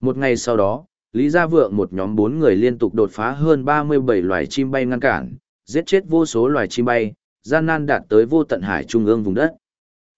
Một ngày sau đó, Lý Gia Vượng một nhóm bốn người liên tục đột phá hơn 37 loài chim bay ngăn cản, giết chết vô số loài chim bay, gian nan đạt tới vô tận hải trung ương vùng đất.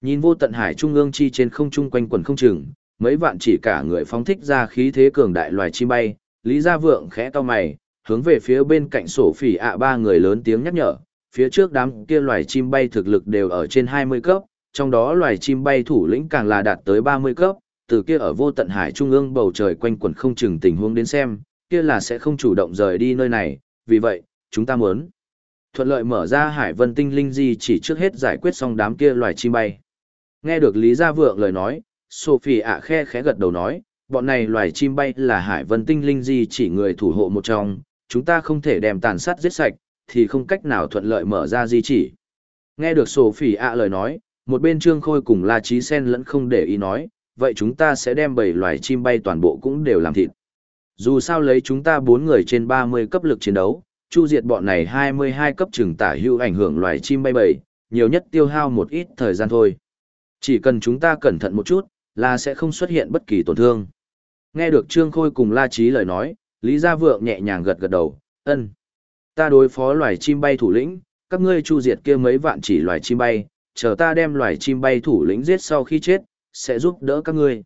Nhìn vô tận hải trung ương chi trên không trung quanh quần không chừng, mấy vạn chỉ cả người phóng thích ra khí thế cường đại loài chim bay, Lý Gia Vượng khẽ to mày, hướng về phía bên cạnh sổ phỉ ạ ba người lớn tiếng nhắc nhở, phía trước đám kia loài chim bay thực lực đều ở trên 20 cấp, trong đó loài chim bay thủ lĩnh càng là đạt tới 30 cấp, từ kia ở vô tận hải trung ương bầu trời quanh quẩn không chừng tình huống đến xem, kia là sẽ không chủ động rời đi nơi này, vì vậy, chúng ta muốn thuận lợi mở ra hải vân tinh linh di chỉ trước hết giải quyết xong đám kia loài chim bay. Nghe được Lý Gia Vượng lời nói, Sophie ạ khe khẽ gật đầu nói, bọn này loài chim bay là hải vân tinh linh di chỉ người thủ hộ một trong, chúng ta không thể đem tàn sát giết sạch, thì không cách nào thuận lợi mở ra di chỉ. Nghe được Sophie ạ lời nói, một bên Trương Khôi cùng La Chí Sen lẫn không để ý nói, vậy chúng ta sẽ đem bảy loài chim bay toàn bộ cũng đều làm thịt. Dù sao lấy chúng ta bốn người trên 30 cấp lực chiến đấu, chu diệt bọn này 22 cấp trừng tả hữu ảnh hưởng loài chim bay bầy, nhiều nhất tiêu hao một ít thời gian thôi. Chỉ cần chúng ta cẩn thận một chút, là sẽ không xuất hiện bất kỳ tổn thương. Nghe được Trương Khôi cùng La Chí lời nói, Lý Gia Vượng nhẹ nhàng gật gật đầu, ân. Ta đối phó loài chim bay thủ lĩnh, các ngươi chu diệt kia mấy vạn chỉ loài chim bay, chờ ta đem loài chim bay thủ lĩnh giết sau khi chết, sẽ giúp đỡ các ngươi.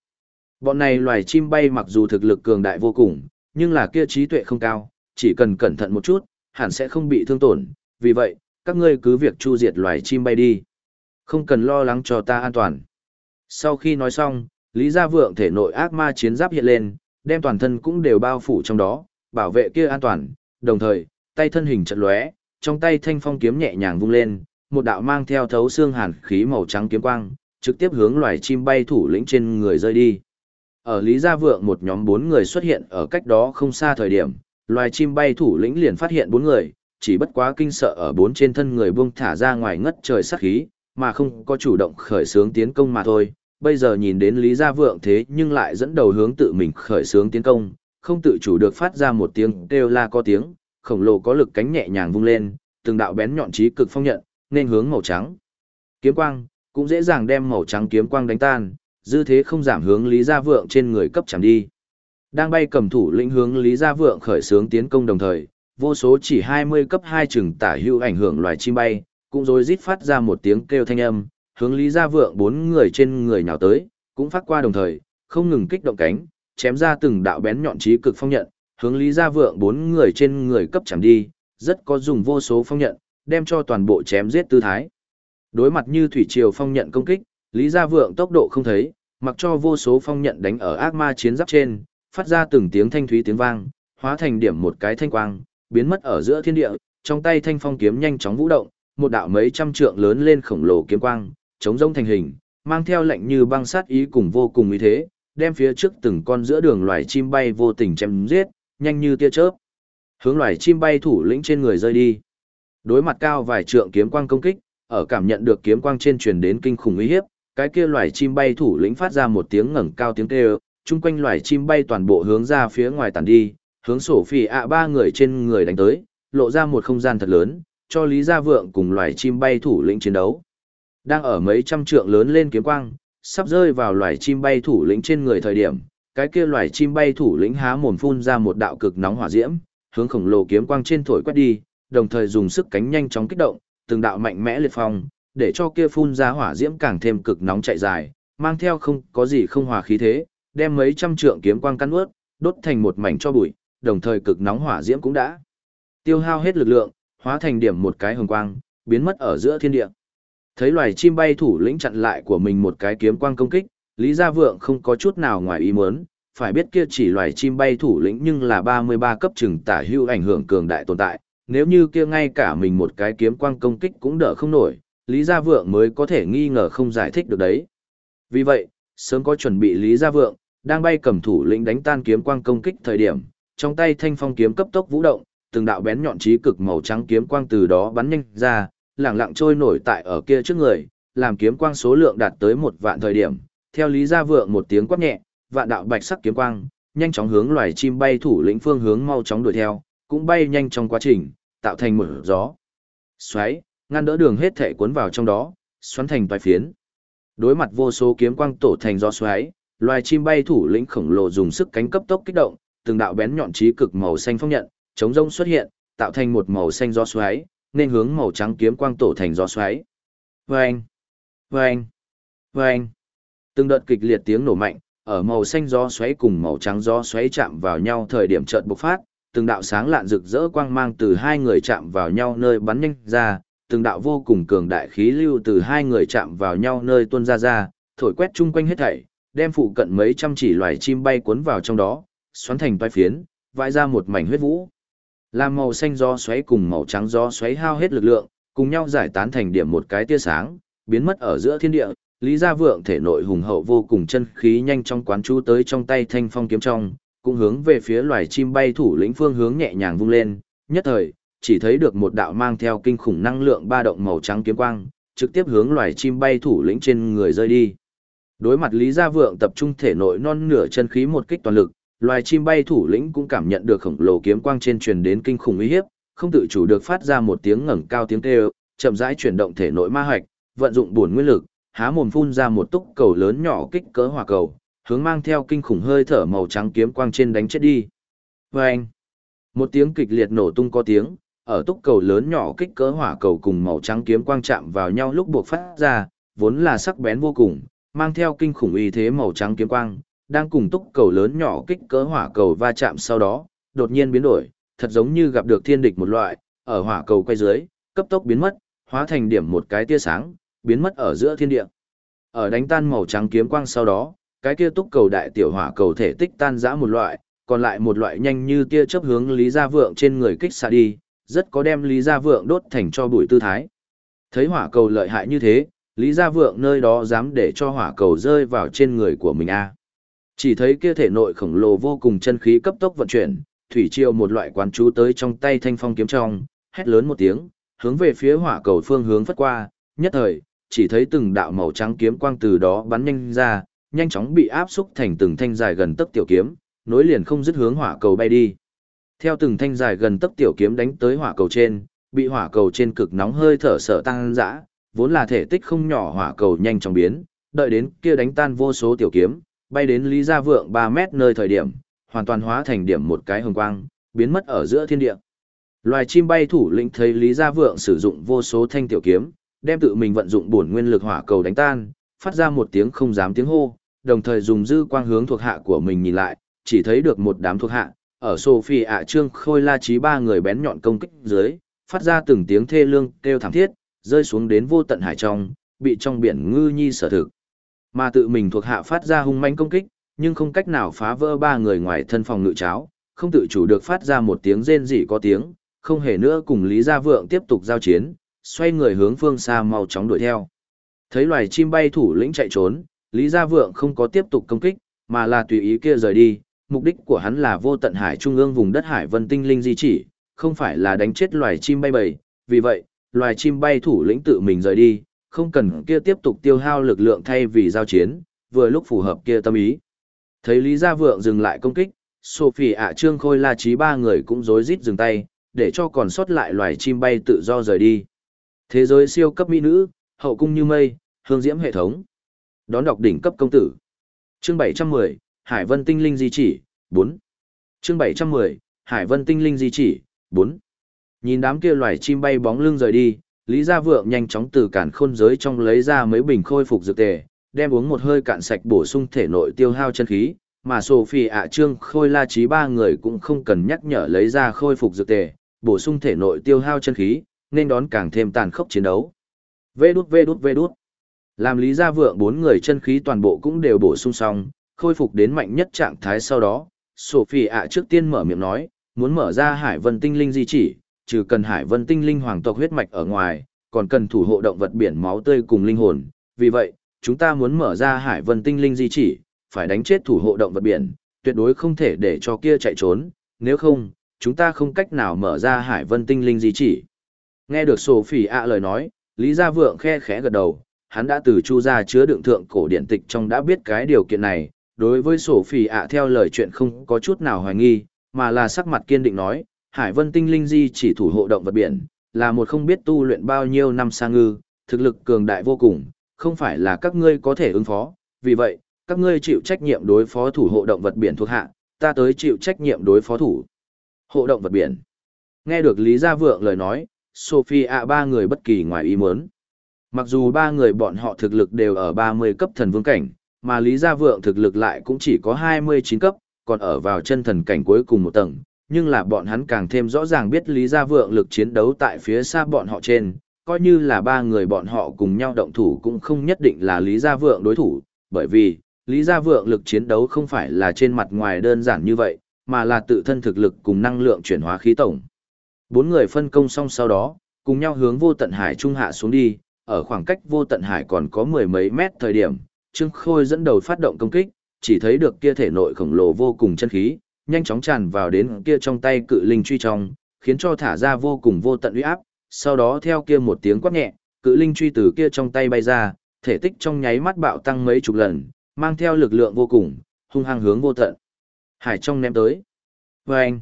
Bọn này loài chim bay mặc dù thực lực cường đại vô cùng, nhưng là kia trí tuệ không cao, chỉ cần cẩn thận một chút, hẳn sẽ không bị thương tổn, vì vậy, các ngươi cứ việc chu diệt loài chim bay đi. Không cần lo lắng cho ta an toàn. Sau khi nói xong, Lý Gia Vượng thể nội ác ma chiến giáp hiện lên, đem toàn thân cũng đều bao phủ trong đó, bảo vệ kia an toàn, đồng thời, tay thân hình trận lóe, trong tay thanh phong kiếm nhẹ nhàng vung lên, một đạo mang theo thấu xương hàn khí màu trắng kiếm quang, trực tiếp hướng loài chim bay thủ lĩnh trên người rơi đi. Ở Lý Gia Vượng một nhóm bốn người xuất hiện ở cách đó không xa thời điểm, loài chim bay thủ lĩnh liền phát hiện bốn người, chỉ bất quá kinh sợ ở bốn trên thân người buông thả ra ngoài ngất trời sát khí, mà không có chủ động khởi xướng tiến công mà thôi. Bây giờ nhìn đến Lý Gia Vượng thế nhưng lại dẫn đầu hướng tự mình khởi xướng tiến công, không tự chủ được phát ra một tiếng kêu la có tiếng, khổng lồ có lực cánh nhẹ nhàng vung lên, từng đạo bén nhọn trí cực phong nhận, nên hướng màu trắng. Kiếm quang, cũng dễ dàng đem màu trắng kiếm quang đánh tan, dư thế không giảm hướng Lý Gia Vượng trên người cấp chẳng đi. Đang bay cầm thủ lĩnh hướng Lý Gia Vượng khởi sướng tiến công đồng thời, vô số chỉ 20 cấp 2 chừng tả hữu ảnh hưởng loài chim bay, cũng rồi rít phát ra một tiếng kêu thanh âm, hướng Lý Gia Vượng bốn người trên người nhào tới, cũng phát qua đồng thời, không ngừng kích động cánh, chém ra từng đạo bén nhọn trí cực phong nhận, hướng Lý Gia Vượng bốn người trên người cấp chẳng đi, rất có dùng vô số phong nhận, đem cho toàn bộ chém giết tư thái. Đối mặt như thủy triều phong nhận công kích, Lý Gia Vượng tốc độ không thấy, mặc cho vô số phong nhận đánh ở ác ma chiến giáp trên, phát ra từng tiếng thanh thúy tiếng vang, hóa thành điểm một cái thanh quang, biến mất ở giữa thiên địa, trong tay thanh phong kiếm nhanh chóng vũ động, một đạo mấy trăm trượng lớn lên khổng lồ kiếm quang, chống rông thành hình, mang theo lệnh như băng sát ý cùng vô cùng ý thế, đem phía trước từng con giữa đường loài chim bay vô tình chém giết, nhanh như tia chớp. Hướng loài chim bay thủ lĩnh trên người rơi đi. Đối mặt cao vài trượng kiếm quang công kích, ở cảm nhận được kiếm quang trên truyền đến kinh khủng uy hiếp, cái kia loài chim bay thủ lĩnh phát ra một tiếng ngẩng cao tiếng kêu, chung quanh loài chim bay toàn bộ hướng ra phía ngoài tàn đi, hướng sổ phỉ ạ ba người trên người đánh tới, lộ ra một không gian thật lớn, cho Lý Gia Vượng cùng loài chim bay thủ lĩnh chiến đấu. Đang ở mấy trăm trượng lớn lên kiếm quang, sắp rơi vào loài chim bay thủ lĩnh trên người thời điểm, cái kia loài chim bay thủ lĩnh há mồm phun ra một đạo cực nóng hỏa diễm, hướng khổng lồ kiếm quang trên thổi quét đi, đồng thời dùng sức cánh nhanh chóng kích động, từng đạo mạnh mẽ liệt phong, để cho kia phun ra hỏa diễm càng thêm cực nóng chạy dài, mang theo không có gì không hòa khí thế, đem mấy trăm trượng kiếm quang căn ướt, đốt thành một mảnh cho bụi, đồng thời cực nóng hỏa diễm cũng đã tiêu hao hết lực lượng, hóa thành điểm một cái hồng quang, biến mất ở giữa thiên địa. Thấy loài chim bay thủ lĩnh chặn lại của mình một cái kiếm quang công kích, Lý Gia Vượng không có chút nào ngoài ý muốn, phải biết kia chỉ loài chim bay thủ lĩnh nhưng là 33 cấp chừng tả hưu ảnh hưởng cường đại tồn tại, nếu như kia ngay cả mình một cái kiếm quang công kích cũng đỡ không nổi, Lý Gia Vượng mới có thể nghi ngờ không giải thích được đấy. Vì vậy, sớm có chuẩn bị Lý Gia Vượng, đang bay cầm thủ lĩnh đánh tan kiếm quang công kích thời điểm, trong tay thanh phong kiếm cấp tốc vũ động, từng đạo bén nhọn chí cực màu trắng kiếm quang từ đó bắn nhanh ra, lẳng lặng trôi nổi tại ở kia trước người, làm kiếm quang số lượng đạt tới một vạn thời điểm. Theo Lý Gia Vượng một tiếng quát nhẹ, vạn đạo bạch sắc kiếm quang, nhanh chóng hướng loài chim bay thủ lĩnh phương hướng mau chóng đuổi theo, cũng bay nhanh trong quá trình, tạo thành một gió. Xoáy, ngăn đỡ đường hết thể cuốn vào trong đó, xoắn thành toái phiến. Đối mặt vô số kiếm quang tổ thành gió xoáy, Loài chim bay thủ lĩnh khổng lồ dùng sức cánh cấp tốc kích động, từng đạo bén nhọn trí cực màu xanh phong nhận, chống rông xuất hiện, tạo thành một màu xanh gió xoáy, nên hướng màu trắng kiếm quang tổ thành gió xoáy. Vâng! Vâng! Vâng! Từng đợt kịch liệt tiếng nổ mạnh, ở màu xanh gió xoáy cùng màu trắng gió xoáy chạm vào nhau thời điểm chợt bộc phát, từng đạo sáng lạn rực rỡ quang mang từ hai người chạm vào nhau nơi bắn nhanh ra, từng đạo vô cùng cường đại khí lưu từ hai người chạm vào nhau nơi tuôn ra ra, thổi quét chung quanh hết thảy, đem phụ cận mấy trăm chỉ loài chim bay cuốn vào trong đó, xoắn thành toái phiến, vãi ra một mảnh huyết vũ. Làm màu xanh gió xoáy cùng màu trắng gió xoáy hao hết lực lượng, cùng nhau giải tán thành điểm một cái tia sáng, biến mất ở giữa thiên địa. Lý Gia Vượng thể nội hùng hậu vô cùng chân khí nhanh trong quán chú tới trong tay thanh phong kiếm trong, cũng hướng về phía loài chim bay thủ lĩnh phương hướng nhẹ nhàng vung lên, nhất thời, chỉ thấy được một đạo mang theo kinh khủng năng lượng ba động màu trắng kiếm quang, trực tiếp hướng loài chim bay thủ lĩnh trên người rơi đi. Đối mặt Lý Gia Vượng tập trung thể nội non nửa chân khí một kích toàn lực, loài chim bay thủ lĩnh cũng cảm nhận được khổng lồ kiếm quang trên truyền đến kinh khủng uy hiếp, không tự chủ được phát ra một tiếng ngẩng cao tiếng kêu, chậm rãi chuyển động thể nội ma hạch, vận dụng bổn nguyên lực, há mồm phun ra một túc cầu lớn nhỏ kích cỡ hỏa cầu, hướng mang theo kinh khủng hơi thở màu trắng kiếm quang trên đánh chết đi. Vâng! Một tiếng kịch liệt nổ tung có tiếng, ở túc cầu lớn nhỏ kích cỡ hỏa cầu cùng màu trắng kiếm quang chạm vào nhau lúc buộc phát ra, vốn là sắc bén vô cùng, mang theo kinh khủng uy thế màu trắng kiếm quang, đang cùng túc cầu lớn nhỏ kích cỡ hỏa cầu va chạm sau đó, đột nhiên biến đổi, thật giống như gặp được thiên địch một loại, ở hỏa cầu quay dưới, cấp tốc biến mất, hóa thành điểm một cái tia sáng, biến mất ở giữa thiên địa. Ở đánh tan màu trắng kiếm quang sau đó, cái kia túc cầu đại tiểu hỏa cầu thể tích tan rã một loại, còn lại một loại nhanh như tia chớp hướng Lý Gia Vượng trên người kích xạ đi, rất có đem Lý Gia Vượng đốt thành cho bụi tư thái. Thấy hỏa cầu lợi hại như thế, Lý Gia Vượng nơi đó dám để cho hỏa cầu rơi vào trên người của mình a. À. Chỉ thấy kia thể nội khổng lồ vô cùng chân khí cấp tốc vận chuyển, thủy triều một loại quán chú tới trong tay thanh phong kiếm trong, hét lớn một tiếng, hướng về phía hỏa cầu phương hướng phất qua, nhất thời, chỉ thấy từng đạo màu trắng kiếm quang từ đó bắn nhanh ra, nhanh chóng bị áp xúc thành từng thanh dài gần tấc tiểu kiếm, nối liền không dứt hướng hỏa cầu bay đi. Theo từng thanh dài gần tấc tiểu kiếm đánh tới hỏa cầu trên, bị hỏa cầu trên cực nóng hơi thở sợ tăng dã, vốn là thể tích không nhỏ hỏa cầu nhanh chóng biến, đợi đến kia đánh tan vô số tiểu kiếm, bay đến Lý Gia Vượng 3 mét nơi thời điểm, hoàn toàn hóa thành điểm một cái hồng quang, biến mất ở giữa thiên địa. Loài chim bay thủ lĩnh thấy Lý Gia Vượng sử dụng vô số thanh tiểu kiếm, đem tự mình vận dụng bổn nguyên lực hỏa cầu đánh tan, phát ra một tiếng không dám tiếng hô, đồng thời dùng dư quang hướng thuộc hạ của mình nhìn lại, chỉ thấy được một đám thuộc hạ, ở Sophie ạ trương khôi la trí ba người bén nhọn công kích dưới, phát ra từng tiếng thê lương kêu thảm thiết, rơi xuống đến vô tận hải trong, bị trong biển ngư nhi sở thực. Mà tự mình thuộc hạ phát ra hung manh công kích, nhưng không cách nào phá vỡ ba người ngoài thân phòng ngự cháo, không tự chủ được phát ra một tiếng rên rỉ có tiếng, không hề nữa cùng Lý Gia Vượng tiếp tục giao chiến, xoay người hướng phương xa mau chóng đuổi theo. Thấy loài chim bay thủ lĩnh chạy trốn, Lý Gia Vượng không có tiếp tục công kích, mà là tùy ý kia rời đi, mục đích của hắn là vô tận hải trung ương vùng đất hải vân tinh linh di chỉ, không phải là đánh chết loài chim bay bầy, vì vậy, loài chim bay thủ lĩnh tự mình rời đi, không cần kia tiếp tục tiêu hao lực lượng thay vì giao chiến, vừa lúc phù hợp kia tâm ý. Thấy Lý Gia Vượng dừng lại công kích, Sophie ạ Trương Khôi La Trí ba người cũng rối rít dừng tay, để cho còn sót lại loài chim bay tự do rời đi. Thế giới siêu cấp mỹ nữ, hậu cung như mây, hương diễm hệ thống. Đón đọc đỉnh cấp công tử. Chương 710, Hải Vân Tinh Linh Di Chỉ, 4. Chương 710, Hải Vân Tinh Linh Di Chỉ, 4. Nhìn đám kia loài chim bay bóng lưng rời đi, Lý Gia Vượng nhanh chóng từ cản khôn giới trong lấy ra mấy bình khôi phục dược tề, đem uống một hơi cạn sạch bổ sung thể nội tiêu hao chân khí, mà Sophie ạ Trương Khôi La trí ba người cũng không cần nhắc nhở lấy ra khôi phục dược tề, bổ sung thể nội tiêu hao chân khí, nên đón càng thêm tàn khốc chiến đấu. Vê đút vê đút vê đút. Làm Lý Gia Vượng bốn người chân khí toàn bộ cũng đều bổ sung xong, khôi phục đến mạnh nhất trạng thái sau đó, Sophie ạ trước tiên mở miệng nói, muốn mở ra Hải Vân Tinh Linh di chỉ, trừ cần Hải Vân Tinh Linh hoàng tộc huyết mạch ở ngoài, còn cần thủ hộ động vật biển máu tươi cùng linh hồn. Vì vậy, chúng ta muốn mở ra Hải Vân Tinh Linh di chỉ, phải đánh chết thủ hộ động vật biển, tuyệt đối không thể để cho kia chạy trốn, nếu không, chúng ta không cách nào mở ra Hải Vân Tinh Linh di chỉ. Nghe được Sophie ạ lời nói, Lý Gia Vượng khe khẽ gật đầu, hắn đã từ chu ra chứa đựng thượng cổ điện tịch trong đã biết cái điều kiện này, đối với sổ Sophie ạ theo lời chuyện không có chút nào hoài nghi, mà là sắc mặt kiên định nói, Hải Vân Tinh Linh Di chỉ thủ hộ động vật biển, là một không biết tu luyện bao nhiêu năm sang ngư, thực lực cường đại vô cùng, không phải là các ngươi có thể ứng phó, vì vậy, các ngươi chịu trách nhiệm đối phó thủ hộ động vật biển thuộc hạ, ta tới chịu trách nhiệm đối phó thủ hộ động vật biển. Nghe được Lý Gia Vượng lời nói, Sophia ba người bất kỳ ngoài ý muốn. Mặc dù ba người bọn họ thực lực đều ở 30 cấp thần vương cảnh, mà Lý Gia Vượng thực lực lại cũng chỉ có 29 cấp, còn ở vào chân thần cảnh cuối cùng một tầng, nhưng là bọn hắn càng thêm rõ ràng biết Lý Gia Vượng lực chiến đấu tại phía xa bọn họ trên, coi như là ba người bọn họ cùng nhau động thủ cũng không nhất định là Lý Gia Vượng đối thủ, bởi vì, Lý Gia Vượng lực chiến đấu không phải là trên mặt ngoài đơn giản như vậy, mà là tự thân thực lực cùng năng lượng chuyển hóa khí tổng. Bốn người phân công xong sau đó, cùng nhau hướng vô tận hải trung hạ xuống đi, ở khoảng cách vô tận hải còn có mười mấy mét thời điểm, Trương Khôi dẫn đầu phát động công kích, chỉ thấy được kia thể nội khổng lồ vô cùng chân khí, nhanh chóng tràn vào đến kia trong tay cự linh truy trong, khiến cho thả ra vô cùng vô tận uy áp, sau đó theo kia một tiếng quát nhẹ, cự linh truy từ kia trong tay bay ra, thể tích trong nháy mắt bạo tăng mấy chục lần, mang theo lực lượng vô cùng, hung hăng hướng vô tận. Hải trong ném tới. Và anh,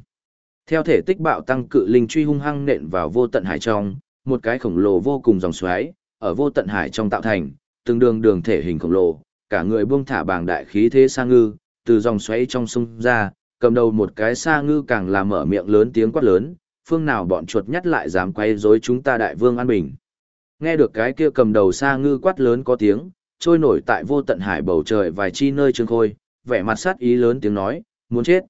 theo thể tích bạo tăng cự linh truy hung hăng nện vào vô tận hải trong, một cái khổng lồ vô cùng dòng xoáy, ở vô tận hải trong tạo thành, từng đường đường thể hình khổng lồ, cả người buông thả bàng đại khí thế sa ngư, từ dòng xoáy trong sông ra, cầm đầu một cái sa ngư càng làm mở miệng lớn tiếng quát lớn, phương nào bọn chuột nhắt lại dám quay rối chúng ta đại vương an bình. Nghe được cái kia cầm đầu sa ngư quát lớn có tiếng, trôi nổi tại vô tận hải bầu trời vài chi nơi trương khôi, vẻ mặt sát ý lớn tiếng nói, muốn chết.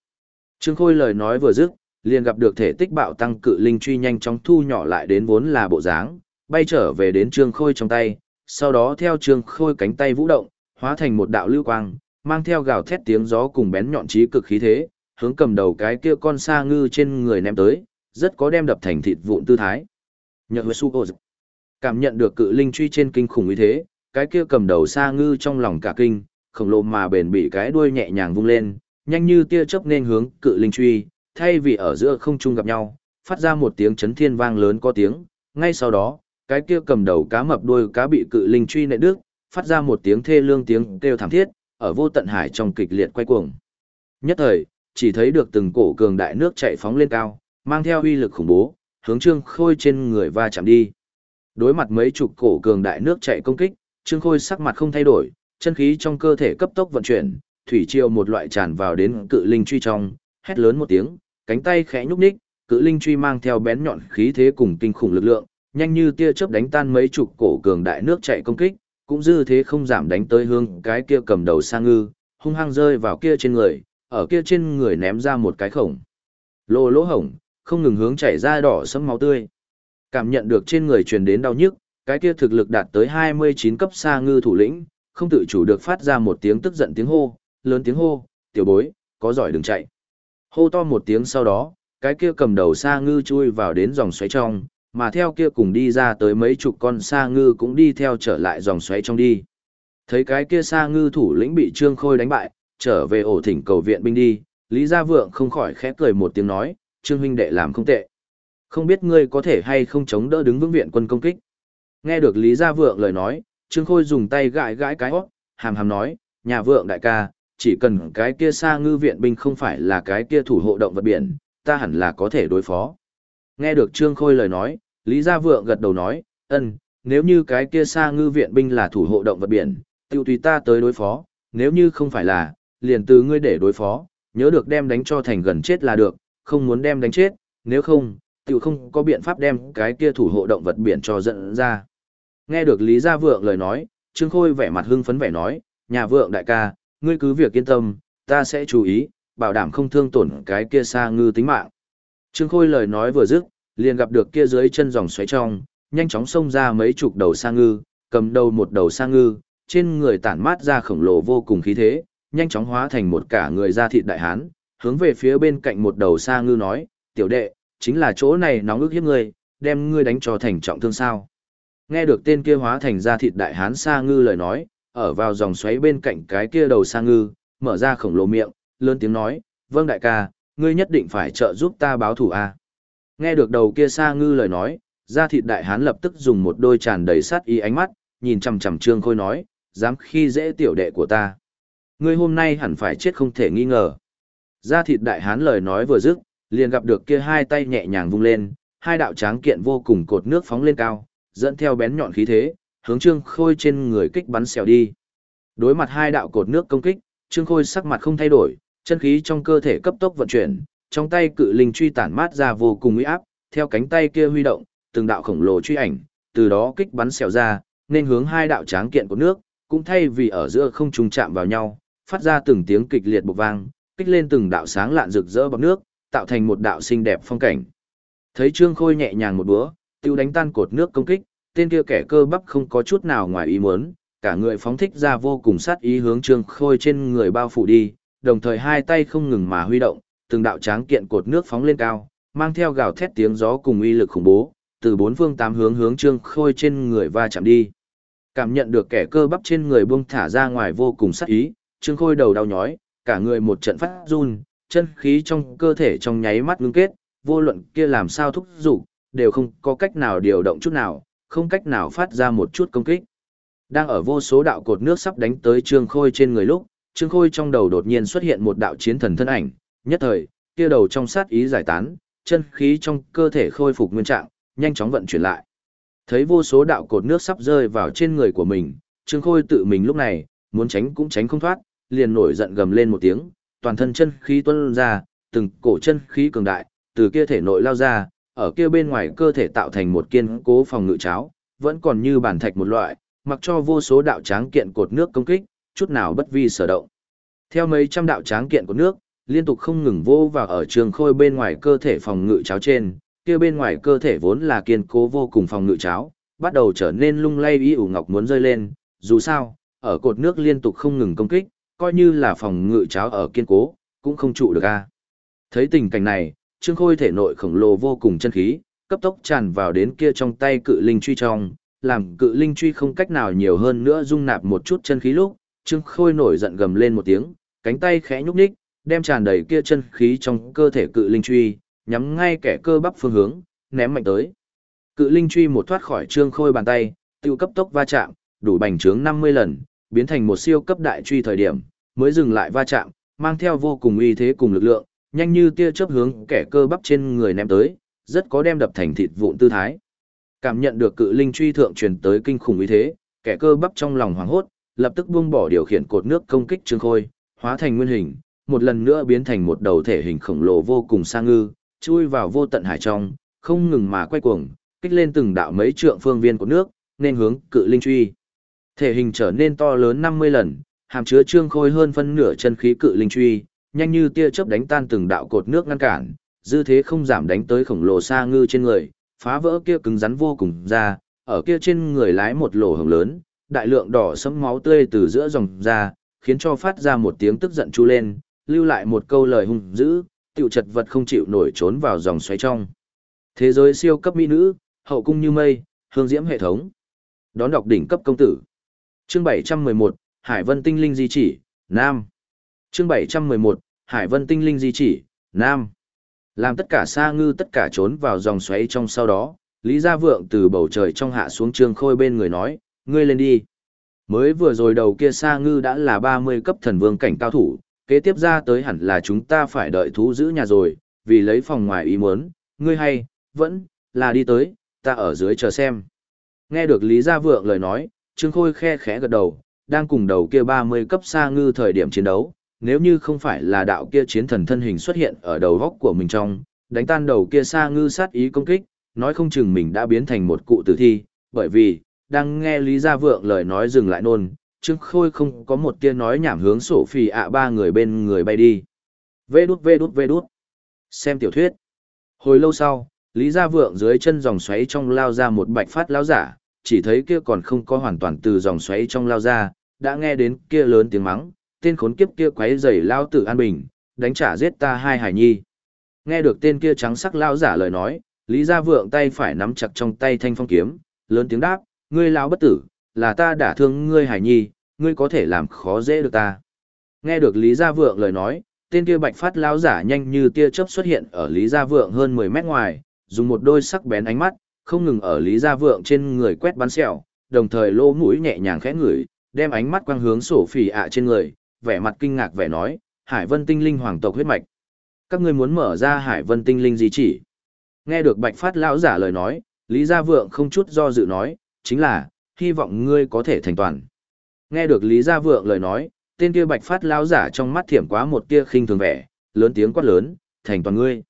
Trương khôi lời nói vừa dứt, liền gặp được thể tích bạo tăng cự linh truy nhanh chóng thu nhỏ lại đến vốn là bộ dáng, bay trở về đến trương khôi trong tay, sau đó theo trương khôi cánh tay vũ động, hóa thành một đạo lưu quang, mang theo gào thét tiếng gió cùng bén nhọn trí cực khí thế, hướng cầm đầu cái kia con sa ngư trên người ném tới, rất có đem đập thành thịt vụn tư thái. Nhật với su Cảm nhận được cự linh truy trên kinh khủng uy thế, cái kia cầm đầu sa ngư trong lòng cả kinh, khổng lồ mà bền bị cái đuôi nhẹ nhàng vung lên, nhanh như tia chớp nên hướng cự linh truy, thay vì ở giữa không trung gặp nhau, phát ra một tiếng chấn thiên vang lớn có tiếng, ngay sau đó, cái kia cầm đầu cá mập đuôi cá bị cự linh truy nệ đức phát ra một tiếng thê lương tiếng kêu thảm thiết, ở vô tận hải trong kịch liệt quay cuồng. Nhất thời, chỉ thấy được từng cổ cường đại nước chạy phóng lên cao, mang theo uy lực khủng bố, hướng Trương Khôi trên người va chạm đi. Đối mặt mấy chục cổ cường đại nước chạy công kích, Trương Khôi sắc mặt không thay đổi, chân khí trong cơ thể cấp tốc vận chuyển, thủy triều một loại tràn vào đến cự linh truy trong, hét lớn một tiếng, cánh tay khẽ nhúc nhích, cự linh truy mang theo bén nhọn khí thế cùng kinh khủng lực lượng, nhanh như tia chớp đánh tan mấy chục cổ cường đại nước chạy công kích, cũng dư thế không giảm đánh tới hướng cái kia cầm đầu sang ngư, hung hăng rơi vào kia trên người, ở kia trên người ném ra một cái khổng. Lô lỗ hổng, không ngừng hướng chảy ra đỏ sẫm máu tươi. Cảm nhận được trên người truyền đến đau nhức, cái kia thực lực đạt tới 29 cấp sa ngư thủ lĩnh, không tự chủ được phát ra một tiếng tức giận tiếng hô, lớn tiếng hô, tiểu bối, có giỏi đừng chạy. Hô to một tiếng sau đó, cái kia cầm đầu sa ngư chui vào đến dòng xoáy trong, mà theo kia cùng đi ra tới mấy chục con sa ngư cũng đi theo trở lại dòng xoáy trong đi. Thấy cái kia sa ngư thủ lĩnh bị Trương Khôi đánh bại, trở về ổ thỉnh cầu viện binh đi, Lý Gia Vượng không khỏi khẽ cười một tiếng nói, Trương huynh đệ làm không tệ. Không biết ngươi có thể hay không chống đỡ đứng vững viện quân công kích. Nghe được Lý Gia Vượng lời nói, Trương Khôi dùng tay gãi gãi cái hót, hàm hàm nói, nhà vượng đại ca, chỉ cần cái kia sa ngư viện binh không phải là cái kia thủ hộ động vật biển, ta hẳn là có thể đối phó. Nghe được Trương Khôi lời nói, Lý Gia Vượng gật đầu nói, ân, nếu như cái kia xa ngư viện binh là thủ hộ động vật biển, tiêu tùy ta tới đối phó, nếu như không phải là, liền từ ngươi để đối phó, nhớ được đem đánh cho thành gần chết là được, không muốn đem đánh chết, nếu không, tiêu không có biện pháp đem cái kia thủ hộ động vật biển cho dẫn ra. Nghe được Lý Gia Vượng lời nói, Trương Khôi vẻ mặt hưng phấn vẻ nói, nhà vượng đại ca, ngươi cứ việc yên tâm, ta sẽ chú ý, bảo đảm không thương tổn cái kia xa ngư tính mạng. Trương Khôi lời nói vừa dứt, liền gặp được kia dưới chân dòng xoáy trong, nhanh chóng xông ra mấy chục đầu sa ngư, cầm đầu một đầu sa ngư, trên người tản mát ra khổng lồ vô cùng khí thế, nhanh chóng hóa thành một cả người da thịt đại hán, hướng về phía bên cạnh một đầu sa ngư nói, tiểu đệ, chính là chỗ này nóng ức hiếp ngươi, đem ngươi đánh cho thành trọng thương sao. Nghe được tên kia hóa thành da thịt đại hán sa ngư lời nói, ở vào dòng xoáy bên cạnh cái kia đầu sa ngư, mở ra khổng lồ miệng, lớn tiếng nói, vâng đại ca, ngươi nhất định phải trợ giúp ta báo thù a. Nghe được đầu kia sa ngư lời nói, da thịt đại hán lập tức dùng một đôi tràn đầy sát ý ánh mắt, nhìn chằm chằm Trương Khôi nói, dám khi dễ tiểu đệ của ta. Ngươi hôm nay hẳn phải chết không thể nghi ngờ. Da thịt đại hán lời nói vừa dứt, liền gặp được kia hai tay nhẹ nhàng vung lên, hai đạo tráng kiện vô cùng cột nước phóng lên cao, dẫn theo bén nhọn khí thế, hướng Trương Khôi trên người kích bắn xèo đi. Đối mặt hai đạo cột nước công kích, Trương Khôi sắc mặt không thay đổi, chân khí trong cơ thể cấp tốc vận chuyển, trong tay cự linh truy tản mát ra vô cùng uy áp, theo cánh tay kia huy động, từng đạo khổng lồ truy ảnh, từ đó kích bắn xẻo ra, nên hướng hai đạo tráng kiện của nước, cũng thay vì ở giữa không trùng chạm vào nhau, phát ra từng tiếng kịch liệt bộc vang, kích lên từng đạo sáng lạn rực rỡ bọc nước, tạo thành một đạo xinh đẹp phong cảnh. Thấy Trương Khôi nhẹ nhàng một búa, tiêu đánh tan cột nước công kích, tên kia kẻ cơ bắp không có chút nào ngoài ý muốn, cả người phóng thích ra vô cùng sát ý hướng Trương Khôi trên người bao phủ đi, đồng thời hai tay không ngừng mà huy động, từng đạo tráng kiện cột nước phóng lên cao, mang theo gào thét tiếng gió cùng uy lực khủng bố, từ bốn phương tám hướng hướng Trương Khôi trên người va chạm đi. Cảm nhận được kẻ cơ bắp trên người buông thả ra ngoài vô cùng sắc ý, Trương Khôi đầu đau nhói, cả người một trận phát run, chân khí trong cơ thể trong nháy mắt ngưng kết, vô luận kia làm sao thúc dục, đều không có cách nào điều động chút nào, không cách nào phát ra một chút công kích. Đang ở vô số đạo cột nước sắp đánh tới Trương Khôi trên người lúc, Trương Khôi trong đầu đột nhiên xuất hiện một đạo chiến thần thân ảnh, nhất thời, kia đầu trong sát ý giải tán, chân khí trong cơ thể khôi phục nguyên trạng, nhanh chóng vận chuyển lại. Thấy vô số đạo cột nước sắp rơi vào trên người của mình, Trương Khôi tự mình lúc này, muốn tránh cũng tránh không thoát, liền nổi giận gầm lên một tiếng, toàn thân chân khí tuôn ra, từng cổ chân khí cường đại, từ kia thể nội lao ra, ở kia bên ngoài cơ thể tạo thành một kiên cố phòng ngự cháo, vẫn còn như bản thạch một loại, mặc cho vô số đạo tráng kiện cột nước công kích, chút nào bất vi sở động. Theo mấy trăm đạo tráng kiện của nước, liên tục không ngừng vô vào ở trường khôi bên ngoài cơ thể phòng ngự cháo trên, kia bên ngoài cơ thể vốn là kiên cố vô cùng phòng ngự cháo, bắt đầu trở nên lung lay y ủ ngọc muốn rơi lên, dù sao, ở cột nước liên tục không ngừng công kích, coi như là phòng ngự cháo ở kiên cố, cũng không trụ được a. Thấy tình cảnh này, Trương Khôi thể nội khổng lồ vô cùng chân khí, cấp tốc tràn vào đến kia trong tay cự linh truy trong, làm cự linh truy không cách nào nhiều hơn nữa dung nạp một chút chân khí lúc, Trương Khôi nổi giận gầm lên một tiếng, cánh tay khẽ nhúc nhích, đem tràn đầy kia chân khí trong cơ thể cự linh truy, nhắm ngay kẻ cơ bắp phương hướng, ném mạnh tới. Cự linh truy một thoát khỏi Trương Khôi bàn tay, tiêu cấp tốc va chạm, đủ bành trướng 50 lần, biến thành một siêu cấp đại truy thời điểm, mới dừng lại va chạm, mang theo vô cùng uy thế cùng lực lượng, nhanh như tia chớp hướng kẻ cơ bắp trên người ném tới, rất có đem đập thành thịt vụn tư thái. Cảm nhận được cự linh truy thượng truyền tới kinh khủng uy thế, kẻ cơ bắp trong lòng hoảng hốt, lập tức buông bỏ điều khiển cột nước công kích Trương Khôi, hóa thành nguyên hình, một lần nữa biến thành một đầu thể hình khổng lồ vô cùng sang ngư, chui vào vô tận hải trong, không ngừng mà quay cuồng, kích lên từng đạo mấy trượng phương viên của nước, nên hướng cự linh truy. Thể hình trở nên to lớn 50 lần, hàm chứa trương khôi hơn phân nửa chân khí cự linh truy, nhanh như tia chớp đánh tan từng đạo cột nước ngăn cản, dư thế không giảm đánh tới khổng lồ sa ngư trên người, phá vỡ kia cứng rắn vô cùng ra, ở kia trên người lái một lỗ hồng lớn, đại lượng đỏ sẫm máu tươi từ giữa dòng ra, khiến cho phát ra một tiếng tức giận chu lên, lưu lại một câu lời hung dữ, tiểu chật vật không chịu nổi trốn vào dòng xoáy trong. Thế giới siêu cấp mỹ nữ, hậu cung như mây, hương diễm hệ thống. Đón đọc đỉnh cấp công tử. Chương 711, Hải Vân Tinh Linh Di Chỉ, Nam. Chương 711, Hải Vân Tinh Linh Di Chỉ, Nam. Làm tất cả sa ngư tất cả trốn vào dòng xoáy trong sau đó, Lý Gia Vượng từ bầu trời trong hạ xuống trương khôi bên người nói, ngươi lên đi. Mới vừa rồi đầu kia sa ngư đã là 30 cấp thần vương cảnh cao thủ, kế tiếp ra tới hẳn là chúng ta phải đợi thú giữ nhà rồi, vì lấy phòng ngoài ý muốn, ngươi hay, vẫn, là đi tới, ta ở dưới chờ xem. Nghe được Lý Gia Vượng lời nói, Trương Khôi khe khẽ gật đầu, đang cùng đầu kia 30 cấp sa ngư thời điểm chiến đấu, nếu như không phải là đạo kia chiến thần thân hình xuất hiện ở đầu góc của mình trong, đánh tan đầu kia sa ngư sát ý công kích, nói không chừng mình đã biến thành một cụ tử thi, bởi vì, đang nghe Lý Gia Vượng lời nói dừng lại nôn, Trương Khôi không có một tia nói nhảm hướng sổ phì ạ ba người bên người bay đi. Vê đút vê đút vê đút. Xem tiểu thuyết. Hồi lâu sau, Lý Gia Vượng dưới chân dòng xoáy trong lao ra một bạch phát lao giả, chỉ thấy kia còn không có hoàn toàn từ dòng xoáy trong lao ra, đã nghe đến kia lớn tiếng mắng, tên khốn kiếp kia quấy rầy lao tử an bình, đánh trả giết ta hai hải nhi. Nghe được tên kia trắng sắc lao giả lời nói, Lý Gia Vượng tay phải nắm chặt trong tay thanh phong kiếm, lớn tiếng đáp, ngươi lão bất tử, là ta đã thương ngươi hải nhi, ngươi có thể làm khó dễ được ta. Nghe được Lý Gia Vượng lời nói, tên kia bạch phát lão giả nhanh như tia chớp xuất hiện ở Lý Gia Vượng hơn 10 mét ngoài, dùng một đôi sắc bén ánh mắt, không ngừng ở Lý Gia Vượng trên người quét bắn sẹo, đồng thời lô mũi nhẹ nhàng khẽ ngửi, đem ánh mắt quang hướng sổ phỉ ạ trên người, vẻ mặt kinh ngạc vẻ nói, Hải Vân Tinh Linh hoàng tộc huyết mạch. Các ngươi muốn mở ra Hải Vân Tinh Linh gì chỉ? Nghe được Bạch Phát lão giả lời nói, Lý Gia Vượng không chút do dự nói, chính là, hy vọng ngươi có thể thành toàn. Nghe được Lý Gia Vượng lời nói, tên kia bạch phát lão giả trong mắt thiểm quá một tia khinh thường vẻ, lớn tiếng quát lớn, thành toàn ngươi.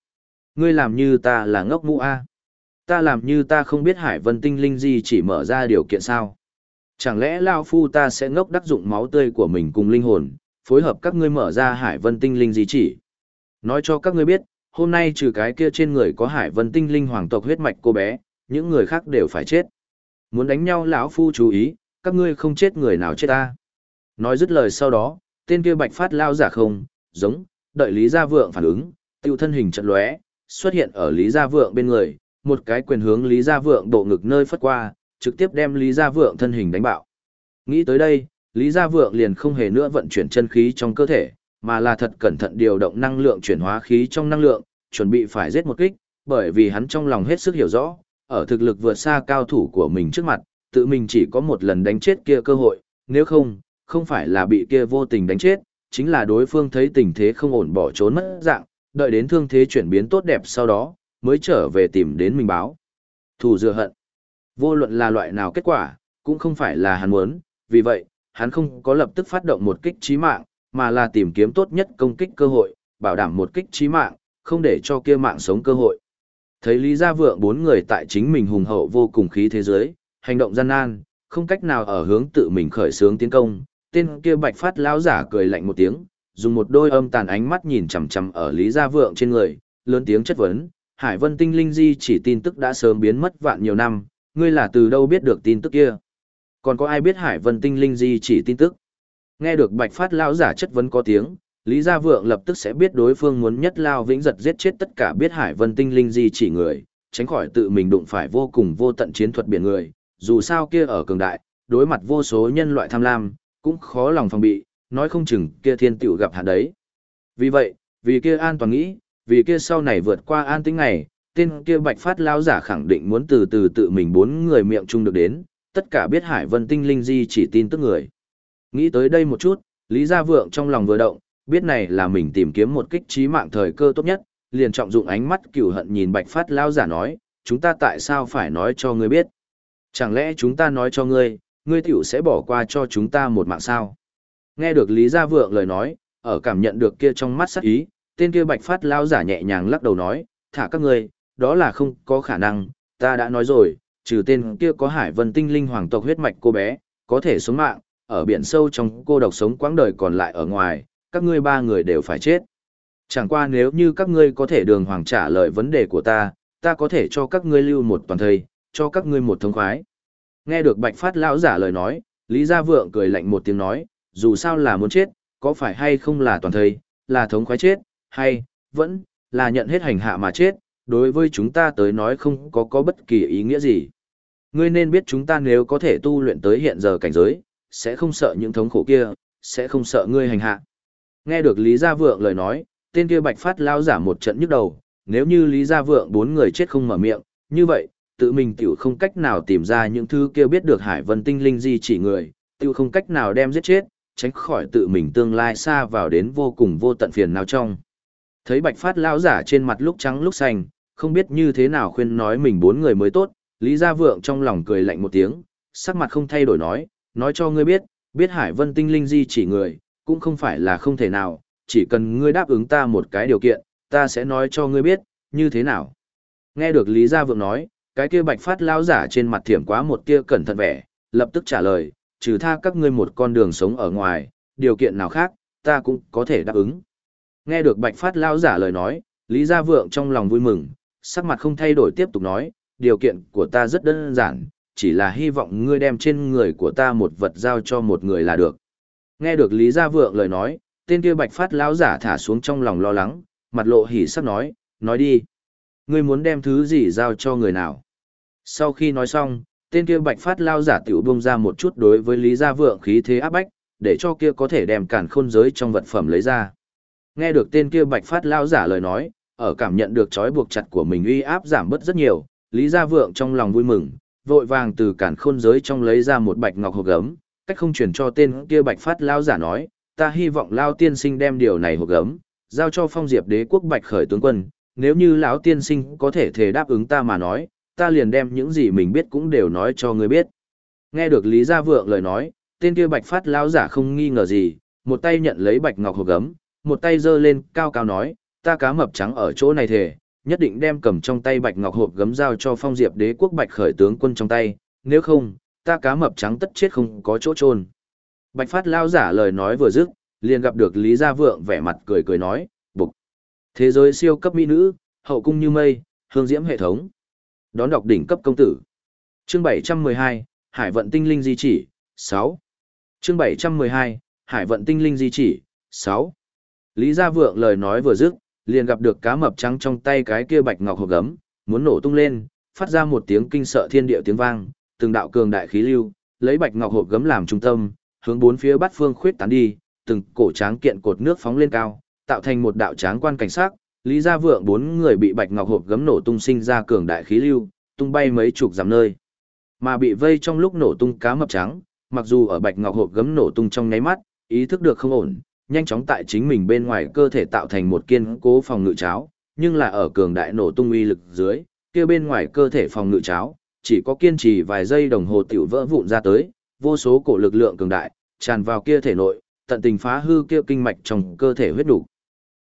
Ngươi làm như ta là ngốc mũ A. Ta làm như ta không biết hải vân tinh linh gì chỉ mở ra điều kiện sao. Chẳng lẽ Lao Phu ta sẽ ngốc đắc dụng máu tươi của mình cùng linh hồn, phối hợp các ngươi mở ra hải vân tinh linh gì chỉ. Nói cho các ngươi biết, hôm nay trừ cái kia trên người có hải vân tinh linh hoàng tộc huyết mạch cô bé, những người khác đều phải chết. Muốn đánh nhau lão Phu chú ý, các ngươi không chết người nào chết ta. Nói dứt lời sau đó, tên kia bạch phát lao giả không, giống, đợi Lý Gia Vượng phản ứng, tiêu thân hình trận lóe, xuất hiện ở Lý Gia Vượng bên người, một cái quyền hướng Lý Gia Vượng độ ngực nơi phất qua, trực tiếp đem Lý Gia Vượng thân hình đánh bạo. Nghĩ tới đây, Lý Gia Vượng liền không hề nữa vận chuyển chân khí trong cơ thể, mà là thật cẩn thận điều động năng lượng chuyển hóa khí trong năng lượng, chuẩn bị phải giết một kích, bởi vì hắn trong lòng hết sức hiểu rõ, ở thực lực vượt xa cao thủ của mình trước mặt, tự mình chỉ có một lần đánh chết kia cơ hội, nếu không, không phải là bị kia vô tình đánh chết, chính là đối phương thấy tình thế không ổn bỏ trốn mất dạng, đợi đến thương thế chuyển biến tốt đẹp sau đó, mới trở về tìm đến mình báo. Thù dựa hận. Vô luận là loại nào kết quả, cũng không phải là hắn muốn, vì vậy, hắn không có lập tức phát động một kích chí mạng, mà là tìm kiếm tốt nhất công kích cơ hội, bảo đảm một kích chí mạng, không để cho kia mạng sống cơ hội. Thấy Lý Gia Vượng bốn người tại chính mình hùng hậu vô cùng khí thế giới, hành động gian nan, không cách nào ở hướng tự mình khởi xướng tiến công, tên kia bạch phát lão giả cười lạnh một tiếng, dùng một đôi âm tàn ánh mắt nhìn chằm chằm ở Lý Gia Vượng trên người, lớn tiếng chất vấn, Hải Vân Tinh Linh Di chỉ tin tức đã sớm biến mất vạn nhiều năm, ngươi là từ đâu biết được tin tức kia? Còn có ai biết Hải Vân Tinh Linh Di chỉ tin tức? Nghe được Bạch Phát lão giả chất vấn có tiếng, Lý Gia Vượng lập tức sẽ biết đối phương muốn nhất lao vĩnh giật giết chết tất cả biết Hải Vân Tinh Linh Di chỉ người, tránh khỏi tự mình đụng phải vô cùng vô tận chiến thuật biển người, dù sao kia ở cường đại, đối mặt vô số nhân loại tham lam, cũng khó lòng phòng bị, nói không chừng kia thiên tiểu gặp hạn đấy. Vì vậy, vì kia an toàn nghĩ, vì kia sau này vượt qua an tính này tên kia bạch phát lao giả khẳng định muốn từ từ tự mình bốn người miệng chung được đến, tất cả biết hải vân tinh linh di chỉ tin tức người. Nghĩ tới đây một chút, Lý Gia Vượng trong lòng vừa động, biết này là mình tìm kiếm một kích trí mạng thời cơ tốt nhất, liền trọng dụng ánh mắt cửu hận nhìn bạch phát lao giả nói, chúng ta tại sao phải nói cho ngươi biết? Chẳng lẽ chúng ta nói cho ngươi, ngươi tiểu sẽ bỏ qua cho chúng ta một mạng sao? Nghe được Lý Gia Vượng lời nói, ở cảm nhận được kia trong mắt sắc ý, tên kia bạch phát lao giả nhẹ nhàng lắc đầu nói, thả các ngươi, đó là không có khả năng, ta đã nói rồi, trừ tên kia có hải vân tinh linh hoàng tộc huyết mạch cô bé, có thể sống mạng, ở biển sâu trong cô độc sống quãng đời còn lại ở ngoài, các ngươi ba người đều phải chết. Chẳng qua nếu như các ngươi có thể đường hoàng trả lời vấn đề của ta, ta có thể cho các ngươi lưu một toàn thời, cho các ngươi một thông khoái. Nghe được bạch phát lão giả lời nói, Lý Gia Vượng cười lạnh một tiếng nói, dù sao là muốn chết, có phải hay không là toàn thời, là thống khoái chết, hay, vẫn, là nhận hết hành hạ mà chết, đối với chúng ta tới nói không có có bất kỳ ý nghĩa gì. Ngươi nên biết chúng ta nếu có thể tu luyện tới hiện giờ cảnh giới, sẽ không sợ những thống khổ kia, sẽ không sợ ngươi hành hạ. Nghe được Lý Gia Vượng lời nói, tên kia bạch phát lao giả một trận nhức đầu, nếu như Lý Gia Vượng bốn người chết không mở miệng, như vậy, tự mình tiểu không cách nào tìm ra những thứ kia biết được Hải Vân Tinh Linh di chỉ người, tiểu không cách nào đem giết chết, tránh khỏi tự mình tương lai xa vào đến vô cùng vô tận phiền nào trong. Thấy bạch phát lão giả trên mặt lúc trắng lúc xanh, không biết như thế nào khuyên nói mình bốn người mới tốt, Lý Gia Vượng trong lòng cười lạnh một tiếng, sắc mặt không thay đổi nói, nói cho ngươi biết, biết Hải Vân Tinh Linh di chỉ người, cũng không phải là không thể nào, chỉ cần ngươi đáp ứng ta một cái điều kiện, ta sẽ nói cho ngươi biết, như thế nào. Nghe được Lý Gia Vượng nói, cái kia bạch phát lão giả trên mặt thiểm quá một tia cẩn thận vẻ, lập tức trả lời, trừ tha các ngươi một con đường sống ở ngoài, điều kiện nào khác, ta cũng có thể đáp ứng. Nghe được bạch phát lão giả lời nói, Lý Gia Vượng trong lòng vui mừng, sắc mặt không thay đổi tiếp tục nói, điều kiện của ta rất đơn giản, chỉ là hy vọng ngươi đem trên người của ta một vật giao cho một người là được. Nghe được Lý Gia Vượng lời nói, tên kia bạch phát lão giả thả xuống trong lòng lo lắng, mặt lộ hỉ sắc nói, nói đi. Ngươi muốn đem thứ gì giao cho người nào? Sau khi nói xong, tên kia bạch phát lao giả tiểu bông ra một chút đối với Lý Gia Vượng khí thế áp bách, để cho kia có thể đem cản khôn giới trong vật phẩm lấy ra. Nghe được tên kia bạch phát lao giả lời nói, ở cảm nhận được trói buộc chặt của mình uy áp giảm bớt rất nhiều, Lý Gia Vượng trong lòng vui mừng, vội vàng từ cản khôn giới trong lấy ra một bạch ngọc hộp gấm, cách không chuyển cho tên kia bạch phát lao giả nói, ta hy vọng lao tiên sinh đem điều này hộp gấm, giao cho phong diệp đế quốc bạch khởi tướng quân, nếu như lão tiên sinh có thể thể đáp ứng ta mà nói, ta liền đem những gì mình biết cũng đều nói cho người biết. Nghe được Lý Gia Vượng lời nói, tên kia bạch phát lão giả không nghi ngờ gì, một tay nhận lấy bạch ngọc hộp gấm, một tay giơ lên cao cao nói, ta cá mập trắng ở chỗ này thề, nhất định đem cầm trong tay bạch ngọc hộp gấm giao cho phong diệp đế quốc bạch khởi tướng quân trong tay, nếu không, ta cá mập trắng tất chết không có chỗ trôn. Bạch phát lao giả lời nói vừa dứt, liền gặp được Lý Gia Vượng vẻ mặt cười cười nói, bục. Thế giới siêu cấp mỹ nữ, hậu cung như mây, hương diễm hệ thống. Đón đọc đỉnh cấp công tử. Chương 712, Hải vận tinh linh di chỉ, 6. Chương 712, Hải vận tinh linh di chỉ, 6. Lý Gia Vượng lời nói vừa dứt, liền gặp được cá mập trắng trong tay cái kia bạch ngọc hộp gấm, muốn nổ tung lên, phát ra một tiếng kinh sợ thiên địa tiếng vang, từng đạo cường đại khí lưu, lấy bạch ngọc hộp gấm làm trung tâm, hướng bốn phía bát phương khuyết tán đi, từng cổ tráng kiện cột nước phóng lên cao, tạo thành một đạo tráng quan cảnh sát, Lý Gia Vượng bốn người bị bạch ngọc hộp gấm nổ tung sinh ra cường đại khí lưu, tung bay mấy chục dặm nơi. Mà bị vây trong lúc nổ tung cá mập trắng, mặc dù ở bạch ngọc hộp gấm nổ tung trong nháy mắt, ý thức được không ổn, nhanh chóng tại chính mình bên ngoài cơ thể tạo thành một kiên cố phòng ngự cháo, nhưng là ở cường đại nổ tung uy lực dưới, kia bên ngoài cơ thể phòng ngự cháo, chỉ có kiên trì vài giây đồng hồ tiểu vỡ vụn ra tới, vô số cổ lực lượng cường đại tràn vào kia thể nội, tận tình phá hư kia kinh mạch trong cơ thể huyết đủ.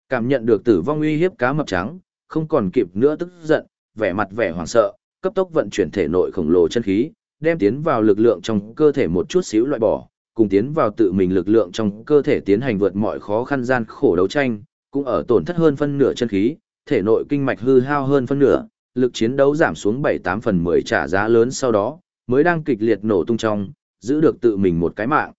Cảm nhận được tử vong uy hiếp cá mập trắng, không còn kịp nữa tức giận, vẻ mặt vẻ hoảng sợ, cấp tốc vận chuyển thể nội khổng lồ chân khí, đem tiến vào lực lượng trong cơ thể một chút xíu loại bỏ, cùng tiến vào tự mình lực lượng trong cơ thể tiến hành vượt mọi khó khăn gian khổ đấu tranh, cũng ở tổn thất hơn phân nửa chân khí, thể nội kinh mạch hư hao hơn phân nửa, lực chiến đấu giảm xuống 7-8 phần 10 trả giá lớn sau đó, mới đang kịch liệt nổ tung trong, giữ được tự mình một cái mạng.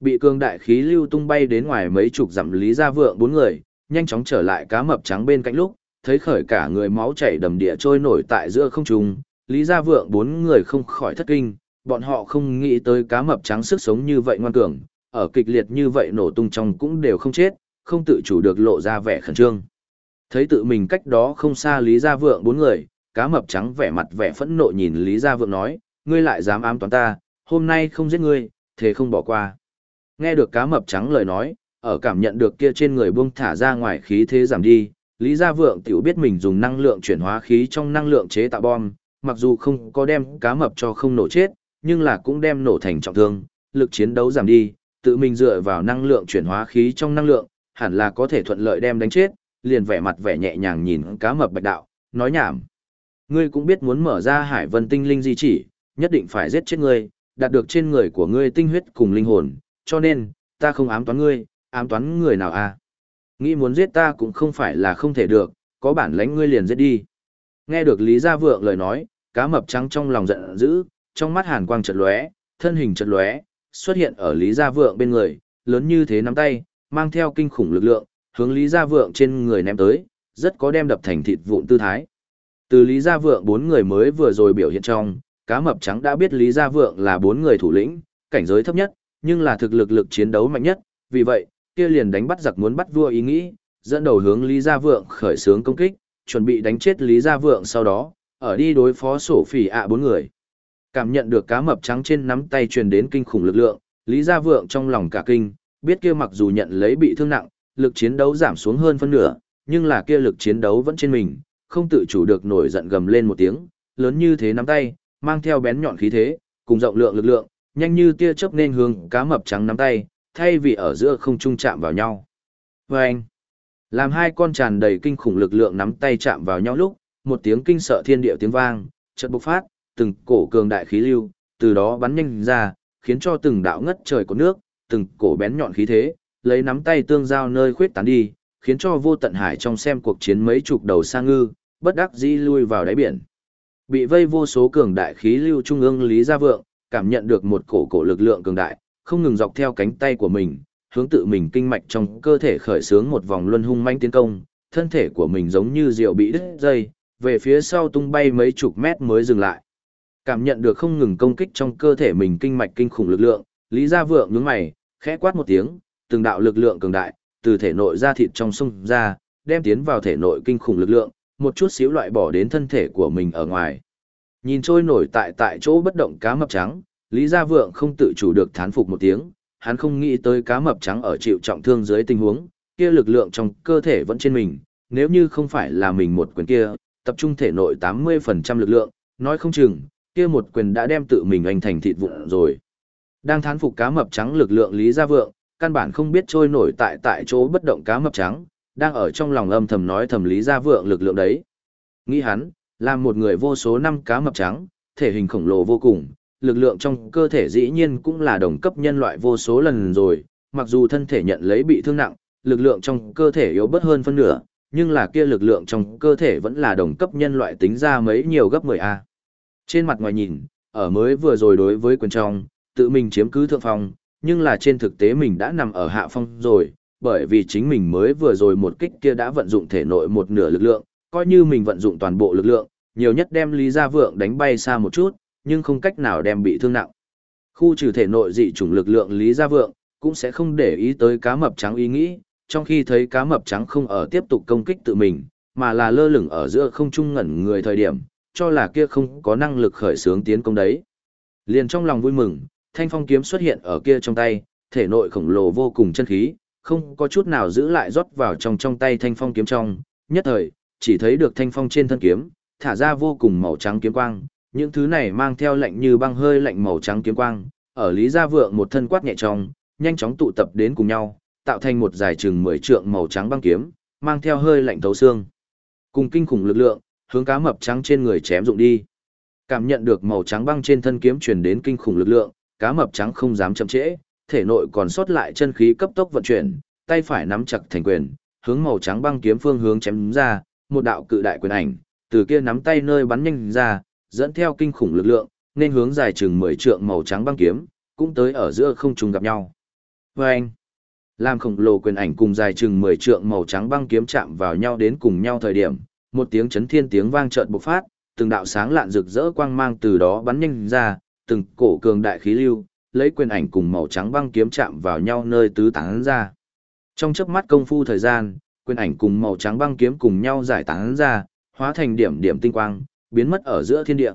Bị cường đại khí lưu tung bay đến ngoài mấy chục dặm lý gia vượng bốn người, nhanh chóng trở lại cá mập trắng bên cạnh lúc, thấy khởi cả người máu chảy đầm địa trôi nổi tại giữa không trung, lý gia vượng bốn người không khỏi thất kinh, bọn họ không nghĩ tới cá mập trắng sức sống như vậy ngoan cường, ở kịch liệt như vậy nổ tung trong cũng đều không chết, không tự chủ được lộ ra vẻ khẩn trương. Thấy tự mình cách đó không xa Lý Gia Vượng bốn người, cá mập trắng vẻ mặt vẻ phẫn nộ nhìn Lý Gia Vượng nói, ngươi lại dám ám toán ta, hôm nay không giết ngươi, thế không bỏ qua. Nghe được cá mập trắng lời nói, ở cảm nhận được kia trên người buông thả ra ngoài khí thế giảm đi, Lý Gia Vượng tiểu biết mình dùng năng lượng chuyển hóa khí trong năng lượng chế tạo bom, mặc dù không có đem cá mập cho không nổ chết, nhưng là cũng đem nổ thành trọng thương, lực chiến đấu giảm đi, tự mình dựa vào năng lượng chuyển hóa khí trong năng lượng, hẳn là có thể thuận lợi đem đánh chết, liền vẻ mặt vẻ nhẹ nhàng nhìn cá mập bạch đạo, nói nhảm. Ngươi cũng biết muốn mở ra hải vân tinh linh di chỉ, nhất định phải giết chết ngươi, đạt được trên người của ngươi tinh huyết cùng linh hồn, cho nên, ta không ám toán ngươi, ám toán người nào à. Nghĩ muốn giết ta cũng không phải là không thể được, có bản lãnh ngươi liền giết đi. Nghe được Lý Gia Vượng lời nói, cá mập trắng trong lòng giận dữ, trong mắt hàn quang chợt lóe, thân hình chợt lóe, xuất hiện ở Lý Gia Vượng bên người, lớn như thế nắm tay, mang theo kinh khủng lực lượng, hướng Lý Gia Vượng trên người ném tới, rất có đem đập thành thịt vụn tư thái. Từ Lý Gia Vượng bốn người mới vừa rồi biểu hiện trong, cá mập trắng đã biết Lý Gia Vượng là bốn người thủ lĩnh, cảnh giới thấp nhất, nhưng là thực lực lực chiến đấu mạnh nhất, vì vậy, kia liền đánh bắt giặc muốn bắt vua ý nghĩ, dẫn đầu hướng Lý Gia Vượng khởi xướng công kích, chuẩn bị đánh chết Lý Gia Vượng sau đó, ở đi đối phó sổ phỉ ạ bốn người. Cảm nhận được cá mập trắng trên nắm tay truyền đến kinh khủng lực lượng, Lý Gia Vượng trong lòng cả kinh, biết kia mặc dù nhận lấy bị thương nặng, lực chiến đấu giảm xuống hơn phân nửa, nhưng là kia lực chiến đấu vẫn trên mình, không tự chủ được nổi giận gầm lên một tiếng, lớn như thế nắm tay, mang theo bén nhọn khí thế, cùng rộng lượng lực lượng, nhanh như tia chớp nên hướng cá mập trắng nắm tay, thay vì ở giữa không trung chạm vào nhau. Và anh, làm hai con tràn đầy kinh khủng lực lượng nắm tay chạm vào nhau lúc, một tiếng kinh sợ thiên địa tiếng vang, chợt bộc phát, từng cổ cường đại khí lưu, từ đó bắn nhanh ra, khiến cho từng đạo ngất trời của nước, từng cổ bén nhọn khí thế, lấy nắm tay tương giao nơi khuyết tán đi, khiến cho vô tận hải trong xem cuộc chiến mấy chục đầu sa ngư, bất đắc dĩ lui vào đáy biển. Bị vây vô số cường đại khí lưu trung ương Lý Gia Vượng, cảm nhận được một cổ cổ lực lượng cường đại, không ngừng dọc theo cánh tay của mình, hướng tự mình kinh mạch trong cơ thể khởi xướng một vòng luân hung manh tiến công, thân thể của mình giống như diều bị đứt dây, về phía sau tung bay mấy chục mét mới dừng lại. Cảm nhận được không ngừng công kích trong cơ thể mình kinh mạch kinh khủng lực lượng, Lý Gia Vượng nhướng mày, khẽ quát một tiếng, từng đạo lực lượng cường đại, từ thể nội ra thịt trong sông ra, đem tiến vào thể nội kinh khủng lực lượng, một chút xíu loại bỏ đến thân thể của mình ở ngoài. Nhìn trôi nổi tại tại chỗ bất động cá mập trắng, Lý Gia Vượng không tự chủ được thán phục một tiếng, hắn không nghĩ tới cá mập trắng ở chịu trọng thương dưới tình huống, kia lực lượng trong cơ thể vẫn trên mình, nếu như không phải là mình một quyền kia, tập trung thể nội 80% lực lượng, nói không chừng, kia một quyền đã đem tự mình anh thành thịt vụn rồi. Đang thán phục cá mập trắng lực lượng Lý Gia Vượng, căn bản không biết trôi nổi tại tại chỗ bất động cá mập trắng, đang ở trong lòng âm thầm nói thầm Lý Gia Vượng lực lượng đấy. Nghĩ hắn, là một người vô số năm cá mập trắng, thể hình khổng lồ vô cùng, lực lượng trong cơ thể dĩ nhiên cũng là đồng cấp nhân loại vô số lần rồi, mặc dù thân thể nhận lấy bị thương nặng, lực lượng trong cơ thể yếu bớt hơn phân nửa, nhưng là kia lực lượng trong cơ thể vẫn là đồng cấp nhân loại tính ra mấy nhiều gấp 10A. Trên mặt ngoài nhìn, ở mới vừa rồi đối với quyền trong, tự mình chiếm cứ thượng phòng nhưng là trên thực tế mình đã nằm ở hạ phong rồi, bởi vì chính mình mới vừa rồi một kích kia đã vận dụng thể nội một nửa lực lượng, coi như mình vận dụng toàn bộ lực lượng, nhiều nhất đem Lý Gia Vượng đánh bay xa một chút, nhưng không cách nào đem bị thương nặng. Khu trừ thể nội dị chủng lực lượng Lý Gia Vượng, cũng sẽ không để ý tới cá mập trắng ý nghĩ, trong khi thấy cá mập trắng không ở tiếp tục công kích tự mình, mà là lơ lửng ở giữa không trung ngẩn người thời điểm, cho là kia không có năng lực khởi xướng tiến công đấy. Liền trong lòng vui mừng, thanh phong kiếm xuất hiện ở kia trong tay, thể nội khổng lồ vô cùng chân khí, không có chút nào giữ lại rót vào trong trong tay thanh phong kiếm trong, nhất thời, chỉ thấy được thanh phong trên thân kiếm, thả ra vô cùng màu trắng kiếm quang, những thứ này mang theo lạnh như băng hơi lạnh màu trắng kiếm quang, ở Lý Gia Vượng một thân quát nhẹ trong, nhanh chóng tụ tập đến cùng nhau, tạo thành một dài chừng 10 trượng màu trắng băng kiếm, mang theo hơi lạnh thấu xương. Cùng kinh khủng lực lượng, hướng cá mập trắng trên người chém dụng đi. Cảm nhận được màu trắng băng trên thân kiếm truyền đến kinh khủng lực lượng, cá mập trắng không dám chậm trễ, thể nội còn sót lại chân khí cấp tốc vận chuyển, tay phải nắm chặt thành quyền, hướng màu trắng băng kiếm phương hướng chém ra, một đạo cự đại quyền ảnh, từ kia nắm tay nơi bắn nhanh ra, dẫn theo kinh khủng lực lượng, nên hướng dài chừng 10 trượng màu trắng băng kiếm, cũng tới ở giữa không trùng gặp nhau. Vâng! Làm khổng lồ quyền ảnh cùng dài chừng 10 trượng màu trắng băng kiếm chạm vào nhau đến cùng nhau thời điểm, một tiếng chấn thiên tiếng vang chợt bộc phát, từng đạo sáng lạn rực rỡ quang mang từ đó bắn nhanh ra, từng cổ cường đại khí lưu, lấy quyền ảnh cùng màu trắng băng kiếm chạm vào nhau nơi tứ tán ra. Trong chớp mắt công phu thời gian, quyền ảnh cùng màu trắng băng kiếm cùng nhau giải tán ra, hóa thành điểm điểm tinh quang, biến mất ở giữa thiên địa.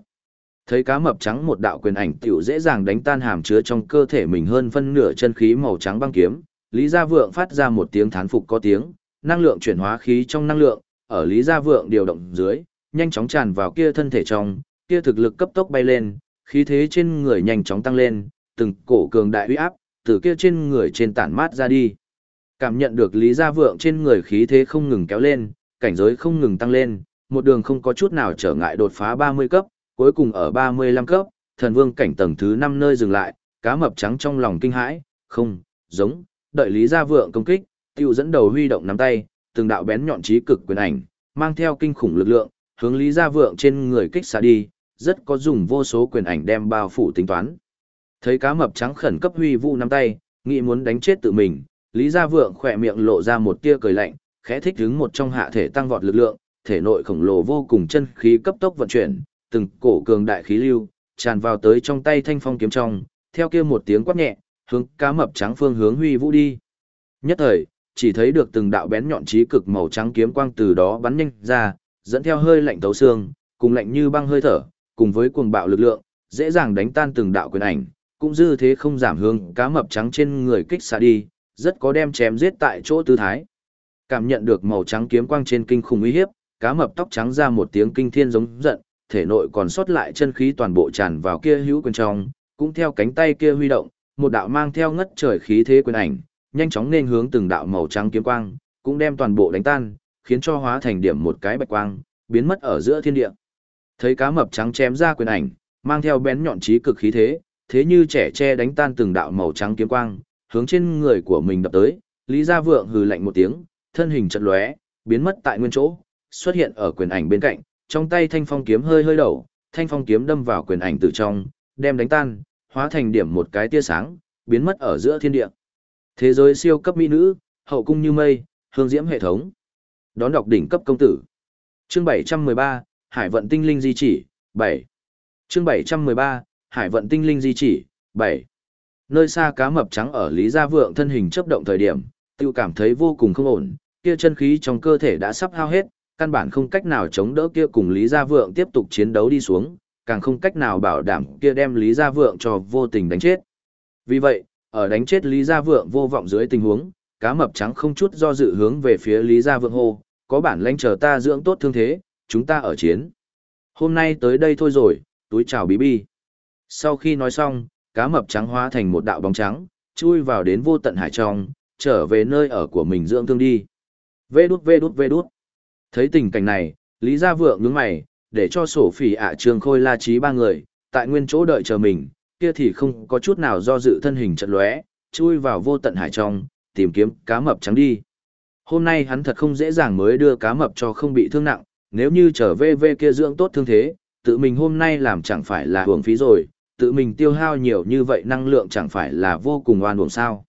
Thấy cá mập trắng một đạo quyền ảnh tiểu dễ dàng đánh tan hàm chứa trong cơ thể mình hơn phân nửa chân khí màu trắng băng kiếm, Lý Gia Vượng phát ra một tiếng thán phục có tiếng, năng lượng chuyển hóa khí trong năng lượng, ở Lý Gia Vượng điều động dưới, nhanh chóng tràn vào kia thân thể trong, kia thực lực cấp tốc bay lên, khí thế trên người nhanh chóng tăng lên, từng cổ cường đại uy áp, từ kia trên người trên tản mát ra đi. Cảm nhận được Lý Gia Vượng trên người khí thế không ngừng kéo lên, cảnh giới không ngừng tăng lên, một đường không có chút nào trở ngại đột phá 30 cấp, cuối cùng ở 35 cấp, thần vương cảnh tầng thứ 5 nơi dừng lại, cá mập trắng trong lòng kinh hãi, không, giống, đợi Lý Gia Vượng công kích, tiêu dẫn đầu huy động nắm tay, từng đạo bén nhọn trí cực quyền ảnh, mang theo kinh khủng lực lượng, hướng Lý Gia Vượng trên người kích xả đi, rất có dùng vô số quyền ảnh đem bao phủ tính toán. Thấy cá mập trắng khẩn cấp huy vũ nắm tay, nghĩ muốn đánh chết tự mình, Lý Gia Vượng khỏe miệng lộ ra một tia cười lạnh, khẽ thích hứng một trong hạ thể tăng vọt lực lượng, thể nội khổng lồ vô cùng chân khí cấp tốc vận chuyển, từng cổ cường đại khí lưu tràn vào tới trong tay thanh phong kiếm trong, theo kia một tiếng quát nhẹ, hướng cá mập trắng phương hướng huy vũ đi. Nhất thời, chỉ thấy được từng đạo bén nhọn chí cực màu trắng kiếm quang từ đó bắn nhanh ra, dẫn theo hơi lạnh tấu xương, cùng lạnh như băng hơi thở, cùng với cuồng bạo lực lượng, dễ dàng đánh tan từng đạo quyền ảnh, cũng dư thế không giảm hướng cá mập trắng trên người kích xạ đi, rất có đem chém giết tại chỗ tư thái. Cảm nhận được màu trắng kiếm quang trên kinh khủng uy hiếp, cá mập tóc trắng ra một tiếng kinh thiên giống giận, thể nội còn sót lại chân khí toàn bộ tràn vào kia hữu quyền trong, cũng theo cánh tay kia huy động, một đạo mang theo ngất trời khí thế quyền ảnh, nhanh chóng nên hướng từng đạo màu trắng kiếm quang, cũng đem toàn bộ đánh tan, khiến cho hóa thành điểm một cái bạch quang, biến mất ở giữa thiên địa. Thấy cá mập trắng chém ra quyền ảnh, mang theo bén nhọn trí cực khí thế, thế như trẻ tre đánh tan từng đạo màu trắng kiếm quang, hướng trên người của mình đập tới, Lý Gia Vượng hừ lạnh một tiếng, thân hình chợt lóe, biến mất tại nguyên chỗ, xuất hiện ở quyền ảnh bên cạnh, trong tay thanh phong kiếm hơi hơi đầu, thanh phong kiếm đâm vào quyền ảnh từ trong, đem đánh tan, hóa thành điểm một cái tia sáng, biến mất ở giữa thiên địa. Thế giới siêu cấp mỹ nữ, hậu cung như mây, hương diễm hệ thống. Đón đọc đỉnh cấp công tử. Chương 713, Hải vận tinh linh di chỉ, 7. Chương 713, Hải vận tinh linh di chỉ, 7. Nơi xa cá mập trắng ở Lý Gia Vượng thân hình chấp động thời điểm, tiêu cảm thấy vô cùng không ổn, kia chân khí trong cơ thể đã sắp hao hết, căn bản không cách nào chống đỡ kia cùng Lý Gia Vượng tiếp tục chiến đấu đi xuống, càng không cách nào bảo đảm kia đem Lý Gia Vượng cho vô tình đánh chết. Vì vậy, ở đánh chết Lý Gia Vượng vô vọng dưới tình huống, cá mập trắng không chút do dự hướng về phía Lý Gia Vượng hô, có bản lãnh chờ ta dưỡng tốt thương thế, chúng ta ở chiến. Hôm nay tới đây thôi rồi, túi chào bí bi. Sau khi nói xong, cá mập trắng hóa thành một đạo bóng trắng, chui vào đến vô tận hải trong, trở về nơi ở của mình dưỡng thương đi. Vê đút vê đút vê đút. Thấy tình cảnh này, Lý Gia Vượng nhướng mày, để cho sổ phỉ ạ trường khôi la trí ba người, tại nguyên chỗ đợi chờ mình, kia thì không có chút nào do dự thân hình chật lóe, chui vào vô tận hải trong, tìm kiếm cá mập trắng đi. Hôm nay hắn thật không dễ dàng mới đưa cá mập cho không bị thương nặng, nếu như trở về về kia dưỡng tốt thương thế, tự mình hôm nay làm chẳng phải là hưởng phí rồi, tự mình tiêu hao nhiều như vậy năng lượng chẳng phải là vô cùng oan uổng sao.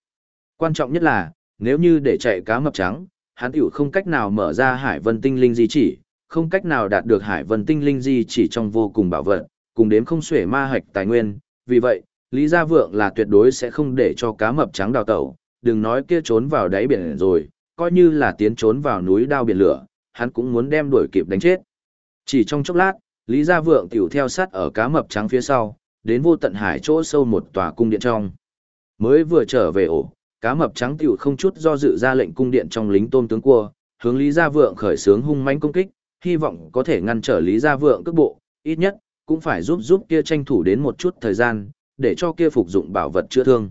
Quan trọng nhất là, nếu như để chạy cá mập trắng, hắn tiểu không cách nào mở ra hải vân tinh linh di chỉ, không cách nào đạt được hải vân tinh linh di chỉ trong vô cùng bảo vật, cùng đếm không xuể ma hạch tài nguyên, vì vậy, Lý Gia Vượng là tuyệt đối sẽ không để cho cá mập trắng đào tẩu, đừng nói kia trốn vào đáy biển rồi, coi như là tiến trốn vào núi đao biển lửa, hắn cũng muốn đem đuổi kịp đánh chết. Chỉ trong chốc lát, Lý Gia Vượng tiểu theo sát ở cá mập trắng phía sau, đến vô tận hải chỗ sâu một tòa cung điện trong. Mới vừa trở về ổ, cá mập trắng tiểu không chút do dự ra lệnh cung điện trong lính tôm tướng cua, hướng Lý Gia Vượng khởi sướng hung mãnh công kích, hy vọng có thể ngăn trở Lý Gia Vượng cước bộ, ít nhất cũng phải giúp giúp kia tranh thủ đến một chút thời gian, để cho kia phục dụng bảo vật chữa thương.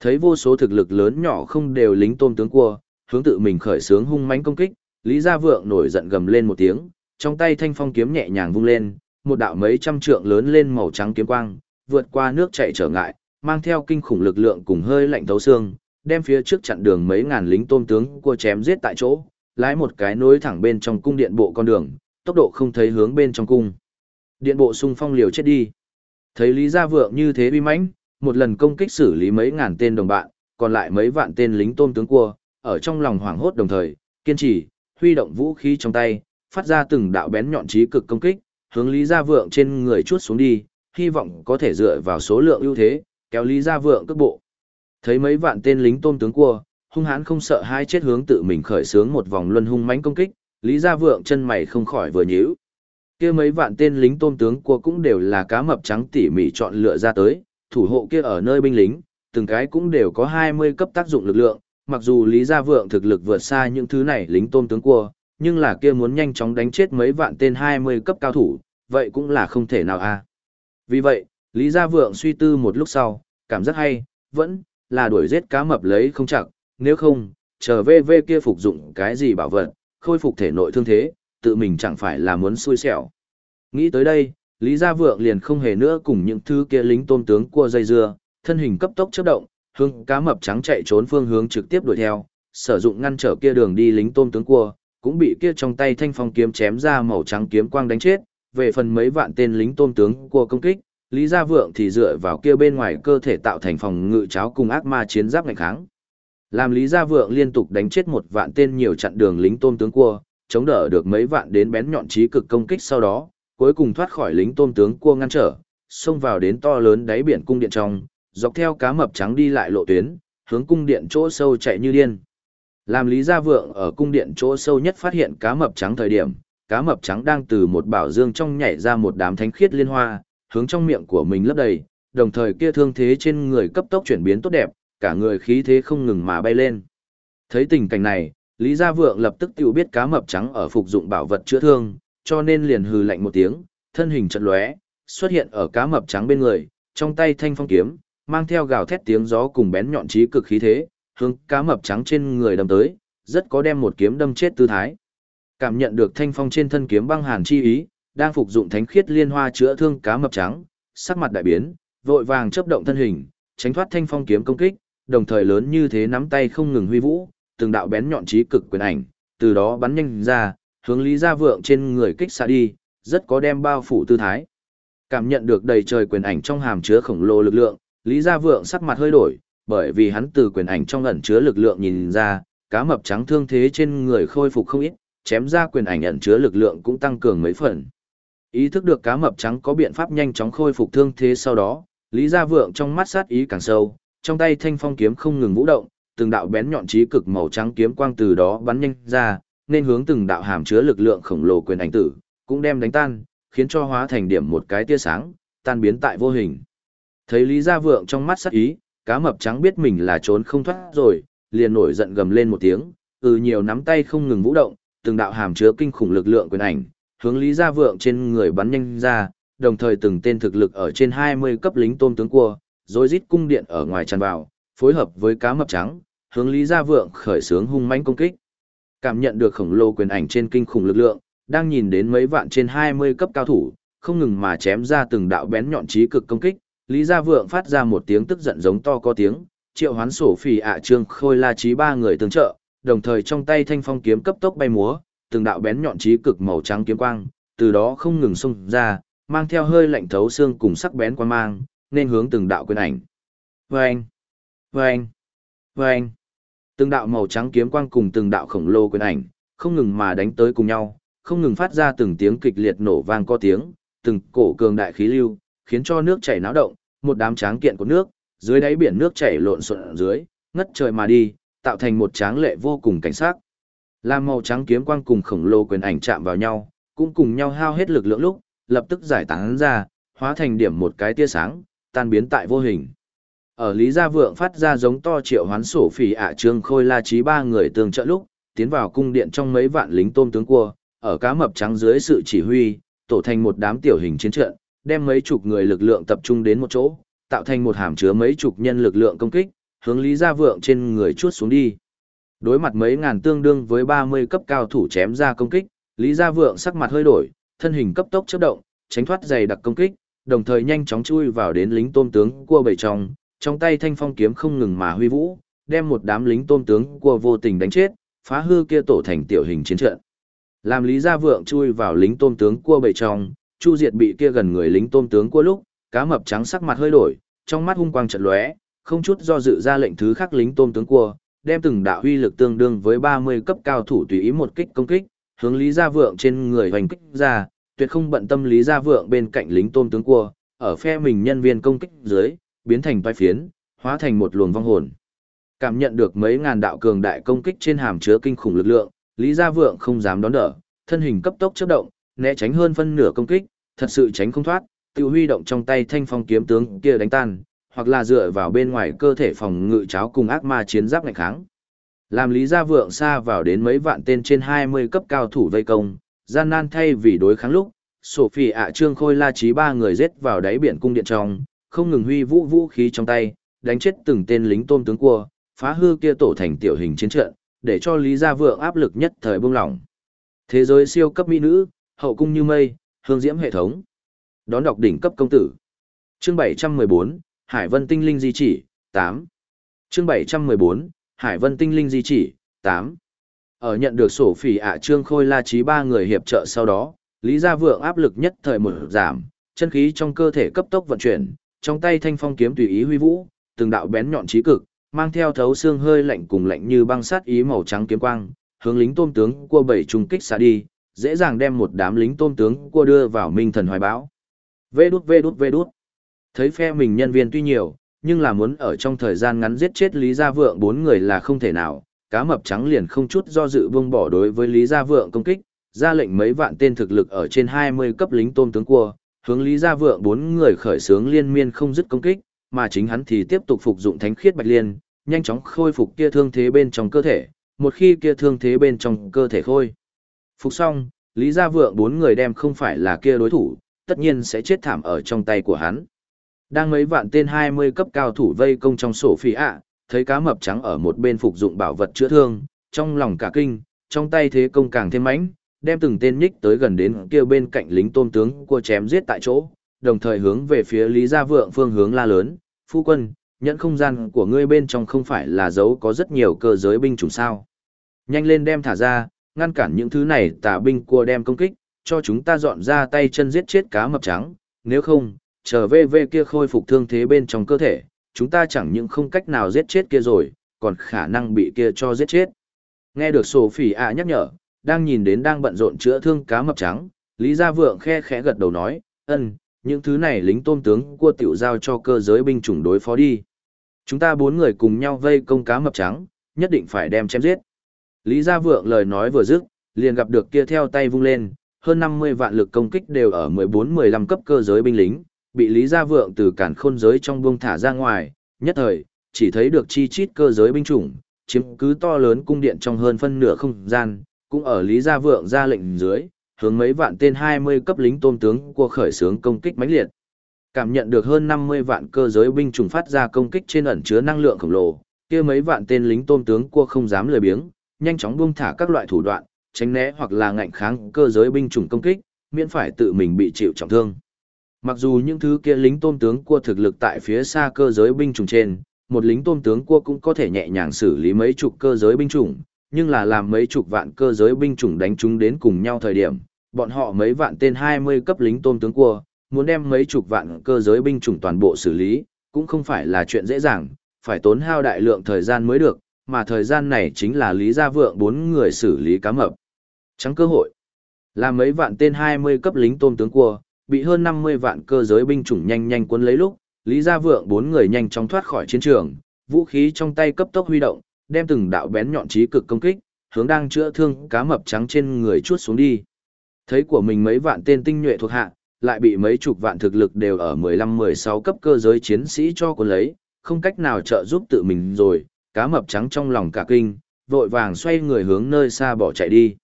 Thấy vô số thực lực lớn nhỏ không đều lính tôm tướng cua, hướng tự mình khởi sướng hung mãnh công kích, Lý Gia Vượng nổi giận gầm lên một tiếng, trong tay thanh phong kiếm nhẹ nhàng vung lên, một đạo mấy trăm trượng lớn lên màu trắng kiếm quang, vượt qua nước chảy trở ngại, mang theo kinh khủng lực lượng cùng hơi lạnh thấu xương, đem phía trước chặn đường mấy ngàn lính tôm tướng cua chém giết tại chỗ, lái một cái nối thẳng bên trong cung điện bộ con đường, tốc độ không thấy hướng bên trong cung. Điện bộ xung phong liều chết đi. Thấy Lý Gia Vượng như thế uy mãnh, một lần công kích xử lý mấy ngàn tên đồng bạn, còn lại mấy vạn tên lính tôm tướng cua, ở trong lòng hoảng hốt đồng thời, kiên trì, huy động vũ khí trong tay, phát ra từng đạo bén nhọn trí cực công kích, hướng Lý Gia Vượng trên người chuốt xuống đi, hy vọng có thể dựa vào số lượng ưu thế, kéo Lý Gia Vượng cước bộ. Thấy mấy vạn tên lính tôm tướng cua, hung hãn không sợ hai chết hướng tự mình khởi sướng một vòng luân hung mãnh công kích, Lý Gia Vượng chân mày không khỏi vừa nhíu. Kia mấy vạn tên lính tôm tướng cua cũng đều là cá mập trắng tỉ mỉ chọn lựa ra tới, thủ hộ kia ở nơi binh lính, từng cái cũng đều có 20 cấp tác dụng lực lượng, mặc dù Lý Gia Vượng thực lực vượt xa những thứ này lính tôm tướng cua, nhưng là kia muốn nhanh chóng đánh chết mấy vạn tên 20 cấp cao thủ, vậy cũng là không thể nào a. Vì vậy, Lý Gia Vượng suy tư một lúc sau, cảm giác hay, vẫn là đuổi giết cá mập lấy không chặt, nếu không, chờ về về kia phục dụng cái gì bảo vật, khôi phục thể nội thương thế, tự mình chẳng phải là muốn xui xẻo. Nghĩ tới đây, Lý Gia Vượng liền không hề nữa cùng những thứ kia lính tôm tướng cua dây dưa, thân hình cấp tốc chớp động, hướng cá mập trắng chạy trốn phương hướng trực tiếp đuổi theo, sử dụng ngăn trở kia đường đi lính tôm tướng cua, cũng bị kia trong tay thanh phong kiếm chém ra màu trắng kiếm quang đánh chết, về phần mấy vạn tên lính tôm tướng cua công kích, Lý Gia Vượng thì dựa vào kia bên ngoài cơ thể tạo thành phòng ngự cháo cùng ác ma chiến giáp ngày kháng. Làm Lý Gia Vượng liên tục đánh chết một vạn tên nhiều chặn đường lính tôm tướng cua, chống đỡ được mấy vạn đến bén nhọn trí cực công kích sau đó, cuối cùng thoát khỏi lính tôm tướng cua ngăn trở, xông vào đến to lớn đáy biển cung điện trong, dọc theo cá mập trắng đi lại lộ tuyến, hướng cung điện chỗ sâu chạy như điên. Làm Lý Gia Vượng ở cung điện chỗ sâu nhất phát hiện cá mập trắng thời điểm, cá mập trắng đang từ một bảo dương trong nhảy ra một đám thánh khiết liên hoa, hướng trong miệng của mình lấp đầy, đồng thời kia thương thế trên người cấp tốc chuyển biến tốt đẹp, cả người khí thế không ngừng mà bay lên. Thấy tình cảnh này, Lý Gia Vượng lập tức tiểu biết cá mập trắng ở phục dụng bảo vật chữa thương, cho nên liền hừ lạnh một tiếng, thân hình chợt lóe, xuất hiện ở cá mập trắng bên người, trong tay thanh phong kiếm, mang theo gào thét tiếng gió cùng bén nhọn trí cực khí thế, hướng cá mập trắng trên người đâm tới, rất có đem một kiếm đâm chết tư thái. Cảm nhận được thanh phong trên thân kiếm băng hàn chi ý, đang phục dụng thánh khiết liên hoa chữa thương cá mập trắng, sắc mặt đại biến, vội vàng chấp động thân hình, tránh thoát thanh phong kiếm công kích, đồng thời lớn như thế nắm tay không ngừng huy vũ, từng đạo bén nhọn trí cực quyền ảnh, từ đó bắn nhanh ra, hướng Lý Gia Vượng trên người kích xa đi, rất có đem bao phủ tư thái. Cảm nhận được đầy trời quyền ảnh trong hàm chứa khổng lồ lực lượng, Lý Gia Vượng sắc mặt hơi đổi, bởi vì hắn từ quyền ảnh trong ẩn chứa lực lượng nhìn ra, cá mập trắng thương thế trên người khôi phục không ít, chém ra quyền ảnh ẩn chứa lực lượng cũng tăng cường mấy phần. Ý thức được cá mập trắng có biện pháp nhanh chóng khôi phục thương thế sau đó, Lý Gia Vượng trong mắt sát ý càng sâu, trong tay thanh phong kiếm không ngừng vũ động, từng đạo bén nhọn chí cực màu trắng kiếm quang từ đó bắn nhanh ra, nên hướng từng đạo hàm chứa lực lượng khổng lồ quyền ảnh tử, cũng đem đánh tan, khiến cho hóa thành điểm một cái tia sáng, tan biến tại vô hình. Thấy Lý Gia Vượng trong mắt sắc ý, cá mập trắng biết mình là trốn không thoát rồi, liền nổi giận gầm lên một tiếng, từ nhiều nắm tay không ngừng vũ động, từng đạo hàm chứa kinh khủng lực lượng quyền ảnh, hướng Lý Gia Vượng trên người bắn nhanh ra, đồng thời từng tên thực lực ở trên 20 cấp lính tôm tướng cua, rồi rít cung điện ở ngoài tràn vào, phối hợp với cá mập trắng, hướng Lý Gia Vượng khởi xướng hung mãnh công kích. Cảm nhận được khổng lồ quyền ảnh trên kinh khủng lực lượng, đang nhìn đến mấy vạn trên 20 cấp cao thủ, không ngừng mà chém ra từng đạo bén nhọn trí cực công kích, Lý Gia Vượng phát ra một tiếng tức giận giống to có tiếng, triệu hoán sổ phì ạ trương khôi la trí ba người tương trợ, đồng thời trong tay thanh phong kiếm cấp tốc bay múa, từng đạo bén nhọn trí cực màu trắng kiếm quang, từ đó không ngừng xông ra, mang theo hơi lạnh thấu xương cùng sắc bén quan mang, nên hướng từng đạo quyền ảnh. Vâng! Vâng! Vâng! Từng đạo màu trắng kiếm quang cùng từng đạo khổng lồ quyền ảnh, không ngừng mà đánh tới cùng nhau, không ngừng phát ra từng tiếng kịch liệt nổ vang có tiếng, từng cổ cường đại khí lưu, khiến cho nước chảy náo động, một đám tráng kiện của nước, dưới đáy biển nước chảy lộn xộn ở dưới, ngất trời mà đi, tạo thành một tráng lệ vô cùng cảnh sắc. Lam màu trắng kiếm quang cùng khổng lồ quyền ảnh chạm vào nhau, cũng cùng nhau hao hết lực lượng lúc, lập tức giải tán ra, hóa thành điểm một cái tia sáng, tan biến tại vô hình. Ở Lý Gia Vượng phát ra giống to triệu hoán sổ phỉ ạ trương khôi la trí ba người tương trợ lúc, tiến vào cung điện trong mấy vạn lính tôm tướng cua, ở cá mập trắng dưới sự chỉ huy, tổ thành một đám tiểu hình chiến trận, đem mấy chục người lực lượng tập trung đến một chỗ, tạo thành một hàm chứa mấy chục nhân lực lượng công kích, hướng Lý Gia Vượng trên người chuốt xuống đi. Đối mặt mấy ngàn tương đương với 30 cấp cao thủ chém ra công kích, Lý Gia Vượng sắc mặt hơi đổi, thân hình cấp tốc chớp động, tránh thoát dày đặc công kích, đồng thời nhanh chóng chui vào đến lính tôm tướng cua bầy trong, trong tay thanh phong kiếm không ngừng mà huy vũ, đem một đám lính tôm tướng cua vô tình đánh chết, phá hư kia tổ thành tiểu hình chiến trận. Làm Lý Gia Vượng chui vào lính tôm tướng cua bầy trong, Chu Diệt bị kia gần người lính tôm tướng cua lúc, cá mập trắng sắc mặt hơi đổi, trong mắt hung quang chợt lóe, không chút do dự ra lệnh thứ khác lính tôm tướng cua, đem từng đạo uy lực tương đương với 30 cấp cao thủ tùy ý một kích công kích, hướng Lý Gia Vượng trên người hoành kích ra, tuyệt không bận tâm Lý Gia Vượng bên cạnh lính tôm tướng cua, ở phe mình nhân viên công kích dưới, biến thành toái phiến, hóa thành một luồng vong hồn. Cảm nhận được mấy ngàn đạo cường đại công kích trên hàm chứa kinh khủng lực lượng, Lý Gia Vượng không dám đón đỡ, thân hình cấp tốc chớp động, né tránh hơn phân nửa công kích, thật sự tránh không thoát, tiêu huy động trong tay thanh phong kiếm tướng kia đánh tan, hoặc là dựa vào bên ngoài cơ thể phòng ngự cháo cùng ác ma chiến giáp ngạch kháng. Làm Lý Gia Vượng xa vào đến mấy vạn tên trên 20 cấp cao thủ vây công, gian nan thay vì đối kháng lúc, Sophie ạ Trương Khôi La Chí ba người giết vào đáy biển cung điện trong, không ngừng huy vũ vũ khí trong tay, đánh chết từng tên lính tôm tướng cua, phá hư kia tổ thành tiểu hình chiến trận, để cho Lý Gia Vượng áp lực nhất thời buông lỏng. Thế giới siêu cấp mỹ nữ, hậu cung như mây, hương diễm hệ thống. Đón đọc đỉnh cấp công tử. Chương 714, Hải Vân Tinh Linh Di Chỉ, 8. Chương 714, Hải Vân Tinh Linh Di Chỉ, 8. Ở nhận được sổ phỉ ạ Trương Khôi La trí ba người hiệp trợ sau đó, Lý Gia Vượng áp lực nhất thời một giảm, chân khí trong cơ thể cấp tốc vận chuyển, trong tay thanh phong kiếm tùy ý huy vũ, từng đạo bén nhọn trí cực, mang theo thấu xương hơi lạnh cùng lạnh như băng sát ý màu trắng kiếm quang, hướng lính tôm tướng cua bảy trùng kích xa đi, dễ dàng đem một đám lính tôm tướng cua đưa vào minh thần hoài bão. Vê đút vê đút vê đút. Thấy phe mình nhân viên tuy nhiều, nhưng là muốn ở trong thời gian ngắn giết chết Lý Gia Vượng bốn người là không thể nào, cá mập trắng liền không chút do dự buông bỏ đối với Lý Gia Vượng công kích, ra lệnh mấy vạn tên thực lực ở trên 20 cấp lính tôm tướng cua, hướng Lý Gia Vượng bốn người khởi xướng liên miên không dứt công kích, mà chính hắn thì tiếp tục phục dụng thánh khiết bạch liên, nhanh chóng khôi phục kia thương thế bên trong cơ thể, một khi kia thương thế bên trong cơ thể khôi. Phục xong, Lý Gia Vượng bốn người đem không phải là kia đối thủ, tất nhiên sẽ chết thảm ở trong tay của hắn. Đang mấy vạn tên 20 cấp cao thủ vây công trong sổ phi ạ, thấy cá mập trắng ở một bên phục dụng bảo vật chữa thương, trong lòng cả kinh, trong tay thế công càng thêm mãnh, đem từng tên nhích tới gần đến kia bên cạnh lính tôm tướng của chém giết tại chỗ, đồng thời hướng về phía Lý Gia Vượng phương hướng la lớn, phu quân, nhận không gian của ngươi bên trong không phải là dấu có rất nhiều cơ giới binh chủng sao. Nhanh lên đem thả ra, ngăn cản những thứ này tà binh cua đem công kích, cho chúng ta dọn ra tay chân giết chết cá mập trắng, nếu không, chờ về về kia khôi phục thương thế bên trong cơ thể, chúng ta chẳng những không cách nào giết chết kia rồi, còn khả năng bị kia cho giết chết. Nghe được sổ phỉ ạ nhắc nhở, đang nhìn đến đang bận rộn chữa thương cá mập trắng, Lý Gia Vượng khe khẽ gật đầu nói, ân, những thứ này lính tôm tướng cua tiểu giao cho cơ giới binh chủng đối phó đi. Chúng ta bốn người cùng nhau vây công cá mập trắng, nhất định phải đem chém giết. Lý Gia Vượng lời nói vừa dứt, liền gặp được kia theo tay vung lên, hơn 50 vạn lực công kích đều ở 14-15 cấp cơ giới binh lính, bị Lý Gia Vượng từ cản khôn giới trong buông thả ra ngoài, nhất thời, chỉ thấy được chi chít cơ giới binh chủng, chiếm cứ to lớn cung điện trong hơn phân nửa không gian, cũng ở Lý Gia Vượng ra lệnh dưới, hướng mấy vạn tên 20 cấp lính tôm tướng của khởi sướng công kích mãnh liệt. Cảm nhận được hơn 50 vạn cơ giới binh chủng phát ra công kích trên ẩn chứa năng lượng khổng lồ, kia mấy vạn tên lính tôm tướng cua không dám lười biếng, nhanh chóng buông thả các loại thủ đoạn, tránh né hoặc là ngạnh kháng cơ giới binh chủng công kích, miễn phải tự mình bị chịu trọng thương. Mặc dù những thứ kia lính tôm tướng cua thực lực tại phía xa cơ giới binh chủng trên, một lính tôm tướng cua cũng có thể nhẹ nhàng xử lý mấy chục cơ giới binh chủng, nhưng là làm mấy chục vạn cơ giới binh chủng đánh chúng đến cùng nhau thời điểm, bọn họ mấy vạn tên 20 cấp lính tôm tướng cua, muốn đem mấy chục vạn cơ giới binh chủng toàn bộ xử lý, cũng không phải là chuyện dễ dàng, phải tốn hao đại lượng thời gian mới được, mà thời gian này chính là Lý Gia Vượng bốn người xử lý cá mập. Trắng cơ hội. Là mấy vạn tên 20 cấp lính tôm tướng cua, bị hơn 50 vạn cơ giới binh chủng nhanh nhanh cuốn lấy lúc, Lý Gia Vượng bốn người nhanh chóng thoát khỏi chiến trường, vũ khí trong tay cấp tốc huy động, đem từng đạo bén nhọn trí cực công kích, hướng đang chữa thương cá mập trắng trên người chuốt xuống đi. Thấy của mình mấy vạn tên tinh nhuệ thuộc hạ, lại bị mấy chục vạn thực lực đều ở 15-16 cấp cơ giới chiến sĩ cho cuốn lấy, không cách nào trợ giúp tự mình rồi, cá mập trắng trong lòng cả kinh, vội vàng xoay người hướng nơi xa bỏ chạy đi.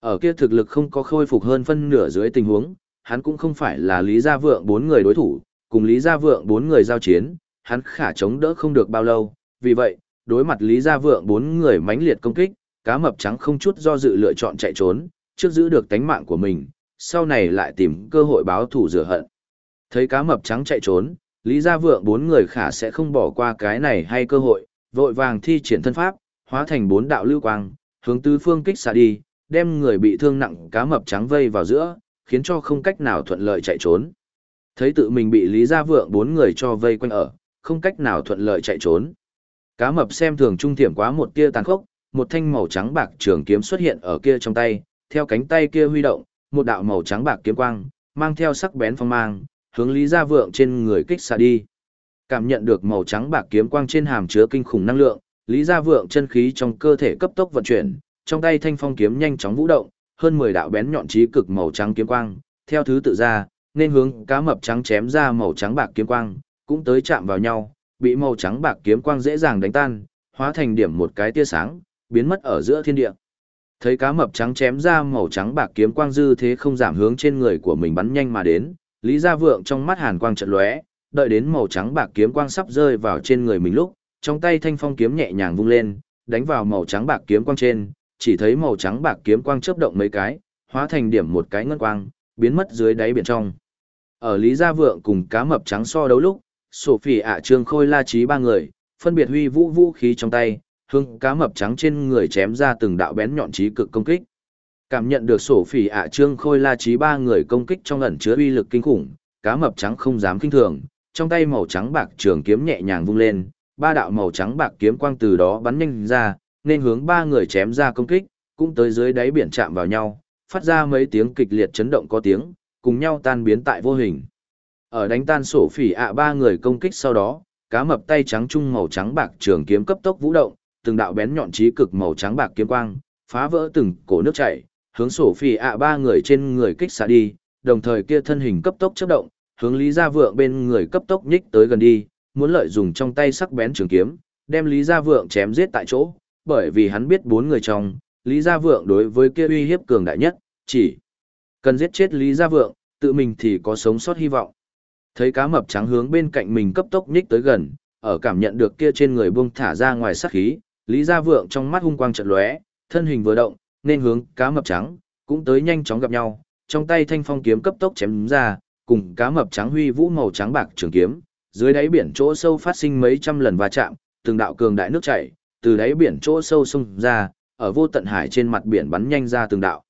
Ở kia thực lực không có khôi phục hơn phân nửa dưới tình huống, hắn cũng không phải là Lý Gia Vượng bốn người đối thủ, cùng Lý Gia Vượng bốn người giao chiến, hắn khả chống đỡ không được bao lâu, vì vậy, đối mặt Lý Gia Vượng bốn người mãnh liệt công kích, cá mập trắng không chút do dự lựa chọn chạy trốn, trước giữ được tánh mạng của mình, sau này lại tìm cơ hội báo thù rửa hận. Thấy cá mập trắng chạy trốn, Lý Gia Vượng bốn người khả sẽ không bỏ qua cái này hay cơ hội, vội vàng thi triển thân pháp, hóa thành bốn đạo lưu quang, hướng tứ phương kích xạ đi, đem người bị thương nặng cá mập trắng vây vào giữa, khiến cho không cách nào thuận lợi chạy trốn. Thấy tự mình bị Lý Gia Vượng bốn người cho vây quanh ở, không cách nào thuận lợi chạy trốn. Cá mập xem thường trung thiểm quá một tia tàn khốc, một thanh màu trắng bạc trường kiếm xuất hiện ở kia trong tay, theo cánh tay kia huy động, một đạo màu trắng bạc kiếm quang, mang theo sắc bén phong mang, hướng Lý Gia Vượng trên người kích xạ đi. Cảm nhận được màu trắng bạc kiếm quang trên hàm chứa kinh khủng năng lượng, Lý Gia Vượng chân khí trong cơ thể cấp tốc vận chuyển, trong tay thanh phong kiếm nhanh chóng vũ động, hơn 10 đạo bén nhọn chí cực màu trắng kiếm quang, theo thứ tự ra, nên hướng cá mập trắng chém ra màu trắng bạc kiếm quang, cũng tới chạm vào nhau, bị màu trắng bạc kiếm quang dễ dàng đánh tan, hóa thành điểm một cái tia sáng, biến mất ở giữa thiên địa. Thấy cá mập trắng chém ra màu trắng bạc kiếm quang dư thế không giảm hướng trên người của mình bắn nhanh mà đến, Lý Gia Vượng trong mắt hàn quang chợt lóe, đợi đến màu trắng bạc kiếm quang sắp rơi vào trên người mình lúc, trong tay thanh phong kiếm nhẹ nhàng vung lên, đánh vào màu trắng bạc kiếm quang trên, chỉ thấy màu trắng bạc kiếm quang chớp động mấy cái, hóa thành điểm một cái ngân quang, biến mất dưới đáy biển trong. Ở Lý Gia Vượng cùng cá mập trắng so đấu lúc, Sophie ạ Trương Khôi La Trí ba người, phân biệt huy vũ vũ khí trong tay, hướng cá mập trắng trên người chém ra từng đạo bén nhọn trí cực công kích. Cảm nhận được Sophie ạ Trương Khôi La Trí ba người công kích trong ẩn chứa uy lực kinh khủng, cá mập trắng không dám kinh thường, trong tay màu trắng bạc trường kiếm nhẹ nhàng vung lên, ba đạo màu trắng bạc kiếm quang từ đó bắn nhanh ra, nên hướng ba người chém ra công kích, cũng tới dưới đáy biển chạm vào nhau, phát ra mấy tiếng kịch liệt chấn động có tiếng, cùng nhau tan biến tại vô hình. Ở đánh tan sổ phỉ ạ ba người công kích sau đó, cá mập tay trắng trung màu trắng bạc trường kiếm cấp tốc vũ động, từng đạo bén nhọn trí cực màu trắng bạc kiếm quang, phá vỡ từng cổ nước chảy, hướng sổ phỉ ạ ba người trên người kích xạ đi, đồng thời kia thân hình cấp tốc chớp động, hướng Lý Gia Vượng bên người cấp tốc nhích tới gần đi, muốn lợi dùng trong tay sắc bén trường kiếm, đem Lý Gia Vượng chém giết tại chỗ, bởi vì hắn biết bốn người trong, Lý Gia Vượng đối với kia uy hiếp cường đại nhất, chỉ cần giết chết Lý Gia Vượng, tự mình thì có sống sót hy vọng. Thấy cá mập trắng hướng bên cạnh mình cấp tốc nhích tới gần, ở cảm nhận được kia trên người buông thả ra ngoài sát khí, Lý Gia Vượng trong mắt hung quang chợt lóe, thân hình vừa động, nên hướng cá mập trắng cũng tới nhanh chóng gặp nhau, trong tay thanh phong kiếm cấp tốc chém ra, cùng cá mập trắng huy vũ màu trắng bạc trường kiếm, dưới đáy biển chỗ sâu phát sinh mấy trăm lần va chạm, từng đạo cường đại nước chảy, từ đáy biển chỗ sâu xông ra, ở vô tận hải trên mặt biển bắn nhanh ra từng đạo.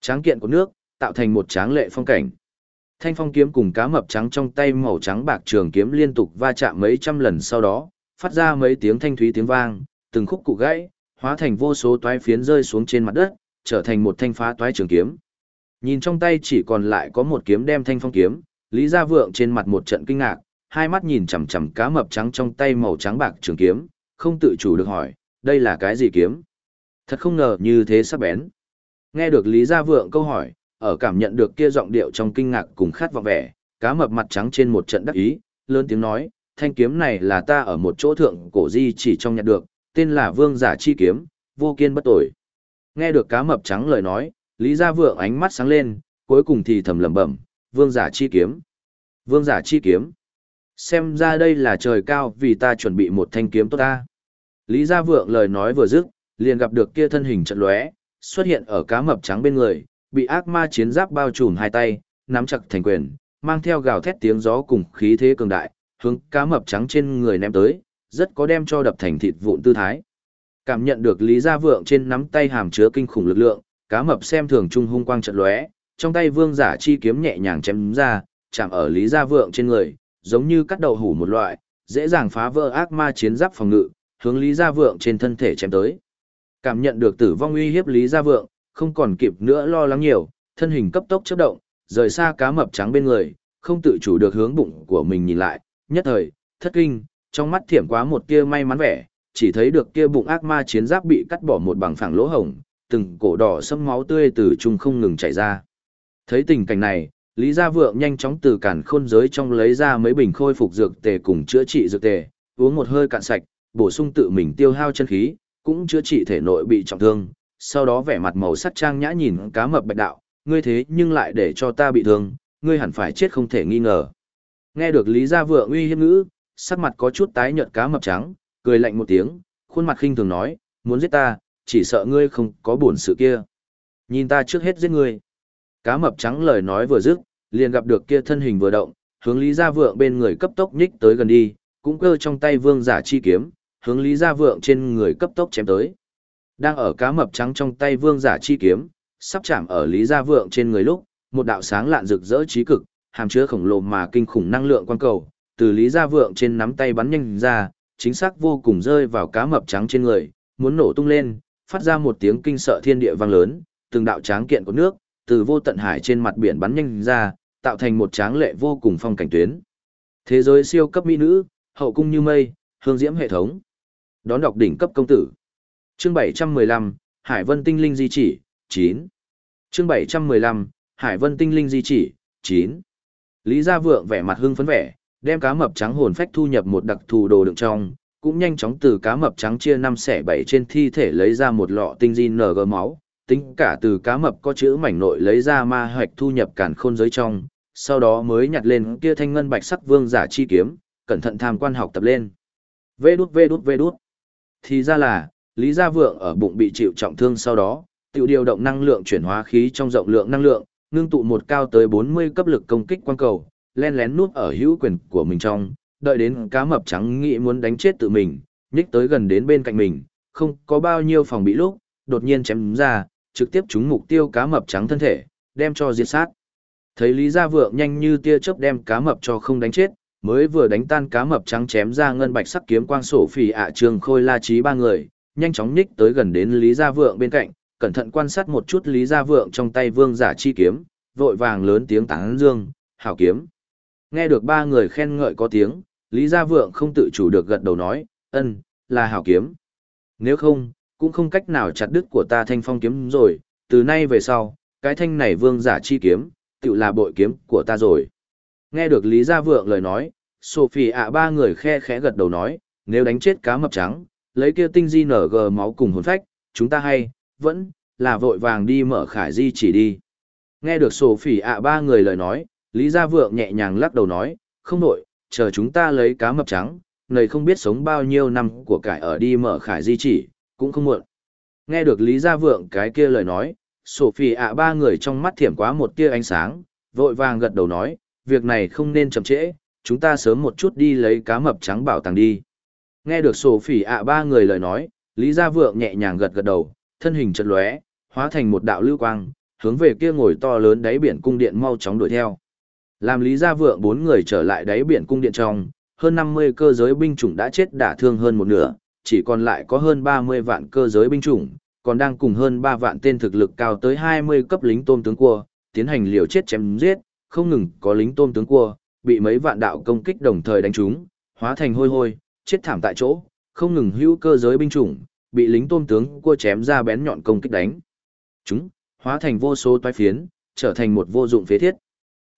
Tráng kiện của nước, tạo thành một tráng lệ phong cảnh. Thanh phong kiếm cùng cá mập trắng trong tay màu trắng bạc trường kiếm liên tục va chạm mấy trăm lần sau đó, phát ra mấy tiếng thanh thúy tiếng vang, từng khúc cụ gãy, hóa thành vô số toái phiến rơi xuống trên mặt đất, trở thành một thanh phá toái trường kiếm. Nhìn trong tay chỉ còn lại có một kiếm đem thanh phong kiếm, Lý Gia Vượng trên mặt một trận kinh ngạc, hai mắt nhìn chằm chằm cá mập trắng trong tay màu trắng bạc trường kiếm, không tự chủ được hỏi, đây là cái gì kiếm? Thật không ngờ như thế sắc bén. Nghe được Lý Gia Vượng câu hỏi, ở cảm nhận được kia giọng điệu trong kinh ngạc cùng khát vọng vẻ, cá mập mặt trắng trên một trận đắc ý, lớn tiếng nói, thanh kiếm này là ta ở một chỗ thượng cổ di chỉ trong nhặt được, tên là Vương Giả Chi Kiếm, vô kiên bất tội. Nghe được cá mập trắng lời nói, Lý Gia Vượng ánh mắt sáng lên, cuối cùng thì thầm lẩm bẩm, Vương Giả Chi Kiếm. Vương giả chi kiếm. Xem ra đây là trời cao vì ta chuẩn bị một thanh kiếm tốt ta. Lý Gia Vượng lời nói vừa dứt, liền gặp được kia thân hình trận lóe, xuất hiện ở cá mập trắng bên người, bị ác ma chiến giáp bao trùm hai tay, nắm chặt thành quyền, mang theo gào thét tiếng gió cùng khí thế cường đại, hướng cá mập trắng trên người ném tới, rất có đem cho đập thành thịt vụn tư thái. Cảm nhận được Lý Gia Vượng trên nắm tay hàm chứa kinh khủng lực lượng, cá mập xem thường trung hung quang trận lóe, trong tay vương giả chi kiếm nhẹ nhàng chém ra, chạm ở Lý Gia Vượng trên người, giống như cắt đầu hủ một loại, dễ dàng phá vỡ ác ma chiến giáp phòng ngự, hướng Lý Gia Vượng trên thân thể chém tới. Cảm nhận được tử vong uy hiếp Lý Gia Vượng, không còn kịp nữa lo lắng nhiều, thân hình cấp tốc chớp động, rời xa cá mập trắng bên người, không tự chủ được hướng bụng của mình nhìn lại, nhất thời, thất kinh, trong mắt thiểm quá một tia may mắn vẻ, chỉ thấy được kia bụng ác ma chiến giáp bị cắt bỏ một bằng phẳng lỗ hổng, từng cổ đỏ sẫm máu tươi từ trung không ngừng chảy ra. Thấy tình cảnh này, Lý Gia Vượng nhanh chóng từ cản khôn giới trong lấy ra mấy bình khôi phục dược tề cùng chữa trị dược tề, uống một hơi cạn sạch, bổ sung tự mình tiêu hao chân khí, cũng chữa trị thể nội bị trọng thương, sau đó vẻ mặt màu sắc trang nhã nhìn cá mập bạch đạo, ngươi thế nhưng lại để cho ta bị thương, ngươi hẳn phải chết không thể nghi ngờ. Nghe được Lý Gia Vượng uy hiếp ngữ, sắc mặt có chút tái nhợt cá mập trắng, cười lạnh một tiếng, khuôn mặt khinh thường nói, muốn giết ta, chỉ sợ ngươi không có buồn sự kia. Nhìn ta trước hết giết ngươi. Cá mập trắng lời nói vừa dứt, liền gặp được kia thân hình vừa động, hướng Lý Gia Vượng bên người cấp tốc nhích tới gần đi, cũng cơ trong tay vương giả chi kiếm, hướng Lý Gia Vượng trên người cấp tốc chém tới. Đang ở cá mập trắng trong tay vương giả chi kiếm, sắp chạm ở Lý Gia Vượng trên người lúc, một đạo sáng lạn rực rỡ trí cực, hàm chứa khổng lồ mà kinh khủng năng lượng quan cầu, từ Lý Gia Vượng trên nắm tay bắn nhanh ra, chính xác vô cùng rơi vào cá mập trắng trên người, muốn nổ tung lên, phát ra một tiếng kinh sợ thiên địa vang lớn, từng đạo tráng kiện của nước, từ vô tận hải trên mặt biển bắn nhanh ra, tạo thành một tráng lệ vô cùng phong cảnh tuyến. Thế giới siêu cấp mỹ nữ, hậu cung như mây, hương diễm hệ thống. Đón đọc đỉnh cấp công tử. Chương 715, Hải Vân Tinh Linh Di chỉ, 9. Chương 715, Hải Vân Tinh Linh Di chỉ, 9. Lý Gia Vượng vẻ mặt hưng phấn vẻ, đem cá mập trắng hồn phách thu nhập một đặc thù đồ đựng trong, cũng nhanh chóng từ cá mập trắng chia năm xẻ bảy trên thi thể lấy ra một lọ tinh di NG máu, tính cả từ cá mập có chữ mảnh nội lấy ra ma hoạch thu nhập cản khôn giới trong, sau đó mới nhặt lên kia thanh ngân bạch sắc vương giả chi kiếm, cẩn thận tham quan học tập lên. Vê đút vê đút vê đút. Thì ra là, Lý Gia Vượng ở bụng bị chịu trọng thương sau đó, tự điều động năng lượng chuyển hóa khí trong rộng lượng năng lượng, ngưng tụ một cao tới 40 cấp lực công kích quang cầu, len lén nút ở hữu quyền của mình trong, đợi đến cá mập trắng nghĩ muốn đánh chết tự mình, nhích tới gần đến bên cạnh mình, không có bao nhiêu phòng bị lúc, đột nhiên chém ra, trực tiếp trúng mục tiêu cá mập trắng thân thể, đem cho diệt sát. Thấy Lý Gia Vượng nhanh như tia chớp đem cá mập cho không đánh chết, mới vừa đánh tan cá mập trắng chém ra ngân bạch sắc kiếm quang sổ phỉ ạ trường khôi la trí ba người, nhanh chóng nhích tới gần đến Lý Gia Vượng bên cạnh, cẩn thận quan sát một chút Lý Gia Vượng trong tay vương giả chi kiếm, vội vàng lớn tiếng tán dương, hảo kiếm. Nghe được ba người khen ngợi có tiếng, Lý Gia Vượng không tự chủ được gật đầu nói, ân, là hảo kiếm. Nếu không, cũng không cách nào chặt đứt của ta thanh phong kiếm rồi, từ nay về sau, cái thanh này vương giả chi kiếm, tự là bội kiếm của ta rồi. Nghe được Lý Gia Vượng lời nói, Sophie ạ ba người khe khẽ gật đầu nói, nếu đánh chết cá mập trắng, lấy kia tinh di nở gờ máu cùng hồn phách, chúng ta hay, vẫn, là vội vàng đi mở khải di chỉ đi. Nghe được Sophie ạ ba người lời nói, Lý Gia Vượng nhẹ nhàng lắc đầu nói, không nổi, chờ chúng ta lấy cá mập trắng, nầy không biết sống bao nhiêu năm của cải ở đi mở khải di chỉ, cũng không muộn. Nghe được Lý Gia Vượng cái kia lời nói, Sophie ạ ba người trong mắt thiểm quá một tia ánh sáng, vội vàng gật đầu nói, việc này không nên chậm trễ, chúng ta sớm một chút đi lấy cá mập trắng bảo tàng đi. Nghe được Sophie ạ ba người lời nói, Lý Gia Vượng nhẹ nhàng gật gật đầu, thân hình chật lóe, hóa thành một đạo lưu quang, hướng về kia ngồi to lớn đáy biển cung điện mau chóng đuổi theo. Làm Lý Gia Vượng bốn người trở lại đáy biển cung điện trong, hơn 50 cơ giới binh chủng đã chết đả thương hơn một nửa, chỉ còn lại có hơn 30 vạn cơ giới binh chủng, còn đang cùng hơn 3 vạn tên thực lực cao tới 20 cấp lính tôm tướng cua, tiến hành liều chết chém giết, không ngừng có lính tôm tướng cua, bị mấy vạn đạo công kích đồng thời đánh trúng, hóa thành hôi hôi, chết thảm tại chỗ, không ngừng hữu cơ giới binh chủng, bị lính tôm tướng cua chém ra bén nhọn công kích đánh. Chúng, hóa thành vô số toái phiến, trở thành một vô dụng phế thiết.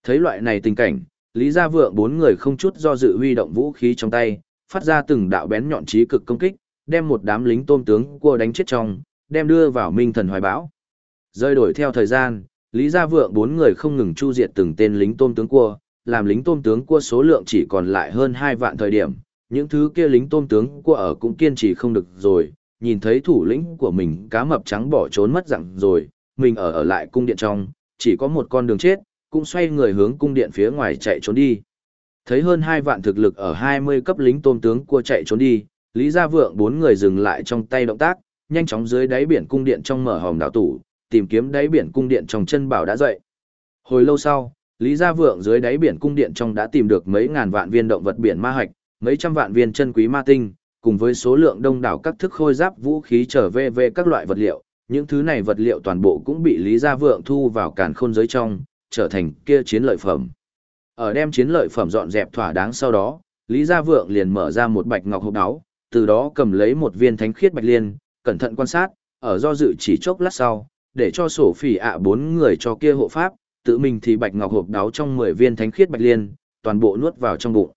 Thấy loại này tình cảnh, Lý Gia Vượng bốn người không chút do dự huy động vũ khí trong tay, phát ra từng đạo bén nhọn trí cực công kích, đem một đám lính tôm tướng cua đánh chết trong, đem đưa vào Minh Thần Hoài Bão. Rơi đổi theo thời gian, Lý Gia Vượng bốn người không ngừng chu diệt từng tên lính tôm tướng cua, làm lính tôm tướng cua số lượng chỉ còn lại hơn 2 vạn thời điểm, những thứ kia lính tôm tướng cua ở cũng kiên trì không được rồi, nhìn thấy thủ lĩnh của mình cá mập trắng bỏ trốn mất dặn rồi, mình ở ở lại cung điện trong, chỉ có một con đường chết, cũng xoay người hướng cung điện phía ngoài chạy trốn đi. Thấy hơn 2 vạn thực lực ở 20 cấp lính tôm tướng cua chạy trốn đi, Lý Gia Vượng bốn người dừng lại trong tay động tác, nhanh chóng dưới đáy biển cung điện trong mở hòm đảo tủ, tìm kiếm đáy biển cung điện trong chân bảo đã dậy. Hồi lâu sau, Lý Gia Vượng dưới đáy biển cung điện trong đã tìm được mấy ngàn vạn viên động vật biển ma hạch, mấy trăm vạn viên chân quý ma tinh, cùng với số lượng đông đảo các thức khôi giáp vũ khí trở về về các loại vật liệu, những thứ này vật liệu toàn bộ cũng bị Lý Gia Vượng thu vào càn khôn giới trong, trở thành kia chiến lợi phẩm. Ở đem chiến lợi phẩm dọn dẹp thỏa đáng sau đó, Lý Gia Vượng liền mở ra một bạch ngọc hộp đáo, từ đó cầm lấy một viên thánh khiết bạch liên, cẩn thận quan sát, ở do dự chỉ chốc lát sau, để cho sổ phỉ ạ bốn người cho kia hộ pháp, tự mình thì bạch ngọc hộp đáo trong 10 viên thánh khiết bạch liên, toàn bộ nuốt vào trong bụng.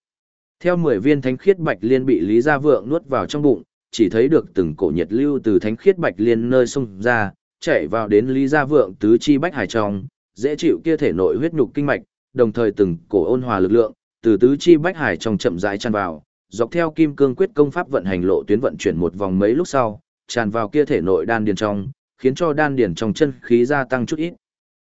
Theo 10 viên thánh khiết bạch liên bị Lý Gia Vượng nuốt vào trong bụng, chỉ thấy được từng cổ nhiệt lưu từ thánh khiết bạch liên nơi xung ra, chạy vào đến Lý Gia Vượng tứ chi bách hải trong, dễ chịu kia thể nội huyết nhục kinh mạch, đồng thời từng cổ ôn hòa lực lượng, từ tứ chi bách hải trong chậm rãi tràn vào, dọc theo kim cương quyết công pháp vận hành lộ tuyến vận chuyển một vòng mấy lúc sau, tràn vào kia thể nội đan điền trong, khiến cho đan điền trong chân khí gia tăng chút ít.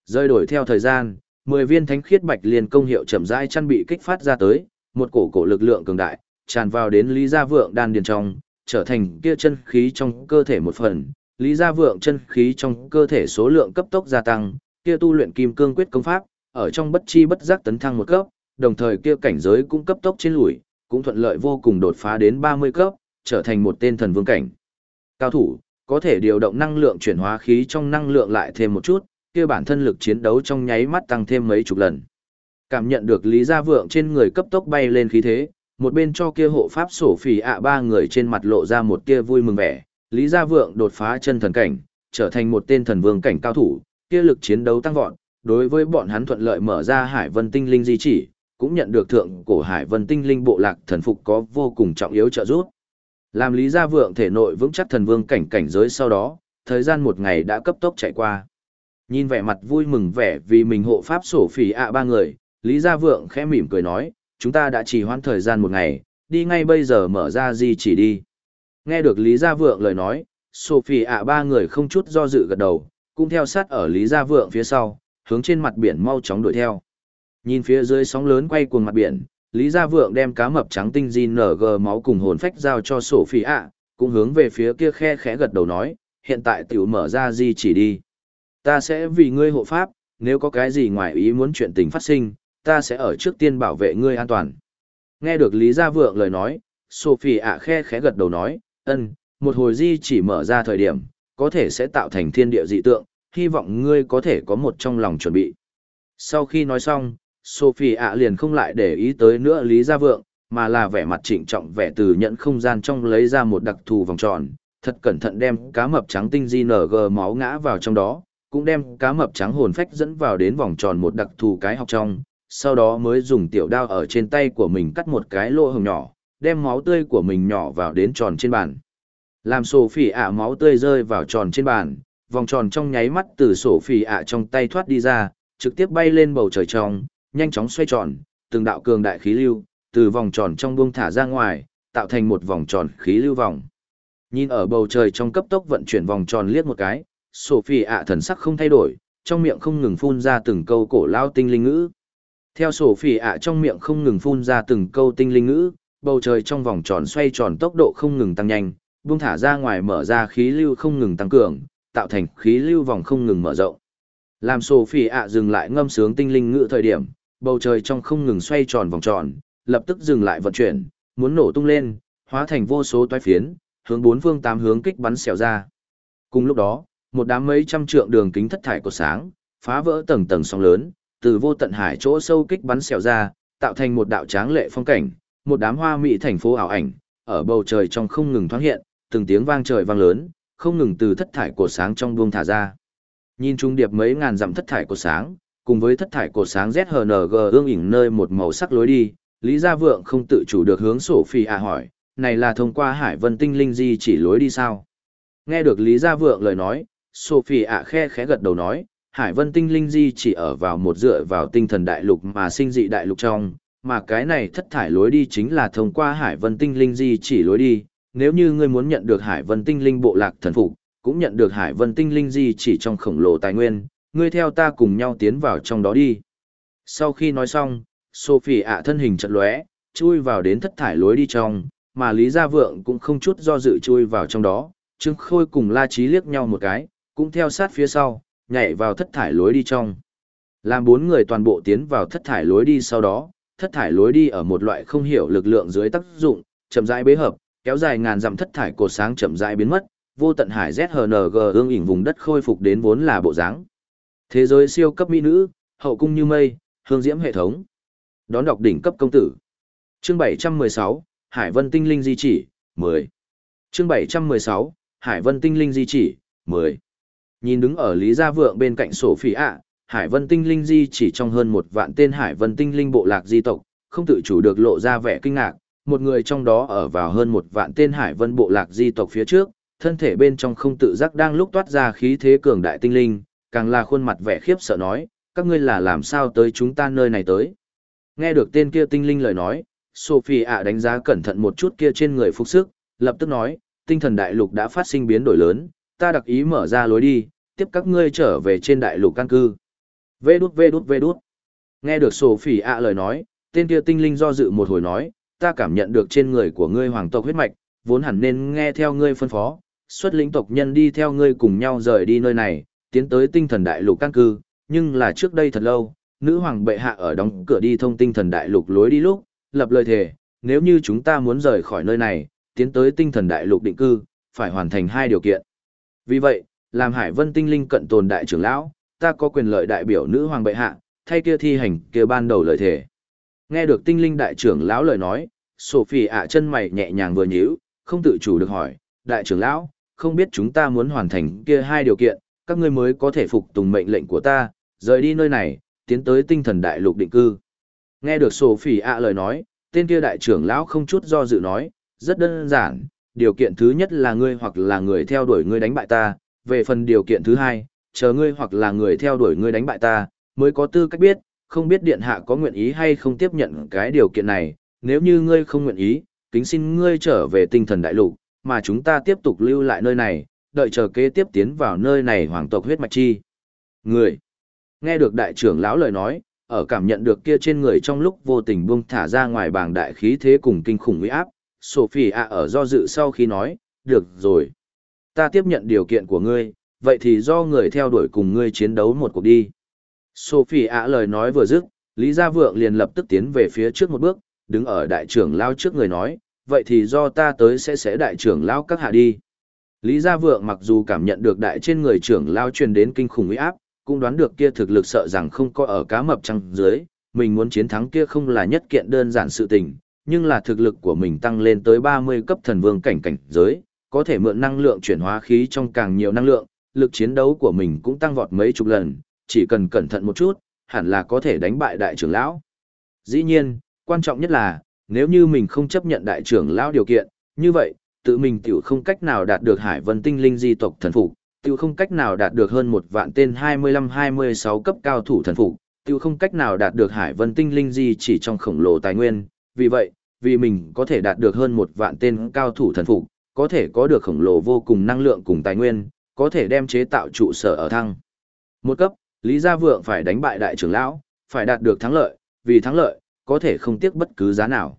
Rơi đổi theo thời gian, 10 viên thánh khiết bạch liên công hiệu chậm rãi chăn bị kích phát ra tới, một cổ cổ lực lượng cường đại, tràn vào đến Lý Gia Vượng đan điền trong, trở thành kia chân khí trong cơ thể một phần. Lý Gia Vượng chân khí trong cơ thể số lượng cấp tốc gia tăng, kia tu luyện kim cương quyết công pháp, ở trong bất chi bất giác tấn thăng một cấp, đồng thời kia cảnh giới cũng cấp tốc trên lùi, cũng thuận lợi vô cùng đột phá đến 30 cấp, trở thành một tên thần vương cảnh. Cao thủ, có thể điều động năng lượng chuyển hóa khí trong năng lượng lại thêm một chút, kia bản thân lực chiến đấu trong nháy mắt tăng thêm mấy chục lần. Cảm nhận được Lý Gia Vượng trên người cấp tốc bay lên khí thế, một bên cho kia hộ pháp sổ phỉ ạ ba người trên mặt lộ ra một kia vui mừng vẻ, Lý Gia Vượng đột phá chân thần cảnh, trở thành một tên thần vương cảnh cao thủ, kia lực chiến đấu tăng vọt, đối với bọn hắn thuận lợi mở ra Hải Vân Tinh Linh di chỉ, cũng nhận được thượng cổ Hải Vân Tinh Linh bộ lạc thần phục có vô cùng trọng yếu trợ giúp. Làm Lý Gia Vượng thể nội vững chắc thần vương cảnh cảnh giới sau đó, thời gian một ngày đã cấp tốc chạy qua. Nhìn vẻ mặt vui mừng vẻ vì mình hộ pháp sổ phỉ ạ ba người, Lý Gia Vượng khẽ mỉm cười nói, chúng ta đã chỉ hoãn thời gian một ngày, đi ngay bây giờ mở ra di chỉ đi. Nghe được Lý Gia Vượng lời nói, Sophie ạ ba người không chút do dự gật đầu, cũng theo sát ở Lý Gia Vượng phía sau, hướng trên mặt biển mau chóng đuổi theo. Nhìn phía dưới sóng lớn quay cuồng mặt biển, Lý Gia Vượng đem cá mập trắng tinh GNG máu cùng hồn phách giao cho Sophie ạ, cũng hướng về phía kia khe khẽ gật đầu nói, hiện tại tiểu mở ra di chỉ đi. Ta sẽ vì ngươi hộ pháp, nếu có cái gì ngoài ý muốn chuyện tình phát sinh, ta sẽ ở trước tiên bảo vệ ngươi an toàn. Nghe được Lý Gia Vượng lời nói, Sophie ạ khe khẽ gật đầu nói, ân, một hồi di chỉ mở ra thời điểm, có thể sẽ tạo thành thiên địa dị tượng, hy vọng ngươi có thể có một trong lòng chuẩn bị. Sau khi nói xong, Sophie ạ liền không lại để ý tới nữa Lý Gia Vượng, mà là vẻ mặt trịnh trọng vẻ từ nhận không gian trong lấy ra một đặc thù vòng tròn, thật cẩn thận đem cá mập trắng tinh GNG máu ngã vào trong đó, cũng đem cá mập trắng hồn phách dẫn vào đến vòng tròn một đặc thù cái học trong, sau đó mới dùng tiểu đao ở trên tay của mình cắt một cái lỗ hồng nhỏ, đem máu tươi của mình nhỏ vào đến tròn trên bàn. Làm sổ phỉ ạ máu tươi rơi vào tròn trên bàn, vòng tròn trong nháy mắt từ sổ phỉ ạ trong tay thoát đi ra, trực tiếp bay lên bầu trời trong, nhanh chóng xoay tròn, từng đạo cường đại khí lưu, từ vòng tròn trong buông thả ra ngoài, tạo thành một vòng tròn khí lưu vòng. Nhìn ở bầu trời trong cấp tốc vận chuyển vòng tròn liếc một cái, Sophie ạ thần sắc không thay đổi, trong miệng không ngừng phun ra từng câu cổ lao tinh linh ngữ. Theo Sophie ạ trong miệng không ngừng phun ra từng câu tinh linh ngữ, bầu trời trong vòng tròn xoay tròn tốc độ không ngừng tăng nhanh, buông thả ra ngoài mở ra khí lưu không ngừng tăng cường, tạo thành khí lưu vòng không ngừng mở rộng. Làm Sophie ạ dừng lại ngâm sướng tinh linh ngữ thời điểm, bầu trời trong không ngừng xoay tròn vòng tròn, lập tức dừng lại vận chuyển, muốn nổ tung lên, hóa thành vô số toái phiến, hướng bốn phương tám hướng kích bắn xẻo ra. Cùng lúc đó, một đám mấy trăm trượng đường kính thất thải của sáng, phá vỡ tầng tầng sóng lớn, từ vô tận hải chỗ sâu kích bắn xẻo ra, tạo thành một đạo tráng lệ phong cảnh, một đám hoa mỹ thành phố ảo ảnh, ở bầu trời trong không ngừng thoáng hiện, từng tiếng vang trời vang lớn, không ngừng từ thất thải của sáng trong buông thả ra. Nhìn trung điệp mấy ngàn dặm thất thải của sáng, cùng với thất thải của sáng ZHNG ương ỉnh nơi một màu sắc lối đi, Lý Gia Vượng không tự chủ được hướng sổ phi à hỏi, này là thông qua hải vân tinh linh di chỉ lối đi sao? Nghe được Lý Gia Vượng lời nói, Sophie ạ khe khẽ gật đầu nói, Hải Vân Tinh Linh Di chỉ ở vào một dựa vào tinh thần đại lục mà sinh dị đại lục trong, mà cái này thất thải lối đi chính là thông qua Hải Vân Tinh Linh Di chỉ lối đi. Nếu như ngươi muốn nhận được Hải Vân Tinh Linh bộ lạc thần phục, cũng nhận được Hải Vân Tinh Linh gì chỉ trong khổng lồ tài nguyên, ngươi theo ta cùng nhau tiến vào trong đó đi. Sau khi nói xong, Sophie ạ thân hình chật lóe, chui vào đến thất thải lối đi trong, mà Lý Gia Vượng cũng không chút do dự chui vào trong đó, Trương Khôi cùng La Chí liếc nhau một cái, cũng theo sát phía sau, nhảy vào thất thải lối đi trong. Làm bốn người toàn bộ tiến vào thất thải lối đi sau đó, thất thải lối đi ở một loại không hiểu lực lượng dưới tác dụng, chậm rãi bế hợp, kéo dài ngàn dặm thất thải cột sáng chậm rãi biến mất, vô tận hải ZHNG ương ỉnh vùng đất khôi phục đến vốn là bộ dáng. Thế giới siêu cấp mỹ nữ, hậu cung như mây, hương diễm hệ thống. Đón đọc đỉnh cấp công tử. Chương 716, Hải Vân Tinh Linh Di chỉ, 10. Chương 716, Hải Vân Tinh Linh Di chỉ, 10. Nhìn đứng ở Lý Gia Vượng bên cạnh sổ phỉ ạ, Hải Vân Tinh Linh Di chỉ trong hơn một vạn tên Hải Vân Tinh Linh bộ lạc di tộc, không tự chủ được lộ ra vẻ kinh ngạc, một người trong đó ở vào hơn một vạn tên Hải Vân bộ lạc di tộc phía trước, thân thể bên trong không tự giác đang lúc toát ra khí thế cường đại tinh linh, càng là khuôn mặt vẻ khiếp sợ nói, các ngươi là làm sao tới chúng ta nơi này tới. Nghe được tên kia tinh linh lời nói, Sophie ạ đánh giá cẩn thận một chút kia trên người phục sức, lập tức nói, tinh thần đại lục đã phát sinh biến đổi lớn, ta đặc ý mở ra lối đi, tiếp các ngươi trở về trên đại lục căn cư. Vê đút vê đút vê đút. Nghe được Sophie ạ lời nói, tên kia tinh linh do dự một hồi nói, ta cảm nhận được trên người của ngươi hoàng tộc huyết mạch, vốn hẳn nên nghe theo ngươi phân phó, xuất lĩnh tộc nhân đi theo ngươi cùng nhau rời đi nơi này, tiến tới tinh thần đại lục căn cư, nhưng là trước đây thật lâu, nữ hoàng bệ hạ ở đóng cửa đi thông tinh thần đại lục lối đi lúc, lập lời thề, nếu như chúng ta muốn rời khỏi nơi này, tiến tới tinh thần đại lục định cư, phải hoàn thành hai điều kiện. Vì vậy, làm Hải Vân tinh linh cận tồn đại trưởng lão, ta có quyền lợi đại biểu nữ hoàng bệ hạ, thay kia thi hành kia ban đầu lời thề. Nghe được tinh linh đại trưởng lão lời nói, Sophie ạ chân mày nhẹ nhàng vừa nhíu, không tự chủ được hỏi, đại trưởng lão, không biết chúng ta muốn hoàn thành kia hai điều kiện, các ngươi mới có thể phục tùng mệnh lệnh của ta, rời đi nơi này, tiến tới tinh thần đại lục định cư. Nghe được Sophie ạ lời nói, tên kia đại trưởng lão không chút do dự nói, rất đơn giản, điều kiện thứ nhất là ngươi hoặc là người theo đuổi ngươi đánh bại ta, về phần điều kiện thứ hai, chờ ngươi hoặc là người theo đuổi ngươi đánh bại ta, mới có tư cách biết, không biết điện hạ có nguyện ý hay không tiếp nhận cái điều kiện này, nếu như ngươi không nguyện ý, kính xin ngươi trở về tinh thần đại lục, mà chúng ta tiếp tục lưu lại nơi này, đợi chờ kế tiếp tiến vào nơi này hoàng tộc huyết mạch chi. Người, nghe được đại trưởng lão lời nói, ở cảm nhận được kia trên người trong lúc vô tình buông thả ra ngoài bảng đại khí thế cùng kinh khủng uy áp, Sophie ạ ở do dự sau khi nói, được rồi. Ta tiếp nhận điều kiện của ngươi, vậy thì do người theo đuổi cùng ngươi chiến đấu một cuộc đi. Sophie ạ lời nói vừa dứt, Lý Gia Vượng liền lập tức tiến về phía trước một bước, đứng ở đại trưởng lao trước người nói, vậy thì do ta tới sẽ sẽ đại trưởng lao các hạ đi. Lý Gia Vượng mặc dù cảm nhận được đại trên người trưởng lao truyền đến kinh khủng uy áp, cũng đoán được kia thực lực sợ rằng không có ở cá mập trăng dưới, mình muốn chiến thắng kia không là nhất kiện đơn giản sự tình, nhưng là thực lực của mình tăng lên tới 30 cấp thần vương cảnh cảnh giới, có thể mượn năng lượng chuyển hóa khí trong càng nhiều năng lượng, lực chiến đấu của mình cũng tăng vọt mấy chục lần, chỉ cần cẩn thận một chút, hẳn là có thể đánh bại đại trưởng lão. Dĩ nhiên, quan trọng nhất là, nếu như mình không chấp nhận đại trưởng lão điều kiện, như vậy, tự mình tiểu không cách nào đạt được hải vân tinh linh di tộc thần phục, tiểu không cách nào đạt được hơn một vạn tên 25-26 cấp cao thủ thần phục, tiểu không cách nào đạt được hải vân tinh linh di chỉ trong khổng lồ tài nguyên, vì vậy, vì mình có thể đạt được hơn một vạn tên cao thủ thần phục, có thể có được khổng lồ vô cùng năng lượng cùng tài nguyên, có thể đem chế tạo trụ sở ở thăng. Một cấp, Lý Gia Vượng phải đánh bại đại trưởng lão, phải đạt được thắng lợi, vì thắng lợi, có thể không tiếc bất cứ giá nào.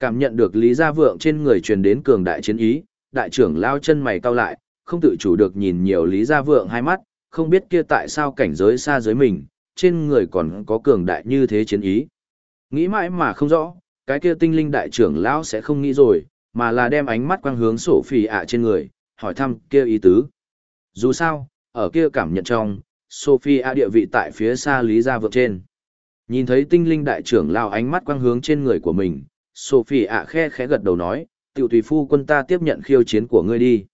Cảm nhận được Lý Gia Vượng trên người truyền đến cường đại chiến ý, đại trưởng lao chân mày cau lại, không tự chủ được nhìn nhiều Lý Gia Vượng hai mắt, không biết kia tại sao cảnh giới xa dưới mình, trên người còn có cường đại như thế chiến ý. Nghĩ mãi mà không rõ, cái kia tinh linh đại trưởng lão sẽ không nghĩ rồi, mà là đem ánh mắt quang hướng sổ phì ạ trên người, hỏi thăm kia ý tứ. Dù sao, ở kia cảm nhận trong, Sophia địa vị tại phía xa Lý Gia Vượng trên. Nhìn thấy tinh linh đại trưởng lao ánh mắt quang hướng trên người của mình, Sophie ạ khe khẽ gật đầu nói, tiểu tùy phu quân ta tiếp nhận khiêu chiến của ngươi đi.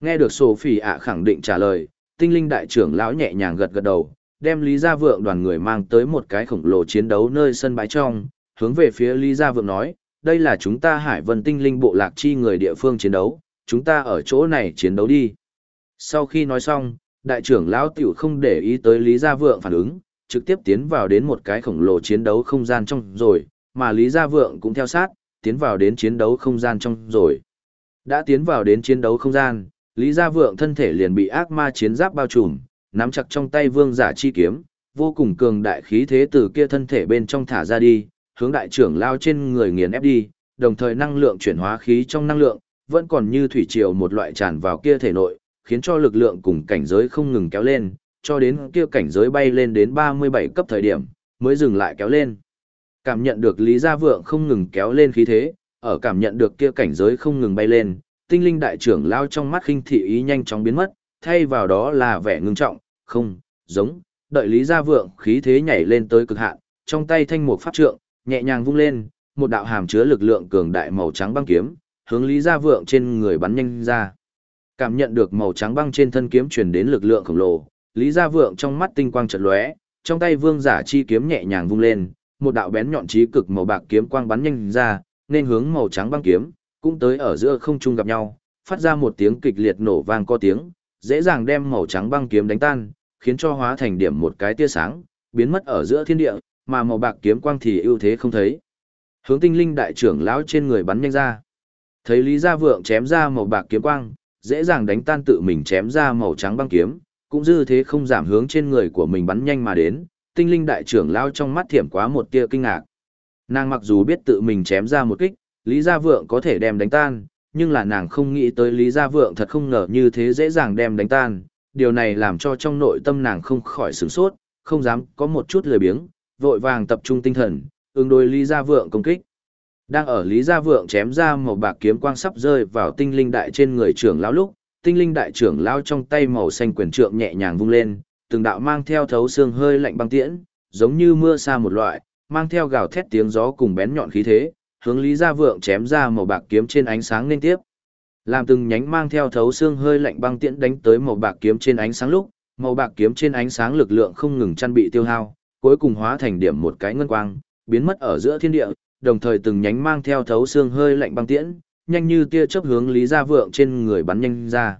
Nghe được Sophie ạ khẳng định trả lời, tinh linh đại trưởng lão nhẹ nhàng gật gật đầu, đem Lý Gia Vượng đoàn người mang tới một cái khổng lồ chiến đấu nơi sân bãi trong, hướng về phía Lý Gia Vượng nói, đây là chúng ta Hải Vân tinh linh bộ lạc chi người địa phương chiến đấu, chúng ta ở chỗ này chiến đấu đi. Sau khi nói xong, Đại trưởng lão tiểu không để ý tới Lý Gia Vượng phản ứng, trực tiếp tiến vào đến một cái khổng lồ chiến đấu không gian trong rồi, mà Lý Gia Vượng cũng theo sát, tiến vào đến chiến đấu không gian trong rồi. Đã tiến vào đến chiến đấu không gian, Lý Gia Vượng thân thể liền bị ác ma chiến giáp bao trùm, nắm chặt trong tay vương giả chi kiếm, vô cùng cường đại khí thế từ kia thân thể bên trong thả ra đi, hướng đại trưởng lao trên người nghiền ép đi, đồng thời năng lượng chuyển hóa khí trong năng lượng, vẫn còn như thủy triều một loại tràn vào kia thể nội, khiến cho lực lượng cùng cảnh giới không ngừng kéo lên, cho đến kia cảnh giới bay lên đến 37 cấp thời điểm, mới dừng lại kéo lên. Cảm nhận được Lý Gia Vượng không ngừng kéo lên khí thế, ở cảm nhận được kia cảnh giới không ngừng bay lên, tinh linh đại trưởng lao trong mắt khinh thị ý nhanh chóng biến mất, thay vào đó là vẻ ngưng trọng, không, giống, đợi Lý Gia Vượng khí thế nhảy lên tới cực hạn, trong tay thanh mục pháp trượng, nhẹ nhàng vung lên, một đạo hàm chứa lực lượng cường đại màu trắng băng kiếm, hướng Lý Gia Vượng trên người bắn nhanh ra. Cảm nhận được màu trắng băng trên thân kiếm truyền đến lực lượng khổng lồ, Lý Gia Vượng trong mắt tinh quang chợt lóe, trong tay vương giả chi kiếm nhẹ nhàng vung lên, một đạo bén nhọn chí cực màu bạc kiếm quang bắn nhanh ra, nên hướng màu trắng băng kiếm, cũng tới ở giữa không trung gặp nhau, phát ra một tiếng kịch liệt nổ vang có tiếng, dễ dàng đem màu trắng băng kiếm đánh tan, khiến cho hóa thành điểm một cái tia sáng, biến mất ở giữa thiên địa, mà màu bạc kiếm quang thì ưu thế không thấy. Hướng tinh linh đại trưởng lão trên người bắn nhanh ra. Thấy Lý Gia Vượng chém ra màu bạc kiếm quang, dễ dàng đánh tan tự mình chém ra màu trắng băng kiếm, cũng dư thế không giảm hướng trên người của mình bắn nhanh mà đến, tinh linh đại trưởng lao trong mắt thiểm quá một tia kinh ngạc. Nàng mặc dù biết tự mình chém ra một kích, Lý Gia Vượng có thể đem đánh tan, nhưng là nàng không nghĩ tới Lý Gia Vượng thật không ngờ như thế dễ dàng đem đánh tan, điều này làm cho trong nội tâm nàng không khỏi sửng sốt, không dám có một chút lười biếng, vội vàng tập trung tinh thần, ứng đối Lý Gia Vượng công kích. Đang ở Lý Gia Vượng chém ra một bạc kiếm quang sắp rơi vào tinh linh đại trên người trưởng lão lúc, tinh linh đại trưởng lao trong tay màu xanh quyền trượng nhẹ nhàng vung lên, từng đạo mang theo thấu xương hơi lạnh băng tiễn, giống như mưa sa một loại, mang theo gào thét tiếng gió cùng bén nhọn khí thế, hướng Lý Gia Vượng chém ra màu bạc kiếm trên ánh sáng liên tiếp. Làm từng nhánh mang theo thấu xương hơi lạnh băng tiễn đánh tới màu bạc kiếm trên ánh sáng lúc, màu bạc kiếm trên ánh sáng lực lượng không ngừng chăn bị tiêu hao, cuối cùng hóa thành điểm một cái ngân quang, biến mất ở giữa thiên địa, đồng thời từng nhánh mang theo thấu xương hơi lạnh băng tiễn, nhanh như tia chớp hướng Lý Gia Vượng trên người bắn nhanh ra.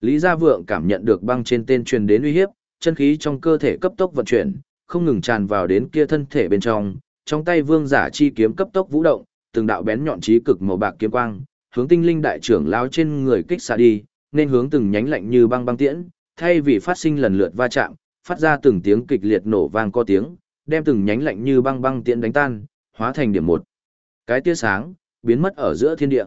Lý Gia Vượng cảm nhận được băng trên tên truyền đến uy hiếp, chân khí trong cơ thể cấp tốc vận chuyển, không ngừng tràn vào đến kia thân thể bên trong, trong tay vương giả chi kiếm cấp tốc vũ động, từng đạo bén nhọn chí cực màu bạc kiếm quang, hướng tinh linh đại trưởng lao trên người kích xạ đi, nên hướng từng nhánh lạnh như băng băng tiễn, thay vì phát sinh lần lượt va chạm, phát ra từng tiếng kịch liệt nổ vang có tiếng, đem từng nhánh lạnh như băng băng tiễn đánh tan, hóa thành điểm một. Cái tia sáng, biến mất ở giữa thiên địa.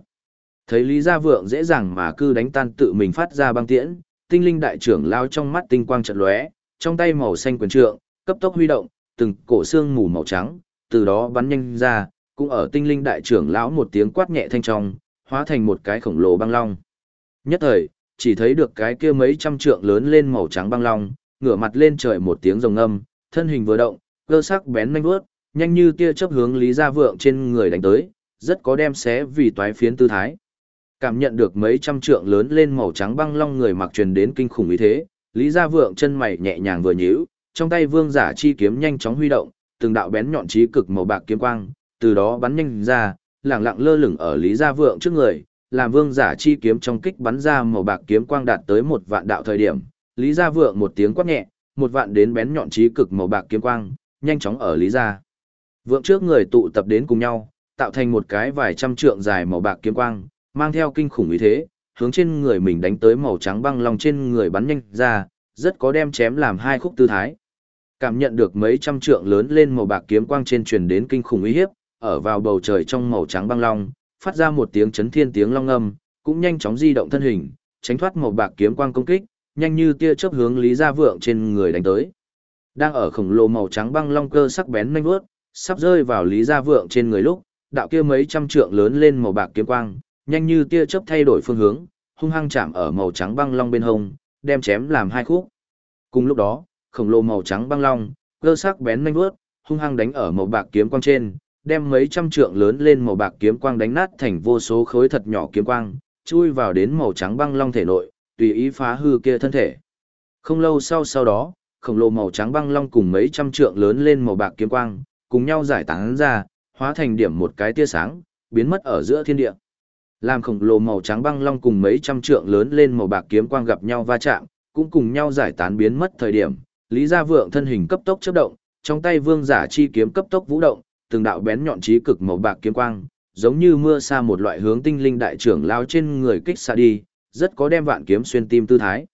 Thấy Lý Gia Vượng dễ dàng mà cư đánh tan tự mình phát ra băng tiễn, tinh linh đại trưởng lao trong mắt tinh quang chợt lóe, trong tay màu xanh quyền trượng, cấp tốc huy động, từng cổ xương mù màu trắng, từ đó bắn nhanh ra, cũng ở tinh linh đại trưởng lão một tiếng quát nhẹ thanh trong, hóa thành một cái khổng lồ băng long. Nhất thời, chỉ thấy được cái kia mấy trăm trượng lớn lên màu trắng băng long, ngửa mặt lên trời một tiếng rồng âm, thân hình vừa động, cơ sắc bén nhanh vút, nhanh như tia chớp hướng Lý Gia Vượng trên người đánh tới, rất có đem xé vì toái phiến tư thái. Cảm nhận được mấy trăm trượng lớn lên màu trắng băng long người mặc truyền đến kinh khủng ý thế, Lý Gia Vượng chân mày nhẹ nhàng vừa nhíu, trong tay vương giả chi kiếm nhanh chóng huy động, từng đạo bén nhọn chí cực màu bạc kiếm quang, từ đó bắn nhanh ra, lẳng lặng lơ lửng ở Lý Gia Vượng trước người, làm vương giả chi kiếm trong kích bắn ra màu bạc kiếm quang đạt tới một vạn đạo thời điểm. Lý Gia Vượng một tiếng quát nhẹ, một vạn đến bén nhọn chí cực màu bạc kiếm quang, nhanh chóng ở Lý Gia. Vượng trước người tụ tập đến cùng nhau, tạo thành một cái vài trăm trượng dài màu bạc kiếm quang, mang theo kinh khủng ý thế, hướng trên người mình đánh tới màu trắng băng long trên người bắn nhanh ra, rất có đem chém làm hai khúc tư thái. Cảm nhận được mấy trăm trượng lớn lên màu bạc kiếm quang trên truyền đến kinh khủng uy hiếp, ở vào bầu trời trong màu trắng băng long, phát ra một tiếng chấn thiên tiếng long âm, cũng nhanh chóng di động thân hình, tránh thoát màu bạc kiếm quang công kích, nhanh như tia chớp hướng Lý Gia Vượng trên người đánh tới. Đang ở khổng lồ màu trắng băng long cơ sắc bén nhanh vút, sắp rơi vào Lý Gia Vượng trên người lúc, đạo kia mấy trăm trượng lớn lên màu bạc kiếm quang, nhanh như tia chớp thay đổi phương hướng, hung hăng chạm ở màu trắng băng long bên hông, đem chém làm hai khúc. Cùng lúc đó, khổng lồ màu trắng băng long, cơ sắc bén nhanh vuốt, hung hăng đánh ở màu bạc kiếm quang trên, đem mấy trăm trượng lớn lên màu bạc kiếm quang đánh nát thành vô số khối thật nhỏ kiếm quang, chui vào đến màu trắng băng long thể nội, tùy ý phá hư kia thân thể. Không lâu sau sau đó, khổng lồ màu trắng băng long cùng mấy trăm trượng lớn lên màu bạc kiếm quang, cùng nhau giải tán ra, hóa thành điểm một cái tia sáng, biến mất ở giữa thiên địa. Làm khổng lồ màu trắng băng long cùng mấy trăm trượng lớn lên màu bạc kiếm quang gặp nhau va chạm, cũng cùng nhau giải tán biến mất thời điểm, Lý Gia Vượng thân hình cấp tốc chớp động, trong tay vương giả chi kiếm cấp tốc vũ động, từng đạo bén nhọn chí cực màu bạc kiếm quang, giống như mưa sa một loại hướng tinh linh đại trưởng lao trên người kích xa đi, rất có đem vạn kiếm xuyên tim tư thái.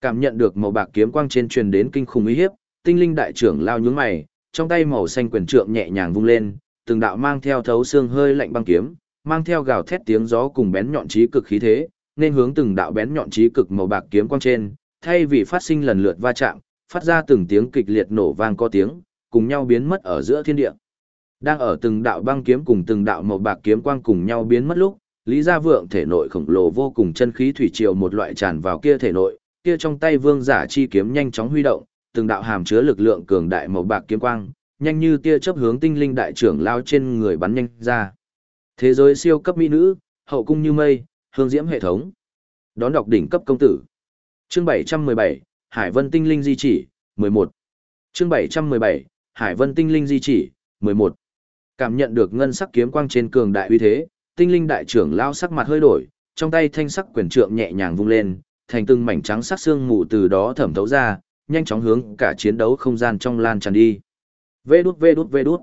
Cảm nhận được màu bạc kiếm quang trên truyền đến kinh khủng uy hiếp, tinh linh đại trưởng lao nhướng mày, trong tay màu xanh quyền trượng nhẹ nhàng vung lên, từng đạo mang theo thấu xương hơi lạnh băng kiếm, mang theo gào thét tiếng gió cùng bén nhọn chí cực khí thế, nên hướng từng đạo bén nhọn chí cực màu bạc kiếm quang trên, thay vì phát sinh lần lượt va chạm, phát ra từng tiếng kịch liệt nổ vang có tiếng, cùng nhau biến mất ở giữa thiên địa. Đang ở từng đạo băng kiếm cùng từng đạo màu bạc kiếm quang cùng nhau biến mất lúc, Lý Gia Vượng thể nội khổng lồ vô cùng chân khí thủy triều một loại tràn vào kia thể nội, kia trong tay vương giả chi kiếm nhanh chóng huy động, từng đạo hàm chứa lực lượng cường đại màu bạc kiếm quang, nhanh như tia chớp hướng tinh linh đại trưởng lao trên người bắn nhanh ra. Thế giới siêu cấp mỹ nữ, hậu cung như mây, hương diễm hệ thống. Đón đọc đỉnh cấp công tử. Chương 717, Hải Vân Tinh Linh Di Chỉ, 11. Chương 717, Hải Vân Tinh Linh Di Chỉ, 11. Cảm nhận được ngân sắc kiếm quang trên cường đại uy thế, tinh linh đại trưởng lao sắc mặt hơi đổi, trong tay thanh sắc quyền trượng nhẹ nhàng vung lên, thành từng mảnh trắng sắc xương mù từ đó thẩm thấu ra, nhanh chóng hướng cả chiến đấu không gian trong lan tràn đi. Vê đút vê đút vê đút.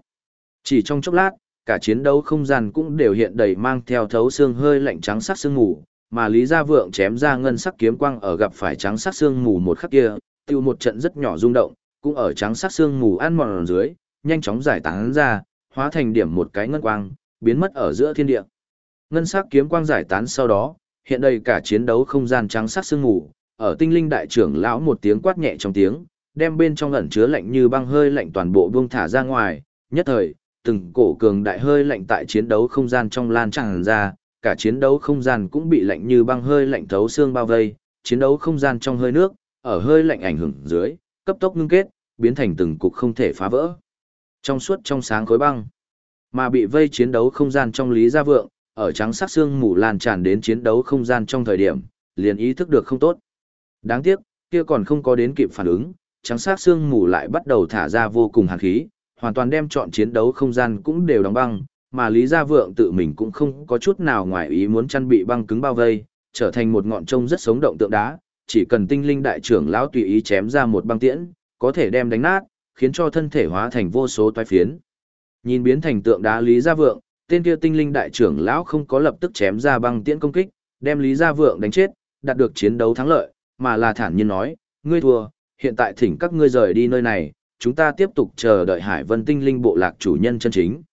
Chỉ trong chốc lát, cả chiến đấu không gian cũng đều hiện đầy mang theo thấu xương hơi lạnh trắng sắc xương mù, mà Lý Gia Vượng chém ra ngân sắc kiếm quang ở gặp phải trắng sắc xương mù một khắc kia, tiêu một trận rất nhỏ rung động, cũng ở trắng sắc xương mù ăn mòn dưới, nhanh chóng giải tán ra, hóa thành điểm một cái ngân quang, biến mất ở giữa thiên địa. Ngân sắc kiếm quang giải tán sau đó, hiện đây cả chiến đấu không gian trắng sắc sương mù, ở tinh linh đại trưởng lão một tiếng quát nhẹ trong tiếng, đem bên trong ẩn chứa lạnh như băng hơi lạnh toàn bộ buông thả ra ngoài, nhất thời, từng cổ cường đại hơi lạnh tại chiến đấu không gian trong lan tràn ra, cả chiến đấu không gian cũng bị lạnh như băng hơi lạnh thấu xương bao vây, chiến đấu không gian trong hơi nước, ở hơi lạnh ảnh hưởng dưới, cấp tốc ngưng kết, biến thành từng cục không thể phá vỡ. Trong suốt trong sáng khối băng, mà bị vây chiến đấu không gian trong Lý Gia Vượng, ở trắng sắc xương mù lan tràn đến chiến đấu không gian trong thời điểm, liền ý thức được không tốt. Đáng tiếc, kia còn không có đến kịp phản ứng, trắng sát xương mù lại bắt đầu thả ra vô cùng hàn khí, hoàn toàn đem chọn chiến đấu không gian cũng đều đóng băng, mà Lý Gia Vượng tự mình cũng không có chút nào ngoài ý muốn chăn bị băng cứng bao vây, trở thành một ngọn trông rất sống động tượng đá, chỉ cần tinh linh đại trưởng lão tùy ý chém ra một băng tiễn, có thể đem đánh nát, khiến cho thân thể hóa thành vô số toái phiến. Nhìn biến thành tượng đá Lý Gia Vượng, tên kia tinh linh đại trưởng lão không có lập tức chém ra băng tiễn công kích, đem Lý Gia Vượng đánh chết, đạt được chiến đấu thắng lợi, mà là thản nhiên nói, ngươi thua, hiện tại thỉnh các ngươi rời đi nơi này, chúng ta tiếp tục chờ đợi Hải Vân tinh linh bộ lạc chủ nhân chân chính.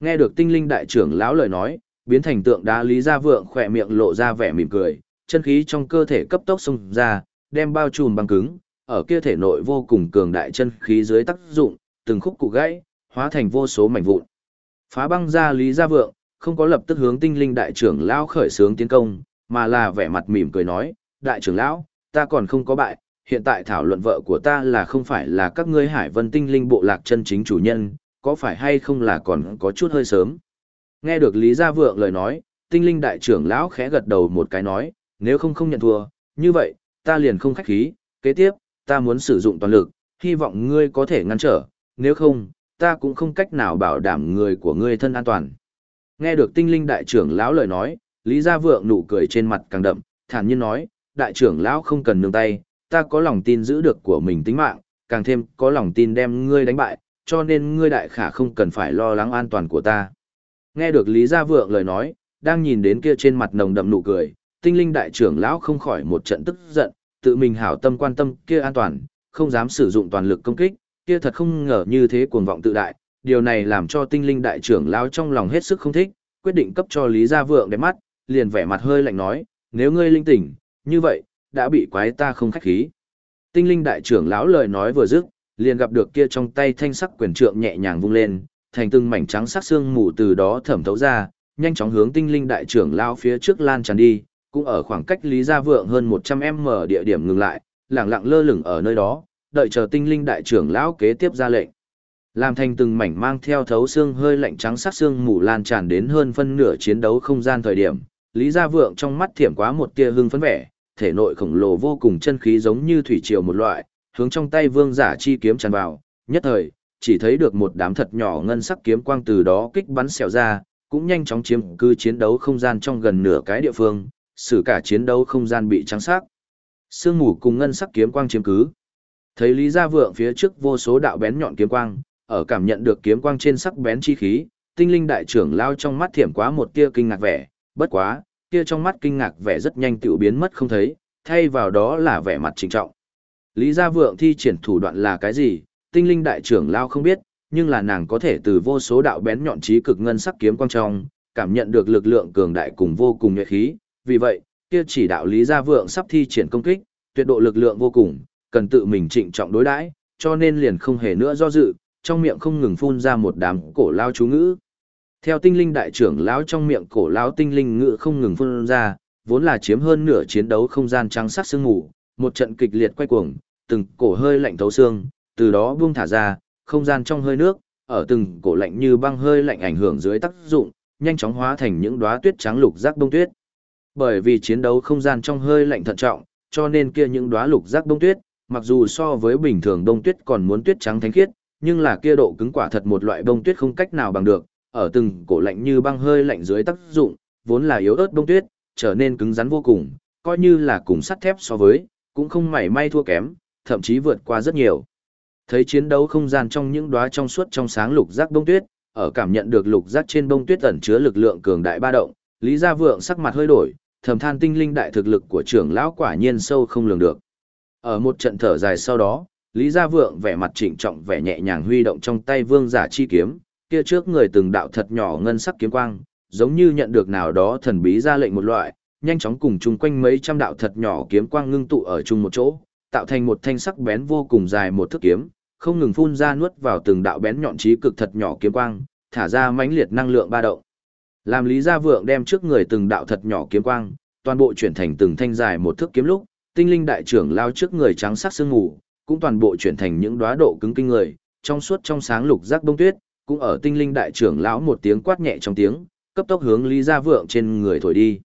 Nghe được tinh linh đại trưởng lão lời nói, biến thành tượng đá Lý Gia Vượng khỏe miệng lộ ra vẻ mỉm cười, chân khí trong cơ thể cấp tốc xông ra, đem bao trùm băng cứng, ở kia thể nội vô cùng cường đại chân khí dưới tác dụng, từng khúc cụ gãy, hóa thành vô số mảnh vụn. Phá băng ra Lý Gia Vượng, không có lập tức hướng tinh linh đại trưởng lão khởi sướng tiến công, mà là vẻ mặt mỉm cười nói, đại trưởng lão, ta còn không có bại, hiện tại thảo luận vợ của ta là không phải là các ngươi hải vân tinh linh bộ lạc chân chính chủ nhân, có phải hay không là còn có chút hơi sớm. Nghe được Lý Gia Vượng lời nói, tinh linh đại trưởng lão khẽ gật đầu một cái nói, nếu không không nhận thua, như vậy, ta liền không khách khí, kế tiếp, ta muốn sử dụng toàn lực, hy vọng ngươi có thể ngăn trở, nếu không, ta cũng không cách nào bảo đảm người của ngươi thân an toàn. Nghe được tinh linh đại trưởng lão lời nói, Lý Gia Vượng nụ cười trên mặt càng đậm, thản nhiên nói, đại trưởng lão không cần nương tay, ta có lòng tin giữ được của mình tính mạng, càng thêm có lòng tin đem ngươi đánh bại, cho nên ngươi đại khả không cần phải lo lắng an toàn của ta. Nghe được Lý Gia Vượng lời nói, đang nhìn đến kia trên mặt nồng đậm nụ cười, tinh linh đại trưởng lão không khỏi một trận tức giận, tự mình hảo tâm quan tâm kia an toàn, không dám sử dụng toàn lực công kích, kia thật không ngờ như thế cuồng vọng tự đại, điều này làm cho tinh linh đại trưởng lão trong lòng hết sức không thích, quyết định cấp cho Lý Gia Vượng đẹp mắt, liền vẻ mặt hơi lạnh nói, nếu ngươi linh tỉnh, như vậy, đã bị quái ta không khách khí. Tinh linh đại trưởng lão lời nói vừa dứt, liền gặp được kia trong tay thanh sắc quyền trượng nhẹ nhàng vung lên, thành từng mảnh trắng sắc xương mù từ đó thẩm thấu ra, nhanh chóng hướng tinh linh đại trưởng lão phía trước lan tràn đi, cũng ở khoảng cách Lý Gia Vượng hơn 100m địa điểm ngừng lại, lặng lặng lơ lửng ở nơi đó, đợi chờ tinh linh đại trưởng lão kế tiếp ra lệnh. Làm thành từng mảnh mang theo thấu xương hơi lạnh trắng sắc xương mù lan tràn đến hơn phân nửa chiến đấu không gian thời điểm, Lý Gia Vượng trong mắt thiểm quá một tia hưng phấn vẻ, thể nội khổng lồ vô cùng chân khí giống như thủy triều một loại, hướng trong tay vương giả chi kiếm tràn vào, nhất thời, chỉ thấy được một đám thật nhỏ ngân sắc kiếm quang từ đó kích bắn xẻo ra, cũng nhanh chóng chiếm cư chiến đấu không gian trong gần nửa cái địa phương, xử cả chiến đấu không gian bị trắng sắc. Sương mù cùng ngân sắc kiếm quang chiếm cứ. Thấy Lý Gia Vượng phía trước vô số đạo bén nhọn kiếm quang, ở cảm nhận được kiếm quang trên sắc bén chi khí, tinh linh đại trưởng lao trong mắt thiểm quá một tia kinh ngạc vẻ, bất quá, kia trong mắt kinh ngạc vẻ rất nhanh tiểu biến mất không thấy, thay vào đó là vẻ mặt trịnh trọng. Lý Gia Vượng thi triển thủ đoạn là cái gì, tinh linh đại trưởng lao không biết, nhưng là nàng có thể từ vô số đạo bén nhọn trí cực ngân sắc kiếm quang trong, cảm nhận được lực lượng cường đại cùng vô cùng nhuệ khí, vì vậy, kia chỉ đạo Lý Gia Vượng sắp thi triển công kích, tuyệt độ lực lượng vô cùng, cần tự mình trịnh trọng đối đãi, cho nên liền không hề nữa do dự, trong miệng không ngừng phun ra một đám cổ lao chú ngữ. Theo tinh linh đại trưởng lão trong miệng cổ lão tinh linh ngựa không ngừng phun ra, vốn là chiếm hơn nửa chiến đấu không gian trắng sắc sương ngủ, một trận kịch liệt quay cuồng, từng cổ hơi lạnh thấu xương, từ đó buông thả ra, không gian trong hơi nước, ở từng cổ lạnh như băng hơi lạnh ảnh hưởng dưới tác dụng, nhanh chóng hóa thành những đóa tuyết trắng lục giác bông tuyết. Bởi vì chiến đấu không gian trong hơi lạnh thận trọng, cho nên kia những đóa lục giác bông tuyết, mặc dù so với bình thường đông tuyết còn muốn tuyết trắng thánh khiết, nhưng là kia độ cứng quả thật một loại bông tuyết không cách nào bằng được, ở từng cổ lạnh như băng hơi lạnh dưới tác dụng, vốn là yếu ớt bông tuyết, trở nên cứng rắn vô cùng, coi như là cùng sắt thép so với, cũng không mảy may thua kém, thậm chí vượt qua rất nhiều. Thấy chiến đấu không gian trong những đóa trong suốt trong sáng lục giác bông tuyết, ở cảm nhận được lục giác trên bông tuyết ẩn chứa lực lượng cường đại ba động, Lý Gia Vượng sắc mặt hơi đổi, thầm than tinh linh đại thực lực của trưởng lão quả nhiên sâu không lường được. Ở một trận thở dài sau đó, Lý Gia Vượng vẻ mặt trịnh trọng vẻ nhẹ nhàng huy động trong tay vương giả chi kiếm, kia trước người từng đạo thật nhỏ ngân sắc kiếm quang, giống như nhận được nào đó thần bí ra lệnh một loại, nhanh chóng cùng chung quanh mấy trăm đạo thật nhỏ kiếm quang ngưng tụ ở chung một chỗ, tạo thành một thanh sắc bén vô cùng dài một thước kiếm, không ngừng phun ra nuốt vào từng đạo bén nhọn chí cực thật nhỏ kiếm quang, thả ra mãnh liệt năng lượng ba động. Làm Lý Gia Vượng đem trước người từng đạo thật nhỏ kiếm quang, toàn bộ chuyển thành từng thanh dài một thước kiếm lúc, tinh linh đại trưởng lao trước người trắng sắc sương mù, cũng toàn bộ chuyển thành những đóa độ cứng kinh người, trong suốt trong sáng lục giác bông tuyết, cũng ở tinh linh đại trưởng lão một tiếng quát nhẹ trong tiếng, cấp tốc hướng Lý Gia Vượng trên người thổi đi.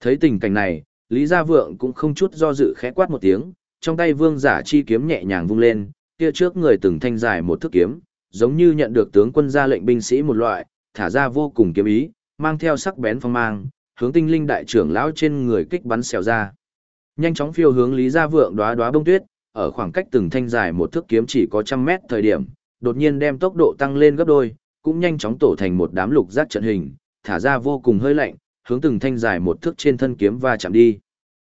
Thấy tình cảnh này, Lý Gia Vượng cũng không chút do dự khẽ quát một tiếng, trong tay vương giả chi kiếm nhẹ nhàng vung lên, kia trước người từng thanh dài một thước kiếm, giống như nhận được tướng quân ra lệnh binh sĩ một loại, thả ra vô cùng kiếm ý, mang theo sắc bén phong mang, hướng tinh linh đại trưởng lão trên người kích bắn xèo ra. Nhanh chóng phiêu hướng Lý Gia Vượng đóa đóa bông tuyết, ở khoảng cách từng thanh dài một thước kiếm chỉ có trăm mét thời điểm, đột nhiên đem tốc độ tăng lên gấp đôi, cũng nhanh chóng tổ thành một đám lục giác trận hình, thả ra vô cùng hơi lạnh, hướng từng thanh dài một thước trên thân kiếm va chạm đi.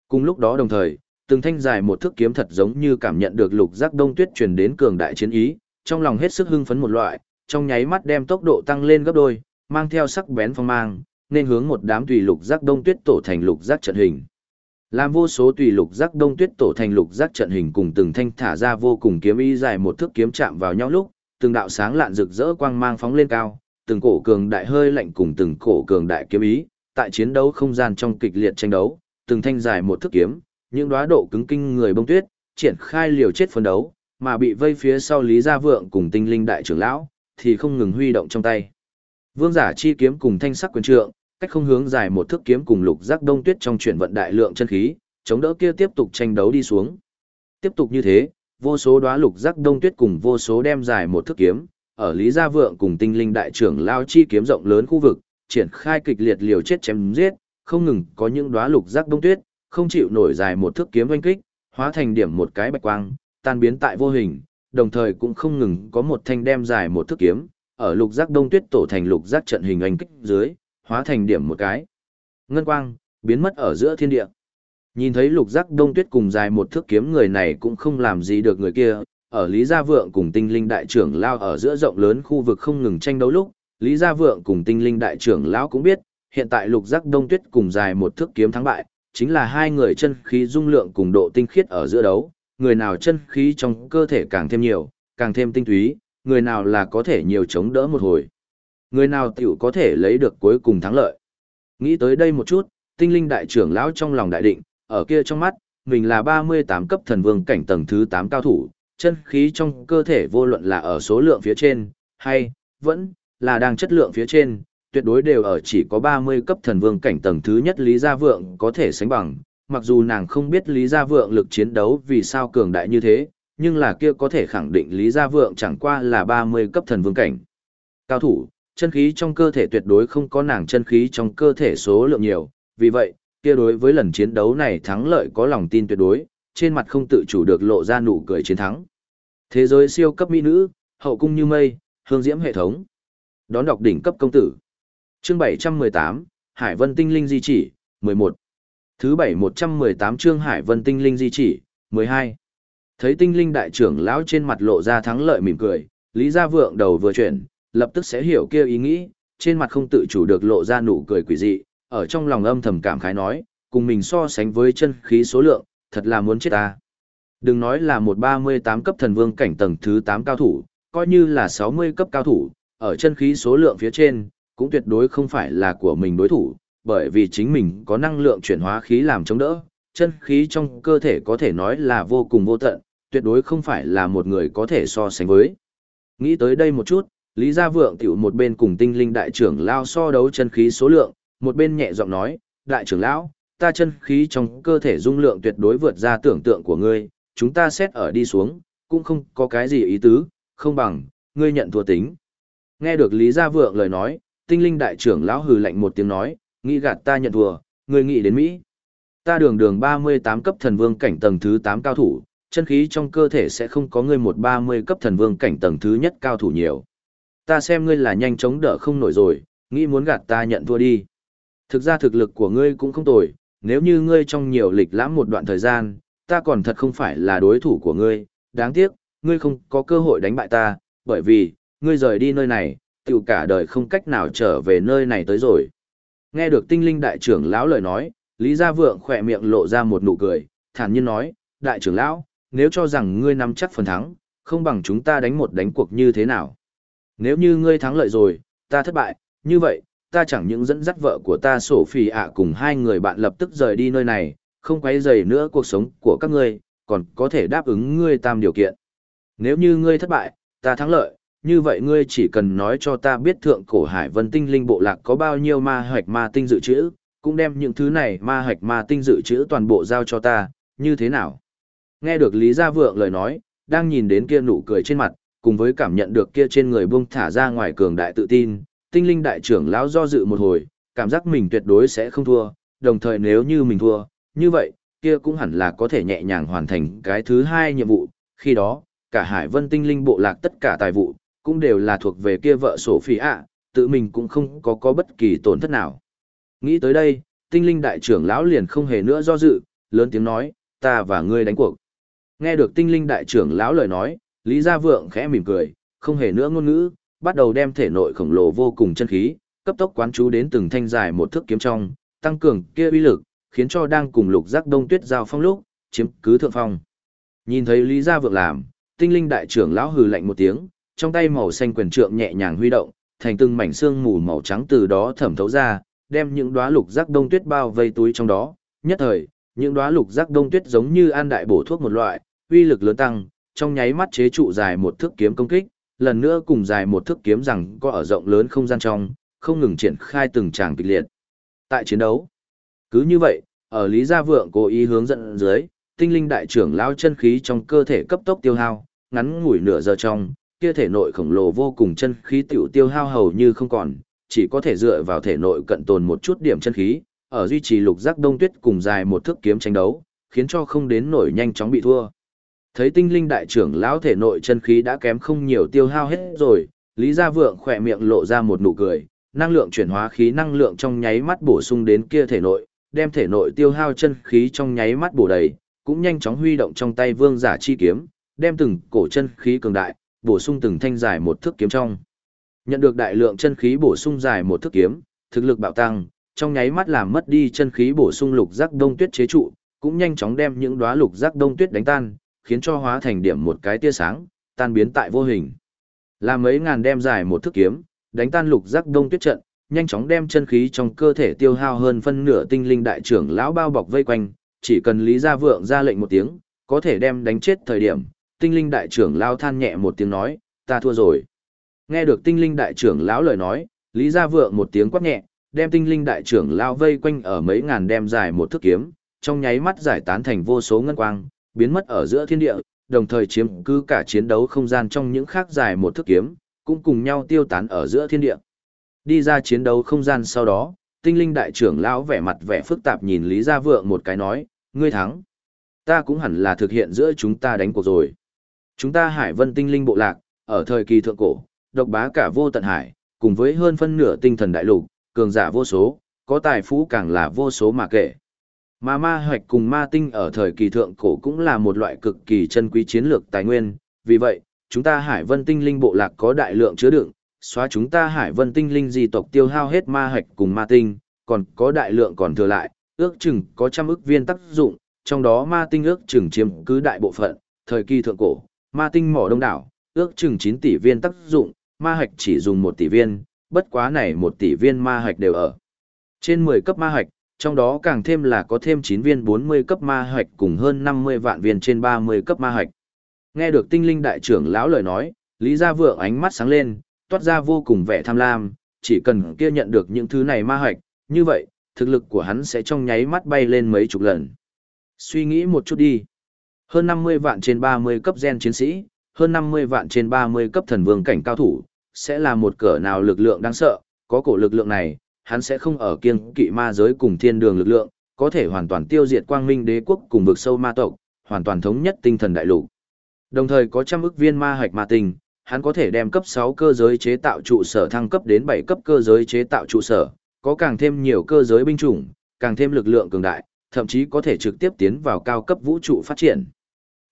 Cùng lúc đó đồng thời, từng thanh dài một thước kiếm thật giống như cảm nhận được lục giác đông tuyết truyền đến cường đại chiến ý, trong lòng hết sức hưng phấn một loại, trong nháy mắt đem tốc độ tăng lên gấp đôi, mang theo sắc bén phong mang, nên hướng một đám tùy lục giác đông tuyết tổ thành lục giác trận hình. Làm vô số tùy lục giác đông tuyết tổ thành lục giác trận hình cùng từng thanh thả ra vô cùng kiếm ý dài một thước kiếm chạm vào nhau lúc, từng đạo sáng lạn rực rỡ quang mang phóng lên cao, từng cổ cường đại hơi lạnh cùng từng cổ cường đại kiếm ý, tại chiến đấu không gian trong kịch liệt tranh đấu, từng thanh dài một thước kiếm, những đóa độ cứng kinh người bông tuyết, triển khai liều chết phân đấu, mà bị vây phía sau Lý Gia Vượng cùng tinh linh đại trưởng lão, thì không ngừng huy động trong tay. Vương giả chi kiếm cùng thanh sắc quyền trượng, cách không hướng dài một thước kiếm cùng lục giác đông tuyết trong chuyển vận đại lượng chân khí, chống đỡ kia tiếp tục tranh đấu đi xuống. Tiếp tục như thế, vô số đóa lục giác đông tuyết cùng vô số đem dài một thước kiếm, ở Lý Gia Vượng cùng tinh linh đại trưởng lao chi kiếm rộng lớn khu vực, triển khai kịch liệt liều chết chém giết, không ngừng có những đóa lục giác đông tuyết, không chịu nổi dài một thước kiếm oanh kích, hóa thành điểm một cái bạch quang, tan biến tại vô hình, đồng thời cũng không ngừng có một thanh đem dài một thước kiếm, ở lục giác đông tuyết tổ thành lục giác trận hình oanh kích dưới, hóa thành điểm một cái. Ngân quang, biến mất ở giữa thiên địa. Nhìn thấy lục giác đông tuyết cùng dài một thước kiếm người này cũng không làm gì được người kia, ở Lý Gia Vượng cùng tinh linh đại trưởng lao ở giữa rộng lớn khu vực không ngừng tranh đấu lúc, Lý Gia Vượng cùng tinh linh đại trưởng lão cũng biết, hiện tại lục giác đông tuyết cùng dài một thước kiếm thắng bại, chính là hai người chân khí dung lượng cùng độ tinh khiết ở giữa đấu, người nào chân khí trong cơ thể càng thêm nhiều, càng thêm tinh túy, người nào là có thể nhiều chống đỡ một hồi. Người nào tiểu có thể lấy được cuối cùng thắng lợi. Nghĩ tới đây một chút, tinh linh đại trưởng lão trong lòng đại định, ở kia trong mắt, mình là 38 cấp thần vương cảnh tầng thứ 8 cao thủ, chân khí trong cơ thể vô luận là ở số lượng phía trên, hay, vẫn, là đang chất lượng phía trên, tuyệt đối đều ở chỉ có 30 cấp thần vương cảnh tầng thứ nhất Lý Gia Vượng có thể sánh bằng, mặc dù nàng không biết Lý Gia Vượng lực chiến đấu vì sao cường đại như thế, nhưng là kia có thể khẳng định Lý Gia Vượng chẳng qua là 30 cấp thần vương cảnh. Cao thủ, chân khí trong cơ thể tuyệt đối không có nàng chân khí trong cơ thể số lượng nhiều, vì vậy, kia đối với lần chiến đấu này thắng lợi có lòng tin tuyệt đối, trên mặt không tự chủ được lộ ra nụ cười chiến thắng. Thế giới siêu cấp mỹ nữ, hậu cung như mây, hương diễm hệ thống. Đón đọc đỉnh cấp công tử. Chương 718, Hải Vân Tinh Linh Di chỉ, 11. Thứ 7118 chương Hải Vân Tinh Linh Di chỉ, 12. Thấy tinh linh đại trưởng lão trên mặt lộ ra thắng lợi mỉm cười, Lý Gia Vượng đầu vừa chuyển, lập tức sẽ hiểu kia ý nghĩ, trên mặt không tự chủ được lộ ra nụ cười quỷ dị, ở trong lòng âm thầm cảm khái nói, cùng mình so sánh với chân khí số lượng, thật là muốn chết ta. Đừng nói là một 38 cấp thần vương cảnh tầng thứ 8 cao thủ, coi như là 60 cấp cao thủ, ở chân khí số lượng phía trên, cũng tuyệt đối không phải là của mình đối thủ, bởi vì chính mình có năng lượng chuyển hóa khí làm chống đỡ, chân khí trong cơ thể có thể nói là vô cùng vô tận, tuyệt đối không phải là một người có thể so sánh với. Nghĩ tới đây một chút, Lý Gia Vượng tiểu một bên cùng tinh linh đại trưởng lao so đấu chân khí số lượng, một bên nhẹ giọng nói, đại trưởng lão, ta chân khí trong cơ thể dung lượng tuyệt đối vượt ra tưởng tượng của ngươi, chúng ta xét ở đi xuống, cũng không có cái gì ý tứ, không bằng, ngươi nhận thua tính. Nghe được Lý Gia Vượng lời nói, tinh linh đại trưởng lão hừ lạnh một tiếng nói, nghĩ gạt ta nhận thua, ngươi nghĩ đến Mỹ. Ta đường đường 38 cấp thần vương cảnh tầng thứ 8 cao thủ, chân khí trong cơ thể sẽ không có ngươi một 30 cấp thần vương cảnh tầng thứ nhất cao thủ nhiều. Ta xem ngươi là nhanh chóng đỡ không nổi rồi, nghĩ muốn gạt ta nhận thua đi. Thực ra thực lực của ngươi cũng không tồi, nếu như ngươi trong nhiều lịch lãm một đoạn thời gian, ta còn thật không phải là đối thủ của ngươi, đáng tiếc, ngươi không có cơ hội đánh bại ta, bởi vì, ngươi rời đi nơi này, tiểu cả đời không cách nào trở về nơi này tới rồi. Nghe được tinh linh đại trưởng lão lời nói, Lý Gia Vượng khỏe miệng lộ ra một nụ cười, thản nhiên nói, đại trưởng lão, nếu cho rằng ngươi nắm chắc phần thắng, không bằng chúng ta đánh một đánh cuộc như thế nào. Nếu như ngươi thắng lợi rồi, ta thất bại, như vậy, ta chẳng những dẫn dắt vợ của ta sổ phì ạ cùng hai người bạn lập tức rời đi nơi này, không quấy rầy nữa cuộc sống của các ngươi, còn có thể đáp ứng ngươi tam điều kiện. Nếu như ngươi thất bại, ta thắng lợi, như vậy ngươi chỉ cần nói cho ta biết thượng cổ hải vân tinh linh bộ lạc có bao nhiêu ma hoạch ma tinh dự trữ, cũng đem những thứ này ma hoạch ma tinh dự trữ toàn bộ giao cho ta, như thế nào? Nghe được Lý Gia Vượng lời nói, đang nhìn đến kia nụ cười trên mặt, cùng với cảm nhận được kia trên người buông thả ra ngoài cường đại tự tin, tinh linh đại trưởng lão do dự một hồi, cảm giác mình tuyệt đối sẽ không thua, đồng thời nếu như mình thua, như vậy, kia cũng hẳn là có thể nhẹ nhàng hoàn thành cái thứ hai nhiệm vụ, khi đó, cả Hải Vân tinh linh bộ lạc tất cả tài vụ, cũng đều là thuộc về kia vợ sổ phi ạ, tự mình cũng không có có bất kỳ tổn thất nào. Nghĩ tới đây, tinh linh đại trưởng lão liền không hề nữa do dự, lớn tiếng nói, ta và ngươi đánh cuộc. Nghe được tinh linh đại trưởng lão lời nói, Lý Gia Vượng khẽ mỉm cười, không hề nữa ngôn ngữ, bắt đầu đem thể nội khổng lồ vô cùng chân khí, cấp tốc quán chú đến từng thanh dài một thước kiếm trong, tăng cường kia uy lực, khiến cho đang cùng lục giác đông tuyết giao phong lúc, chiếm cứ thượng phong. Nhìn thấy Lý Gia Vượng làm, tinh linh đại trưởng lão hừ lạnh một tiếng, trong tay màu xanh quyền trượng nhẹ nhàng huy động, thành từng mảnh xương mù màu trắng từ đó thẩm thấu ra, đem những đóa lục giác đông tuyết bao vây túi trong đó. Nhất thời, những đóa lục giác đông tuyết giống như an đại bổ thuốc một loại, uy lực lớn tăng, trong nháy mắt chế trụ dài một thước kiếm công kích, lần nữa cùng dài một thước kiếm rằng có ở rộng lớn không gian trong, không ngừng triển khai từng tràng kịch liệt. Tại chiến đấu, cứ như vậy, ở Lý Gia Vượng cố ý hướng dẫn dưới, tinh linh đại trưởng lao chân khí trong cơ thể cấp tốc tiêu hao, ngắn ngủi nửa giờ trong, kia thể nội khổng lồ vô cùng chân khí tiểu tiêu hao hầu như không còn, chỉ có thể dựa vào thể nội cận tồn một chút điểm chân khí, ở duy trì lục giác đông tuyết cùng dài một thước kiếm tranh đấu, khiến cho không đến nổi nhanh chóng bị thua. Thấy tinh linh đại trưởng lão thể nội chân khí đã kém không nhiều tiêu hao hết rồi, Lý Gia Vượng khỏe miệng lộ ra một nụ cười, năng lượng chuyển hóa khí năng lượng trong nháy mắt bổ sung đến kia thể nội, đem thể nội tiêu hao chân khí trong nháy mắt bổ đầy, cũng nhanh chóng huy động trong tay vương giả chi kiếm, đem từng cổ chân khí cường đại, bổ sung từng thanh dài một thước kiếm trong. Nhận được đại lượng chân khí bổ sung dài một thước kiếm, thực lực bạo tăng, trong nháy mắt làm mất đi chân khí bổ sung lục giác đông tuyết chế trụ, cũng nhanh chóng đem những đóa lục giác đông tuyết đánh tan, khiến cho hóa thành điểm một cái tia sáng, tan biến tại vô hình. Làm mấy ngàn đem dài một thước kiếm, đánh tan lục giác đông tuyết trận, nhanh chóng đem chân khí trong cơ thể tiêu hao hơn phân nửa tinh linh đại trưởng lão bao bọc vây quanh, chỉ cần Lý Gia Vượng ra lệnh một tiếng, có thể đem đánh chết thời điểm, tinh linh đại trưởng lão than nhẹ một tiếng nói, ta thua rồi. Nghe được tinh linh đại trưởng lão lời nói, Lý Gia Vượng một tiếng quát nhẹ, đem tinh linh đại trưởng lão vây quanh ở mấy ngàn đem dài một thước kiếm, trong nháy mắt giải tán thành vô số ngân quang, biến mất ở giữa thiên địa, đồng thời chiếm cứ cả chiến đấu không gian trong những khác dài một thước kiếm, cũng cùng nhau tiêu tán ở giữa thiên địa. Đi ra chiến đấu không gian sau đó, tinh linh đại trưởng lão vẻ mặt vẻ phức tạp nhìn Lý Gia Vượng một cái nói, ngươi thắng. ta cũng hẳn là thực hiện giữa chúng ta đánh cuộc rồi. Chúng ta Hải Vân Tinh Linh bộ lạc, ở thời kỳ thượng cổ, độc bá cả vô tận hải, cùng với hơn phân nửa tinh thần đại lục, cường giả vô số, có tài phú càng là vô số mà kể. Mà ma hoạch cùng ma tinh ở thời kỳ thượng cổ cũng là một loại cực kỳ chân quý chiến lược tài nguyên, vì vậy, chúng ta Hải Vân Tinh Linh bộ lạc có đại lượng chứa đựng, xóa chúng ta Hải Vân Tinh Linh di tộc tiêu hao hết ma hoạch cùng ma tinh, còn có đại lượng còn thừa lại, ước chừng có trăm ức viên tác dụng, trong đó ma tinh ước chừng chiếm cứ đại bộ phận, thời kỳ thượng cổ, ma tinh mỏ đông đảo, ước chừng 9 tỷ viên tác dụng, ma hạch chỉ dùng 1 tỷ viên, bất quá này 1 tỷ viên ma hạch đều ở. Trên 10 cấp ma hạch, trong đó càng thêm là có thêm 9 viên 40 cấp ma hạch cùng hơn 50 vạn viên trên 30 cấp ma hạch. Nghe được tinh linh đại trưởng lão lời nói, Lý Gia Vượng ánh mắt sáng lên, toát ra vô cùng vẻ tham lam, chỉ cần kia nhận được những thứ này ma hạch, như vậy, thực lực của hắn sẽ trong nháy mắt bay lên mấy chục lần. Suy nghĩ một chút đi. Hơn 50 vạn trên 30 cấp gen chiến sĩ, hơn 50 vạn trên 30 cấp thần vương cảnh cao thủ, sẽ là một cỡ nào lực lượng đáng sợ, có cổ lực lượng này, hắn sẽ không ở kiêng kỵ ma giới cùng thiên đường lực lượng, có thể hoàn toàn tiêu diệt quang minh đế quốc cùng vực sâu ma tộc, hoàn toàn thống nhất tinh thần đại lục. Đồng thời có trăm ức viên ma hạch ma tinh, hắn có thể đem cấp 6 cơ giới chế tạo trụ sở thăng cấp đến 7 cấp cơ giới chế tạo trụ sở, có càng thêm nhiều cơ giới binh chủng, càng thêm lực lượng cường đại, thậm chí có thể trực tiếp tiến vào cao cấp vũ trụ phát triển.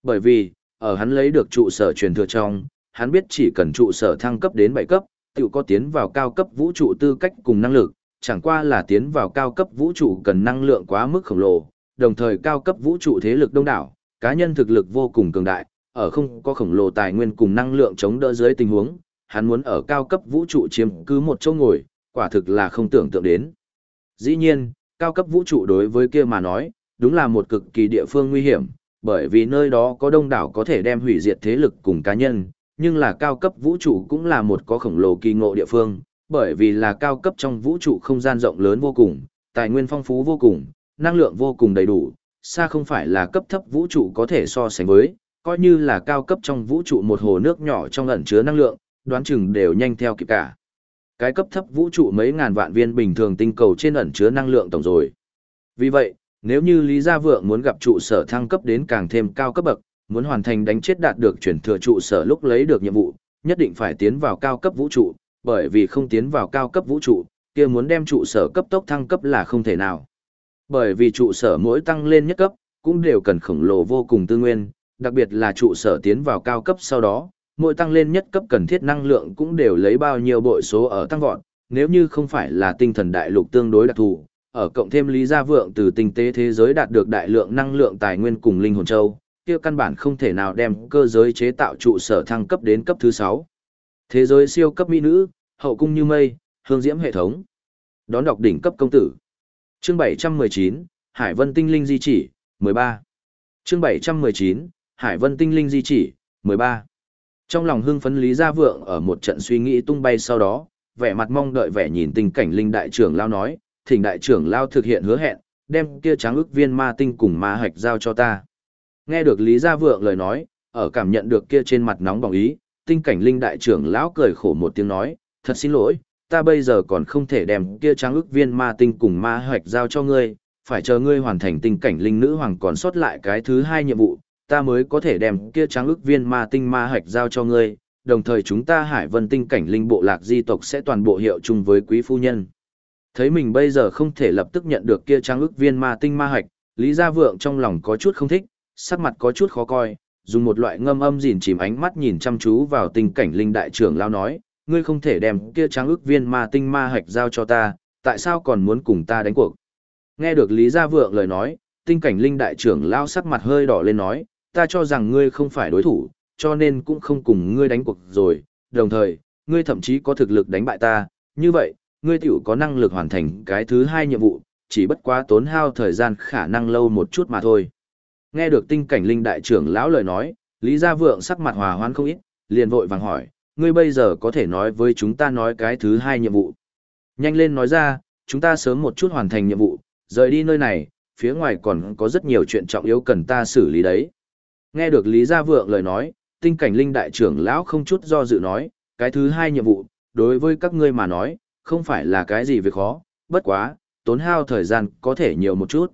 Bởi vì, ở hắn lấy được trụ sở truyền thừa trong, hắn biết chỉ cần trụ sở thăng cấp đến 7 cấp, tự có tiến vào cao cấp vũ trụ tư cách cùng năng lực, chẳng qua là tiến vào cao cấp vũ trụ cần năng lượng quá mức khổng lồ, đồng thời cao cấp vũ trụ thế lực đông đảo, cá nhân thực lực vô cùng cường đại, ở không có khổng lồ tài nguyên cùng năng lượng chống đỡ dưới tình huống, hắn muốn ở cao cấp vũ trụ chiếm cứ một chỗ ngồi, quả thực là không tưởng tượng đến. Dĩ nhiên, cao cấp vũ trụ đối với kia mà nói, đúng là một cực kỳ địa phương nguy hiểm, bởi vì nơi đó có đông đảo có thể đem hủy diệt thế lực cùng cá nhân, nhưng là cao cấp vũ trụ cũng là một có khổng lồ kỳ ngộ địa phương, bởi vì là cao cấp trong vũ trụ không gian rộng lớn vô cùng, tài nguyên phong phú vô cùng, năng lượng vô cùng đầy đủ, xa không phải là cấp thấp vũ trụ có thể so sánh với, coi như là cao cấp trong vũ trụ một hồ nước nhỏ trong ẩn chứa năng lượng, đoán chừng đều nhanh theo kịp cả. Cái cấp thấp vũ trụ mấy ngàn vạn viên bình thường tinh cầu trên ẩn chứa năng lượng tổng rồi. Vì vậy, nếu như Lý Gia Vượng muốn gặp trụ sở thăng cấp đến càng thêm cao cấp bậc, muốn hoàn thành đánh chết đạt được chuyển thừa trụ sở lúc lấy được nhiệm vụ, nhất định phải tiến vào cao cấp vũ trụ, bởi vì không tiến vào cao cấp vũ trụ, kia muốn đem trụ sở cấp tốc thăng cấp là không thể nào. Bởi vì trụ sở mỗi tăng lên nhất cấp, cũng đều cần khổng lồ vô cùng tư nguyên, đặc biệt là trụ sở tiến vào cao cấp sau đó, mỗi tăng lên nhất cấp cần thiết năng lượng cũng đều lấy bao nhiêu bội số ở tăng vọt, nếu như không phải là tinh thần đại lục tương đối đặc thù, ở cộng thêm lý gia vượng từ tinh tế thế giới đạt được đại lượng năng lượng tài nguyên cùng linh hồn châu, kia căn bản không thể nào đem cơ giới chế tạo trụ sở thăng cấp đến cấp thứ 6. Thế giới siêu cấp mỹ nữ, hậu cung như mây, hương diễm hệ thống. Đón đọc đỉnh cấp công tử. Chương 719, Hải Vân Tinh Linh Di chỉ, 13. Chương 719, Hải Vân Tinh Linh Di chỉ, 13. Trong lòng hưng phấn Lý Gia Vượng ở một trận suy nghĩ tung bay sau đó, vẻ mặt mong đợi vẻ nhìn tình cảnh Linh Đại trưởng Lao nói, thỉnh Đại trưởng Lao thực hiện hứa hẹn, đem kia trắng ức viên ma tinh cùng ma hạch giao cho ta. Nghe được Lý Gia Vượng lời nói, ở cảm nhận được kia trên mặt nóng bỏng ý, tinh cảnh Linh Đại trưởng Lão cười khổ một tiếng nói, thật xin lỗi, ta bây giờ còn không thể đem kia trắng ức viên ma tinh cùng ma hoạch giao cho ngươi, phải chờ ngươi hoàn thành tình cảnh Linh Nữ Hoàng còn sót lại cái thứ hai nhiệm vụ, ta mới có thể đem kia trắng ức viên ma tinh ma hoạch giao cho ngươi, đồng thời chúng ta hải vân tinh cảnh linh bộ lạc di tộc sẽ toàn bộ hiệu chung với quý phu nhân. Thấy mình bây giờ không thể lập tức nhận được kia trắng ức viên ma tinh ma hoạch, Lý Gia Vượng trong lòng có chút không thích, sắc mặt có chút khó coi, dùng một loại ngâm âm gìn chìm ánh mắt nhìn chăm chú vào tình cảnh linh đại trưởng lao nói, ngươi không thể đem kia tráng ức viên ma tinh ma hạch giao cho ta, tại sao còn muốn cùng ta đánh cuộc? Nghe được Lý Gia Vượng lời nói, tinh cảnh linh đại trưởng lao sắc mặt hơi đỏ lên nói, ta cho rằng ngươi không phải đối thủ, cho nên cũng không cùng ngươi đánh cuộc rồi, đồng thời, ngươi thậm chí có thực lực đánh bại ta, như vậy, ngươi tiểu có năng lực hoàn thành cái thứ hai nhiệm vụ, chỉ bất quá tốn hao thời gian khả năng lâu một chút mà thôi. Nghe được tinh cảnh linh đại trưởng lão lời nói, Lý Gia Vượng sắc mặt hòa hoan không ít, liền vội vàng hỏi, ngươi bây giờ có thể nói với chúng ta nói cái thứ hai nhiệm vụ. Nhanh lên nói ra, chúng ta sớm một chút hoàn thành nhiệm vụ, rời đi nơi này, phía ngoài còn có rất nhiều chuyện trọng yếu cần ta xử lý đấy. Nghe được Lý Gia Vượng lời nói, tinh cảnh linh đại trưởng lão không chút do dự nói, cái thứ hai nhiệm vụ, đối với các ngươi mà nói, không phải là cái gì việc khó, bất quá, tốn hao thời gian có thể nhiều một chút.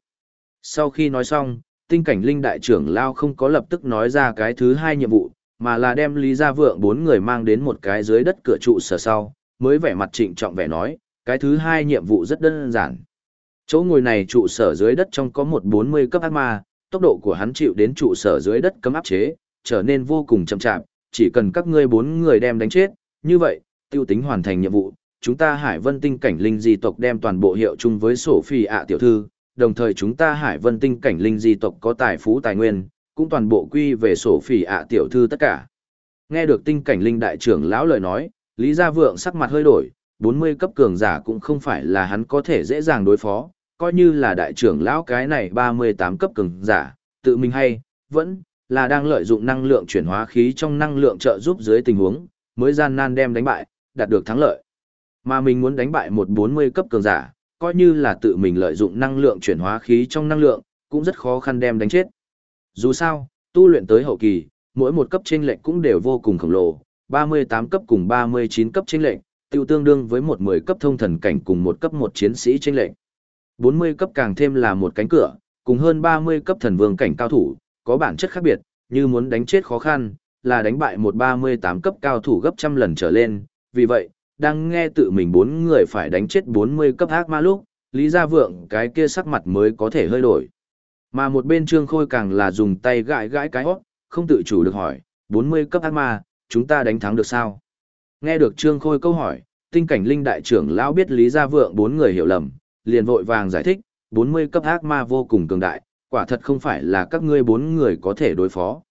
Sau khi nói xong, tinh cảnh linh đại trưởng lão không có lập tức nói ra cái thứ hai nhiệm vụ, mà là đem Lý Gia Vượng bốn người mang đến một cái dưới đất cửa trụ sở sau, mới vẻ mặt trịnh trọng vẻ nói, cái thứ hai nhiệm vụ rất đơn giản. Chỗ ngồi này trụ sở dưới đất trong có một 40 cấp ác ma, tốc độ của hắn chịu đến trụ sở dưới đất cấm áp chế, trở nên vô cùng chậm chạp, chỉ cần các ngươi bốn người đem đánh chết, như vậy, tiêu tính hoàn thành nhiệm vụ, chúng ta Hải Vân Tinh cảnh linh di tộc đem toàn bộ hiệu chung với sổ ạ tiểu thư, đồng thời chúng ta Hải Vân Tinh cảnh linh di tộc có tài phú tài nguyên, cũng toàn bộ quy về sổ phỉ ạ tiểu thư tất cả. Nghe được tinh cảnh linh đại trưởng lão lời nói, Lý Gia Vượng sắc mặt hơi đổi, 40 cấp cường giả cũng không phải là hắn có thể dễ dàng đối phó, coi như là đại trưởng lão cái này 38 cấp cường giả, tự mình hay, vẫn là đang lợi dụng năng lượng chuyển hóa khí trong năng lượng trợ giúp dưới tình huống, mới gian nan đem đánh bại, đạt được thắng lợi. Mà mình muốn đánh bại một 40 cấp cường giả, coi như là tự mình lợi dụng năng lượng chuyển hóa khí trong năng lượng, cũng rất khó khăn đem đánh chết. Dù sao, tu luyện tới hậu kỳ, mỗi một cấp chênh lệnh cũng đều vô cùng khổng lồ, 38 cấp cùng 39 cấp chênh lệnh, tiêu tương đương với một 10 cấp thông thần cảnh cùng một cấp một chiến sĩ chênh lệnh. 40 cấp càng thêm là một cánh cửa, cùng hơn 30 cấp thần vương cảnh cao thủ, có bản chất khác biệt, như muốn đánh chết khó khăn, là đánh bại một 38 cấp cao thủ gấp trăm lần trở lên, vì vậy, đang nghe tự mình bốn người phải đánh chết 40 cấp ác ma lúc, Lý Gia Vượng cái kia sắc mặt mới có thể hơi đổi. Mà một bên Trương Khôi càng là dùng tay gãi gãi cái hót, không tự chủ được hỏi, 40 cấp ác ma, chúng ta đánh thắng được sao? Nghe được Trương Khôi câu hỏi, tinh cảnh linh đại trưởng lão biết Lý Gia Vượng bốn người hiểu lầm, liền vội vàng giải thích, 40 cấp ác ma vô cùng cường đại, quả thật không phải là các ngươi bốn người có thể đối phó.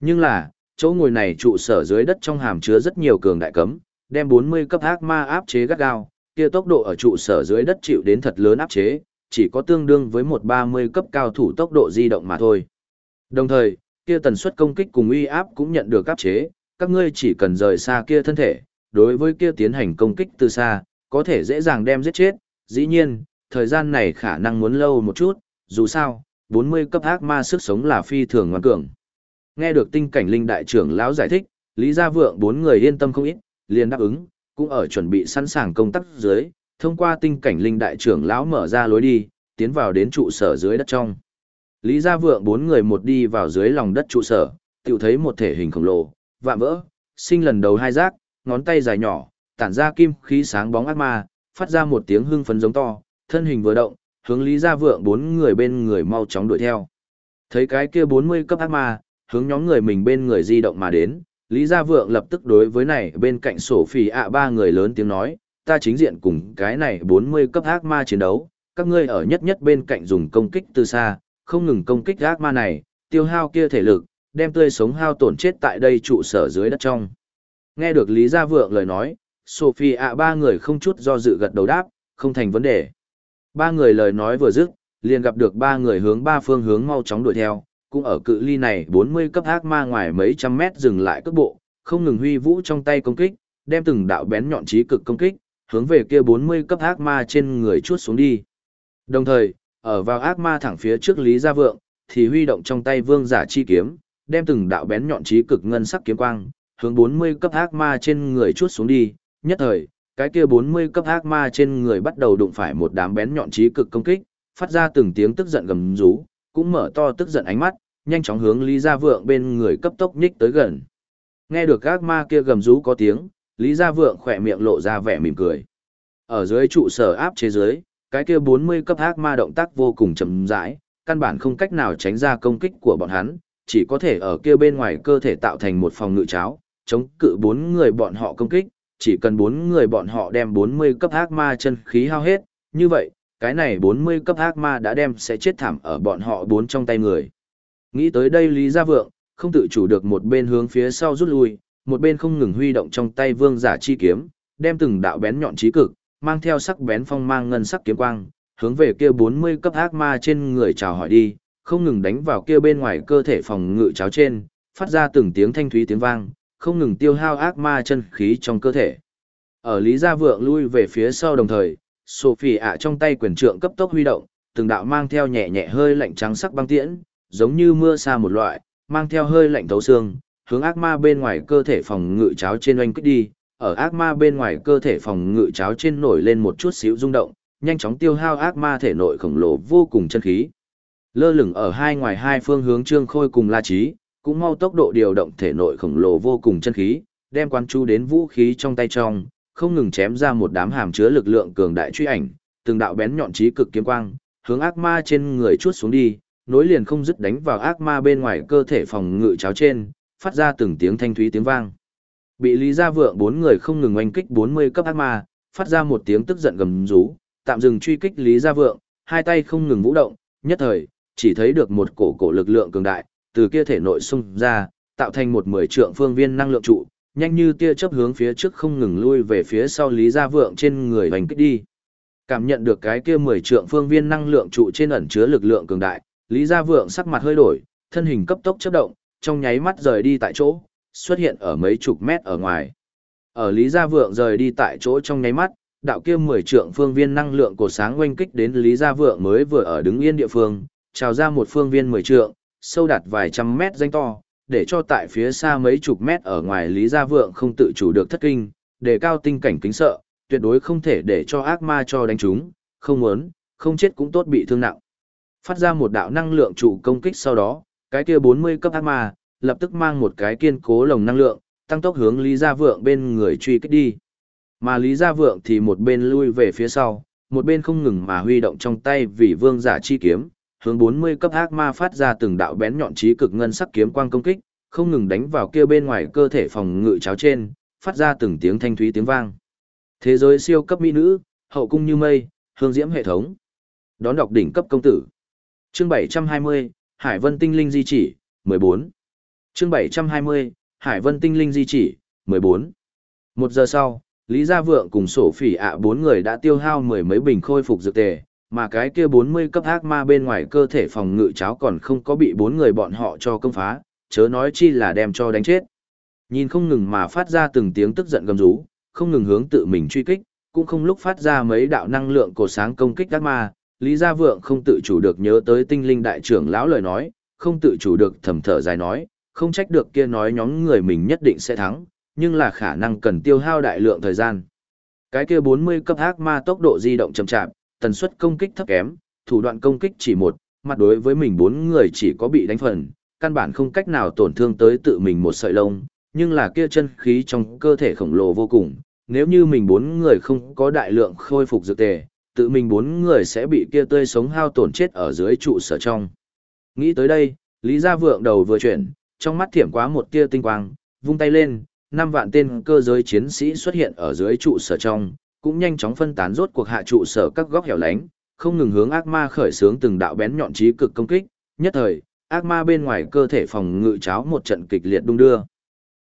Nhưng là, chỗ ngồi này trụ sở dưới đất trong hàm chứa rất nhiều cường đại cấm, đem 40 cấp ác ma áp chế gắt gao, kia tốc độ ở trụ sở dưới đất chịu đến thật lớn áp chế, chỉ có tương đương với một 30 cấp cao thủ tốc độ di động mà thôi. Đồng thời, kia tần suất công kích cùng uy áp cũng nhận được áp chế, các ngươi chỉ cần rời xa kia thân thể, đối với kia tiến hành công kích từ xa, có thể dễ dàng đem giết chết, dĩ nhiên, thời gian này khả năng muốn lâu một chút, dù sao, 40 cấp ác ma sức sống là phi thường ngoan cường. Nghe được tinh cảnh linh đại trưởng lão giải thích, Lý Gia Vượng bốn người yên tâm không ít, liền đáp ứng, cũng ở chuẩn bị sẵn sàng công tác dưới, thông qua tinh cảnh linh đại trưởng lão mở ra lối đi, tiến vào đến trụ sở dưới đất trong. Lý Gia Vượng bốn người một đi vào dưới lòng đất trụ sở, tiểu thấy một thể hình khổng lồ, vạm vỡ, sinh lần đầu hai giác, ngón tay dài nhỏ, tản ra kim khí sáng bóng ác ma, phát ra một tiếng hưng phấn giống to, thân hình vừa động, hướng Lý Gia Vượng bốn người bên người mau chóng đuổi theo. Thấy cái kia 40 cấp ác ma, hướng nhóm người mình bên người di động mà đến, Lý Gia Vượng lập tức đối với này bên cạnh sổ phì ạ ba người lớn tiếng nói, ta chính diện cùng cái này 40 cấp ác ma chiến đấu, các ngươi ở nhất nhất bên cạnh dùng công kích từ xa, không ngừng công kích ác ma này, tiêu hao kia thể lực, đem tươi sống hao tổn chết tại đây trụ sở dưới đất trong. Nghe được Lý Gia Vượng lời nói, Sophie ạ ba người không chút do dự gật đầu đáp, không thành vấn đề. Ba người lời nói vừa dứt, liền gặp được ba người hướng ba phương hướng mau chóng đuổi theo, cũng ở cự ly này 40 cấp ác ma ngoài mấy trăm mét dừng lại cước bộ, không ngừng huy vũ trong tay công kích, đem từng đạo bén nhọn trí cực công kích, hướng về kia 40 cấp ác ma trên người chuốt xuống đi. Đồng thời, ở vào ác ma thẳng phía trước Lý Gia Vượng, thì huy động trong tay vương giả chi kiếm, đem từng đạo bén nhọn trí cực ngân sắc kiếm quang, hướng 40 cấp ác ma trên người chuốt xuống đi, nhất thời, cái kia 40 cấp ác ma trên người bắt đầu đụng phải một đám bén nhọn trí cực công kích, phát ra từng tiếng tức giận gầm rú, cũng mở to tức giận ánh mắt, nhanh chóng hướng Lý Gia Vượng bên người cấp tốc nhích tới gần. Nghe được ác ma kia gầm rú có tiếng, Lý Gia Vượng khỏe miệng lộ ra vẻ mỉm cười. Ở dưới trụ sở áp chế dưới, cái kia 40 cấp ác ma động tác vô cùng chậm rãi, căn bản không cách nào tránh ra công kích của bọn hắn, chỉ có thể ở kia bên ngoài cơ thể tạo thành một phòng ngự cháo, chống cự bốn người bọn họ công kích, chỉ cần bốn người bọn họ đem 40 cấp ác ma chân khí hao hết, như vậy, cái này 40 cấp ác ma đã đem sẽ chết thảm ở bọn họ bốn trong tay người. Nghĩ tới đây Lý Gia Vượng, không tự chủ được một bên hướng phía sau rút lui, một bên không ngừng huy động trong tay vương giả chi kiếm, đem từng đạo bén nhọn trí cực, mang theo sắc bén phong mang ngân sắc kiếm quang, hướng về kia 40 cấp ác ma trên người chào hỏi đi, không ngừng đánh vào kia bên ngoài cơ thể phòng ngự cháo trên, phát ra từng tiếng thanh thúy tiếng vang, không ngừng tiêu hao ác ma chân khí trong cơ thể. Ở Lý Gia Vượng lui về phía sau đồng thời, Sophie ạ trong tay quyền trượng cấp tốc huy động, từng đạo mang theo nhẹ nhẹ hơi lạnh trắng sắc băng tiễn, giống như mưa sa một loại, mang theo hơi lạnh thấu xương, hướng ác ma bên ngoài cơ thể phòng ngự cháo trên oanh kích đi, ở ác ma bên ngoài cơ thể phòng ngự cháo trên nổi lên một chút xíu rung động, nhanh chóng tiêu hao ác ma thể nội khổng lồ vô cùng chân khí. Lơ lửng ở hai ngoài hai phương hướng Trương Khôi cùng La Chí, cũng mau tốc độ điều động thể nội khổng lồ vô cùng chân khí, đem quan chú đến vũ khí trong tay trong, không ngừng chém ra một đám hàm chứa lực lượng cường đại truy ảnh, từng đạo bén nhọn chí cực kiếm quang, hướng ác ma trên người chuốt xuống đi, nối liền không dứt đánh vào ác ma bên ngoài cơ thể phòng ngự cháo trên, phát ra từng tiếng thanh thúy tiếng vang. Bị Lý Gia Vượng bốn người không ngừng oanh kích 40 cấp ác ma, phát ra một tiếng tức giận gầm rú, tạm dừng truy kích Lý Gia Vượng, hai tay không ngừng vũ động, nhất thời, chỉ thấy được một cổ cổ lực lượng cường đại, từ kia thể nội xung ra, tạo thành một mười trượng phương viên năng lượng trụ, nhanh như tia chớp hướng phía trước không ngừng lui về phía sau Lý Gia Vượng trên người hoành kích đi. Cảm nhận được cái kia mười trượng phương viên năng lượng trụ trên ẩn chứa lực lượng cường đại, Lý Gia Vượng sắc mặt hơi đổi, thân hình cấp tốc chớp động, trong nháy mắt rời đi tại chỗ, xuất hiện ở mấy chục mét ở ngoài. Ở Lý Gia Vượng rời đi tại chỗ trong nháy mắt, đạo kia mười trượng phương viên năng lượng cổ sáng oanh kích đến Lý Gia Vượng mới vừa ở đứng yên địa phương, trào ra một phương viên mười trượng, sâu đạt vài trăm mét danh to, để cho tại phía xa mấy chục mét ở ngoài Lý Gia Vượng không tự chủ được thất kinh, để cao tinh cảnh kính sợ, tuyệt đối không thể để cho ác ma cho đánh chúng, không muốn, không chết cũng tốt bị thương nặng. Phát ra một đạo năng lượng trụ công kích sau đó, cái kia 40 cấp ác ma, lập tức mang một cái kiên cố lồng năng lượng, tăng tốc hướng Lý Gia Vượng bên người truy kích đi. Mà Lý Gia Vượng thì một bên lui về phía sau, một bên không ngừng mà huy động trong tay vì vương giả chi kiếm, hướng 40 cấp ác ma phát ra từng đạo bén nhọn trí cực ngân sắc kiếm quang công kích, không ngừng đánh vào kia bên ngoài cơ thể phòng ngự cháo trên, phát ra từng tiếng thanh thúy tiếng vang. Thế giới siêu cấp mỹ nữ, hậu cung như mây, hương diễm hệ thống. Đón đọc đỉnh cấp công tử. Chương 720, Hải Vân Tinh Linh Di chỉ, 14. Chương 720, Hải Vân Tinh Linh Di chỉ, 14. Một giờ sau, Lý Gia Vượng cùng sổ phỉ ạ bốn người đã tiêu hao mười mấy bình khôi phục dược tề, mà cái kia 40 cấp ác ma bên ngoài cơ thể phòng ngự cháo còn không có bị bốn người bọn họ cho công phá, chớ nói chi là đem cho đánh chết. Nhìn không ngừng mà phát ra từng tiếng tức giận gầm rú, không ngừng hướng tự mình truy kích, cũng không lúc phát ra mấy đạo năng lượng cổ sáng công kích ác ma, Lý Gia Vượng không tự chủ được nhớ tới tinh linh đại trưởng lão lời nói, không tự chủ được thầm thở dài nói, không trách được kia nói nhóm người mình nhất định sẽ thắng, nhưng là khả năng cần tiêu hao đại lượng thời gian. Cái kia 40 cấp ác ma tốc độ di động chậm chạp, tần suất công kích thấp kém, thủ đoạn công kích chỉ một, mặt đối với mình bốn người chỉ có bị đánh phần, căn bản không cách nào tổn thương tới tự mình một sợi lông, nhưng là kia chân khí trong cơ thể khổng lồ vô cùng, nếu như mình bốn người không có đại lượng khôi phục dược tề, tự mình bốn người sẽ bị kia tươi sống hao tổn chết ở dưới trụ sở trong. Nghĩ tới đây, Lý Gia Vượng đầu vừa chuyển, trong mắt thiểm quá một tia tinh quang, vung tay lên, năm vạn tên cơ giới chiến sĩ xuất hiện ở dưới trụ sở trong, cũng nhanh chóng phân tán rốt cuộc hạ trụ sở các góc hẻo lánh, không ngừng hướng ác ma khởi xướng từng đạo bén nhọn trí cực công kích, nhất thời, ác ma bên ngoài cơ thể phòng ngự cháo một trận kịch liệt đung đưa.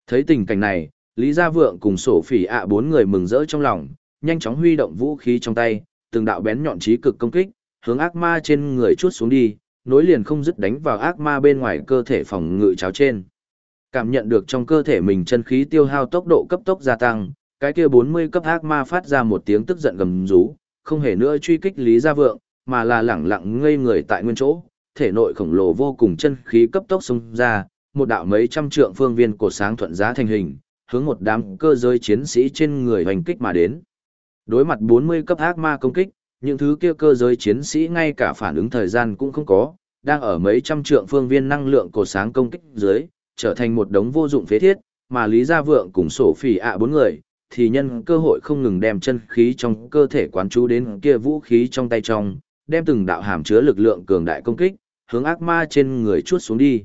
Thấy tình cảnh này, Lý Gia Vượng cùng sổ phỉ ạ bốn người mừng rỡ trong lòng, nhanh chóng huy động vũ khí trong tay, từng đạo bén nhọn trí cực công kích, hướng ác ma trên người chuốt xuống đi, nối liền không dứt đánh vào ác ma bên ngoài cơ thể phòng ngự cháo trên. Cảm nhận được trong cơ thể mình chân khí tiêu hao tốc độ cấp tốc gia tăng, cái kia 40 cấp ác ma phát ra một tiếng tức giận gầm rú, không hề nữa truy kích Lý Gia Vượng, mà là lẳng lặng ngây người tại nguyên chỗ, thể nội khổng lồ vô cùng chân khí cấp tốc xông ra, một đạo mấy trăm trượng phương viên cổ sáng thuận giá thành hình, hướng một đám cơ giới chiến sĩ trên người hoành kích mà đến. Đối mặt 40 cấp ác ma công kích, những thứ kia cơ giới chiến sĩ ngay cả phản ứng thời gian cũng không có, đang ở mấy trăm trượng phương viên năng lượng cổ sáng công kích dưới, trở thành một đống vô dụng phế thiết, mà Lý Gia Vượng cùng sổ phỉ ạ bốn người, thì nhân cơ hội không ngừng đem chân khí trong cơ thể quán chú đến kia vũ khí trong tay trong, đem từng đạo hàm chứa lực lượng cường đại công kích, hướng ác ma trên người chuốt xuống đi.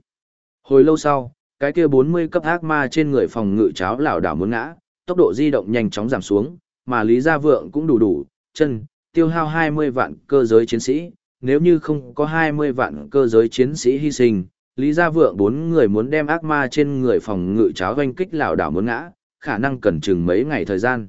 Hồi lâu sau, cái kia 40 cấp ác ma trên người phòng ngự cháo lảo đảo muốn ngã, tốc độ di động nhanh chóng giảm xuống, mà Lý Gia Vượng cũng đủ đủ, chân, tiêu hao 20 vạn cơ giới chiến sĩ, nếu như không có 20 vạn cơ giới chiến sĩ hy sinh, Lý Gia Vượng bốn người muốn đem ác ma trên người phòng ngự cháo doanh kích lão đảo muốn ngã, khả năng cần chừng mấy ngày thời gian.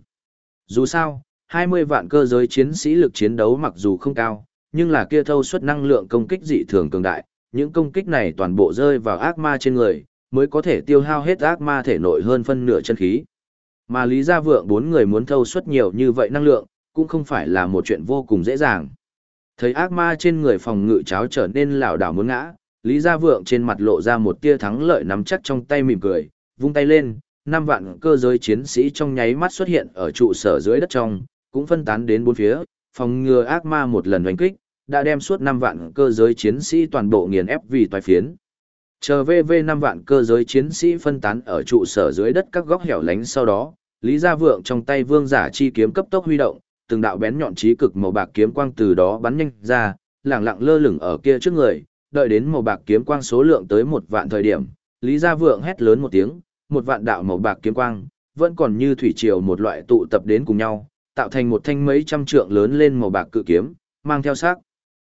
Dù sao, 20 vạn cơ giới chiến sĩ lực chiến đấu mặc dù không cao, nhưng là kia thâu suất năng lượng công kích dị thường cường đại, những công kích này toàn bộ rơi vào ác ma trên người, mới có thể tiêu hao hết ác ma thể nội hơn phân nửa chân khí. Mà Lý Gia Vượng bốn người muốn thâu suất nhiều như vậy năng lượng, cũng không phải là một chuyện vô cùng dễ dàng. Thấy ác ma trên người phòng ngự cháo trở nên lảo đảo muốn ngã, Lý Gia Vượng trên mặt lộ ra một tia thắng lợi nắm chắc trong tay mỉm cười, vung tay lên, năm vạn cơ giới chiến sĩ trong nháy mắt xuất hiện ở trụ sở dưới đất trong, cũng phân tán đến bốn phía, phòng ngừa ác ma một lần đánh kích, đã đem suốt năm vạn cơ giới chiến sĩ toàn bộ nghiền ép vì toái phiến. Chờ VV năm vạn cơ giới chiến sĩ phân tán ở trụ sở dưới đất các góc hẻo lánh sau đó, Lý Gia Vượng trong tay vương giả chi kiếm cấp tốc huy động, từng đạo bén nhọn chí cực màu bạc kiếm quang từ đó bắn nhanh ra, lẳng lặng lơ lửng ở kia trước người, đợi đến màu bạc kiếm quang số lượng tới một vạn thời điểm, Lý Gia Vượng hét lớn một tiếng, một vạn đạo màu bạc kiếm quang, vẫn còn như thủy triều một loại tụ tập đến cùng nhau, tạo thành một thanh mấy trăm trượng lớn lên màu bạc cự kiếm, mang theo sắc.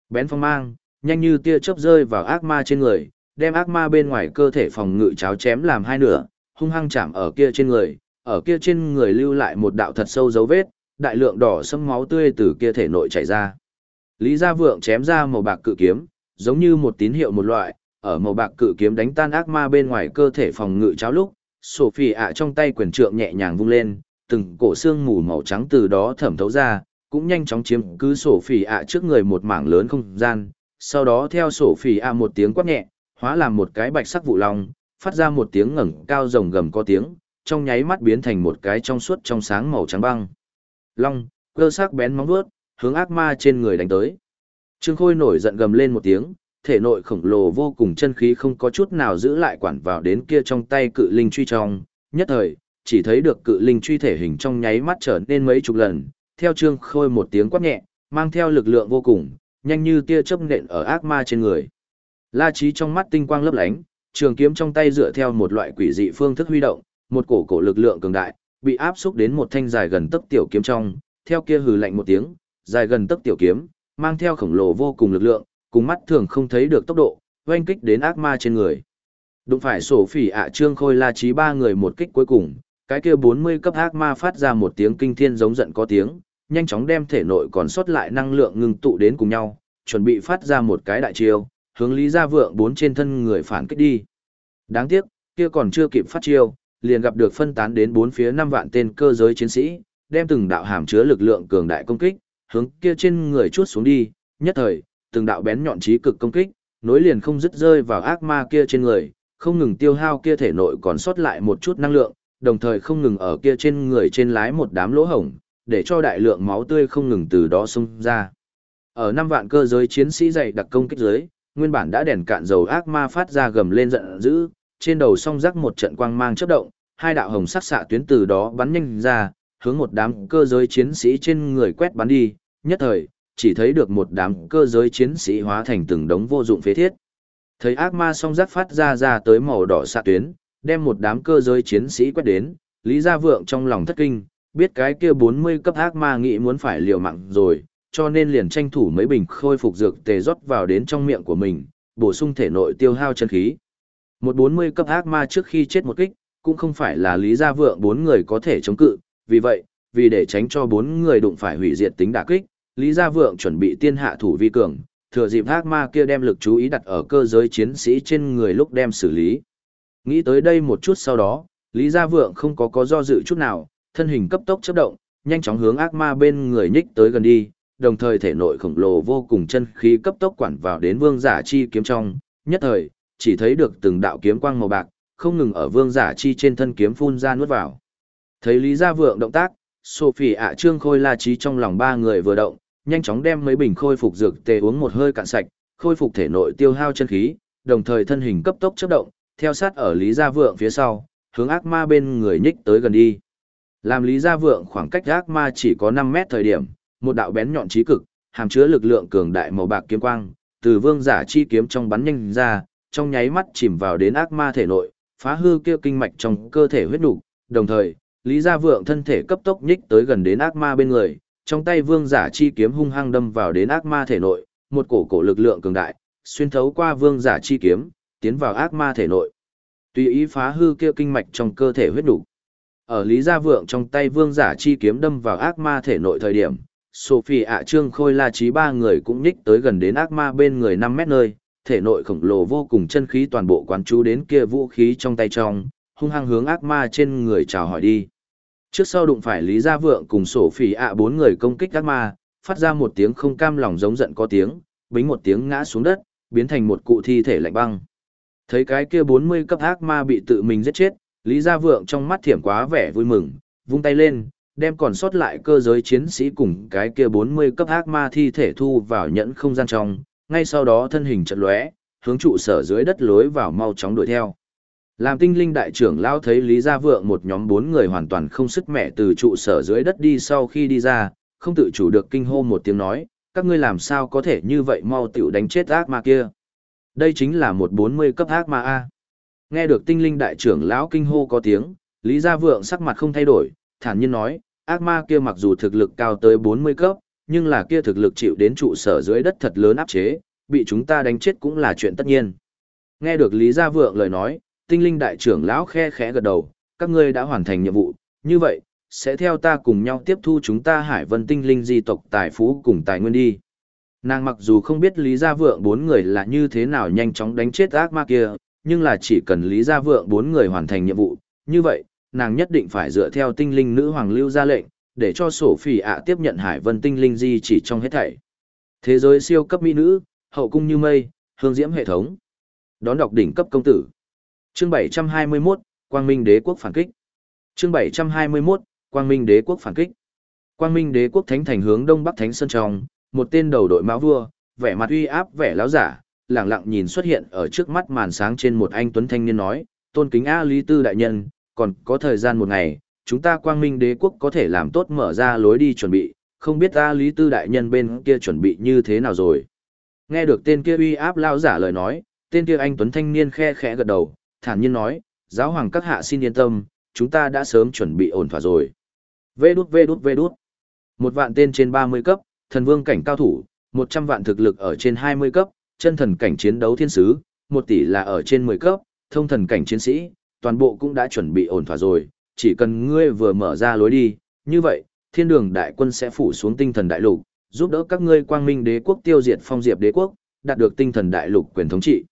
Bén phong mang, nhanh như tia chớp rơi vào ác ma trên người, đem ác ma bên ngoài cơ thể phòng ngự cháo chém làm hai nửa, hung hăng chạm ở kia trên người, ở kia trên người lưu lại một đạo thật sâu dấu vết, đại lượng đỏ sẫm máu tươi từ kia thể nội chảy ra. Lý Gia Vượng chém ra màu bạc cự kiếm, giống như một tín hiệu một loại, ở màu bạc cự kiếm đánh tan ác ma bên ngoài cơ thể phòng ngự cháo lúc, Sophie ạ trong tay quyền trượng nhẹ nhàng vung lên, từng cổ xương mù màu trắng từ đó thẩm thấu ra, cũng nhanh chóng chiếm cứ Sophie ạ trước người một mảng lớn không gian, sau đó theo Sophie ạ một tiếng quát nhẹ, hóa làm một cái bạch sắc vụ long, phát ra một tiếng ngẩng cao rồng gầm có tiếng, trong nháy mắt biến thành một cái trong suốt trong sáng màu trắng băng. Long, cơ sắc bén móng vuốt, hướng ác ma trên người đánh tới. Trương Khôi nổi giận gầm lên một tiếng, thể nội khổng lồ vô cùng chân khí không có chút nào giữ lại quản vào đến kia trong tay cự linh truy trong, nhất thời, chỉ thấy được cự linh truy thể hình trong nháy mắt trở nên mấy chục lần, theo Trương Khôi một tiếng quát nhẹ, mang theo lực lượng vô cùng, nhanh như tia chớp nện ở ác ma trên người. La Chí trong mắt tinh quang lấp lánh, trường kiếm trong tay dựa theo một loại quỷ dị phương thức huy động, một cổ cổ lực lượng cường đại, bị áp xúc đến một thanh dài gần tấc tiểu kiếm trong, theo kia hừ lạnh một tiếng, dài gần tấc tiểu kiếm, mang theo khổng lồ vô cùng lực lượng, cùng mắt thường không thấy được tốc độ, oanh kích đến ác ma trên người. Đụng phải sổ phỉ ạ trương khôi la trí ba người một kích cuối cùng, cái kia 40 cấp ác ma phát ra một tiếng kinh thiên giống giận có tiếng, nhanh chóng đem thể nội còn sót lại năng lượng ngưng tụ đến cùng nhau, chuẩn bị phát ra một cái đại chiêu, hướng Lý Gia Vượng bốn trên thân người phản kích đi. Đáng tiếc, kia còn chưa kịp phát chiêu, liền gặp được phân tán đến bốn phía năm vạn tên cơ giới chiến sĩ, đem từng đạo hàm chứa lực lượng cường đại công kích, hướng kia trên người chuốt xuống đi, nhất thời, từng đạo bén nhọn trí cực công kích, nối liền không dứt rơi vào ác ma kia trên người, không ngừng tiêu hao kia thể nội còn sót lại một chút năng lượng, đồng thời không ngừng ở kia trên người trên lái một đám lỗ hổng, để cho đại lượng máu tươi không ngừng từ đó xông ra. Ở năm vạn cơ giới chiến sĩ dày đặc công kích dưới, nguyên bản đã đèn cạn dầu ác ma phát ra gầm lên giận dữ, trên đầu song rắc một trận quang mang chớp động, hai đạo hồng sắc xạ tuyến từ đó bắn nhanh ra, hướng một đám cơ giới chiến sĩ trên người quét bắn đi, nhất thời, chỉ thấy được một đám cơ giới chiến sĩ hóa thành từng đống vô dụng phế thiết. Thấy ác ma song rắc phát ra ra tới màu đỏ xạ tuyến, đem một đám cơ giới chiến sĩ quét đến, Lý Gia Vượng trong lòng thất kinh, biết cái kia 40 cấp ác ma nghĩ muốn phải liều mạng rồi, cho nên liền tranh thủ mấy bình khôi phục dược tề rót vào đến trong miệng của mình, bổ sung thể nội tiêu hao chân khí. Một 40 cấp ác ma trước khi chết một kích, cũng không phải là Lý Gia Vượng bốn người có thể chống cự, vì vậy, vì để tránh cho bốn người đụng phải hủy diệt tính đả kích, Lý Gia Vượng chuẩn bị tiên hạ thủ vi cường, thừa dịp ác ma kia đem lực chú ý đặt ở cơ giới chiến sĩ trên người lúc đem xử lý. Nghĩ tới đây một chút sau đó, Lý Gia Vượng không có có do dự chút nào, thân hình cấp tốc chấp động, nhanh chóng hướng ác ma bên người nhích tới gần đi, đồng thời thể nội khổng lồ vô cùng chân khí cấp tốc quản vào đến vương giả chi kiếm trong, nhất thời, chỉ thấy được từng đạo kiếm quang màu bạc, không ngừng ở vương giả chi trên thân kiếm phun ra nuốt vào. Thấy Lý Gia Vượng động tác, Sophie ạ Trương Khôi La Trí trong lòng ba người vừa động, nhanh chóng đem mấy bình khôi phục dược tề uống một hơi cạn sạch, khôi phục thể nội tiêu hao chân khí, đồng thời thân hình cấp tốc chớp động, theo sát ở Lý Gia Vượng phía sau, hướng ác ma bên người nhích tới gần đi. Làm Lý Gia Vượng khoảng cách ác ma chỉ có 5 mét thời điểm, một đạo bén nhọn chí cực, hàm chứa lực lượng cường đại màu bạc kiếm quang, từ vương giả chi kiếm trong bắn nhanh ra, trong nháy mắt chìm vào đến ác ma thể nội, phá hư kia kinh mạch trong cơ thể huyết đủ đồng thời, Lý Gia Vượng thân thể cấp tốc nhích tới gần đến ác ma bên người, trong tay vương giả chi kiếm hung hăng đâm vào đến ác ma thể nội, một cổ cổ lực lượng cường đại, xuyên thấu qua vương giả chi kiếm, tiến vào ác ma thể nội. Tùy ý phá hư kia kinh mạch trong cơ thể huyết đủ Ở Lý Gia Vượng trong tay vương giả chi kiếm đâm vào ác ma thể nội thời điểm, Sophie ạ Trương Khôi La Chí ba người cũng nhích tới gần đến ác ma bên người 5 mét nơi, thể nội khổng lồ vô cùng chân khí toàn bộ quán chú đến kia vũ khí trong tay trong, hung hăng hướng ác ma trên người chào hỏi đi. Trước sau đụng phải Lý Gia Vượng cùng sổ phỉ ạ bốn người công kích ác ma, phát ra một tiếng không cam lòng giống giận có tiếng, bính một tiếng ngã xuống đất, biến thành một cụ thi thể lạnh băng. Thấy cái kia 40 cấp ác ma bị tự mình giết chết, Lý Gia Vượng trong mắt thiểm quá vẻ vui mừng, vung tay lên, đem còn sót lại cơ giới chiến sĩ cùng cái kia 40 cấp ác ma thi thể thu vào nhẫn không gian trong, ngay sau đó thân hình trận lóe, hướng trụ sở dưới đất lối vào mau chóng đuổi theo. Làm tinh linh đại trưởng lao thấy Lý Gia Vượng một nhóm bốn người hoàn toàn không sức mẹ từ trụ sở dưới đất đi sau khi đi ra, không tự chủ được kinh hô một tiếng nói, các ngươi làm sao có thể như vậy mau tiểu đánh chết ác ma kia. Đây chính là một 40 cấp ác ma A. Nghe được tinh linh đại trưởng lão kinh hô có tiếng, Lý Gia Vượng sắc mặt không thay đổi, thản nhiên nói, ác ma kia mặc dù thực lực cao tới 40 cấp, nhưng là kia thực lực chịu đến trụ sở dưới đất thật lớn áp chế, bị chúng ta đánh chết cũng là chuyện tất nhiên. Nghe được Lý Gia Vượng lời nói, tinh linh đại trưởng lão khe khẽ gật đầu, các ngươi đã hoàn thành nhiệm vụ, như vậy, sẽ theo ta cùng nhau tiếp thu chúng ta hải vân tinh linh di tộc tài phú cùng tài nguyên đi. Nàng mặc dù không biết Lý Gia Vượng bốn người là như thế nào nhanh chóng đánh chết ác ma kia, nhưng là chỉ cần Lý Gia Vượng bốn người hoàn thành nhiệm vụ, như vậy, nàng nhất định phải dựa theo tinh linh nữ hoàng lưu ra lệnh, để cho sổ phỉ ạ tiếp nhận hải vân tinh linh di chỉ trong hết thảy. Thế giới siêu cấp mỹ nữ, hậu cung như mây, hương diễm hệ thống. Đón đọc đỉnh cấp công tử. Chương 721, Quang Minh Đế quốc phản kích. Chương 721, Quang Minh Đế quốc phản kích. Quang Minh Đế quốc thánh thành hướng đông bắc thánh sơn trong, một tên đầu đội mão vua, vẻ mặt uy áp vẻ láo giả, lẳng lặng nhìn xuất hiện ở trước mắt màn sáng trên một anh tuấn thanh niên nói, tôn kính A Lý Tư đại nhân, còn có thời gian một ngày, chúng ta quang minh đế quốc có thể làm tốt mở ra lối đi chuẩn bị, không biết ta Lý Tư đại nhân bên kia chuẩn bị như thế nào rồi. Nghe được tên kia uy áp lao giả lời nói, tên kia anh tuấn thanh niên khe khẽ gật đầu, thản nhiên nói, giáo hoàng các hạ xin yên tâm, chúng ta đã sớm chuẩn bị ổn thỏa rồi. Vê đút vê đút vê đút. Một vạn tên trên 30 cấp, thần vương cảnh cao thủ, 100 vạn thực lực ở trên 20 cấp, chân thần cảnh chiến đấu thiên sứ, 1 tỷ là ở trên 10 cấp, thông thần cảnh chiến sĩ, toàn bộ cũng đã chuẩn bị ổn thỏa rồi, chỉ cần ngươi vừa mở ra lối đi, như vậy, thiên đường đại quân sẽ phủ xuống tinh thần đại lục, giúp đỡ các ngươi quang minh đế quốc tiêu diệt phong diệp đế quốc, đạt được tinh thần đại lục quyền thống trị.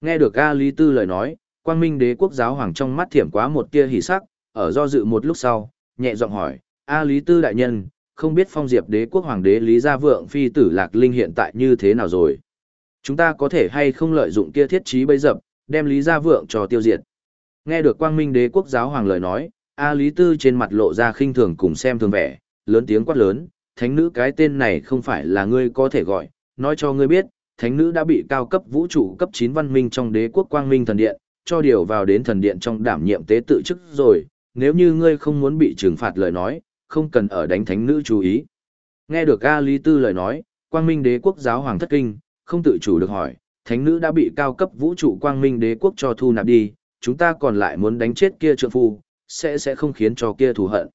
Nghe được A Lý Tư lời nói, quang minh đế quốc giáo hoàng trong mắt thiểm quá một tia hỉ sắc, ở do dự một lúc sau, nhẹ giọng hỏi, A Lý Tư đại nhân, không biết phong diệp đế quốc hoàng đế Lý Gia Vượng phi tử Lạc Linh hiện tại như thế nào rồi? Chúng ta có thể hay không lợi dụng kia thiết trí bây dập, đem Lý Gia Vượng cho tiêu diệt? Nghe được quang minh đế quốc giáo hoàng lời nói, A Lý Tư trên mặt lộ ra khinh thường cùng xem thường vẻ, lớn tiếng quát lớn, thánh nữ cái tên này không phải là ngươi có thể gọi, nói cho ngươi biết, thánh nữ đã bị cao cấp vũ trụ cấp 9 văn minh trong đế quốc quang minh thần điện, cho điều vào đến thần điện trong đảm nhiệm tế tự chức rồi, nếu như ngươi không muốn bị trừng phạt lời nói, không cần ở đánh thánh nữ chú ý. Nghe được A Lý Tư lời nói, quang minh đế quốc giáo hoàng thất kinh, không tự chủ được hỏi, thánh nữ đã bị cao cấp vũ trụ quang minh đế quốc cho thu nạp đi, chúng ta còn lại muốn đánh chết kia trượng phu, sẽ sẽ không khiến cho kia thù hận.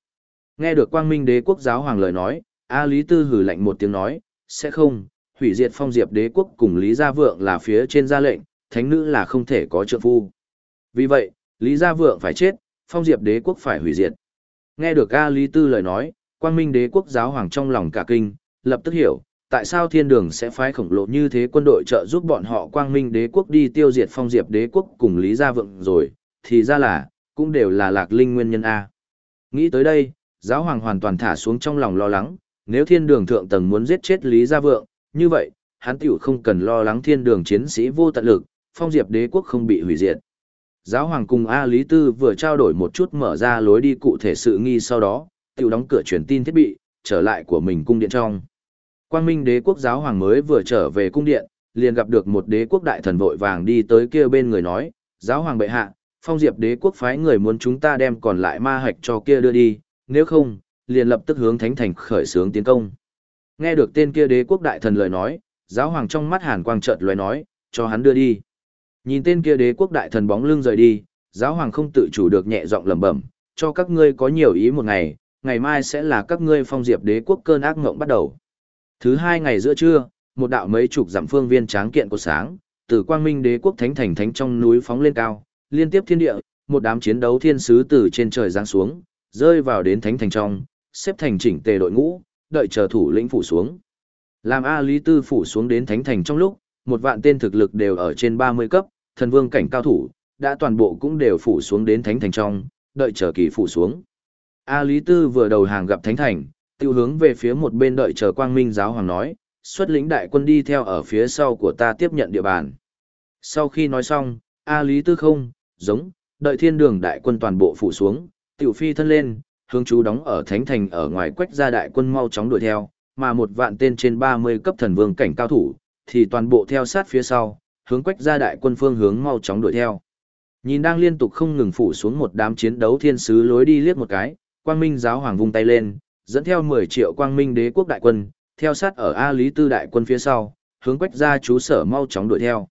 Nghe được quang minh đế quốc giáo hoàng lời nói, A Lý Tư hử lạnh một tiếng nói, sẽ không, hủy diệt phong diệp đế quốc cùng Lý Gia Vượng là phía trên gia lệnh, thánh nữ là không thể có trợ phu. Vì vậy, Lý Gia Vượng phải chết, phong diệp đế quốc phải hủy diệt. Nghe được A Lý Tư lời nói, quang minh đế quốc giáo hoàng trong lòng cả kinh, lập tức hiểu, tại sao thiên đường sẽ phái khổng lồ như thế quân đội trợ giúp bọn họ quang minh đế quốc đi tiêu diệt phong diệp đế quốc cùng Lý Gia Vượng rồi, thì ra là, cũng đều là lạc linh nguyên nhân A. Nghĩ tới đây, giáo hoàng hoàn toàn thả xuống trong lòng lo lắng, nếu thiên đường thượng tầng muốn giết chết Lý Gia Vượng, như vậy, hắn tiểu không cần lo lắng thiên đường chiến sĩ vô tận lực, phong diệp đế quốc không bị hủy diệt. Giáo hoàng cùng A Lý Tư vừa trao đổi một chút mở ra lối đi cụ thể sự nghi sau đó, tiểu đóng cửa truyền tin thiết bị, trở lại của mình cung điện trong. Quang Minh đế quốc giáo hoàng mới vừa trở về cung điện, liền gặp được một đế quốc đại thần vội vàng đi tới kia bên người nói, giáo hoàng bệ hạ, phong diệp đế quốc phái người muốn chúng ta đem còn lại ma hạch cho kia đưa đi, nếu không, liền lập tức hướng thánh thành khởi xướng tiến công. Nghe được tên kia đế quốc đại thần lời nói, giáo hoàng trong mắt hàn quang chợt lóe nói, cho hắn đưa đi. Nhìn tên kia đế quốc đại thần bóng lưng rời đi, giáo hoàng không tự chủ được nhẹ giọng lẩm bẩm, cho các ngươi có nhiều ý một ngày, ngày mai sẽ là các ngươi phong diệp đế quốc cơn ác ngộng bắt đầu. Thứ hai ngày giữa trưa, một đạo mấy chục dặm phương viên tráng kiện của sáng, từ quang minh đế quốc thánh thành thánh trong núi phóng lên cao, liên tiếp thiên địa, một đám chiến đấu thiên sứ từ trên trời giáng xuống, rơi vào đến thánh thành trong, xếp thành chỉnh tề đội ngũ, đợi chờ thủ lĩnh phủ xuống. Làm A Lý Tư phủ xuống đến thánh thành trong lúc, một vạn tên thực lực đều ở trên 30 cấp, thần vương cảnh cao thủ, đã toàn bộ cũng đều phủ xuống đến thánh thành trong, đợi chờ kỳ phủ xuống. A Lý Tư vừa đầu hàng gặp thánh thành, tiêu hướng về phía một bên đợi chờ quang minh giáo hoàng nói, xuất lĩnh đại quân đi theo ở phía sau của ta tiếp nhận địa bàn. Sau khi nói xong, A Lý Tư không, giống, đợi thiên đường đại quân toàn bộ phủ xuống, tiểu phi thân lên, hướng chú đóng ở thánh thành ở ngoài quách gia đại quân mau chóng đuổi theo, mà một vạn tên trên 30 cấp thần vương cảnh cao thủ, thì toàn bộ theo sát phía sau, hướng quách gia đại quân phương hướng mau chóng đuổi theo. Nhìn đang liên tục không ngừng phủ xuống một đám chiến đấu thiên sứ lối đi liếc một cái, quang minh giáo hoàng vung tay lên, dẫn theo 10 triệu quang minh đế quốc đại quân, theo sát ở A Lý Tư đại quân phía sau, hướng quách gia chú sở mau chóng đuổi theo.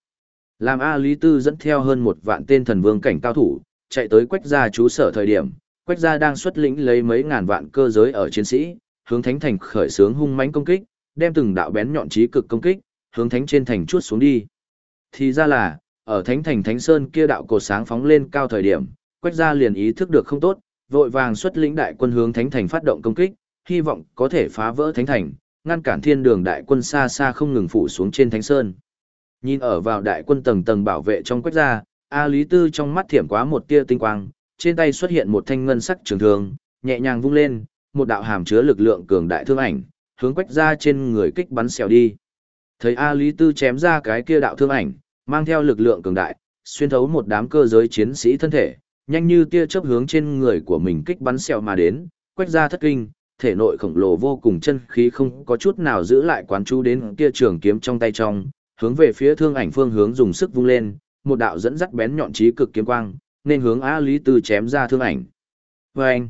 Làm A Lý Tư dẫn theo hơn một vạn tên thần vương cảnh cao thủ, chạy tới quách gia chú sở thời điểm, quách gia đang xuất lĩnh lấy mấy ngàn vạn cơ giới ở chiến sĩ, hướng thánh thành khởi sướng hung mãnh công kích, đem từng đạo bén nhọn trí cực công kích, hướng thánh trên thành chuốt xuống đi. Thì ra là, ở thánh thành thánh sơn kia đạo cột sáng phóng lên cao thời điểm, quách gia liền ý thức được không tốt, vội vàng xuất lĩnh đại quân hướng thánh thành phát động công kích, hy vọng có thể phá vỡ thánh thành, ngăn cản thiên đường đại quân xa xa không ngừng phủ xuống trên thánh sơn. Nhìn ở vào đại quân tầng tầng bảo vệ trong quách gia, A Lý Tư trong mắt thiểm quá một tia tinh quang, trên tay xuất hiện một thanh ngân sắc trường thương, nhẹ nhàng vung lên, một đạo hàm chứa lực lượng cường đại thương ảnh, hướng quách gia trên người kích bắn xèo đi. Thấy A Lý Tư chém ra cái kia đạo thương ảnh, mang theo lực lượng cường đại, xuyên thấu một đám cơ giới chiến sĩ thân thể, nhanh như tia chớp hướng trên người của mình kích bắn xèo mà đến, quách gia thất kinh, thể nội khổng lồ vô cùng chân khí không có chút nào giữ lại quán chú đến kia trường kiếm trong tay trong, hướng về phía thương ảnh phương hướng dùng sức vung lên, một đạo dẫn dắt bén nhọn trí cực kiếm quang, nên hướng A Lý Tư chém ra thương ảnh. Vâng!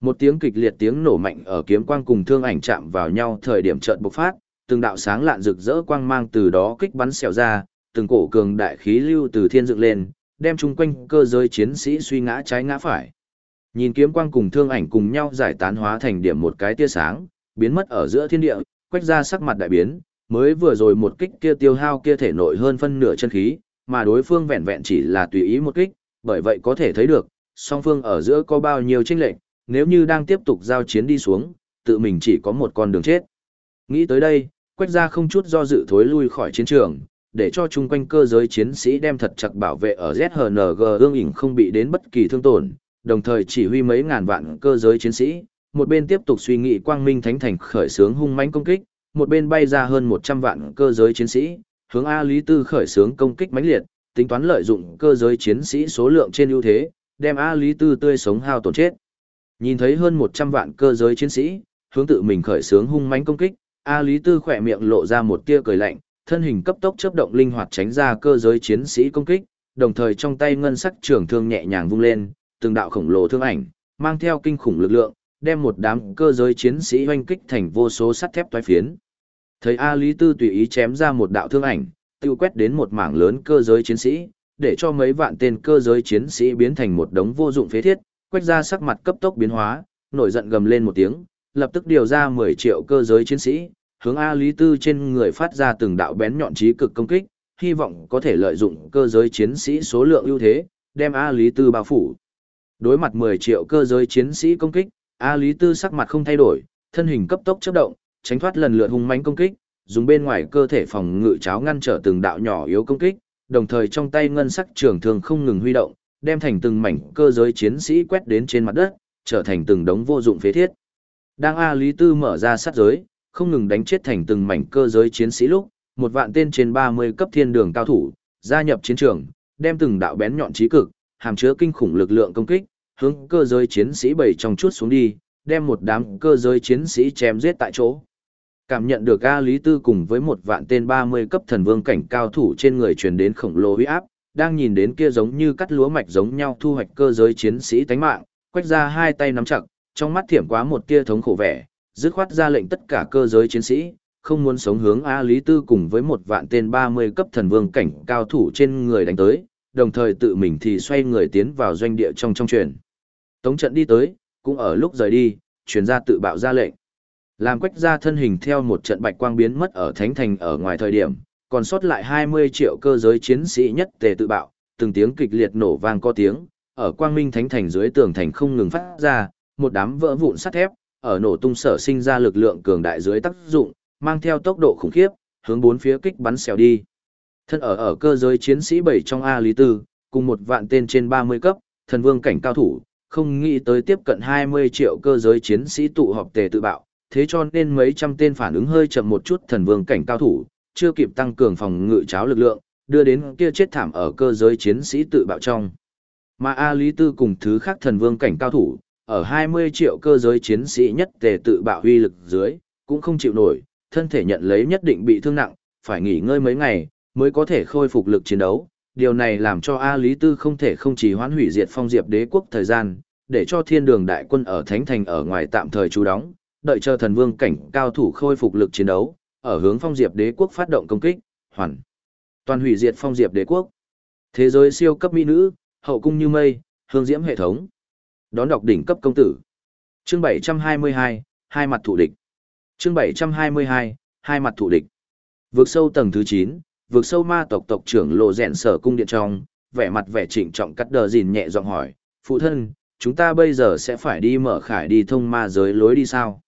Một tiếng kịch liệt tiếng nổ mạnh ở kiếm quang cùng thương ảnh chạm vào nhau thời điểm chợt bộc phát, từng đạo sáng lạn rực rỡ quang mang từ đó kích bắn xẻo ra, từng cổ cường đại khí lưu từ thiên dựng lên, đem chung quanh cơ giới chiến sĩ suy ngã trái ngã phải. Nhìn kiếm quang cùng thương ảnh cùng nhau giải tán hóa thành điểm một cái tia sáng, biến mất ở giữa thiên địa, quách ra sắc mặt đại biến, mới vừa rồi một kích kia tiêu hao kia thể nội hơn phân nửa chân khí, mà đối phương vẹn vẹn chỉ là tùy ý một kích, bởi vậy có thể thấy được, song phương ở giữa có bao nhiêu chênh lệch, nếu như đang tiếp tục giao chiến đi xuống, tự mình chỉ có một con đường chết. Nghĩ tới đây, quách gia không chút do dự thối lui khỏi chiến trường, để cho chung quanh cơ giới chiến sĩ đem thật chặt bảo vệ ở ZHNG ương ỉnh không bị đến bất kỳ thương tổn, đồng thời chỉ huy mấy ngàn vạn cơ giới chiến sĩ, một bên tiếp tục suy nghĩ quang minh thánh thành khởi xướng hung mãnh công kích, một bên bay ra hơn 100 vạn cơ giới chiến sĩ, hướng A Lý Tư khởi xướng công kích mãnh liệt, tính toán lợi dụng cơ giới chiến sĩ số lượng trên ưu thế, đem A Lý Tư tươi sống hao tổn chết. Nhìn thấy hơn 100 vạn cơ giới chiến sĩ, hướng tự mình khởi xướng hung mãnh công kích, A Lý Tư khỏe miệng lộ ra một tia cười lạnh, thân hình cấp tốc chớp động linh hoạt tránh ra cơ giới chiến sĩ công kích, đồng thời trong tay ngân sắc trường thương nhẹ nhàng vung lên, từng đạo khổng lồ thương ảnh, mang theo kinh khủng lực lượng, đem một đám cơ giới chiến sĩ hoanh kích thành vô số sắt thép toái phiến. Thấy A Lý Tư tùy ý chém ra một đạo thương ảnh, tiêu quét đến một mảng lớn cơ giới chiến sĩ, để cho mấy vạn tên cơ giới chiến sĩ biến thành một đống vô dụng phế thiết, quét ra sắc mặt cấp tốc biến hóa, nổi giận gầm lên một tiếng, lập tức điều ra 10 triệu cơ giới chiến sĩ, hướng A Lý Tư trên người phát ra từng đạo bén nhọn trí cực công kích, hy vọng có thể lợi dụng cơ giới chiến sĩ số lượng ưu thế, đem A Lý Tư bao phủ. Đối mặt 10 triệu cơ giới chiến sĩ công kích, A Lý Tư sắc mặt không thay đổi, thân hình cấp tốc chớp động, tránh thoát lần lượt hung mãnh công kích, dùng bên ngoài cơ thể phòng ngự cháo ngăn trở từng đạo nhỏ yếu công kích, đồng thời trong tay ngân sắc trường thường không ngừng huy động, đem thành từng mảnh cơ giới chiến sĩ quét đến trên mặt đất, trở thành từng đống vô dụng phế thiết. Đang A Lý Tư mở ra sát giới, không ngừng đánh chết thành từng mảnh cơ giới chiến sĩ lúc, một vạn tên trên 30 cấp thiên đường cao thủ, gia nhập chiến trường, đem từng đạo bén nhọn trí cực, hàm chứa kinh khủng lực lượng công kích, hướng cơ giới chiến sĩ bảy trong chút xuống đi, đem một đám cơ giới chiến sĩ chém giết tại chỗ. Cảm nhận được A Lý Tư cùng với một vạn tên 30 cấp thần vương cảnh cao thủ trên người truyền đến khổng lồ uy áp, đang nhìn đến kia giống như cắt lúa mạch giống nhau thu hoạch cơ giới chiến sĩ tánh mạng, quét ra hai tay nắm chặt, trong mắt thiểm quá một tia thống khổ vẻ, dứt khoát ra lệnh tất cả cơ giới chiến sĩ, không muốn sống hướng A Lý Tư cùng với một vạn tên 30 cấp thần vương cảnh cao thủ trên người đánh tới, đồng thời tự mình thì xoay người tiến vào doanh địa trong trong truyền. Tống trận đi tới, cũng ở lúc rời đi, truyền ra tự bạo ra lệnh. Làm quách ra thân hình theo một trận bạch quang biến mất ở thánh thành ở ngoài thời điểm, còn sót lại 20 triệu cơ giới chiến sĩ nhất tề tự bạo, từng tiếng kịch liệt nổ vang có tiếng, ở quang minh thánh thành dưới tường thành không ngừng phát ra, một đám vỡ vụn sắt thép, ở nổ tung sở sinh ra lực lượng cường đại dưới tác dụng, mang theo tốc độ khủng khiếp, hướng bốn phía kích bắn xèo đi. Thân ở ở cơ giới chiến sĩ bảy trong A Lý Tư, cùng một vạn tên trên 30 cấp, thần vương cảnh cao thủ, không nghĩ tới tiếp cận 20 triệu cơ giới chiến sĩ tụ họp tề tự bạo, thế cho nên mấy trăm tên phản ứng hơi chậm một chút thần vương cảnh cao thủ, chưa kịp tăng cường phòng ngự cháo lực lượng, đưa đến kia chết thảm ở cơ giới chiến sĩ tự bạo trong. Mà A Lý Tư cùng thứ khác thần vương cảnh cao thủ, ở 20 triệu cơ giới chiến sĩ nhất tề tự bạo huy lực dưới, cũng không chịu nổi, thân thể nhận lấy nhất định bị thương nặng, phải nghỉ ngơi mấy ngày, mới có thể khôi phục lực chiến đấu. Điều này làm cho A Lý Tư không thể không chỉ hoãn hủy diệt phong diệp đế quốc thời gian, để cho thiên đường đại quân ở Thánh Thành ở ngoài tạm thời trú đóng, đợi chờ thần vương cảnh cao thủ khôi phục lực chiến đấu, ở hướng phong diệp đế quốc phát động công kích, hoàn toàn hủy diệt phong diệp đế quốc. Thế giới siêu cấp mỹ nữ, hậu cung như mây, hương diễm hệ thống. Đón đọc đỉnh cấp công tử. Chương 722, hai mặt thủ địch. Chương 722, hai mặt thủ địch. Vượt sâu tầng thứ 9, vượt sâu ma tộc tộc trưởng lộ rèn sở cung điện trong, vẻ mặt vẻ trịnh trọng cắt đờ gìn nhẹ giọng hỏi, phụ thân, chúng ta bây giờ sẽ phải đi mở khải đi thông ma giới lối đi sao?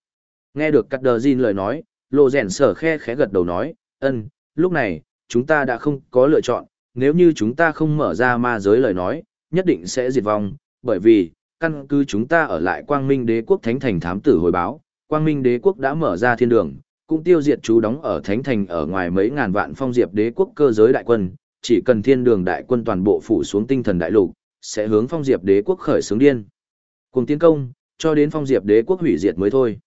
Nghe được cắt đờ gìn lời nói, lộ rèn sở khe khẽ gật đầu nói, ân, lúc này, chúng ta đã không có lựa chọn, nếu như chúng ta không mở ra ma giới lời nói, nhất định sẽ diệt vong, bởi vì, căn cứ chúng ta ở lại quang minh đế quốc thánh thành thám tử hồi báo, quang minh đế quốc đã mở ra thiên đường, cũng tiêu diệt chú đóng ở thánh thành ở ngoài mấy ngàn vạn phong diệp đế quốc cơ giới đại quân, chỉ cần thiên đường đại quân toàn bộ phủ xuống tinh thần đại lục, sẽ hướng phong diệp đế quốc khởi xướng điên. Cùng tiến công, cho đến phong diệp đế quốc hủy diệt mới thôi.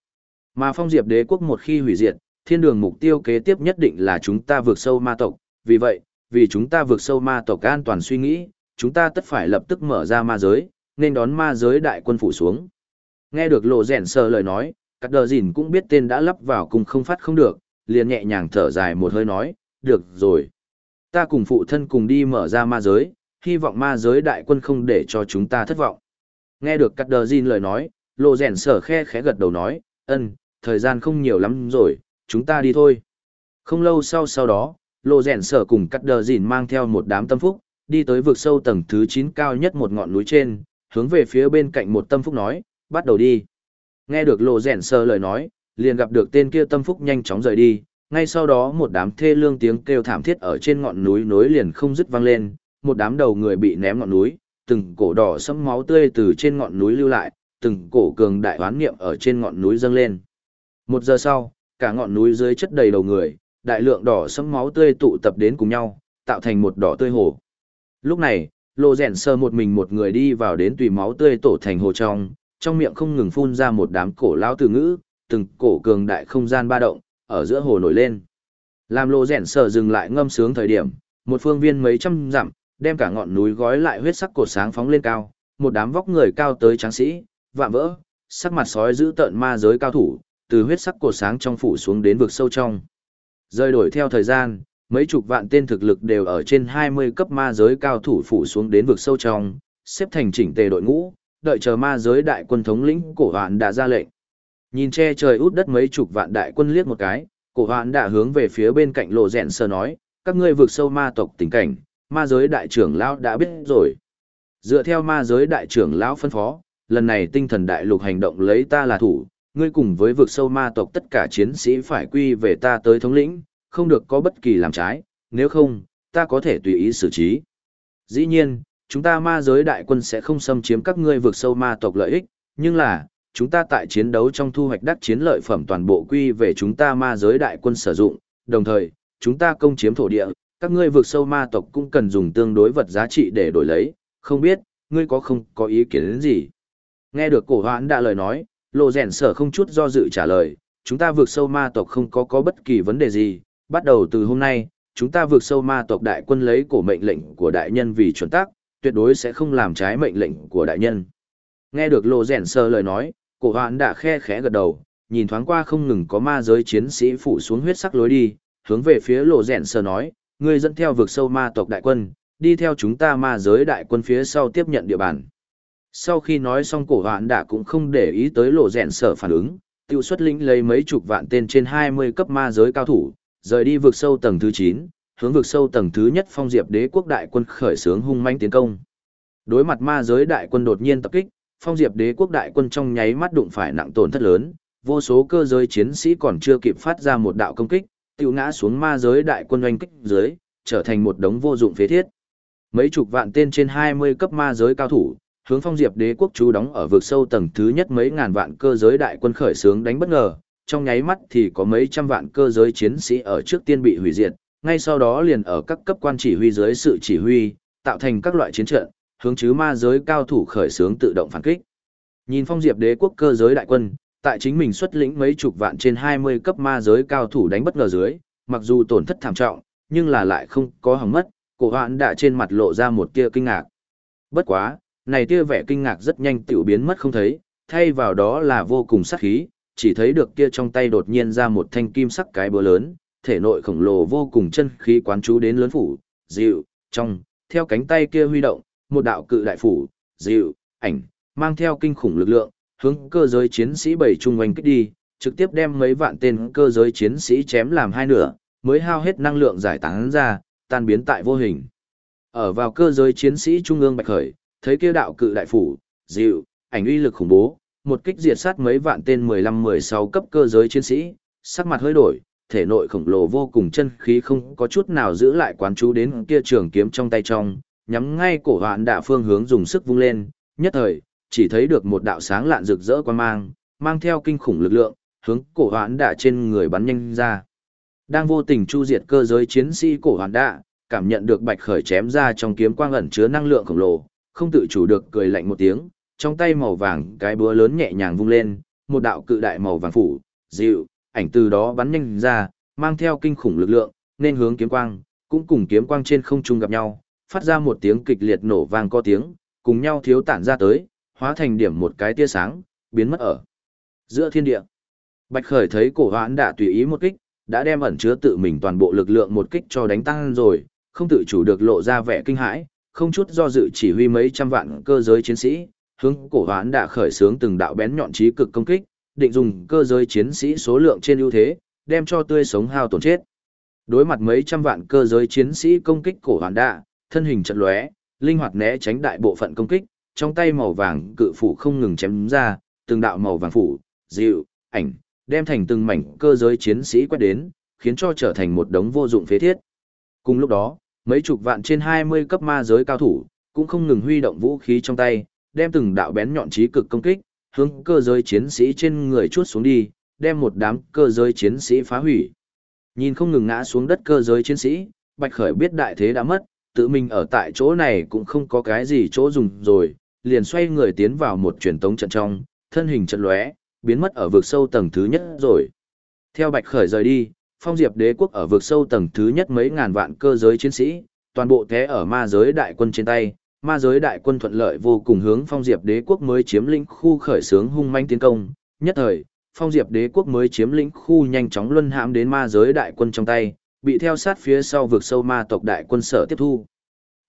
Mà phong diệp đế quốc một khi hủy diệt, thiên đường mục tiêu kế tiếp nhất định là chúng ta vượt sâu ma tộc, vì vậy, vì chúng ta vượt sâu ma tộc an toàn suy nghĩ, chúng ta tất phải lập tức mở ra ma giới, nên đón ma giới đại quân phủ xuống. Nghe được lộ rèn sờ lời nói, các đờ dìn cũng biết tên đã lắp vào cùng không phát không được, liền nhẹ nhàng thở dài một hơi nói, được rồi. Ta cùng phụ thân cùng đi mở ra ma giới, hy vọng ma giới đại quân không để cho chúng ta thất vọng. Nghe được các đờ dìn lời nói, lộ rèn sờ khe khẽ gật đầu nói, ân, thời gian không nhiều lắm rồi, chúng ta đi thôi. Không lâu sau sau đó, lộ rèn sở cùng cắt đờ dìn mang theo một đám tâm phúc, đi tới vực sâu tầng thứ 9 cao nhất một ngọn núi trên, hướng về phía bên cạnh một tâm phúc nói, bắt đầu đi. Nghe được lộ rèn sở lời nói, liền gặp được tên kia tâm phúc nhanh chóng rời đi, ngay sau đó một đám thê lương tiếng kêu thảm thiết ở trên ngọn núi nối liền không dứt vang lên, một đám đầu người bị ném ngọn núi, từng cổ đỏ sẫm máu tươi từ trên ngọn núi lưu lại, từng cổ cường đại oán niệm ở trên ngọn núi dâng lên. Một giờ sau, cả ngọn núi dưới chất đầy đầu người, đại lượng đỏ sẫm máu tươi tụ tập đến cùng nhau, tạo thành một đỏ tươi hồ. Lúc này, Lô Rèn Sơ một mình một người đi vào đến tùy máu tươi tổ thành hồ trong, trong miệng không ngừng phun ra một đám cổ lão từ ngữ, từng cổ cường đại không gian ba động, ở giữa hồ nổi lên. Làm Lô Rèn Sơ dừng lại ngâm sướng thời điểm, một phương viên mấy trăm dặm, đem cả ngọn núi gói lại huyết sắc cột sáng phóng lên cao, một đám vóc người cao tới tráng sĩ, vạm vỡ, sắc mặt sói giữ tợn ma giới cao thủ, từ huyết sắc cột sáng trong phủ xuống đến vực sâu trong. Rơi đổi theo thời gian, mấy chục vạn tên thực lực đều ở trên 20 cấp ma giới cao thủ phủ xuống đến vực sâu trong, xếp thành chỉnh tề đội ngũ, đợi chờ ma giới đại quân thống lĩnh cổ hoạn đã ra lệnh. Nhìn che trời út đất mấy chục vạn đại quân liếc một cái, cổ hoạn đã hướng về phía bên cạnh lộ rèn sơ nói, các ngươi vực sâu ma tộc tình cảnh, ma giới đại trưởng lão đã biết rồi. Dựa theo ma giới đại trưởng lão phân phó, lần này tinh thần đại lục hành động lấy ta là thủ, ngươi cùng với vực sâu ma tộc tất cả chiến sĩ phải quy về ta tới thống lĩnh, không được có bất kỳ làm trái, nếu không, ta có thể tùy ý xử trí. Dĩ nhiên, chúng ta ma giới đại quân sẽ không xâm chiếm các ngươi vực sâu ma tộc lợi ích, nhưng là, chúng ta tại chiến đấu trong thu hoạch đắc chiến lợi phẩm toàn bộ quy về chúng ta ma giới đại quân sử dụng, đồng thời, chúng ta công chiếm thổ địa, các ngươi vực sâu ma tộc cũng cần dùng tương đối vật giá trị để đổi lấy, không biết, ngươi có không có ý kiến đến gì. Nghe được cổ hoãn đã lời nói, lộ rèn sở không chút do dự trả lời, chúng ta vượt sâu ma tộc không có có bất kỳ vấn đề gì, bắt đầu từ hôm nay, chúng ta vượt sâu ma tộc đại quân lấy cổ mệnh lệnh của đại nhân vì chuẩn tắc, tuyệt đối sẽ không làm trái mệnh lệnh của đại nhân. Nghe được lộ rèn sở lời nói, cổ hoạn đã khe khẽ gật đầu, nhìn thoáng qua không ngừng có ma giới chiến sĩ phủ xuống huyết sắc lối đi, hướng về phía lộ rèn sở nói, ngươi dẫn theo vượt sâu ma tộc đại quân, đi theo chúng ta ma giới đại quân phía sau tiếp nhận địa bàn. Sau khi nói xong cổ hoạn đã cũng không để ý tới lộ rèn sở phản ứng, tiêu xuất lĩnh lấy mấy chục vạn tên trên 20 cấp ma giới cao thủ, rời đi vực sâu tầng thứ 9, hướng vực sâu tầng thứ nhất phong diệp đế quốc đại quân khởi xướng hung manh tiến công. Đối mặt ma giới đại quân đột nhiên tập kích, phong diệp đế quốc đại quân trong nháy mắt đụng phải nặng tổn thất lớn, vô số cơ giới chiến sĩ còn chưa kịp phát ra một đạo công kích, tiêu ngã xuống ma giới đại quân oanh kích dưới, trở thành một đống vô dụng phế thiết. Mấy chục vạn tên trên 20 cấp ma giới cao thủ, hướng phong diệp đế quốc chú đóng ở vực sâu tầng thứ nhất mấy ngàn vạn cơ giới đại quân khởi xướng đánh bất ngờ, trong nháy mắt thì có mấy trăm vạn cơ giới chiến sĩ ở trước tiên bị hủy diệt, ngay sau đó liền ở các cấp quan chỉ huy dưới sự chỉ huy, tạo thành các loại chiến trận, hướng chứ ma giới cao thủ khởi xướng tự động phản kích. Nhìn phong diệp đế quốc cơ giới đại quân, tại chính mình xuất lĩnh mấy chục vạn trên 20 cấp ma giới cao thủ đánh bất ngờ dưới, mặc dù tổn thất thảm trọng, nhưng là lại không có hỏng mất, cổ hoạn đã trên mặt lộ ra một tia kinh ngạc. Bất quá, này tia vẻ kinh ngạc rất nhanh tiểu biến mất không thấy, thay vào đó là vô cùng sắc khí, chỉ thấy được kia trong tay đột nhiên ra một thanh kim sắc cái búa lớn, thể nội khổng lồ vô cùng chân khí quán chú đến lớn phủ, dịu, trong, theo cánh tay kia huy động, một đạo cự đại phủ, dịu, ảnh, mang theo kinh khủng lực lượng, hướng cơ giới chiến sĩ bảy trung quanh kích đi, trực tiếp đem mấy vạn tên cơ giới chiến sĩ chém làm hai nửa, mới hao hết năng lượng giải tán ra, tan biến tại vô hình. Ở vào cơ giới chiến sĩ trung ương bạch khởi, thấy kia đạo cự đại phủ, dịu, ảnh uy lực khủng bố, một kích diệt sát mấy vạn tên 15-16 cấp cơ giới chiến sĩ, sắc mặt hơi đổi, thể nội khổng lồ vô cùng chân khí không có chút nào giữ lại quán chú đến kia trường kiếm trong tay trong, nhắm ngay cổ hoạn đạ phương hướng dùng sức vung lên, nhất thời, chỉ thấy được một đạo sáng lạn rực rỡ quan mang, mang theo kinh khủng lực lượng, hướng cổ hoạn đạ trên người bắn nhanh ra. Đang vô tình chu diệt cơ giới chiến sĩ cổ hoạn đạ, cảm nhận được bạch khởi chém ra trong kiếm quang ẩn chứa năng lượng khổng lồ, không tự chủ được cười lạnh một tiếng, trong tay màu vàng cái búa lớn nhẹ nhàng vung lên, một đạo cự đại màu vàng phủ, dịu, ảnh từ đó bắn nhanh ra, mang theo kinh khủng lực lượng, nên hướng kiếm quang, cũng cùng kiếm quang trên không trung gặp nhau, phát ra một tiếng kịch liệt nổ vang có tiếng, cùng nhau thiếu tản ra tới, hóa thành điểm một cái tia sáng, biến mất ở giữa thiên địa. Bạch Khởi thấy cổ hoãn đã tùy ý một kích, đã đem ẩn chứa tự mình toàn bộ lực lượng một kích cho đánh tăng rồi, không tự chủ được lộ ra vẻ kinh hãi, không chút do dự chỉ huy mấy trăm vạn cơ giới chiến sĩ, hướng cổ hoán đã khởi xướng từng đạo bén nhọn trí cực công kích, định dùng cơ giới chiến sĩ số lượng trên ưu thế, đem cho tươi sống hao tổn chết. Đối mặt mấy trăm vạn cơ giới chiến sĩ công kích cổ hoán đạ, thân hình chật lóe, linh hoạt né tránh đại bộ phận công kích, trong tay màu vàng cự phủ không ngừng chém ra, từng đạo màu vàng phủ, dịu, ảnh, đem thành từng mảnh cơ giới chiến sĩ quét đến, khiến cho trở thành một đống vô dụng phế thiết. Cùng lúc đó, mấy chục vạn trên 20 cấp ma giới cao thủ, cũng không ngừng huy động vũ khí trong tay, đem từng đạo bén nhọn trí cực công kích, hướng cơ giới chiến sĩ trên người chuốt xuống đi, đem một đám cơ giới chiến sĩ phá hủy. Nhìn không ngừng ngã xuống đất cơ giới chiến sĩ, Bạch Khởi biết đại thế đã mất, tự mình ở tại chỗ này cũng không có cái gì chỗ dùng rồi, liền xoay người tiến vào một truyền tống trận trong, thân hình trận lóe, biến mất ở vực sâu tầng thứ nhất rồi. Theo Bạch Khởi rời đi, phong diệp đế quốc ở vực sâu tầng thứ nhất mấy ngàn vạn cơ giới chiến sĩ, toàn bộ thế ở ma giới đại quân trên tay, ma giới đại quân thuận lợi vô cùng hướng phong diệp đế quốc mới chiếm lĩnh khu khởi xướng hung manh tiến công. Nhất thời phong diệp đế quốc mới chiếm lĩnh khu nhanh chóng luân hãm đến ma giới đại quân trong tay bị theo sát phía sau vực sâu ma tộc đại quân sở tiếp thu.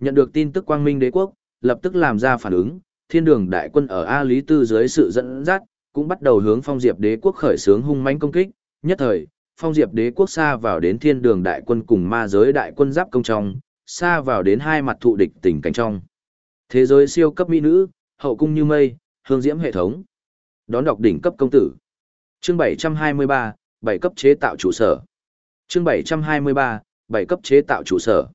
Nhận được tin tức quang minh đế quốc lập tức làm ra phản ứng thiên đường đại quân ở a lý tư dưới sự dẫn dắt cũng bắt đầu hướng phong diệp đế quốc khởi xướng hung manh công kích. Nhất thời phong diệp đế quốc xa vào đến thiên đường đại quân cùng ma giới đại quân giáp công trong xa vào đến hai mặt thụ địch tình cảnh trong Thế giới siêu cấp mỹ nữ, hậu cung như mây, hương diễm hệ thống. Đón đọc đỉnh cấp công tử. Chương 723, bảy cấp chế tạo trụ sở. Chương 723, bảy cấp chế tạo trụ sở.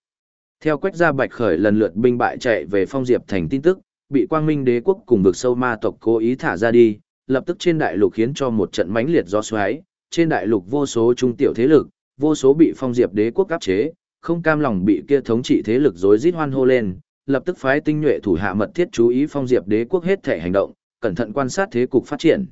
Theo quách gia bạch khởi lần lượt binh bại chạy về phong diệp thành tin tức, bị quang minh đế quốc cùng vực sâu ma tộc cố ý thả ra đi, lập tức trên đại lục khiến cho một trận mãnh liệt gió xoáy, trên đại lục vô số trung tiểu thế lực, vô số bị phong diệp đế quốc áp chế, không cam lòng bị kia thống trị thế lực rối rít hoan hô lên, lập tức phái tinh nhuệ thủ hạ mật thiết chú ý phong diệp đế quốc hết thể hành động, cẩn thận quan sát thế cục phát triển.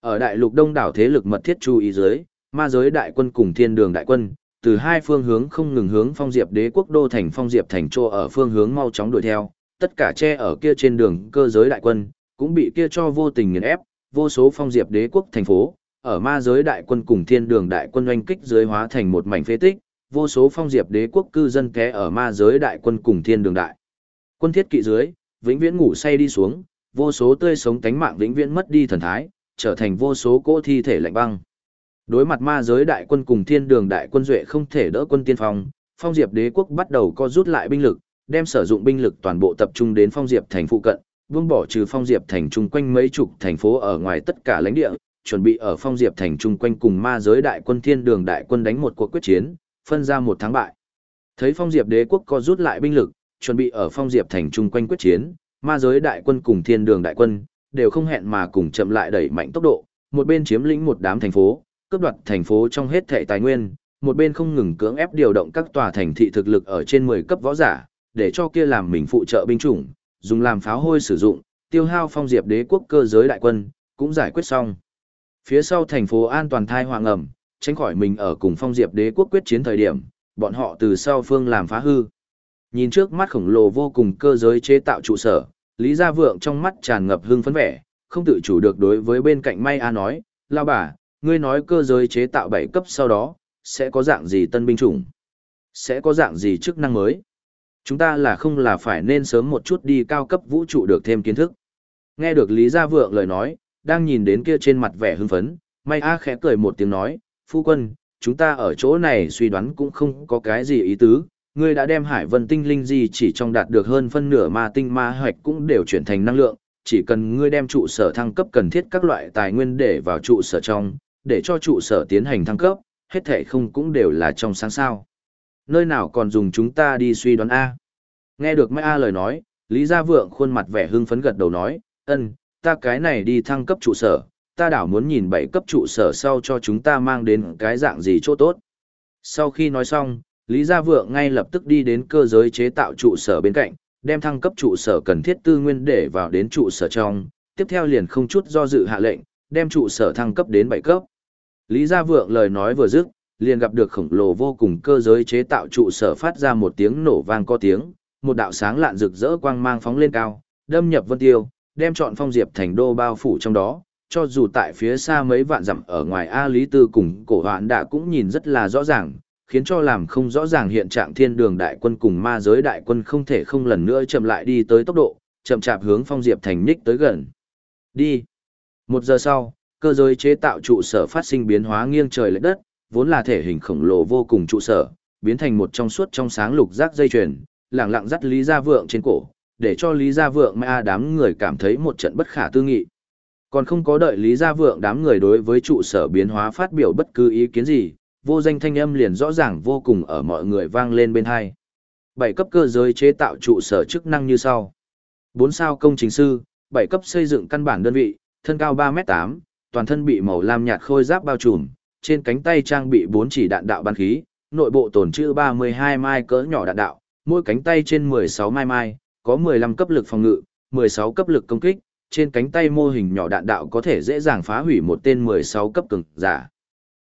Ở đại lục đông đảo thế lực mật thiết chú ý dưới, ma giới đại quân cùng thiên đường đại quân, từ hai phương hướng không ngừng hướng phong diệp đế quốc đô thành phong diệp thành trô ở phương hướng mau chóng đuổi theo, tất cả che ở kia trên đường cơ giới đại quân, cũng bị kia cho vô tình nghiền ép, vô số phong diệp đế quốc thành phố, ở ma giới đại quân cùng thiên đường đại quân oanh kích dưới hóa thành một mảnh phế tích, vô số phong diệp đế quốc cư dân té ở ma giới đại quân cùng thiên đường đại. Quân thiết kỵ dưới, vĩnh viễn ngủ say đi xuống, vô số tươi sống tánh mạng vĩnh viễn mất đi thần thái, trở thành vô số cỗ thi thể lạnh băng. Đối mặt ma giới đại quân cùng thiên đường đại quân duệ không thể đỡ quân tiên phong, phong diệp đế quốc bắt đầu co rút lại binh lực, đem sử dụng binh lực toàn bộ tập trung đến phong diệp thành phụ cận, buông bỏ trừ phong diệp thành chung quanh mấy chục thành phố ở ngoài tất cả lãnh địa, chuẩn bị ở phong diệp thành chung quanh cùng ma giới đại quân thiên đường đại quân đánh một cuộc quyết chiến, phân ra một thắng bại. Thấy phong diệp đế quốc co rút lại binh lực, chuẩn bị ở phong diệp thành chung quanh quyết chiến, ma giới đại quân cùng thiên đường đại quân, đều không hẹn mà cùng chậm lại đẩy mạnh tốc độ, một bên chiếm lĩnh một đám thành phố, cướp đoạt thành phố trong hết thảy tài nguyên, một bên không ngừng cưỡng ép điều động các tòa thành thị thực lực ở trên 10 cấp võ giả, để cho kia làm mình phụ trợ binh chủng, dùng làm pháo hôi sử dụng, tiêu hao phong diệp đế quốc cơ giới đại quân, cũng giải quyết xong. Phía sau thành phố an toàn thai hoàng ẩm, tránh khỏi mình ở cùng phong diệp đế quốc quyết chiến thời điểm, bọn họ từ sau phương làm phá hư. Nhìn trước mắt khổng lồ vô cùng cơ giới chế tạo trụ sở, Lý Gia Vượng trong mắt tràn ngập hưng phấn vẻ, không tự chủ được đối với bên cạnh May A nói, lao bà, ngươi nói cơ giới chế tạo bảy cấp sau đó, sẽ có dạng gì tân binh chủng? Sẽ có dạng gì chức năng mới? Chúng ta là không là phải nên sớm một chút đi cao cấp vũ trụ được thêm kiến thức. Nghe được Lý Gia Vượng lời nói, đang nhìn đến kia trên mặt vẻ hưng phấn, May A khẽ cười một tiếng nói, phu quân, chúng ta ở chỗ này suy đoán cũng không có cái gì ý tứ, ngươi đã đem hải vân tinh linh gì chỉ trong đạt được hơn phân nửa ma tinh ma hoạch cũng đều chuyển thành năng lượng, chỉ cần ngươi đem trụ sở thăng cấp cần thiết các loại tài nguyên để vào trụ sở trong, để cho trụ sở tiến hành thăng cấp, hết thể không cũng đều là trong sáng sao. Nơi nào còn dùng chúng ta đi suy đoán A. Nghe được Mai A lời nói, Lý Gia Vượng khuôn mặt vẻ hưng phấn gật đầu nói, ân, ta cái này đi thăng cấp trụ sở, ta đảo muốn nhìn bảy cấp trụ sở sau cho chúng ta mang đến cái dạng gì chỗ tốt. Sau khi nói xong, Lý Gia Vượng ngay lập tức đi đến cơ giới chế tạo trụ sở bên cạnh, đem thăng cấp trụ sở cần thiết tư nguyên để vào đến trụ sở trong, tiếp theo liền không chút do dự hạ lệnh, đem trụ sở thăng cấp đến bảy cấp. Lý Gia Vượng lời nói vừa dứt, liền gặp được khổng lồ vô cùng cơ giới chế tạo trụ sở phát ra một tiếng nổ vang có tiếng, một đạo sáng lạn rực rỡ quang mang phóng lên cao, đâm nhập vân tiêu, đem chọn phong diệp thành đô bao phủ trong đó, cho dù tại phía xa mấy vạn dặm ở ngoài A Lý Tư cùng cổ hoạn đã cũng nhìn rất là rõ ràng, khiến cho làm không rõ ràng hiện trạng thiên đường đại quân cùng ma giới đại quân không thể không lần nữa chậm lại đi tới tốc độ, chậm chạp hướng phong diệp thành nhích tới gần. Đi. Một giờ sau, cơ giới chế tạo trụ sở phát sinh biến hóa nghiêng trời lệch đất, vốn là thể hình khổng lồ vô cùng trụ sở, biến thành một trong suốt trong sáng lục giác dây chuyền, lẳng lặng dắt Lý Gia Vượng trên cổ, để cho Lý Gia Vượng ma đám người cảm thấy một trận bất khả tư nghị. Còn không có đợi Lý Gia Vượng đám người đối với trụ sở biến hóa phát biểu bất cứ ý kiến gì, vô danh thanh âm liền rõ ràng vô cùng ở mọi người vang lên bên hai. Bảy cấp cơ giới chế tạo trụ sở chức năng như sau. bốn sao công trình sư, bảy cấp xây dựng căn bản đơn vị, thân cao 3m8, toàn thân bị màu lam nhạt khôi giáp bao trùm, trên cánh tay trang bị 4 chỉ đạn đạo bắn khí, nội bộ tổn trữ 32 mai cỡ nhỏ đạn đạo, mỗi cánh tay trên 16 mai mai, có 15 cấp lực phòng ngự, 16 cấp lực công kích, trên cánh tay mô hình nhỏ đạn đạo có thể dễ dàng phá hủy một tên 16 cấp cường giả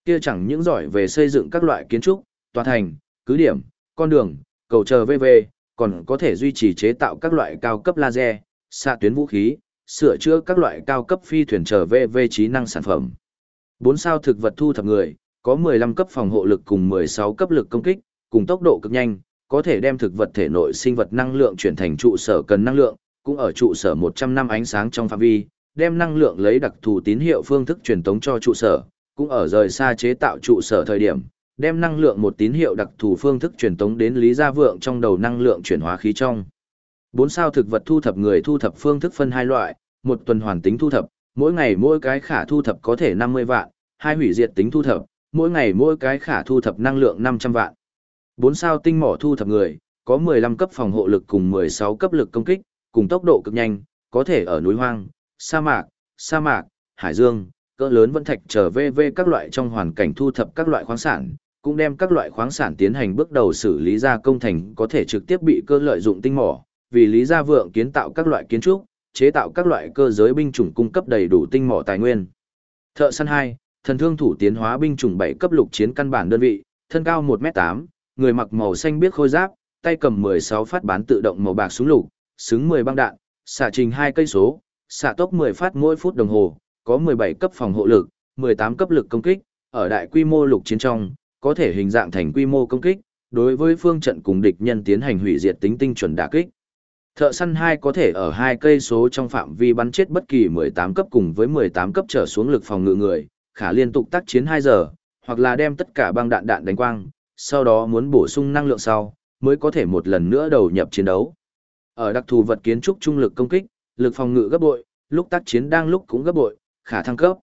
kia chẳng những giỏi về xây dựng các loại kiến trúc, tòa thành, cứ điểm, con đường, cầu chờ VV, còn có thể duy trì chế tạo các loại cao cấp laser, xạ tuyến vũ khí, sửa chữa các loại cao cấp phi thuyền chờ VV trí năng sản phẩm. 4 sao thực vật thu thập người, có 15 cấp phòng hộ lực cùng 16 cấp lực công kích, cùng tốc độ cực nhanh, có thể đem thực vật thể nội sinh vật năng lượng chuyển thành trụ sở cần năng lượng, cũng ở trụ sở 100 năm ánh sáng trong phạm vi, đem năng lượng lấy đặc thù tín hiệu phương thức truyền tống cho trụ sở, cũng ở rời xa chế tạo trụ sở thời điểm, đem năng lượng một tín hiệu đặc thù phương thức truyền tống đến Lý Gia Vượng trong đầu năng lượng chuyển hóa khí trong. Bốn sao thực vật thu thập người thu thập phương thức phân hai loại, một tuần hoàn tính thu thập, mỗi ngày mỗi cái khả thu thập có thể 50 vạn, hai hủy diệt tính thu thập, mỗi ngày mỗi cái khả thu thập năng lượng 500 vạn. Bốn sao tinh mỏ thu thập người, có 15 cấp phòng hộ lực cùng 16 cấp lực công kích, cùng tốc độ cực nhanh, có thể ở núi hoang, sa mạc, sa mạc, hải dương, cỡ lớn vẫn thạch trở về về các loại trong hoàn cảnh thu thập các loại khoáng sản, cũng đem các loại khoáng sản tiến hành bước đầu xử lý ra công thành có thể trực tiếp bị cơ lợi dụng tinh mỏ, vì lý gia vượng kiến tạo các loại kiến trúc, chế tạo các loại cơ giới binh chủng cung cấp đầy đủ tinh mỏ tài nguyên. Thợ săn 2, thần thương thủ tiến hóa binh chủng 7 cấp lục chiến căn bản đơn vị, thân cao 1m8, người mặc màu xanh biết khôi giáp, tay cầm 16 phát bán tự động màu bạc súng lục, xứng 10 băng đạn, xạ trình 2 cây số, xạ tốc 10 phát mỗi phút đồng hồ, có 17 cấp phòng hộ lực, 18 cấp lực công kích, ở đại quy mô lục chiến trong, có thể hình dạng thành quy mô công kích, đối với phương trận cùng địch nhân tiến hành hủy diệt tính tinh chuẩn đả kích. Thợ săn 2 có thể ở hai cây số trong phạm vi bắn chết bất kỳ 18 cấp cùng với 18 cấp trở xuống lực phòng ngự người, khả liên tục tác chiến 2 giờ, hoặc là đem tất cả băng đạn đạn đánh quang, sau đó muốn bổ sung năng lượng sau, mới có thể một lần nữa đầu nhập chiến đấu. Ở đặc thù vật kiến trúc trung lực công kích, lực phòng ngự gấp bội, lúc tác chiến đang lúc cũng gấp bội, khả thăng cấp.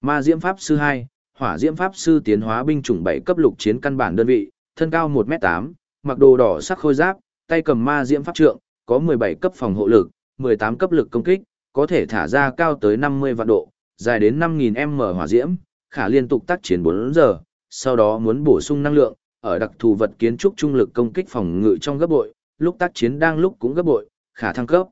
Ma Diễm Pháp Sư 2, Hỏa Diễm Pháp Sư tiến hóa binh chủng 7 cấp lục chiến căn bản đơn vị, thân cao 1m8, mặc đồ đỏ sắc khôi giáp, tay cầm Ma Diễm Pháp trượng, có 17 cấp phòng hộ lực, 18 cấp lực công kích, có thể thả ra cao tới 50 vạn độ, dài đến 5000m hỏa diễm, khả liên tục tác chiến 4 giờ, sau đó muốn bổ sung năng lượng, ở đặc thù vật kiến trúc trung lực công kích phòng ngự trong gấp bội, lúc tác chiến đang lúc cũng gấp bội, khả thăng cấp.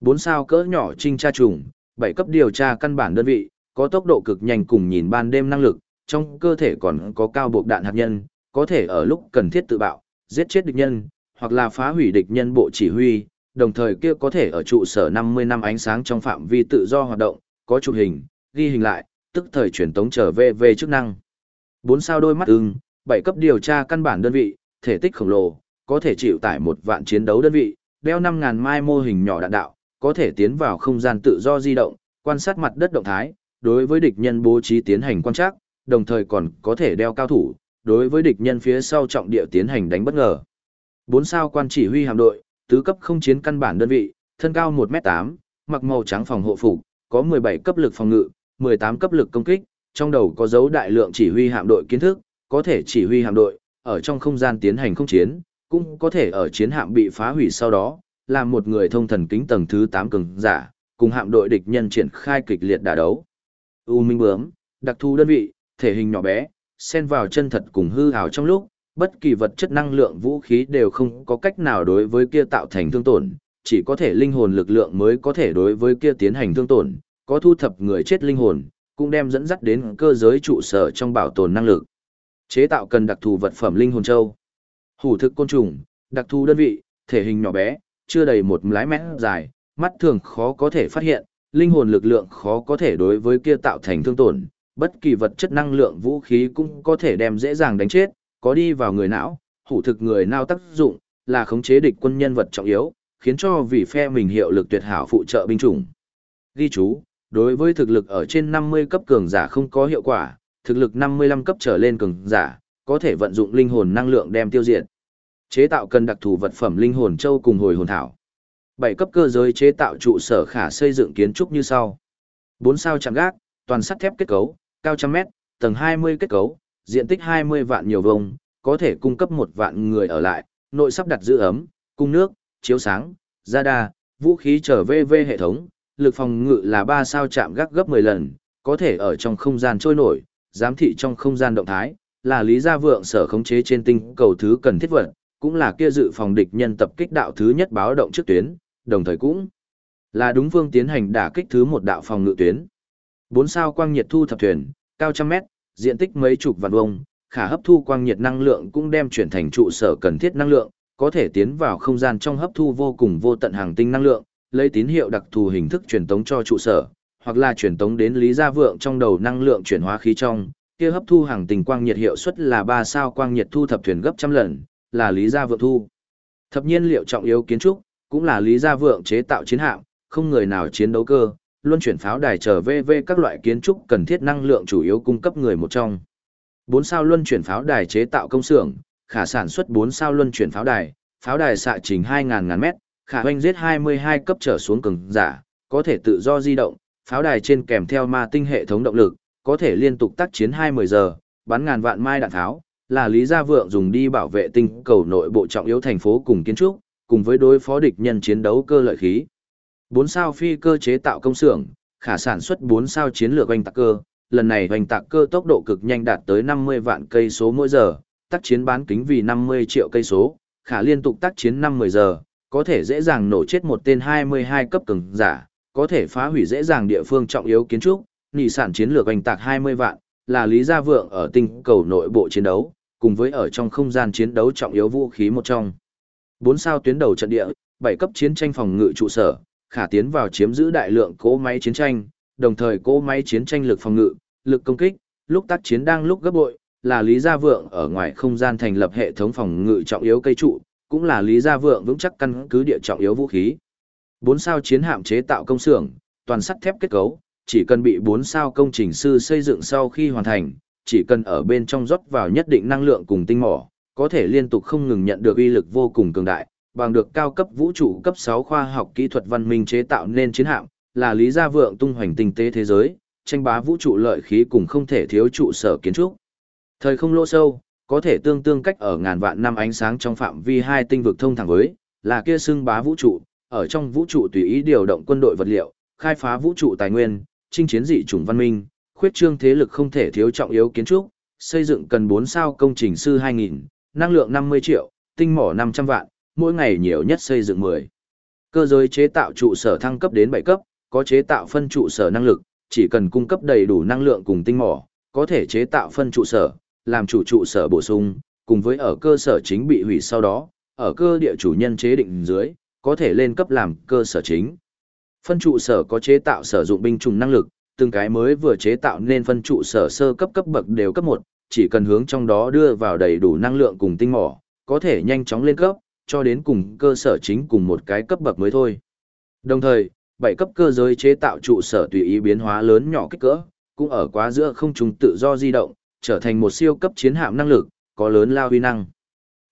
4 sao cỡ nhỏ trinh tra trùng, 7 cấp điều tra căn bản đơn vị, có tốc độ cực nhanh cùng nhìn ban đêm năng lực, trong cơ thể còn có cao buộc đạn hạt nhân, có thể ở lúc cần thiết tự bạo, giết chết địch nhân, hoặc là phá hủy địch nhân bộ chỉ huy, đồng thời kia có thể ở trụ sở 50 năm ánh sáng trong phạm vi tự do hoạt động, có chụp hình, ghi hình lại, tức thời truyền tống trở về về chức năng. 4 sao đôi mắt ưng, 7 cấp điều tra căn bản đơn vị, thể tích khổng lồ, có thể chịu tải một vạn chiến đấu đơn vị, đeo 5000 mai mô hình nhỏ đạn đạo, có thể tiến vào không gian tự do di động, quan sát mặt đất động thái, đối với địch nhân bố trí tiến hành quan trắc, đồng thời còn có thể đeo cao thủ, đối với địch nhân phía sau trọng địa tiến hành đánh bất ngờ. 4 sao quan chỉ huy hạm đội, tứ cấp không chiến căn bản đơn vị, thân cao 1m8, mặc màu trắng phòng hộ phục, có 17 cấp lực phòng ngự, 18 cấp lực công kích, trong đầu có dấu đại lượng chỉ huy hạm đội kiến thức, có thể chỉ huy hạm đội, ở trong không gian tiến hành không chiến, cũng có thể ở chiến hạm bị phá hủy sau đó, làm một người thông thần kính tầng thứ 8 cường giả, cùng hạm đội địch nhân triển khai kịch liệt đả đấu. U Minh Bướm, đặc thù đơn vị, thể hình nhỏ bé, xen vào chân thật cùng hư ảo trong lúc, bất kỳ vật chất năng lượng vũ khí đều không có cách nào đối với kia tạo thành thương tổn, chỉ có thể linh hồn lực lượng mới có thể đối với kia tiến hành thương tổn, có thu thập người chết linh hồn, cũng đem dẫn dắt đến cơ giới trụ sở trong bảo tồn năng lực. Chế tạo cần đặc thù vật phẩm linh hồn châu. Hủ thực côn trùng, đặc thù đơn vị, thể hình nhỏ bé, chưa đầy một lái mét dài, mắt thường khó có thể phát hiện, linh hồn lực lượng khó có thể đối với kia tạo thành thương tổn, bất kỳ vật chất năng lượng vũ khí cũng có thể đem dễ dàng đánh chết, có đi vào người não, hủ thực người nào tác dụng, là khống chế địch quân nhân vật trọng yếu, khiến cho vì phe mình hiệu lực tuyệt hảo phụ trợ binh chủng. Ghi chú, đối với thực lực ở trên 50 cấp cường giả không có hiệu quả, thực lực 55 cấp trở lên cường giả, có thể vận dụng linh hồn năng lượng đem tiêu diệt. Chế tạo cần đặc thù vật phẩm linh hồn châu cùng hồi hồn thảo. Bảy cấp cơ giới chế tạo trụ sở khả xây dựng kiến trúc như sau. 4 sao chạm gác, toàn sắt thép kết cấu, cao trăm mét, tầng 20 kết cấu, diện tích 20 vạn nhiều vùng, có thể cung cấp một vạn người ở lại, nội sắp đặt giữ ấm, cung nước, chiếu sáng, gia đa, vũ khí trở VV hệ thống, lực phòng ngự là 3 sao chạm gác gấp 10 lần, có thể ở trong không gian trôi nổi, giám thị trong không gian động thái, là lý gia vượng sở khống chế trên tinh cầu thứ cần thiết vật, cũng là kia dự phòng địch nhân tập kích đạo thứ nhất báo động trước tuyến, đồng thời cũng là đúng phương tiến hành đả kích thứ một đạo phòng ngự tuyến. bốn sao quang nhiệt thu thập thuyền, cao trăm mét, diện tích mấy chục vạn vuông, khả hấp thu quang nhiệt năng lượng cũng đem chuyển thành trụ sở cần thiết năng lượng, có thể tiến vào không gian trong hấp thu vô cùng vô tận hàng tinh năng lượng, lấy tín hiệu đặc thù hình thức truyền tống cho trụ sở, hoặc là truyền tống đến lý gia vượng trong đầu năng lượng chuyển hóa khí trong, kia hấp thu hàng tình quang nhiệt hiệu suất là ba sao quang nhiệt thu thập thuyền gấp trăm lần, là lý gia vượng thu. Thập nhiên liệu trọng yếu kiến trúc, cũng là lý gia vượng chế tạo chiến hạm, không người nào chiến đấu cơ, luân chuyển pháo đài trở VV các loại kiến trúc cần thiết năng lượng chủ yếu cung cấp người một trong. bốn sao luân chuyển pháo đài chế tạo công xưởng, khả sản xuất bốn sao luân chuyển pháo đài, pháo đài xạ trình 2000 ngàn mét, khả hoành giết 22 cấp trở xuống cường giả, có thể tự do di động, pháo đài trên kèm theo ma tinh hệ thống động lực, có thể liên tục tác chiến 20 giờ, bắn ngàn vạn mai đạn tháo, là lý gia vượng dùng đi bảo vệ tinh cầu nội bộ trọng yếu thành phố cùng kiến trúc, cùng với đối phó địch nhân chiến đấu cơ lợi khí. 4 sao phi cơ chế tạo công xưởng, khả sản xuất 4 sao chiến lược oanh tạc cơ, lần này oanh tạc cơ tốc độ cực nhanh đạt tới 50 vạn cây số mỗi giờ, tác chiến bán kính vì 50 triệu cây số, khả liên tục tác chiến 50 giờ, có thể dễ dàng nổ chết một tên 22 cấp cường giả, có thể phá hủy dễ dàng địa phương trọng yếu kiến trúc, nhị sản chiến lược oanh tạc 20 vạn, là lý gia vượng ở tinh cầu nội bộ chiến đấu, cùng với ở trong không gian chiến đấu trọng yếu vũ khí một trong. 4 sao tuyến đầu trận địa, 7 cấp chiến tranh phòng ngự trụ sở, khả tiến vào chiếm giữ đại lượng cỗ máy chiến tranh, đồng thời cỗ máy chiến tranh lực phòng ngự, lực công kích, lúc tác chiến đang lúc gấp bội, là Lý Gia Vượng ở ngoài không gian thành lập hệ thống phòng ngự trọng yếu cây trụ, cũng là Lý Gia Vượng vững chắc căn cứ địa trọng yếu vũ khí. 4 sao chiến hạm chế tạo công xưởng, toàn sắt thép kết cấu, chỉ cần bị 4 sao công trình sư xây dựng sau khi hoàn thành, chỉ cần ở bên trong rót vào nhất định năng lượng cùng tinh mỏ, có thể liên tục không ngừng nhận được uy lực vô cùng cường đại, bằng được cao cấp vũ trụ cấp 6 khoa học kỹ thuật văn minh chế tạo nên chiến hạm, là lý gia vượng tung hoành tinh tế thế giới, tranh bá vũ trụ lợi khí cùng không thể thiếu trụ sở kiến trúc. Thời không lỗ sâu, có thể tương tương cách ở ngàn vạn năm ánh sáng trong phạm vi hai tinh vực thông thẳng với, là kia xưng bá vũ trụ, ở trong vũ trụ tùy ý điều động quân đội vật liệu, khai phá vũ trụ tài nguyên, chinh chiến dị chủng văn minh, khuyết trương thế lực không thể thiếu trọng yếu kiến trúc, xây dựng cần 4 sao công trình sư 2000, năng lượng 50 triệu, tinh mỏ 500 vạn, mỗi ngày nhiều nhất xây dựng 10. Cơ giới chế tạo trụ sở thăng cấp đến 7 cấp, có chế tạo phân trụ sở năng lực, chỉ cần cung cấp đầy đủ năng lượng cùng tinh mỏ, có thể chế tạo phân trụ sở, làm chủ trụ sở bổ sung, cùng với ở cơ sở chính bị hủy sau đó, ở cơ địa chủ nhân chế định dưới, có thể lên cấp làm cơ sở chính. Phân trụ sở có chế tạo sử dụng binh chủng năng lực, từng cái mới vừa chế tạo nên phân trụ sở sơ cấp cấp bậc đều cấp 1, chỉ cần hướng trong đó đưa vào đầy đủ năng lượng cùng tinh mỏ, có thể nhanh chóng lên cấp, cho đến cùng cơ sở chính cùng một cái cấp bậc mới thôi. Đồng thời, bảy cấp cơ giới chế tạo trụ sở tùy ý biến hóa lớn nhỏ kích cỡ, cũng ở quá giữa không trung tự do di động, trở thành một siêu cấp chiến hạm năng lực, có lớn lao huy năng.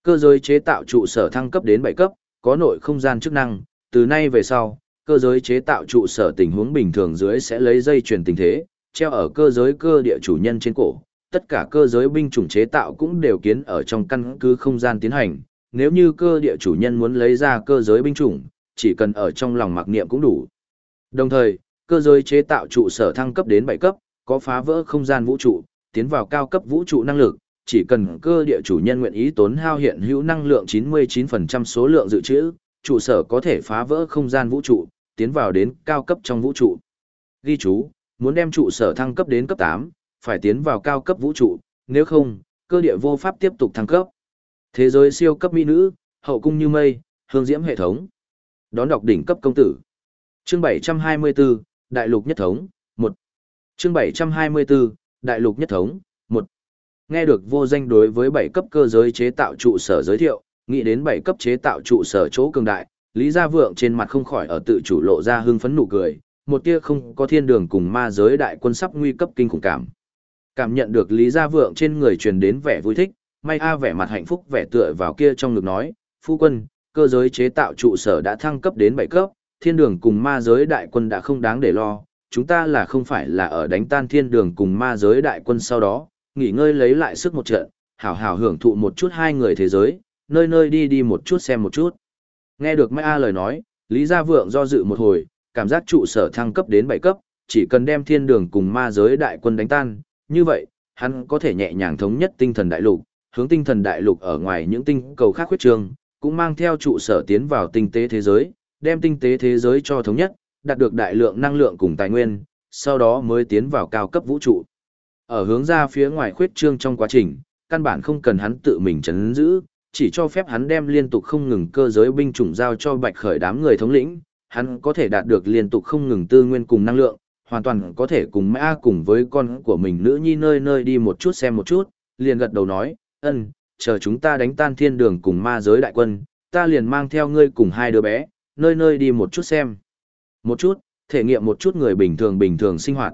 Cơ giới chế tạo trụ sở thăng cấp đến 7 cấp, có nội không gian chức năng, từ nay về sau, cơ giới chế tạo trụ sở tình huống bình thường dưới sẽ lấy dây truyền tình thế, treo ở cơ giới cơ địa chủ nhân trên cổ. Tất cả cơ giới binh chủng chế tạo cũng đều kiến ở trong căn cứ không gian tiến hành. Nếu như cơ địa chủ nhân muốn lấy ra cơ giới binh chủng, chỉ cần ở trong lòng mặc niệm cũng đủ. Đồng thời, cơ giới chế tạo trụ sở thăng cấp đến 7 cấp, có phá vỡ không gian vũ trụ, tiến vào cao cấp vũ trụ năng lực, chỉ cần cơ địa chủ nhân nguyện ý tốn hao hiện hữu năng lượng 99% số lượng dự trữ, trụ sở có thể phá vỡ không gian vũ trụ, tiến vào đến cao cấp trong vũ trụ. Ghi chú, muốn đem trụ sở thăng cấp đến cấp 8, phải tiến vào cao cấp vũ trụ, nếu không, cơ địa vô pháp tiếp tục thăng cấp. Thế giới siêu cấp mỹ nữ, hậu cung như mây, hương diễm hệ thống. Đón đọc đỉnh cấp công tử. Chương 724, Đại lục nhất thống, 1. Chương 724, Đại lục nhất thống, Nghe được vô danh đối với bảy cấp cơ giới chế tạo trụ sở giới thiệu, nghĩ đến bảy cấp chế tạo trụ sở chỗ cường đại, Lý Gia Vượng trên mặt không khỏi ở tự chủ lộ ra hưng phấn nụ cười, một tia không có thiên đường cùng ma giới đại quân sắp nguy cấp kinh khủng cảm. Cảm nhận được Lý Gia Vượng trên người truyền đến vẻ vui thích, may a vẻ mặt hạnh phúc vẻ tựa vào kia trong ngực nói, phu quân, cơ giới chế tạo trụ sở đã thăng cấp đến bảy cấp, thiên đường cùng ma giới đại quân đã không đáng để lo, chúng ta là không phải là ở đánh tan thiên đường cùng ma giới đại quân sau đó, nghỉ ngơi lấy lại sức một trận, hảo hảo hưởng thụ một chút hai người thế giới, nơi nơi đi đi một chút xem một chút. Nghe được Mai A lời nói, Lý Gia Vượng do dự một hồi, cảm giác trụ sở thăng cấp đến 7 cấp, chỉ cần đem thiên đường cùng ma giới đại quân đánh tan, như vậy, hắn có thể nhẹ nhàng thống nhất tinh thần đại lục, hướng tinh thần đại lục ở ngoài những tinh cầu khác khuyết trường, cũng mang theo trụ sở tiến vào tinh tế thế giới, đem tinh tế thế giới cho thống nhất, đạt được đại lượng năng lượng cùng tài nguyên, sau đó mới tiến vào cao cấp vũ trụ. Ở hướng ra phía ngoài khuyết trương trong quá trình, căn bản không cần hắn tự mình chấn giữ, chỉ cho phép hắn đem liên tục không ngừng cơ giới binh chủng giao cho bạch khởi đám người thống lĩnh, hắn có thể đạt được liên tục không ngừng tư nguyên cùng năng lượng, hoàn toàn có thể cùng mã cùng với con của mình nữ nhi nơi nơi đi một chút xem một chút, liền gật đầu nói, ân, chờ chúng ta đánh tan thiên đường cùng ma giới đại quân, ta liền mang theo ngươi cùng hai đứa bé, nơi nơi đi một chút xem. Một chút, thể nghiệm một chút người bình thường bình thường sinh hoạt.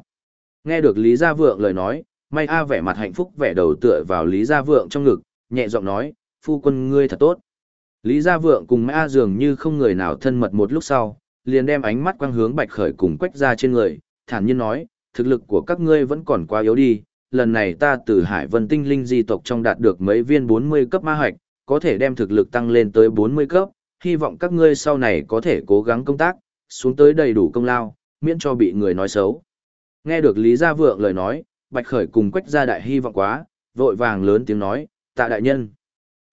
Nghe được Lý Gia Vượng lời nói, May A vẻ mặt hạnh phúc vẻ đầu tựa vào Lý Gia Vượng trong ngực, nhẹ giọng nói, phu quân ngươi thật tốt. Lý Gia Vượng cùng May A dường như không người nào thân mật một lúc sau, liền đem ánh mắt quang hướng Bạch Khởi cùng quách ra trên người, thản nhiên nói, thực lực của các ngươi vẫn còn quá yếu đi, lần này ta từ Hải Vân Tinh Linh di tộc trong đạt được mấy viên 40 cấp ma hạch, có thể đem thực lực tăng lên tới 40 cấp, hy vọng các ngươi sau này có thể cố gắng công tác, xuống tới đầy đủ công lao, miễn cho bị người nói xấu. Nghe được Lý Gia Vượng lời nói, Bạch Khởi cùng Quách Gia Đại hy vọng quá, vội vàng lớn tiếng nói, tạ đại nhân.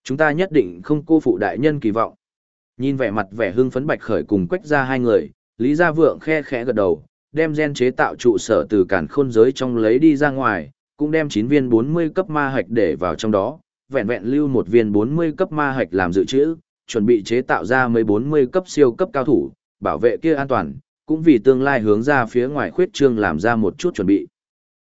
Chúng ta nhất định không cô phụ đại nhân kỳ vọng. Nhìn vẻ mặt vẻ hưng phấn Bạch Khởi cùng Quách Gia hai người, Lý Gia Vượng khe khẽ gật đầu, đem gen chế tạo trụ sở từ cản khôn giới trong lấy đi ra ngoài, cũng đem 9 viên 40 cấp ma hạch để vào trong đó, vẹn vẹn lưu một viên 40 cấp ma hạch làm dự trữ, chuẩn bị chế tạo ra mấy 40 cấp siêu cấp cao thủ, bảo vệ kia an toàn, cũng vì tương lai hướng ra phía ngoài khuyết trương làm ra một chút chuẩn bị.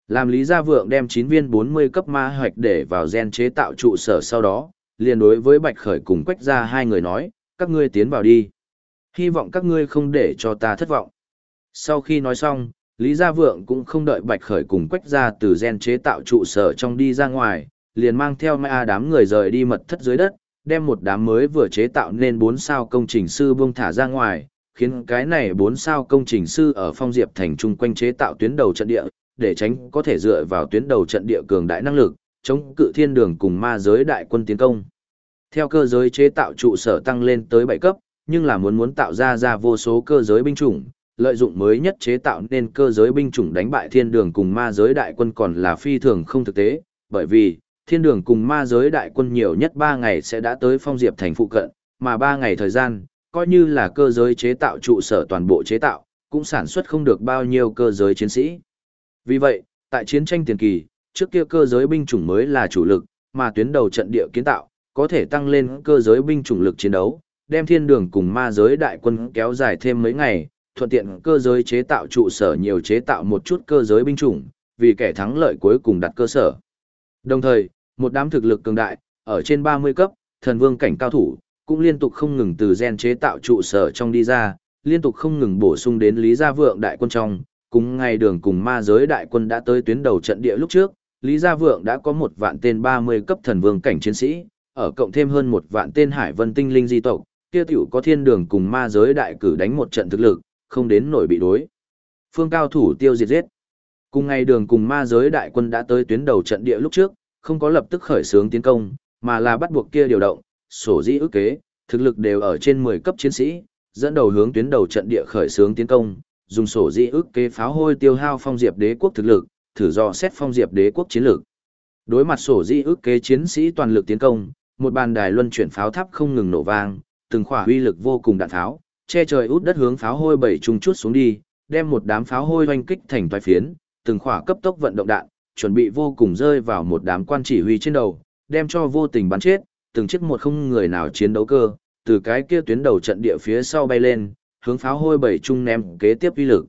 Làm Lý Gia Vượng đem 9 viên 40 cấp ma hoạch để vào gen chế tạo trụ sở sau đó, liền đối với Bạch Khởi cùng Quách Gia hai người nói, các ngươi tiến vào đi. Hy vọng các ngươi không để cho ta thất vọng. Sau khi nói xong, Lý Gia Vượng cũng không đợi Bạch Khởi cùng Quách Gia từ gen chế tạo trụ sở trong đi ra ngoài, liền mang theo ma đám người rời đi mật thất dưới đất, đem một đám mới vừa chế tạo nên 4 sao công trình sư buông thả ra ngoài, khiến cái này bốn sao công trình sư ở phong diệp thành trung quanh chế tạo tuyến đầu trận địa, để tránh có thể dựa vào tuyến đầu trận địa cường đại năng lực, chống cự thiên đường cùng ma giới đại quân tiến công. Theo cơ giới chế tạo trụ sở tăng lên tới 7 cấp, nhưng là muốn muốn tạo ra ra vô số cơ giới binh chủng, lợi dụng mới nhất chế tạo nên cơ giới binh chủng đánh bại thiên đường cùng ma giới đại quân còn là phi thường không thực tế, bởi vì thiên đường cùng ma giới đại quân nhiều nhất 3 ngày sẽ đã tới phong diệp thành phụ cận, mà 3 ngày thời gian, coi như là cơ giới chế tạo trụ sở toàn bộ chế tạo, cũng sản xuất không được bao nhiêu cơ giới chiến sĩ. Vì vậy, tại chiến tranh tiền kỳ, trước kia cơ giới binh chủng mới là chủ lực, mà tuyến đầu trận địa kiến tạo, có thể tăng lên cơ giới binh chủng lực chiến đấu, đem thiên đường cùng ma giới đại quân kéo dài thêm mấy ngày, thuận tiện cơ giới chế tạo trụ sở nhiều chế tạo một chút cơ giới binh chủng, vì kẻ thắng lợi cuối cùng đặt cơ sở. Đồng thời, một đám thực lực cường đại, ở trên 30 cấp, thần vương cảnh cao thủ, cũng liên tục không ngừng từ gen chế tạo trụ sở trong đi ra, liên tục không ngừng bổ sung đến Lý Gia Vượng đại quân trong, cùng ngày đường cùng ma giới đại quân đã tới tuyến đầu trận địa lúc trước, Lý Gia Vượng đã có một vạn tên 30 cấp thần vương cảnh chiến sĩ, ở cộng thêm hơn một vạn tên hải vân tinh linh di tộc, kia tiểu có thiên đường cùng ma giới đại cử đánh một trận thực lực, không đến nổi bị đối. Phương cao thủ tiêu diệt giết. Cùng ngày đường cùng ma giới đại quân đã tới tuyến đầu trận địa lúc trước, không có lập tức khởi xướng tiến công, mà là bắt buộc kia điều động, sổ dĩ ức kế, thực lực đều ở trên 10 cấp chiến sĩ, dẫn đầu hướng tuyến đầu trận địa khởi xướng tiến công, dùng sổ dĩ ức kế pháo hôi tiêu hao phong diệp đế quốc thực lực, thử dò xét phong diệp đế quốc chiến lược. Đối mặt sổ dĩ ức kế chiến sĩ toàn lực tiến công, một bàn đài luân chuyển pháo tháp không ngừng nổ vang, từng khỏa uy lực vô cùng đạn tháo che trời út đất hướng pháo hôi bảy trung chút xuống đi, đem một đám pháo hôi hoanh kích thành toái phiến, từng khỏa cấp tốc vận động đạn, chuẩn bị vô cùng rơi vào một đám quan chỉ huy trên đầu, đem cho vô tình bắn chết, từng chiếc một không người nào chiến đấu cơ, từ cái kia tuyến đầu trận địa phía sau bay lên, hướng pháo hôi bảy trung ném kế tiếp uy lực.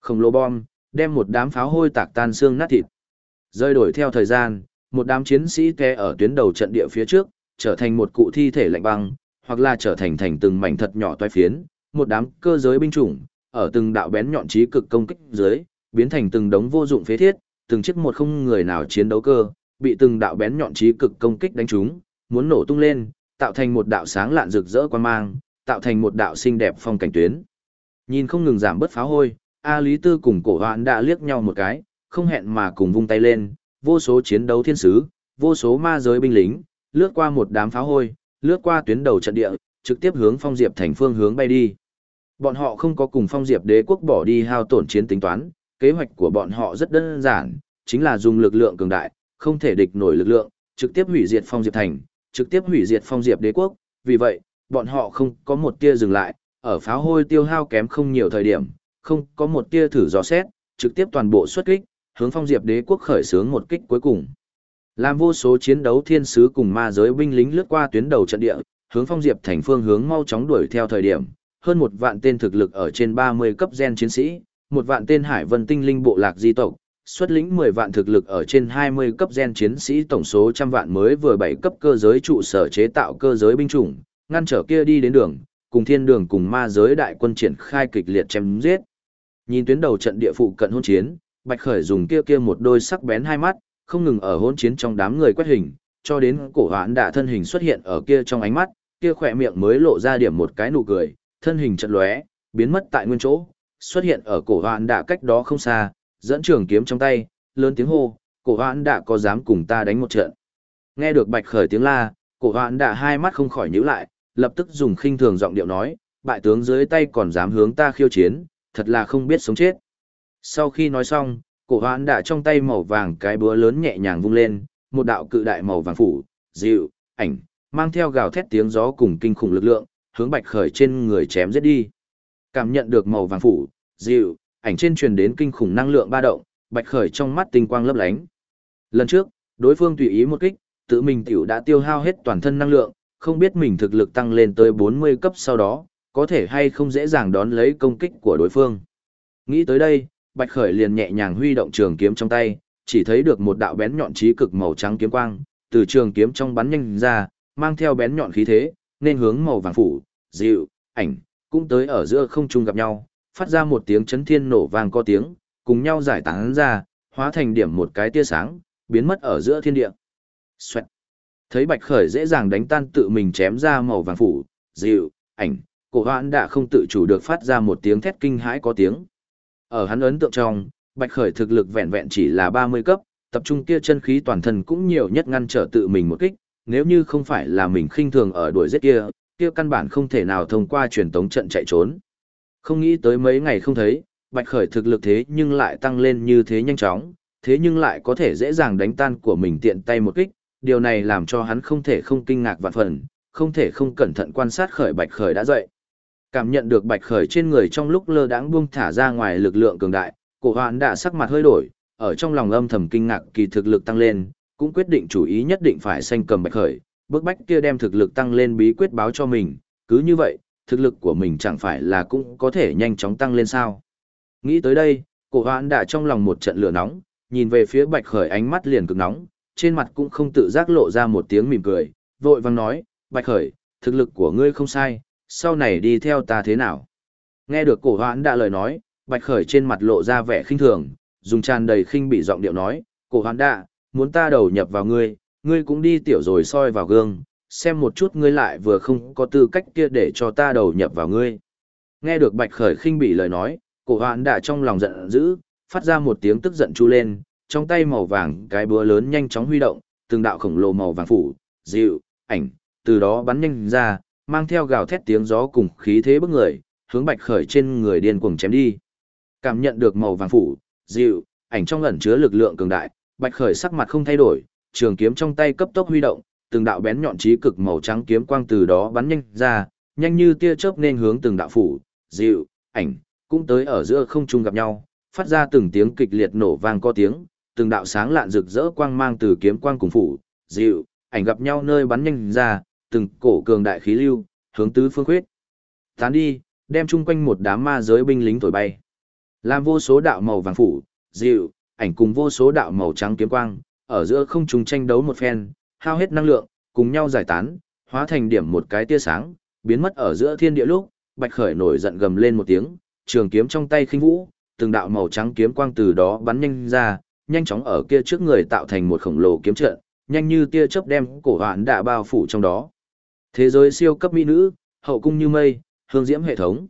Khổng lồ bom, đem một đám pháo hôi tạc tan xương nát thịt. Rơi đổi theo thời gian, một đám chiến sĩ té ở tuyến đầu trận địa phía trước, trở thành một cụ thi thể lạnh băng, hoặc là trở thành thành từng mảnh thật nhỏ toái phiến, một đám cơ giới binh chủng, ở từng đạo bén nhọn trí cực công kích dưới, biến thành từng đống vô dụng phế thiết, từng chiếc một không người nào chiến đấu cơ, bị từng đạo bén nhọn trí cực công kích đánh trúng, muốn nổ tung lên, tạo thành một đạo sáng lạn rực rỡ quan mang, tạo thành một đạo xinh đẹp phong cảnh tuyến. Nhìn không ngừng giảm bớt pháo hôi, A Lý Tư cùng cổ hoạn đã liếc nhau một cái, không hẹn mà cùng vung tay lên, vô số chiến đấu thiên sứ, vô số ma giới binh lính, lướt qua một đám pháo hôi, lướt qua tuyến đầu trận địa, trực tiếp hướng Phong Diệp thành phương hướng bay đi. Bọn họ không có cùng Phong Diệp đế quốc bỏ đi hao tổn chiến tính toán, kế hoạch của bọn họ rất đơn giản, chính là dùng lực lượng cường đại, không thể địch nổi lực lượng, trực tiếp hủy diệt Phong Diệp thành, trực tiếp hủy diệt Phong Diệp đế quốc, vì vậy, bọn họ không có một tia dừng lại, ở pháo hôi tiêu hao kém không nhiều thời điểm, không có một tia thử dò xét, trực tiếp toàn bộ xuất kích, hướng Phong Diệp đế quốc khởi xướng một kích cuối cùng. Làm vô số chiến đấu thiên sứ cùng ma giới binh lính lướt qua tuyến đầu trận địa, hướng Phong Diệp thành phương hướng mau chóng đuổi theo thời điểm, hơn một vạn tên thực lực ở trên 30 cấp gen chiến sĩ, một vạn tên hải vân tinh linh bộ lạc di tộc, xuất lĩnh 10 vạn thực lực ở trên 20 cấp gen chiến sĩ tổng số trăm vạn mới vừa 7 cấp cơ giới trụ sở chế tạo cơ giới binh chủng, ngăn trở kia đi đến đường, cùng thiên đường cùng ma giới đại quân triển khai kịch liệt chém giết. Nhìn tuyến đầu trận địa phụ cận hôn chiến, Bạch Khởi dùng kia kia một đôi sắc bén hai mắt, không ngừng ở hôn chiến trong đám người quét hình, cho đến cổ hoãn đạ thân hình xuất hiện ở kia trong ánh mắt, kia khỏe miệng mới lộ ra điểm một cái nụ cười, thân hình chợt lóe, biến mất tại nguyên chỗ, xuất hiện ở cổ hoãn đạ cách đó không xa, dẫn trường kiếm trong tay, lớn tiếng hô, cổ hoãn đã có dám cùng ta đánh một trận. Nghe được Bạch Khởi tiếng la, cổ hoãn đã hai mắt không khỏi nhíu lại, lập tức dùng khinh thường giọng điệu nói, bại tướng dưới tay còn dám hướng ta khiêu chiến, thật là không biết sống chết. Sau khi nói xong, cổ hoãn đã trong tay màu vàng cái búa lớn nhẹ nhàng vung lên, một đạo cự đại màu vàng phủ, dịu, ảnh, mang theo gào thét tiếng gió cùng kinh khủng lực lượng, hướng bạch khởi trên người chém giết đi. Cảm nhận được màu vàng phủ, dịu, ảnh trên truyền đến kinh khủng năng lượng ba động, bạch khởi trong mắt tinh quang lấp lánh. Lần trước, đối phương tùy ý một kích, tự mình tiểu đã tiêu hao hết toàn thân năng lượng, không biết mình thực lực tăng lên tới 40 cấp sau đó, có thể hay không dễ dàng đón lấy công kích của đối phương. Nghĩ tới đây, Bạch Khởi liền nhẹ nhàng huy động trường kiếm trong tay, chỉ thấy được một đạo bén nhọn trí cực màu trắng kiếm quang, từ trường kiếm trong bắn nhanh ra, mang theo bén nhọn khí thế, nên hướng màu vàng phủ, dịu, ảnh, cũng tới ở giữa không trung gặp nhau, phát ra một tiếng chấn thiên nổ vang có tiếng, cùng nhau giải tán ra, hóa thành điểm một cái tia sáng, biến mất ở giữa thiên địa. Xoẹt. Thấy Bạch Khởi dễ dàng đánh tan tự mình chém ra màu vàng phủ, dịu, ảnh, cổ hoãn đã không tự chủ được phát ra một tiếng thét kinh hãi có tiếng. Ở hắn ấn tượng trong, Bạch Khởi thực lực vẹn vẹn chỉ là 30 cấp, tập trung kia chân khí toàn thân cũng nhiều nhất ngăn trở tự mình một kích, nếu như không phải là mình khinh thường ở đuổi giết kia, kia căn bản không thể nào thông qua truyền tống trận chạy trốn. Không nghĩ tới mấy ngày không thấy, Bạch Khởi thực lực thế nhưng lại tăng lên như thế nhanh chóng, thế nhưng lại có thể dễ dàng đánh tan của mình tiện tay một kích, điều này làm cho hắn không thể không kinh ngạc vạn phần, không thể không cẩn thận quan sát Khởi Bạch Khởi đã dậy. Cảm nhận được bạch khởi trên người trong lúc lơ đãng buông thả ra ngoài lực lượng cường đại, cổ hoạn đã sắc mặt hơi đổi, ở trong lòng âm thầm kinh ngạc kỳ thực lực tăng lên, cũng quyết định chủ ý nhất định phải sanh cầm bạch khởi, bước bách kia đem thực lực tăng lên bí quyết báo cho mình, cứ như vậy, thực lực của mình chẳng phải là cũng có thể nhanh chóng tăng lên sao. Nghĩ tới đây, cổ hoãn đã trong lòng một trận lửa nóng, nhìn về phía bạch khởi ánh mắt liền cực nóng, trên mặt cũng không tự giác lộ ra một tiếng mỉm cười, vội vang nói, bạch khởi, thực lực của ngươi không sai, sau này đi theo ta thế nào. Nghe được cổ hoãn đã lời nói, bạch khởi trên mặt lộ ra vẻ khinh thường, dùng tràn đầy khinh bị giọng điệu nói, cổ hoãn đã, muốn ta đầu nhập vào ngươi, ngươi cũng đi tiểu rồi soi vào gương, xem một chút ngươi lại vừa không có tư cách kia để cho ta đầu nhập vào ngươi. Nghe được bạch khởi khinh bị lời nói, cổ hoạn đã trong lòng giận dữ, phát ra một tiếng tức giận chu lên, trong tay màu vàng cái búa lớn nhanh chóng huy động, từng đạo khổng lồ màu vàng phủ, dịu, ảnh, từ đó bắn nhanh ra, mang theo gào thét tiếng gió cùng khí thế bức người, hướng bạch khởi trên người điên cuồng chém đi. Cảm nhận được màu vàng phủ, dịu, ảnh trong ẩn chứa lực lượng cường đại, bạch khởi sắc mặt không thay đổi, trường kiếm trong tay cấp tốc huy động, từng đạo bén nhọn trí cực màu trắng kiếm quang từ đó bắn nhanh ra, nhanh như tia chớp nên hướng từng đạo phủ, dịu, ảnh, cũng tới ở giữa không trung gặp nhau, phát ra từng tiếng kịch liệt nổ vang có tiếng, từng đạo sáng lạn rực rỡ quang mang từ kiếm quang cùng phủ, dịu, ảnh gặp nhau nơi bắn nhanh ra, từng cổ cường đại khí lưu, hướng tứ phương khuyết. Tán đi, đem chung quanh một đám ma giới binh lính thổi bay. Làm vô số đạo màu vàng phủ, dịu, ảnh cùng vô số đạo màu trắng kiếm quang, ở giữa không trung tranh đấu một phen, hao hết năng lượng, cùng nhau giải tán, hóa thành điểm một cái tia sáng, biến mất ở giữa thiên địa lúc, Bạch Khởi nổi giận gầm lên một tiếng, trường kiếm trong tay khinh vũ, từng đạo màu trắng kiếm quang từ đó bắn nhanh ra, nhanh chóng ở kia trước người tạo thành một khổng lồ kiếm trận, nhanh như tia chớp đem cổ hoạn đã bao phủ trong đó. Thế giới siêu cấp mỹ nữ, hậu cung như mây, hương diễm hệ thống.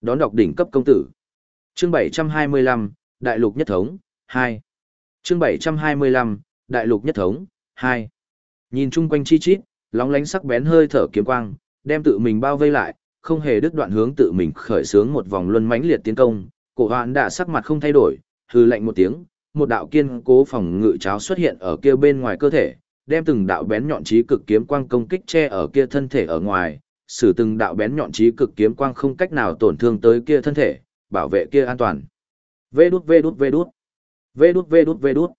Đón đọc đỉnh cấp công tử. Chương 725, Đại lục nhất thống, 2. Chương 725, Đại lục nhất thống, 2. Nhìn chung quanh chi chít, lóng lánh sắc bén hơi thở kiếm quang, đem tự mình bao vây lại, không hề đứt đoạn hướng tự mình khởi xướng một vòng luân mãnh liệt tiến công, cổ hoạn đã sắc mặt không thay đổi, hư lạnh một tiếng, một đạo kiên cố phòng ngự cháo xuất hiện ở kia bên ngoài cơ thể, đem từng đạo bén nhọn chí cực kiếm quang công kích che ở kia thân thể ở ngoài, sử từng đạo bén nhọn chí cực kiếm quang không cách nào tổn thương tới kia thân thể, bảo vệ kia an toàn. Vê đút vê đút vê đút. Vê đút vê đút vê đút.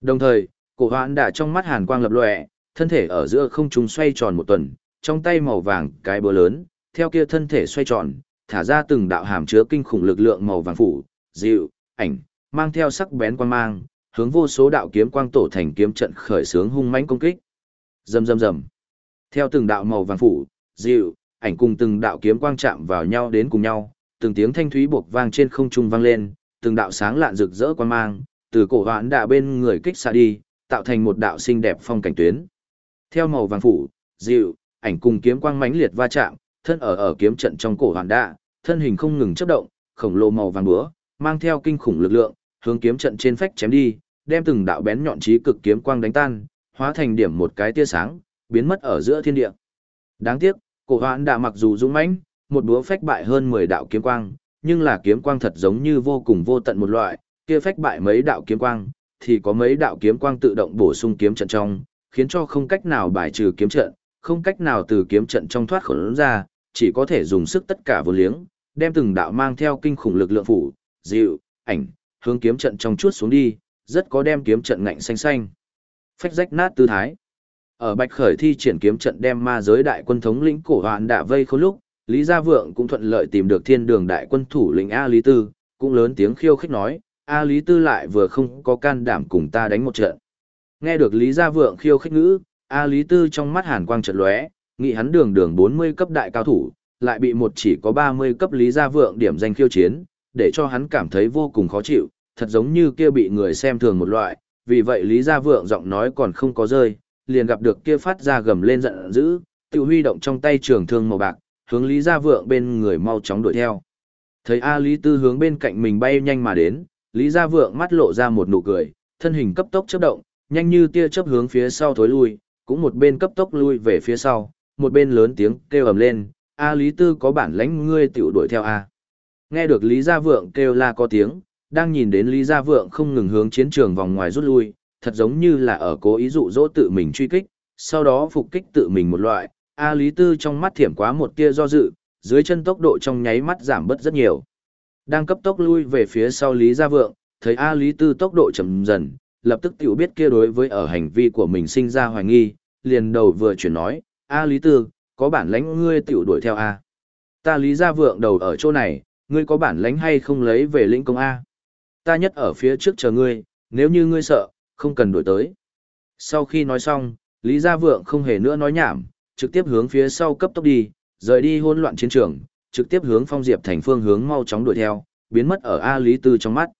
Đồng thời, cổ hoạn đã trong mắt hàn quang lập lòe, thân thể ở giữa không trung xoay tròn một tuần, trong tay màu vàng cái búa lớn, theo kia thân thể xoay tròn, thả ra từng đạo hàm chứa kinh khủng lực lượng màu vàng phủ, dịu, ảnh, mang theo sắc bén quang mang, hướng vô số đạo kiếm quang tổ thành kiếm trận khởi sướng hung mãnh công kích. Rầm rầm rầm. Theo từng đạo màu vàng phủ, dịu, ảnh cùng từng đạo kiếm quang chạm vào nhau đến cùng nhau, từng tiếng thanh thúy buộc vang trên không trung vang lên, từng đạo sáng lạn rực rỡ quang mang, từ cổ hoạn đạ bên người kích xa đi, tạo thành một đạo xinh đẹp phong cảnh tuyến. Theo màu vàng phủ, dịu, ảnh cùng kiếm quang mãnh liệt va chạm, thân ở ở kiếm trận trong cổ hoàn đạ, thân hình không ngừng chớp động, khổng lồ màu vàng búa, mang theo kinh khủng lực lượng, hướng kiếm trận trên phách chém đi, đem từng đạo bén nhọn chí cực kiếm quang đánh tan, hóa thành điểm một cái tia sáng, biến mất ở giữa thiên địa. Đáng tiếc, cổ hoàn đạ mặc dù dũng mãnh, một búa phách bại hơn 10 đạo kiếm quang, nhưng là kiếm quang thật giống như vô cùng vô tận một loại, kia phách bại mấy đạo kiếm quang, thì có mấy đạo kiếm quang tự động bổ sung kiếm trận trong, khiến cho không cách nào bài trừ kiếm trận, không cách nào từ kiếm trận trong thoát khỏi ra, chỉ có thể dùng sức tất cả vô liếng, đem từng đạo mang theo kinh khủng lực lượng phủ, dịu, ảnh, hướng kiếm trận trong chuốt xuống đi, rất có đem kiếm trận ngạnh xanh xanh. Phách rách nát tư thái. Ở Bạch Khởi thi triển kiếm trận đem ma giới đại quân thống lĩnh cổ hoàn đã vây khốn lúc, Lý Gia Vượng cũng thuận lợi tìm được thiên đường đại quân thủ lĩnh A Lý Tư, cũng lớn tiếng khiêu khích nói, A Lý Tư lại vừa không có can đảm cùng ta đánh một trận. Nghe được Lý Gia Vượng khiêu khích ngữ, A Lý Tư trong mắt hàn quang chợt lóe, nghĩ hắn đường đường 40 cấp đại cao thủ, lại bị một chỉ có 30 cấp Lý Gia Vượng điểm danh khiêu chiến, để cho hắn cảm thấy vô cùng khó chịu, thật giống như kia bị người xem thường một loại, vì vậy Lý Gia Vượng giọng nói còn không có rơi, liền gặp được kia phát ra gầm lên giận dữ, tự huy động trong tay trường thương màu bạc, hướng Lý Gia Vượng bên người mau chóng đuổi theo. Thấy A Lý Tư hướng bên cạnh mình bay nhanh mà đến, Lý Gia Vượng mắt lộ ra một nụ cười, thân hình cấp tốc chớp động, nhanh như tia chớp hướng phía sau thối lui, cũng một bên cấp tốc lui về phía sau, một bên lớn tiếng kêu ầm lên, "A Lý Tư có bản lãnh ngươi tiểu đuổi theo a." Nghe được Lý Gia Vượng kêu la có tiếng, đang nhìn đến Lý Gia Vượng không ngừng hướng chiến trường vòng ngoài rút lui, thật giống như là ở cố ý dụ dỗ tự mình truy kích, sau đó phục kích tự mình một loại, A Lý Tư trong mắt thiểm quá một tia do dự, dưới chân tốc độ trong nháy mắt giảm bớt rất nhiều. Đang cấp tốc lui về phía sau Lý Gia Vượng, thấy A Lý Tư tốc độ chậm dần, lập tức tiểu biết kia đối với ở hành vi của mình sinh ra hoài nghi, liền đầu vừa chuyển nói, A Lý Tư, có bản lãnh ngươi tiểu đuổi theo A. Ta Lý Gia Vượng đầu ở chỗ này, ngươi có bản lãnh hay không lấy về lĩnh công A. Ta nhất ở phía trước chờ ngươi, nếu như ngươi sợ, không cần đuổi tới. Sau khi nói xong, Lý Gia Vượng không hề nữa nói nhảm, trực tiếp hướng phía sau cấp tốc đi, rời đi hỗn loạn chiến trường, trực tiếp hướng Phong Diệp thành phương hướng mau chóng đuổi theo, biến mất ở A Lý Tư trong mắt.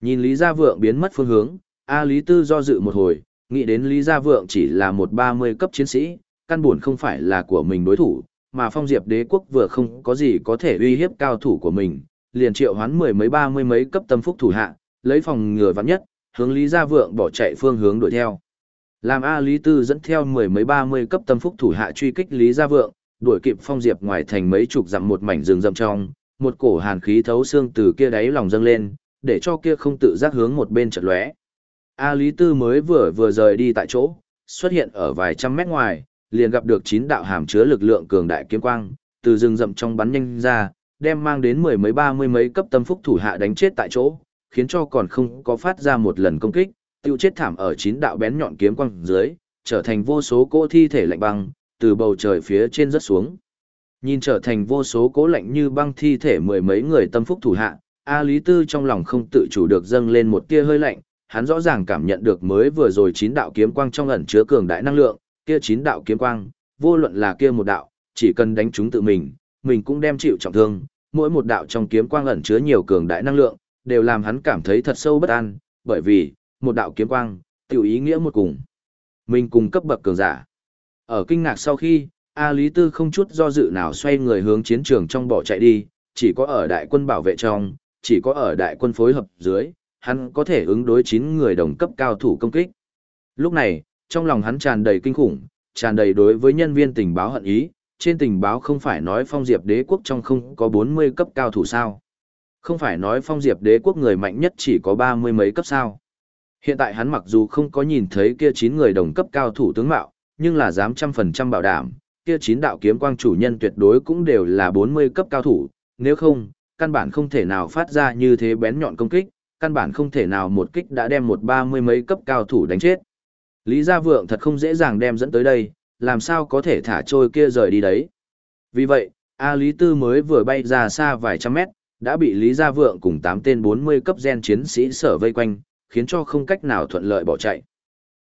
Nhìn Lý Gia Vượng biến mất phương hướng, A Lý Tư do dự một hồi, nghĩ đến Lý Gia Vượng chỉ là một 30 cấp chiến sĩ, căn buồn không phải là của mình đối thủ, mà Phong Diệp đế quốc vừa không có gì có thể uy hiếp cao thủ của mình, liền triệu hoán mười mấy ba mươi mấy cấp tâm phúc thủ hạ, lấy phòng ngừa vắng nhất, hướng Lý Gia Vượng bỏ chạy phương hướng đuổi theo. Làm A Lý Tư dẫn theo mười mấy ba mươi cấp tâm phúc thủ hạ truy kích Lý Gia Vượng, đuổi kịp Phong Diệp ngoài thành mấy chục dặm một mảnh rừng rậm trong, một cổ hàn khí thấu xương từ kia đáy lòng dâng lên, để cho kia không tự giác hướng một bên chợt lóe. A Lý Tư mới vừa vừa rời đi tại chỗ, xuất hiện ở vài trăm mét ngoài, liền gặp được chín đạo hàm chứa lực lượng cường đại kiếm quang, từ rừng rậm trong bắn nhanh ra, đem mang đến mười mấy ba mươi mấy cấp tâm phúc thủ hạ đánh chết tại chỗ, khiến cho còn không có phát ra một lần công kích, tiêu chết thảm ở chín đạo bén nhọn kiếm quang dưới, trở thành vô số cỗ thi thể lạnh băng, từ bầu trời phía trên rớt xuống. Nhìn trở thành vô số cỗ lạnh như băng thi thể mười mấy người tâm phúc thủ hạ, A Lý Tư trong lòng không tự chủ được dâng lên một tia hơi lạnh, hắn rõ ràng cảm nhận được mới vừa rồi chín đạo kiếm quang trong ẩn chứa cường đại năng lượng, kia chín đạo kiếm quang, vô luận là kia một đạo, chỉ cần đánh chúng tự mình, mình cũng đem chịu trọng thương, mỗi một đạo trong kiếm quang ẩn chứa nhiều cường đại năng lượng, đều làm hắn cảm thấy thật sâu bất an, bởi vì, một đạo kiếm quang, tiểu ý nghĩa một cùng. Mình cùng cấp bậc cường giả. Ở kinh ngạc sau khi, A Lý Tư không chút do dự nào xoay người hướng chiến trường trong bỏ chạy đi, chỉ có ở đại quân bảo vệ trong, chỉ có ở đại quân phối hợp dưới, hắn có thể ứng đối 9 người đồng cấp cao thủ công kích. Lúc này, trong lòng hắn tràn đầy kinh khủng, tràn đầy đối với nhân viên tình báo hận ý, trên tình báo không phải nói phong diệp đế quốc trong không có 40 cấp cao thủ sao. Không phải nói phong diệp đế quốc người mạnh nhất chỉ có 30 mấy cấp sao. Hiện tại hắn mặc dù không có nhìn thấy kia 9 người đồng cấp cao thủ tướng mạo, nhưng là dám trăm phần trăm bảo đảm, kia 9 đạo kiếm quang chủ nhân tuyệt đối cũng đều là 40 cấp cao thủ, nếu không, căn bản không thể nào phát ra như thế bén nhọn công kích, căn bản không thể nào một kích đã đem một ba mươi mấy cấp cao thủ đánh chết. Lý Gia Vượng thật không dễ dàng đem dẫn tới đây, làm sao có thể thả trôi kia rời đi đấy. Vì vậy, A Lý Tư mới vừa bay ra xa vài trăm mét, đã bị Lý Gia Vượng cùng 8 tên 40 cấp gen chiến sĩ sở vây quanh, khiến cho không cách nào thuận lợi bỏ chạy.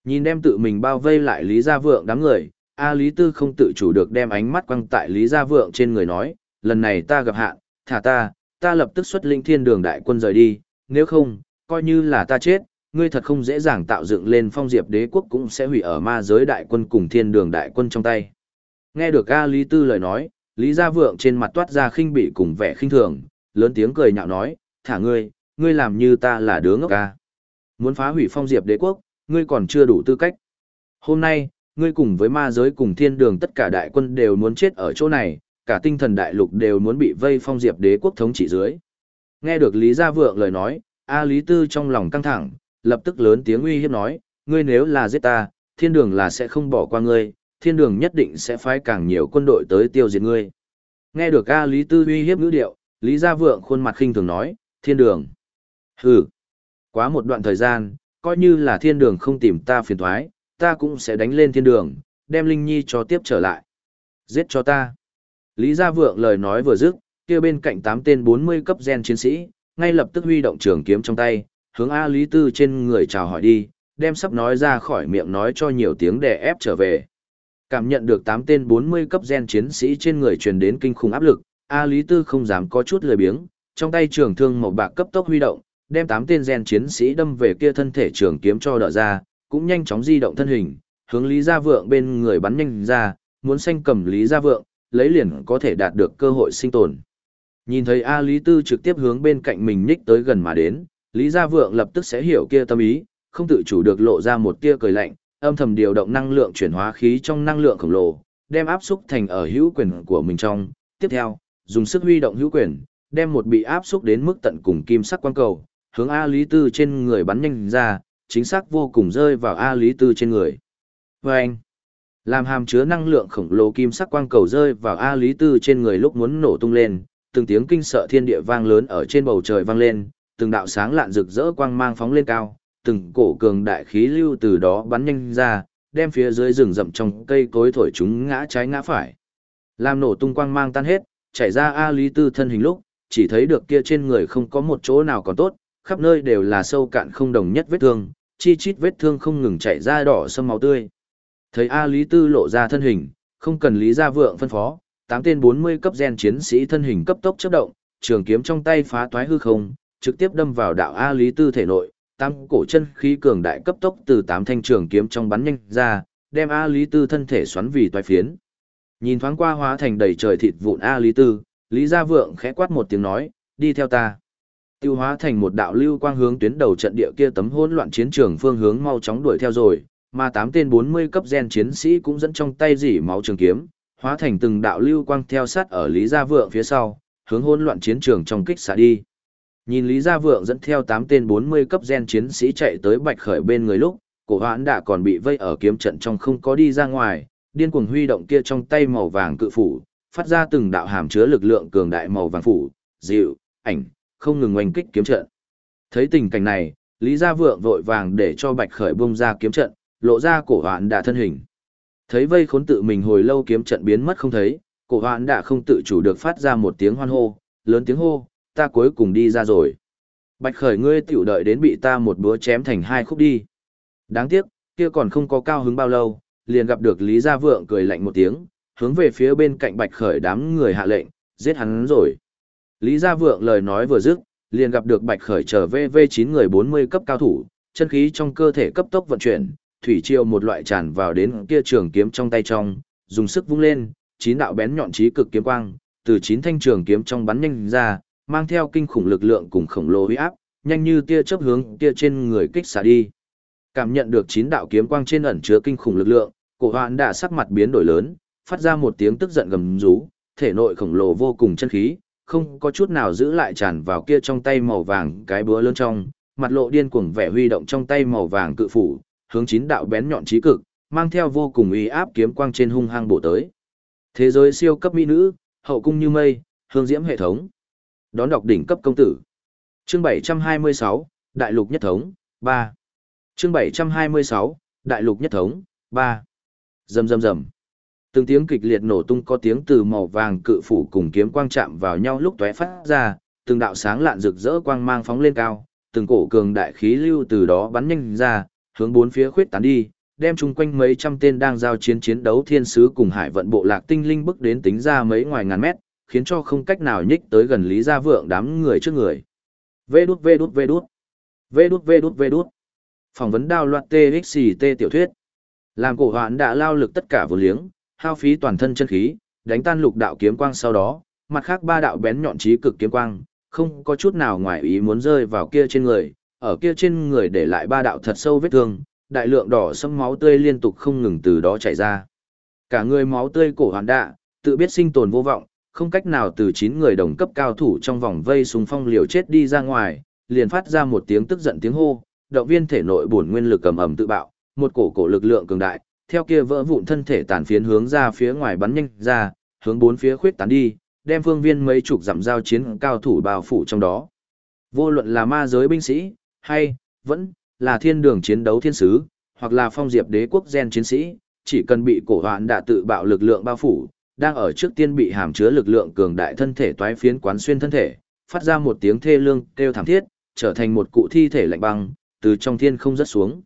Nhìn đem tự mình bao vây lại Lý Gia Vượng đám người, A Lý Tư không tự chủ được đem ánh mắt quăng tại Lý Gia Vượng trên người nói, lần này ta gặp hạn, thả ta, ta lập tức xuất linh thiên đường đại quân rời đi, nếu không, coi như là ta chết, ngươi thật không dễ dàng tạo dựng lên phong diệp đế quốc cũng sẽ hủy ở ma giới đại quân cùng thiên đường đại quân trong tay. Nghe được A Lý Tư lời nói, Lý Gia Vượng trên mặt toát ra khinh bị cùng vẻ khinh thường, lớn tiếng cười nhạo nói, thả ngươi, ngươi làm như ta là đứa ngốc ca. Muốn phá hủy phong diệp đế quốc, ngươi còn chưa đủ tư cách. Hôm nay, ngươi cùng với ma giới cùng thiên đường tất cả đại quân đều muốn chết ở chỗ này, cả tinh thần đại lục đều muốn bị vây phong diệp đế quốc thống trị dưới. Nghe được Lý Gia Vượng lời nói, A Lý Tư trong lòng căng thẳng, lập tức lớn tiếng uy hiếp nói, ngươi nếu là giết ta, thiên đường là sẽ không bỏ qua ngươi, thiên đường nhất định sẽ phái càng nhiều quân đội tới tiêu diệt ngươi. Nghe được A Lý Tư uy hiếp ngữ điệu, Lý Gia Vượng khuôn mặt khinh thường nói, thiên đường. Hừ, quá một đoạn thời gian, coi như là thiên đường không tìm ta phiền thoái, ta cũng sẽ đánh lên thiên đường, đem Linh Nhi cho tiếp trở lại. Giết cho ta. Lý Gia Vượng lời nói vừa dứt, kia bên cạnh tám tên 40 cấp gen chiến sĩ, ngay lập tức huy động trường kiếm trong tay, hướng A Lý Tư trên người chào hỏi đi, đem sắp nói ra khỏi miệng nói cho nhiều tiếng để ép trở về. Cảm nhận được tám tên 40 cấp gen chiến sĩ trên người truyền đến kinh khủng áp lực, A Lý Tư không dám có chút lười biếng, trong tay trường thương màu bạc cấp tốc huy động, đem tám tên gen chiến sĩ đâm về kia thân thể trường kiếm cho đỡ ra, cũng nhanh chóng di động thân hình, hướng Lý Gia Vượng bên người bắn nhanh ra, muốn xanh cầm Lý Gia Vượng, lấy liền có thể đạt được cơ hội sinh tồn. Nhìn thấy A Lý Tư trực tiếp hướng bên cạnh mình nhích tới gần mà đến, Lý Gia Vượng lập tức sẽ hiểu kia tâm ý, không tự chủ được lộ ra một tia cười lạnh, âm thầm điều động năng lượng chuyển hóa khí trong năng lượng khổng lồ, đem áp xúc thành ở hữu quyền của mình trong. Tiếp theo, dùng sức huy động hữu quyền, đem một bị áp xúc đến mức tận cùng kim sắc quang cầu, hướng A Lý Tư trên người bắn nhanh ra, chính xác vô cùng rơi vào A Lý Tư trên người. Vâng! Làm hàm chứa năng lượng khổng lồ kim sắc quang cầu rơi vào A Lý Tư trên người lúc muốn nổ tung lên, từng tiếng kinh sợ thiên địa vang lớn ở trên bầu trời vang lên, từng đạo sáng lạn rực rỡ quang mang phóng lên cao, từng cổ cường đại khí lưu từ đó bắn nhanh ra, đem phía dưới rừng rậm trong cây cối thổi chúng ngã trái ngã phải. Làm nổ tung quang mang tan hết, chảy ra A Lý Tư thân hình lúc, chỉ thấy được kia trên người không có một chỗ nào còn tốt, khắp nơi đều là sâu cạn không đồng nhất vết thương, chi chít vết thương không ngừng chảy ra đỏ sâm máu tươi. Thấy A Lý Tư lộ ra thân hình, không cần Lý Gia Vượng phân phó, tám tên 40 cấp gen chiến sĩ thân hình cấp tốc chớp động, trường kiếm trong tay phá toái hư không, trực tiếp đâm vào đạo A Lý Tư thể nội, tám cổ chân khí cường đại cấp tốc từ tám thanh trường kiếm trong bắn nhanh ra, đem A Lý Tư thân thể xoắn vì toái phiến. Nhìn thoáng qua hóa thành đầy trời thịt vụn A Lý Tư, Lý Gia Vượng khẽ quát một tiếng nói, đi theo ta. Tiêu hóa thành một đạo lưu quang hướng tuyến đầu trận địa kia tấm hỗn loạn chiến trường phương hướng mau chóng đuổi theo rồi, mà tám tên 40 cấp gen chiến sĩ cũng dẫn trong tay dỉ máu trường kiếm, hóa thành từng đạo lưu quang theo sát ở Lý Gia Vượng phía sau, hướng hỗn loạn chiến trường trong kích xạ đi. Nhìn Lý Gia Vượng dẫn theo 8 tên 40 cấp gen chiến sĩ chạy tới Bạch Khởi bên người lúc, cổ hoãn đã còn bị vây ở kiếm trận trong không có đi ra ngoài, điên cuồng huy động kia trong tay màu vàng cự phủ, phát ra từng đạo hàm chứa lực lượng cường đại màu vàng phủ, dịu, ảnh, không ngừng oanh kích kiếm trận. Thấy tình cảnh này, Lý Gia Vượng vội vàng để cho Bạch Khởi bung ra kiếm trận, lộ ra cổ hoãn đã thân hình. Thấy vây khốn tự mình hồi lâu kiếm trận biến mất không thấy, cổ hoạn đã không tự chủ được phát ra một tiếng hoan hô, lớn tiếng hô, ta cuối cùng đi ra rồi. Bạch khởi ngươi tiểu đợi đến bị ta một búa chém thành hai khúc đi. Đáng tiếc, kia còn không có cao hứng bao lâu, liền gặp được Lý Gia Vượng cười lạnh một tiếng, hướng về phía bên cạnh Bạch khởi đám người hạ lệnh, giết hắn rồi. Lý Gia Vượng lời nói vừa dứt, liền gặp được Bạch khởi trở về V9 người 40 cấp cao thủ, chân khí trong cơ thể cấp tốc vận chuyển, thủy triều một loại tràn vào đến kia trường kiếm trong tay trong, dùng sức vung lên, chín đạo bén nhọn chí cực kiếm quang, từ chín thanh trường kiếm trong bắn nhanh ra, mang theo kinh khủng lực lượng cùng khổng lồ uy áp, nhanh như tia chớp hướng kia trên người kích xả đi. Cảm nhận được chín đạo kiếm quang trên ẩn chứa kinh khủng lực lượng, cổ hoạn đã sắc mặt biến đổi lớn, phát ra một tiếng tức giận gầm rú, thể nội khổng lồ vô cùng chân khí, không có chút nào giữ lại tràn vào kia trong tay màu vàng cái búa lớn trong, mặt lộ điên cuồng vẻ huy động trong tay màu vàng cự phủ, hướng chín đạo bén nhọn trí cực, mang theo vô cùng uy áp kiếm quang trên hung hăng bổ tới. Thế giới siêu cấp mỹ nữ, hậu cung như mây, hương diễm hệ thống. Đón đọc đỉnh cấp công tử. Chương 726, Đại lục nhất thống, 3. Chương 726, Đại lục nhất thống, 3. Rầm rầm rầm. Từng tiếng kịch liệt nổ tung có tiếng từ màu vàng cự phủ cùng kiếm quang chạm vào nhau lúc tóe phát ra, từng đạo sáng lạn rực rỡ quang mang phóng lên cao, từng cổ cường đại khí lưu từ đó bắn nhanh ra, hướng bốn phía khuyết tán đi, đem chung quanh mấy trăm tên đang giao chiến chiến đấu thiên sứ cùng hải vận bộ lạc tinh linh bước đến tính ra mấy ngoài ngàn mét, khiến cho không cách nào nhích tới gần Lý Gia Vượng đám người trước người. Vê đút vê đút vê đút. Vê đút vê đút vê đút. Phỏng vấn đao loạt TXT tiểu thuyết. Làm cổ hoạn đã lao lực tất cả vô liếng, hao phí toàn thân chân khí, đánh tan lục đạo kiếm quang sau đó, mặt khác ba đạo bén nhọn trí cực kiếm quang, không có chút nào ngoài ý muốn rơi vào kia trên người, ở kia trên người để lại ba đạo thật sâu vết thương, đại lượng đỏ sẫm máu tươi liên tục không ngừng từ đó chảy ra. Cả người máu tươi cổ hoàn đạ, tự biết sinh tồn vô vọng, không cách nào từ chín người đồng cấp cao thủ trong vòng vây súng phong liều chết đi ra ngoài, liền phát ra một tiếng tức giận tiếng hô, động viên thể nội bổn nguyên lực cầm ẩm tự bạo, một cổ cổ lực lượng cường đại, theo kia vỡ vụn thân thể tàn phiến hướng ra phía ngoài bắn nhanh ra, hướng bốn phía khuyết tán đi, đem phương viên mấy chục dặm giao chiến cao thủ bao phủ trong đó. Vô luận là ma giới binh sĩ, hay, vẫn, là thiên đường chiến đấu thiên sứ, hoặc là phong diệp đế quốc gen chiến sĩ, chỉ cần bị cổ hoạn đã tự bạo lực lượng bao phủ, đang ở trước tiên bị hàm chứa lực lượng cường đại thân thể toái phiến quán xuyên thân thể, phát ra một tiếng thê lương kêu thảm thiết, trở thành một cụ thi thể lạnh băng, từ trong thiên không rớt xuống.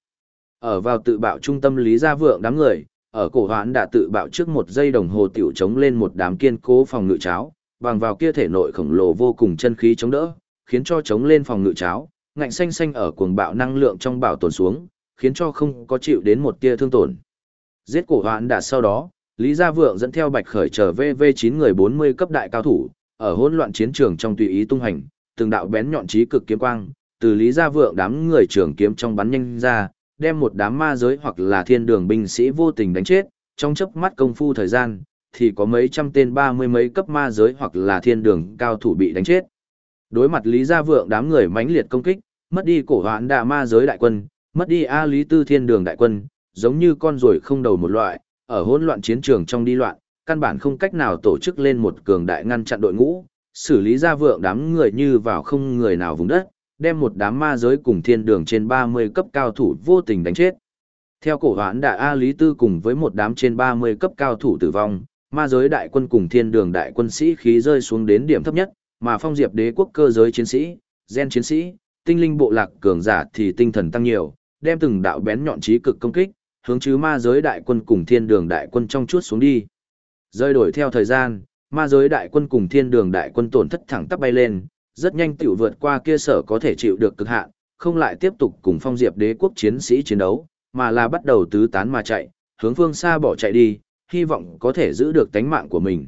Ở vào tự bạo trung tâm lý gia vượng đám người, ở cổ hoãn đã tự bạo trước một giây đồng hồ tiểu chống lên một đám kiên cố phòng ngự cháo, bằng vào kia thể nội khổng lồ vô cùng chân khí chống đỡ, khiến cho chống lên phòng ngự cháo, ngạnh xanh xanh ở cuồng bạo năng lượng trong bảo tồn xuống, khiến cho không có chịu đến một tia thương tổn. Giết cổ hoạn đã sau đó, Lý Gia Vượng dẫn theo Bạch Khởi trở về V9 người 40 cấp đại cao thủ, ở hỗn loạn chiến trường trong tùy ý tung hành, từng đạo bén nhọn chí cực kiếm quang, từ Lý Gia Vượng đám người trưởng kiếm trong bắn nhanh ra, đem một đám ma giới hoặc là thiên đường binh sĩ vô tình đánh chết, trong chớp mắt công phu thời gian, thì có mấy trăm tên ba mươi mấy cấp ma giới hoặc là thiên đường cao thủ bị đánh chết. Đối mặt Lý Gia Vượng đám người mãnh liệt công kích, mất đi cổ hoãn đạ ma giới đại quân, mất đi A Lý Tư Thiên Đường đại quân, giống như con ruồi không đầu một loại, ở hỗn loạn chiến trường trong đi loạn, căn bản không cách nào tổ chức lên một cường đại ngăn chặn đội ngũ, xử lý ra vượng đám người như vào không người nào vùng đất, đem một đám ma giới cùng thiên đường trên 30 cấp cao thủ vô tình đánh chết. Theo cổ hoãn đại A Lý Tư cùng với một đám trên 30 cấp cao thủ tử vong, ma giới đại quân cùng thiên đường đại quân sĩ khí rơi xuống đến điểm thấp nhất, mà phong diệp đế quốc cơ giới chiến sĩ, gen chiến sĩ, tinh linh bộ lạc cường giả thì tinh thần tăng nhiều, đem từng đạo bén nhọn trí cực công kích, hướng chứ ma giới đại quân cùng thiên đường đại quân trong chút xuống đi. Rơi đổi theo thời gian, ma giới đại quân cùng thiên đường đại quân tổn thất thẳng tắp bay lên, rất nhanh tiểu vượt qua kia sở có thể chịu được cực hạn, không lại tiếp tục cùng phong diệp đế quốc chiến sĩ chiến đấu, mà là bắt đầu tứ tán mà chạy, hướng phương xa bỏ chạy đi, hy vọng có thể giữ được tánh mạng của mình.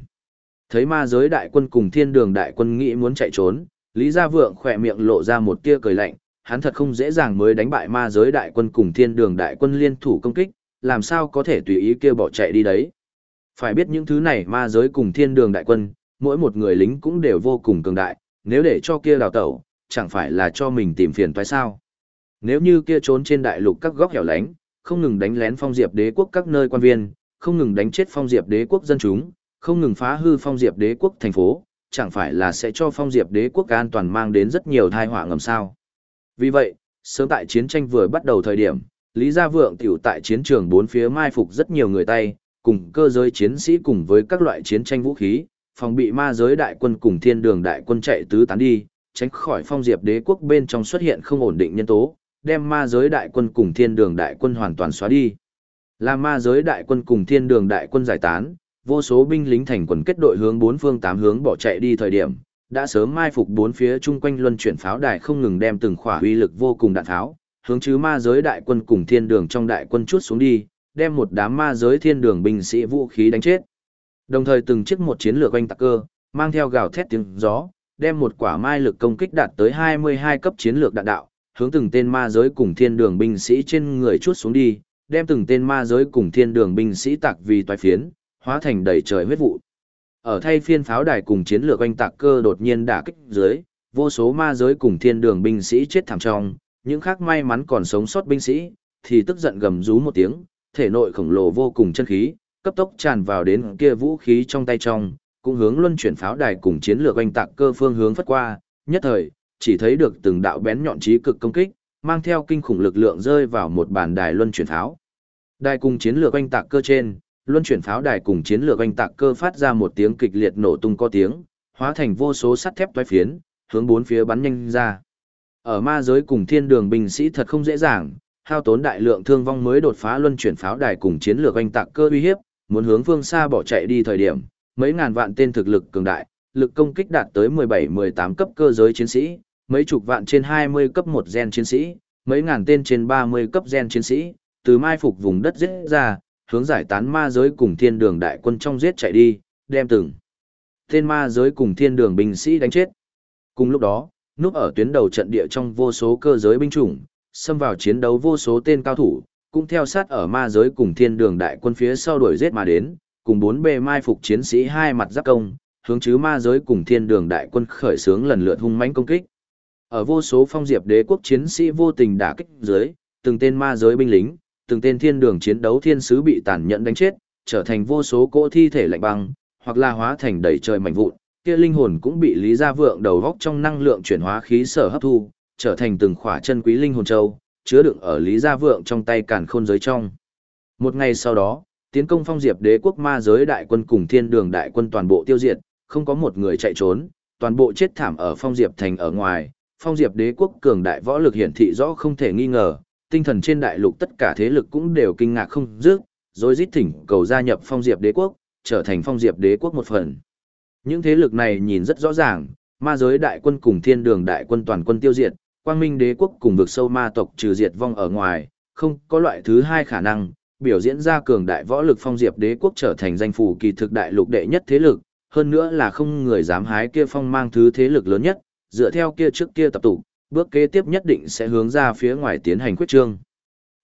Thấy ma giới đại quân cùng thiên đường đại quân nghĩ muốn chạy trốn, Lý Gia Vượng khỏe miệng lộ ra một tia cười lạnh, hắn thật không dễ dàng mới đánh bại ma giới đại quân cùng thiên đường đại quân liên thủ công kích, làm sao có thể tùy ý kia bỏ chạy đi đấy. Phải biết những thứ này ma giới cùng thiên đường đại quân, mỗi một người lính cũng đều vô cùng cường đại, nếu để cho kia đào tẩu, chẳng phải là cho mình tìm phiền phải sao. Nếu như kia trốn trên đại lục các góc hẻo lánh, không ngừng đánh lén phong diệp đế quốc các nơi quan viên, không ngừng đánh chết phong diệp đế quốc dân chúng, không ngừng phá hư phong diệp đế quốc thành phố, chẳng phải là sẽ cho phong diệp đế quốc an toàn mang đến rất nhiều tai họa ngầm sao. Vì vậy, sớm tại chiến tranh vừa bắt đầu thời điểm, Lý Gia Vượng tiểu tại chiến trường bốn phía mai phục rất nhiều người tay, cùng cơ giới chiến sĩ cùng với các loại chiến tranh vũ khí, phòng bị ma giới đại quân cùng thiên đường đại quân chạy tứ tán đi, tránh khỏi phong diệp đế quốc bên trong xuất hiện không ổn định nhân tố, đem ma giới đại quân cùng thiên đường đại quân hoàn toàn xóa đi. Là ma giới đại quân cùng thiên đường đại quân giải tán, vô số binh lính thành quần kết đội hướng bốn phương tám hướng bỏ chạy đi thời điểm, đã sớm mai phục bốn phía chung quanh luân chuyển pháo đài không ngừng đem từng khỏa uy lực vô cùng đạn tháo, hướng chứ ma giới đại quân cùng thiên đường trong đại quân chút xuống đi, đem một đám ma giới thiên đường binh sĩ vũ khí đánh chết. Đồng thời từng chiếc một chiến lược quanh tạc cơ, mang theo gào thét tiếng gió, đem một quả mai lực công kích đạt tới 22 cấp chiến lược đạn đạo, hướng từng tên ma giới cùng thiên đường binh sĩ trên người chút xuống đi, đem từng tên ma giới cùng thiên đường binh sĩ tạc vì toái phiến, hóa thành đầy trời huyết vụ. Ở thay phiên pháo đài cùng chiến lược oanh tạc cơ đột nhiên đả kích dưới, vô số ma giới cùng thiên đường binh sĩ chết thảm trong, những khác may mắn còn sống sót binh sĩ, thì tức giận gầm rú một tiếng, thể nội khổng lồ vô cùng chân khí, cấp tốc tràn vào đến kia vũ khí trong tay trong, cũng hướng luân chuyển pháo đài cùng chiến lược oanh tạc cơ phương hướng phất qua, nhất thời, chỉ thấy được từng đạo bén nhọn trí cực công kích, mang theo kinh khủng lực lượng rơi vào một bàn đài luân chuyển pháo. Đài cùng chiến lược oanh tạc cơ trên, luân chuyển pháo đài cùng chiến lược oanh tạc cơ phát ra một tiếng kịch liệt nổ tung có tiếng, hóa thành vô số sắt thép toái phiến, hướng bốn phía bắn nhanh ra. Ở ma giới cùng thiên đường binh sĩ thật không dễ dàng, hao tốn đại lượng thương vong mới đột phá luân chuyển pháo đài cùng chiến lược oanh tạc cơ uy hiếp, muốn hướng phương xa bỏ chạy đi thời điểm, mấy ngàn vạn tên thực lực cường đại, lực công kích đạt tới 17-18 cấp cơ giới chiến sĩ, mấy chục vạn trên 20 cấp một gen chiến sĩ, mấy ngàn tên trên 30 cấp gen chiến sĩ, từ mai phục vùng đất giết ra, hướng giải tán ma giới cùng thiên đường đại quân trong giết chạy đi, đem từng tên ma giới cùng thiên đường binh sĩ đánh chết. Cùng lúc đó, núp ở tuyến đầu trận địa trong vô số cơ giới binh chủng, xâm vào chiến đấu vô số tên cao thủ, cũng theo sát ở ma giới cùng thiên đường đại quân phía sau đuổi giết mà đến, cùng bốn bề mai phục chiến sĩ hai mặt giáp công, hướng chứ ma giới cùng thiên đường đại quân khởi xướng lần lượt hung mãnh công kích. Ở vô số phong diệp đế quốc chiến sĩ vô tình đả kích dưới, từng tên ma giới binh lính, từng tên thiên đường chiến đấu thiên sứ bị tàn nhẫn đánh chết, trở thành vô số cỗ thi thể lạnh băng, hoặc là hóa thành đầy trời mảnh vụn, kia linh hồn cũng bị Lý Gia Vượng đầu góc trong năng lượng chuyển hóa khí sở hấp thu, trở thành từng khỏa chân quý linh hồn châu, chứa đựng ở Lý Gia Vượng trong tay càn khôn giới trong. Một ngày sau đó, tiến công phong diệp đế quốc ma giới đại quân cùng thiên đường đại quân toàn bộ tiêu diệt, không có một người chạy trốn, toàn bộ chết thảm ở phong diệp thành ở ngoài. Phong diệp đế quốc cường đại võ lực hiển thị rõ không thể nghi ngờ, tinh thần trên đại lục tất cả thế lực cũng đều kinh ngạc không dứt, rồi rít thỉnh cầu gia nhập phong diệp đế quốc, trở thành phong diệp đế quốc một phần. Những thế lực này nhìn rất rõ ràng, ma giới đại quân cùng thiên đường đại quân toàn quân tiêu diệt, quang minh đế quốc cùng vực sâu ma tộc trừ diệt vong ở ngoài, không có loại thứ hai khả năng, biểu diễn ra cường đại võ lực phong diệp đế quốc trở thành danh phủ kỳ thực đại lục đệ nhất thế lực, hơn nữa là không người dám hái kia phong mang thứ thế lực lớn nhất, dựa theo kia trước kia tập tụ, bước kế tiếp nhất định sẽ hướng ra phía ngoài tiến hành quyết trương.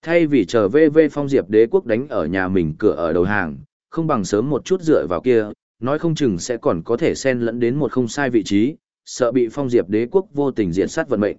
Thay vì chờ VV phong diệp đế quốc đánh ở nhà mình cửa ở đầu hàng, không bằng sớm một chút dựa vào kia, nói không chừng sẽ còn có thể xen lẫn đến một không sai vị trí, sợ bị phong diệp đế quốc vô tình diện sát vận mệnh.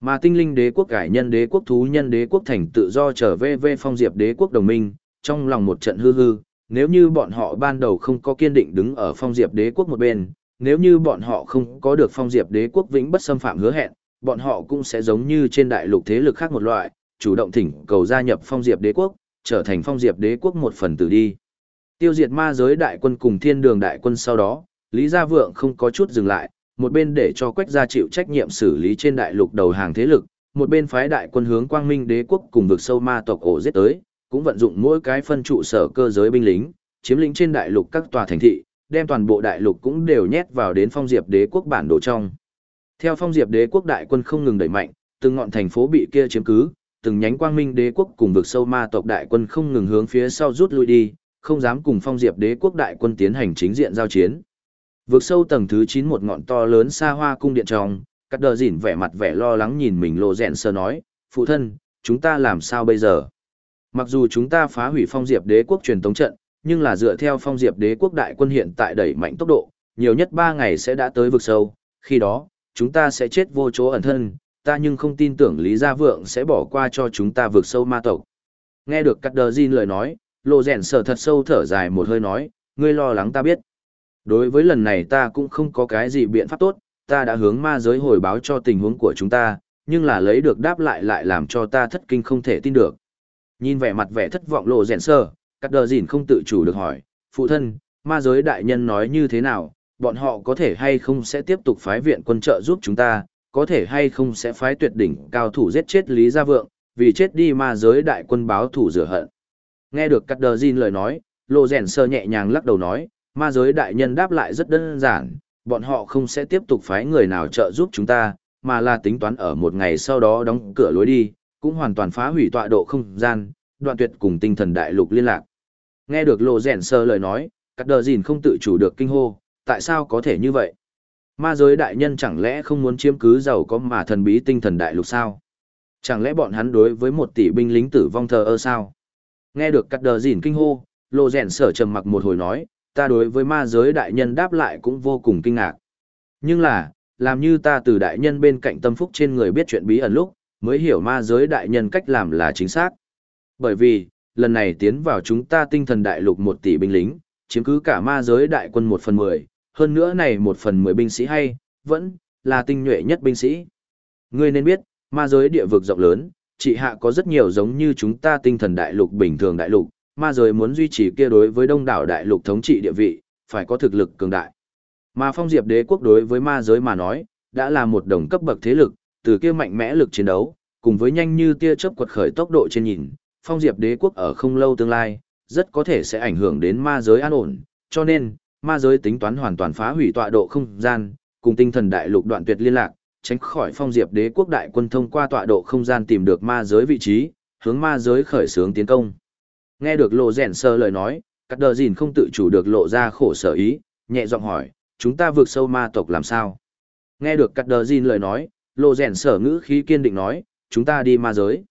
Mà tinh linh đế quốc cải nhân đế quốc thú nhân đế quốc thành tự do trở về về phong diệp đế quốc đồng minh, trong lòng một trận hư hư, nếu như bọn họ ban đầu không có kiên định đứng ở phong diệp đế quốc một bên, nếu như bọn họ không có được phong diệp đế quốc vĩnh bất xâm phạm hứa hẹn, bọn họ cũng sẽ giống như trên đại lục thế lực khác một loại, chủ động thỉnh cầu gia nhập phong diệp đế quốc, trở thành phong diệp đế quốc một phần tử đi. Tiêu diệt ma giới đại quân cùng thiên đường đại quân sau đó, Lý Gia Vượng không có chút dừng lại, một bên để cho Quách gia chịu trách nhiệm xử lý trên đại lục đầu hàng thế lực, một bên phái đại quân hướng Quang Minh Đế quốc cùng vực sâu ma tộc ổ giết tới, cũng vận dụng mỗi cái phân trụ sở cơ giới binh lính, chiếm lĩnh trên đại lục các tòa thành thị, đem toàn bộ đại lục cũng đều nhét vào đến Phong Diệp Đế quốc bản đồ trong. Theo Phong Diệp Đế quốc đại quân không ngừng đẩy mạnh, từng ngọn thành phố bị kia chiếm cứ, từng nhánh Quang Minh Đế quốc cùng vực sâu ma tộc đại quân không ngừng hướng phía sau rút lui đi, không dám cùng Phong Diệp Đế quốc đại quân tiến hành chính diện giao chiến. Vực sâu tầng thứ 9 một ngọn to lớn xa hoa cung điện trong, cắt đờ dỉn vẻ mặt vẻ lo lắng nhìn mình lộ rẹn sơ nói, phụ thân, chúng ta làm sao bây giờ? Mặc dù chúng ta phá hủy phong diệp đế quốc truyền tống trận, nhưng là dựa theo phong diệp đế quốc đại quân hiện tại đẩy mạnh tốc độ, nhiều nhất 3 ngày sẽ đã tới vực sâu, khi đó, chúng ta sẽ chết vô chỗ ẩn thân, ta nhưng không tin tưởng Lý Gia Vượng sẽ bỏ qua cho chúng ta vượt sâu ma tộc. Nghe được cắt đờ Jin lời nói, lộ rèn sở thật sâu thở dài một hơi nói, ngươi lo lắng ta biết. Đối với lần này ta cũng không có cái gì biện pháp tốt, ta đã hướng ma giới hồi báo cho tình huống của chúng ta, nhưng là lấy được đáp lại lại làm cho ta thất kinh không thể tin được. Nhìn vẻ mặt vẻ thất vọng lộ rèn sơ, cắt đờ Jin không tự chủ được hỏi, phụ thân, ma giới đại nhân nói như thế nào, bọn họ có thể hay không sẽ tiếp tục phái viện quân trợ giúp chúng ta, có thể hay không sẽ phái tuyệt đỉnh cao thủ giết chết Lý Gia Vượng, vì chết đi ma giới đại quân báo thủ rửa hận. Nghe được cắt đờ Jin lời nói, Lô rèn sơ nhẹ nhàng lắc đầu nói, ma giới đại nhân đáp lại rất đơn giản, bọn họ không sẽ tiếp tục phái người nào trợ giúp chúng ta, mà là tính toán ở một ngày sau đó đóng cửa lối đi, cũng hoàn toàn phá hủy tọa độ không gian, đoạn tuyệt cùng tinh thần đại lục liên lạc. Nghe được Lô rèn sơ lời nói, cắt đờ Jin không tự chủ được kinh hô, tại sao có thể như vậy? Ma giới đại nhân chẳng lẽ không muốn chiếm cứ giàu có mà thần bí tinh thần đại lục sao? Chẳng lẽ bọn hắn đối với một tỷ binh lính tử vong thờ ơ sao? Nghe được cắt đờ dìn kinh hô, lộ rèn sở trầm mặc một hồi nói, ta đối với ma giới đại nhân đáp lại cũng vô cùng kinh ngạc. Nhưng là, làm như ta từ đại nhân bên cạnh tâm phúc trên người biết chuyện bí ẩn lúc, mới hiểu ma giới đại nhân cách làm là chính xác. Bởi vì, lần này tiến vào chúng ta tinh thần đại lục một tỷ binh lính, chiếm cứ cả ma giới đại quân một phần mười, hơn nữa này một phần mười binh sĩ hay, vẫn là tinh nhuệ nhất binh sĩ. Ngươi nên biết, ma giới địa vực rộng lớn, chỉ hạ có rất nhiều giống như chúng ta tinh thần đại lục bình thường đại lục, ma giới muốn duy trì kia đối với đông đảo đại lục thống trị địa vị, phải có thực lực cường đại. Mà phong diệp đế quốc đối với ma giới mà nói, đã là một đồng cấp bậc thế lực, từ kia mạnh mẽ lực chiến đấu, cùng với nhanh như tia chớp quật khởi tốc độ trên nhìn, phong diệp đế quốc ở không lâu tương lai, rất có thể sẽ ảnh hưởng đến ma giới an ổn, cho nên, ma giới tính toán hoàn toàn phá hủy tọa độ không gian, cùng tinh thần đại lục đoạn tuyệt liên lạc, tránh khỏi phong diệp đế quốc đại quân thông qua tọa độ không gian tìm được ma giới vị trí, hướng ma giới khởi xướng tiến công. Nghe được lộ rèn sơ lời nói, cắt đờ dìn không tự chủ được lộ ra khổ sở ý, nhẹ giọng hỏi, chúng ta vượt sâu ma tộc làm sao? Nghe được cắt đờ dìn lời nói, lộ rèn sở ngữ khí kiên định nói, chúng ta đi ma giới.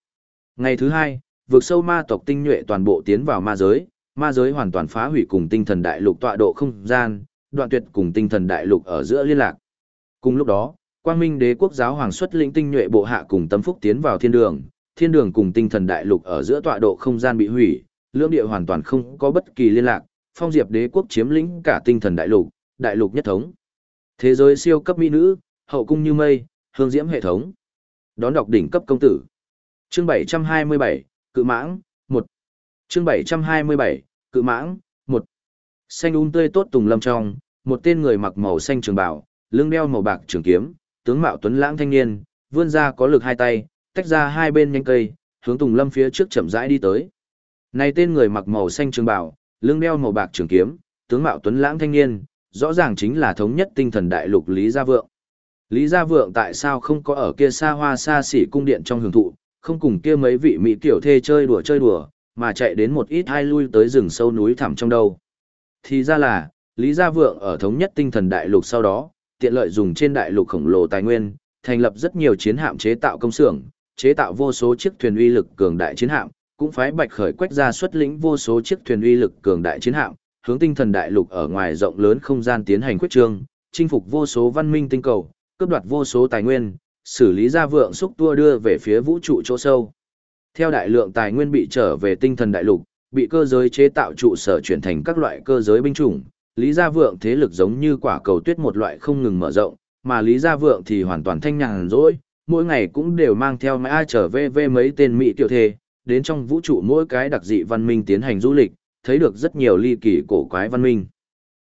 Ngày thứ hai, vượt sâu ma tộc tinh nhuệ toàn bộ tiến vào ma giới, ma giới hoàn toàn phá hủy cùng tinh thần đại lục tọa độ không gian, đoạn tuyệt cùng tinh thần đại lục ở giữa liên lạc. Cùng lúc đó, Quang Minh Đế quốc giáo hoàng xuất lĩnh tinh nhuệ bộ hạ cùng tâm phúc tiến vào thiên đường, thiên đường cùng tinh thần đại lục ở giữa tọa độ không gian bị hủy, lưỡng địa hoàn toàn không có bất kỳ liên lạc, phong diệp đế quốc chiếm lĩnh cả tinh thần đại lục, đại lục nhất thống. Thế giới siêu cấp mỹ nữ, hậu cung như mây, hương diễm hệ thống. Đón đọc đỉnh cấp công tử. Chương 727, Cự mãng, Chương 727, Cự mãng, một, Xanh um tươi tốt tùng lâm trong, một tên người mặc màu xanh trường bào, lưng đeo màu bạc trường kiếm, tướng mạo tuấn lãng thanh niên, vươn ra có lực hai tay, tách ra hai bên nhánh cây, hướng tùng lâm phía trước chậm rãi đi tới. Này tên người mặc màu xanh trường bào, lưng đeo màu bạc trường kiếm, tướng mạo tuấn lãng thanh niên, rõ ràng chính là thống nhất tinh thần đại lục Lý Gia Vượng. Lý Gia Vượng tại sao không có ở kia xa hoa xa xỉ cung điện trong hưởng thụ, không cùng kia mấy vị mỹ tiểu thê chơi đùa chơi đùa, mà chạy đến một ít hai lui tới rừng sâu núi thẳm trong đâu. Thì ra là, Lý Gia Vượng ở thống nhất tinh thần đại lục sau đó, tiện lợi dùng trên đại lục khổng lồ tài nguyên, thành lập rất nhiều chiến hạm chế tạo công xưởng, chế tạo vô số chiếc thuyền uy lực cường đại chiến hạm, cũng phái bạch khởi quách ra xuất lĩnh vô số chiếc thuyền uy lực cường đại chiến hạm, hướng tinh thần đại lục ở ngoài rộng lớn không gian tiến hành quyết trương, chinh phục vô số văn minh tinh cầu, cướp đoạt vô số tài nguyên, xử lý Gia vượng xúc tua đưa về phía vũ trụ chỗ sâu. Theo đại lượng tài nguyên bị trở về tinh thần đại lục, bị cơ giới chế tạo trụ sở chuyển thành các loại cơ giới binh chủng. Lý Gia Vượng thế lực giống như quả cầu tuyết một loại không ngừng mở rộng, mà Lý Gia Vượng thì hoàn toàn thanh nhàn rỗi, mỗi ngày cũng đều mang theo mãi trở về về mấy tên Mỹ tiểu thề, đến trong vũ trụ mỗi cái đặc dị văn minh tiến hành du lịch, thấy được rất nhiều ly kỳ cổ quái văn minh.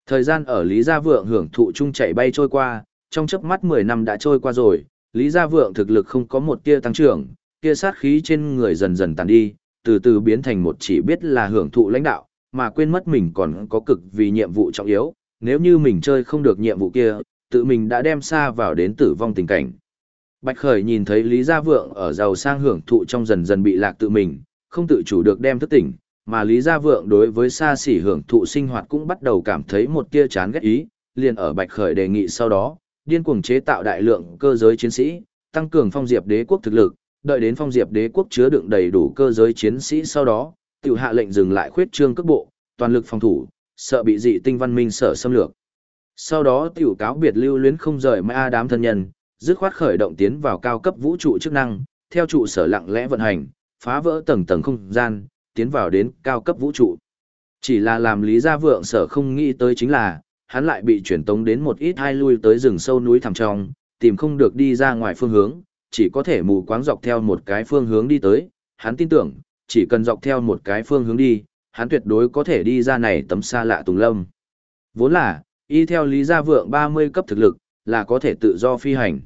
Thời gian ở Lý Gia Vượng hưởng thụ chung chạy bay trôi qua, trong chớp mắt 10 năm đã trôi qua rồi, Lý Gia Vượng thực lực không có một tia tăng trưởng, kia sát khí trên người dần dần tàn đi, từ từ biến thành một chỉ biết là hưởng thụ lãnh đạo, mà quên mất mình còn có cực vì nhiệm vụ trọng yếu, nếu như mình chơi không được nhiệm vụ kia, tự mình đã đem xa vào đến tử vong tình cảnh. Bạch Khởi nhìn thấy Lý Gia Vượng ở giàu sang hưởng thụ trong dần dần bị lạc tự mình, không tự chủ được đem thức tỉnh, mà Lý Gia Vượng đối với xa xỉ hưởng thụ sinh hoạt cũng bắt đầu cảm thấy một tia chán ghét ý, liền ở Bạch Khởi đề nghị sau đó, điên cuồng chế tạo đại lượng cơ giới chiến sĩ, tăng cường phong diệp đế quốc thực lực, đợi đến phong diệp đế quốc chứa đựng đầy đủ cơ giới chiến sĩ sau đó, tiểu hạ lệnh dừng lại khuyết trương cước bộ, toàn lực phòng thủ, sợ bị dị tinh văn minh sở xâm lược. Sau đó tiểu cáo biệt lưu luyến không rời mai đám thân nhân, dứt khoát khởi động tiến vào cao cấp vũ trụ chức năng, theo trụ sở lặng lẽ vận hành, phá vỡ tầng tầng không gian, tiến vào đến cao cấp vũ trụ. Chỉ là làm Lý Gia Vượng sở không nghĩ tới chính là, hắn lại bị chuyển tống đến một ít hai lui tới rừng sâu núi thẳm trong, tìm không được đi ra ngoài phương hướng, chỉ có thể mù quáng dọc theo một cái phương hướng đi tới, hắn tin tưởng, chỉ cần dọc theo một cái phương hướng đi, hắn tuyệt đối có thể đi ra này tấm xa lạ tùng lâm. Vốn là, y theo Lý Gia Vượng 30 cấp thực lực, là có thể tự do phi hành.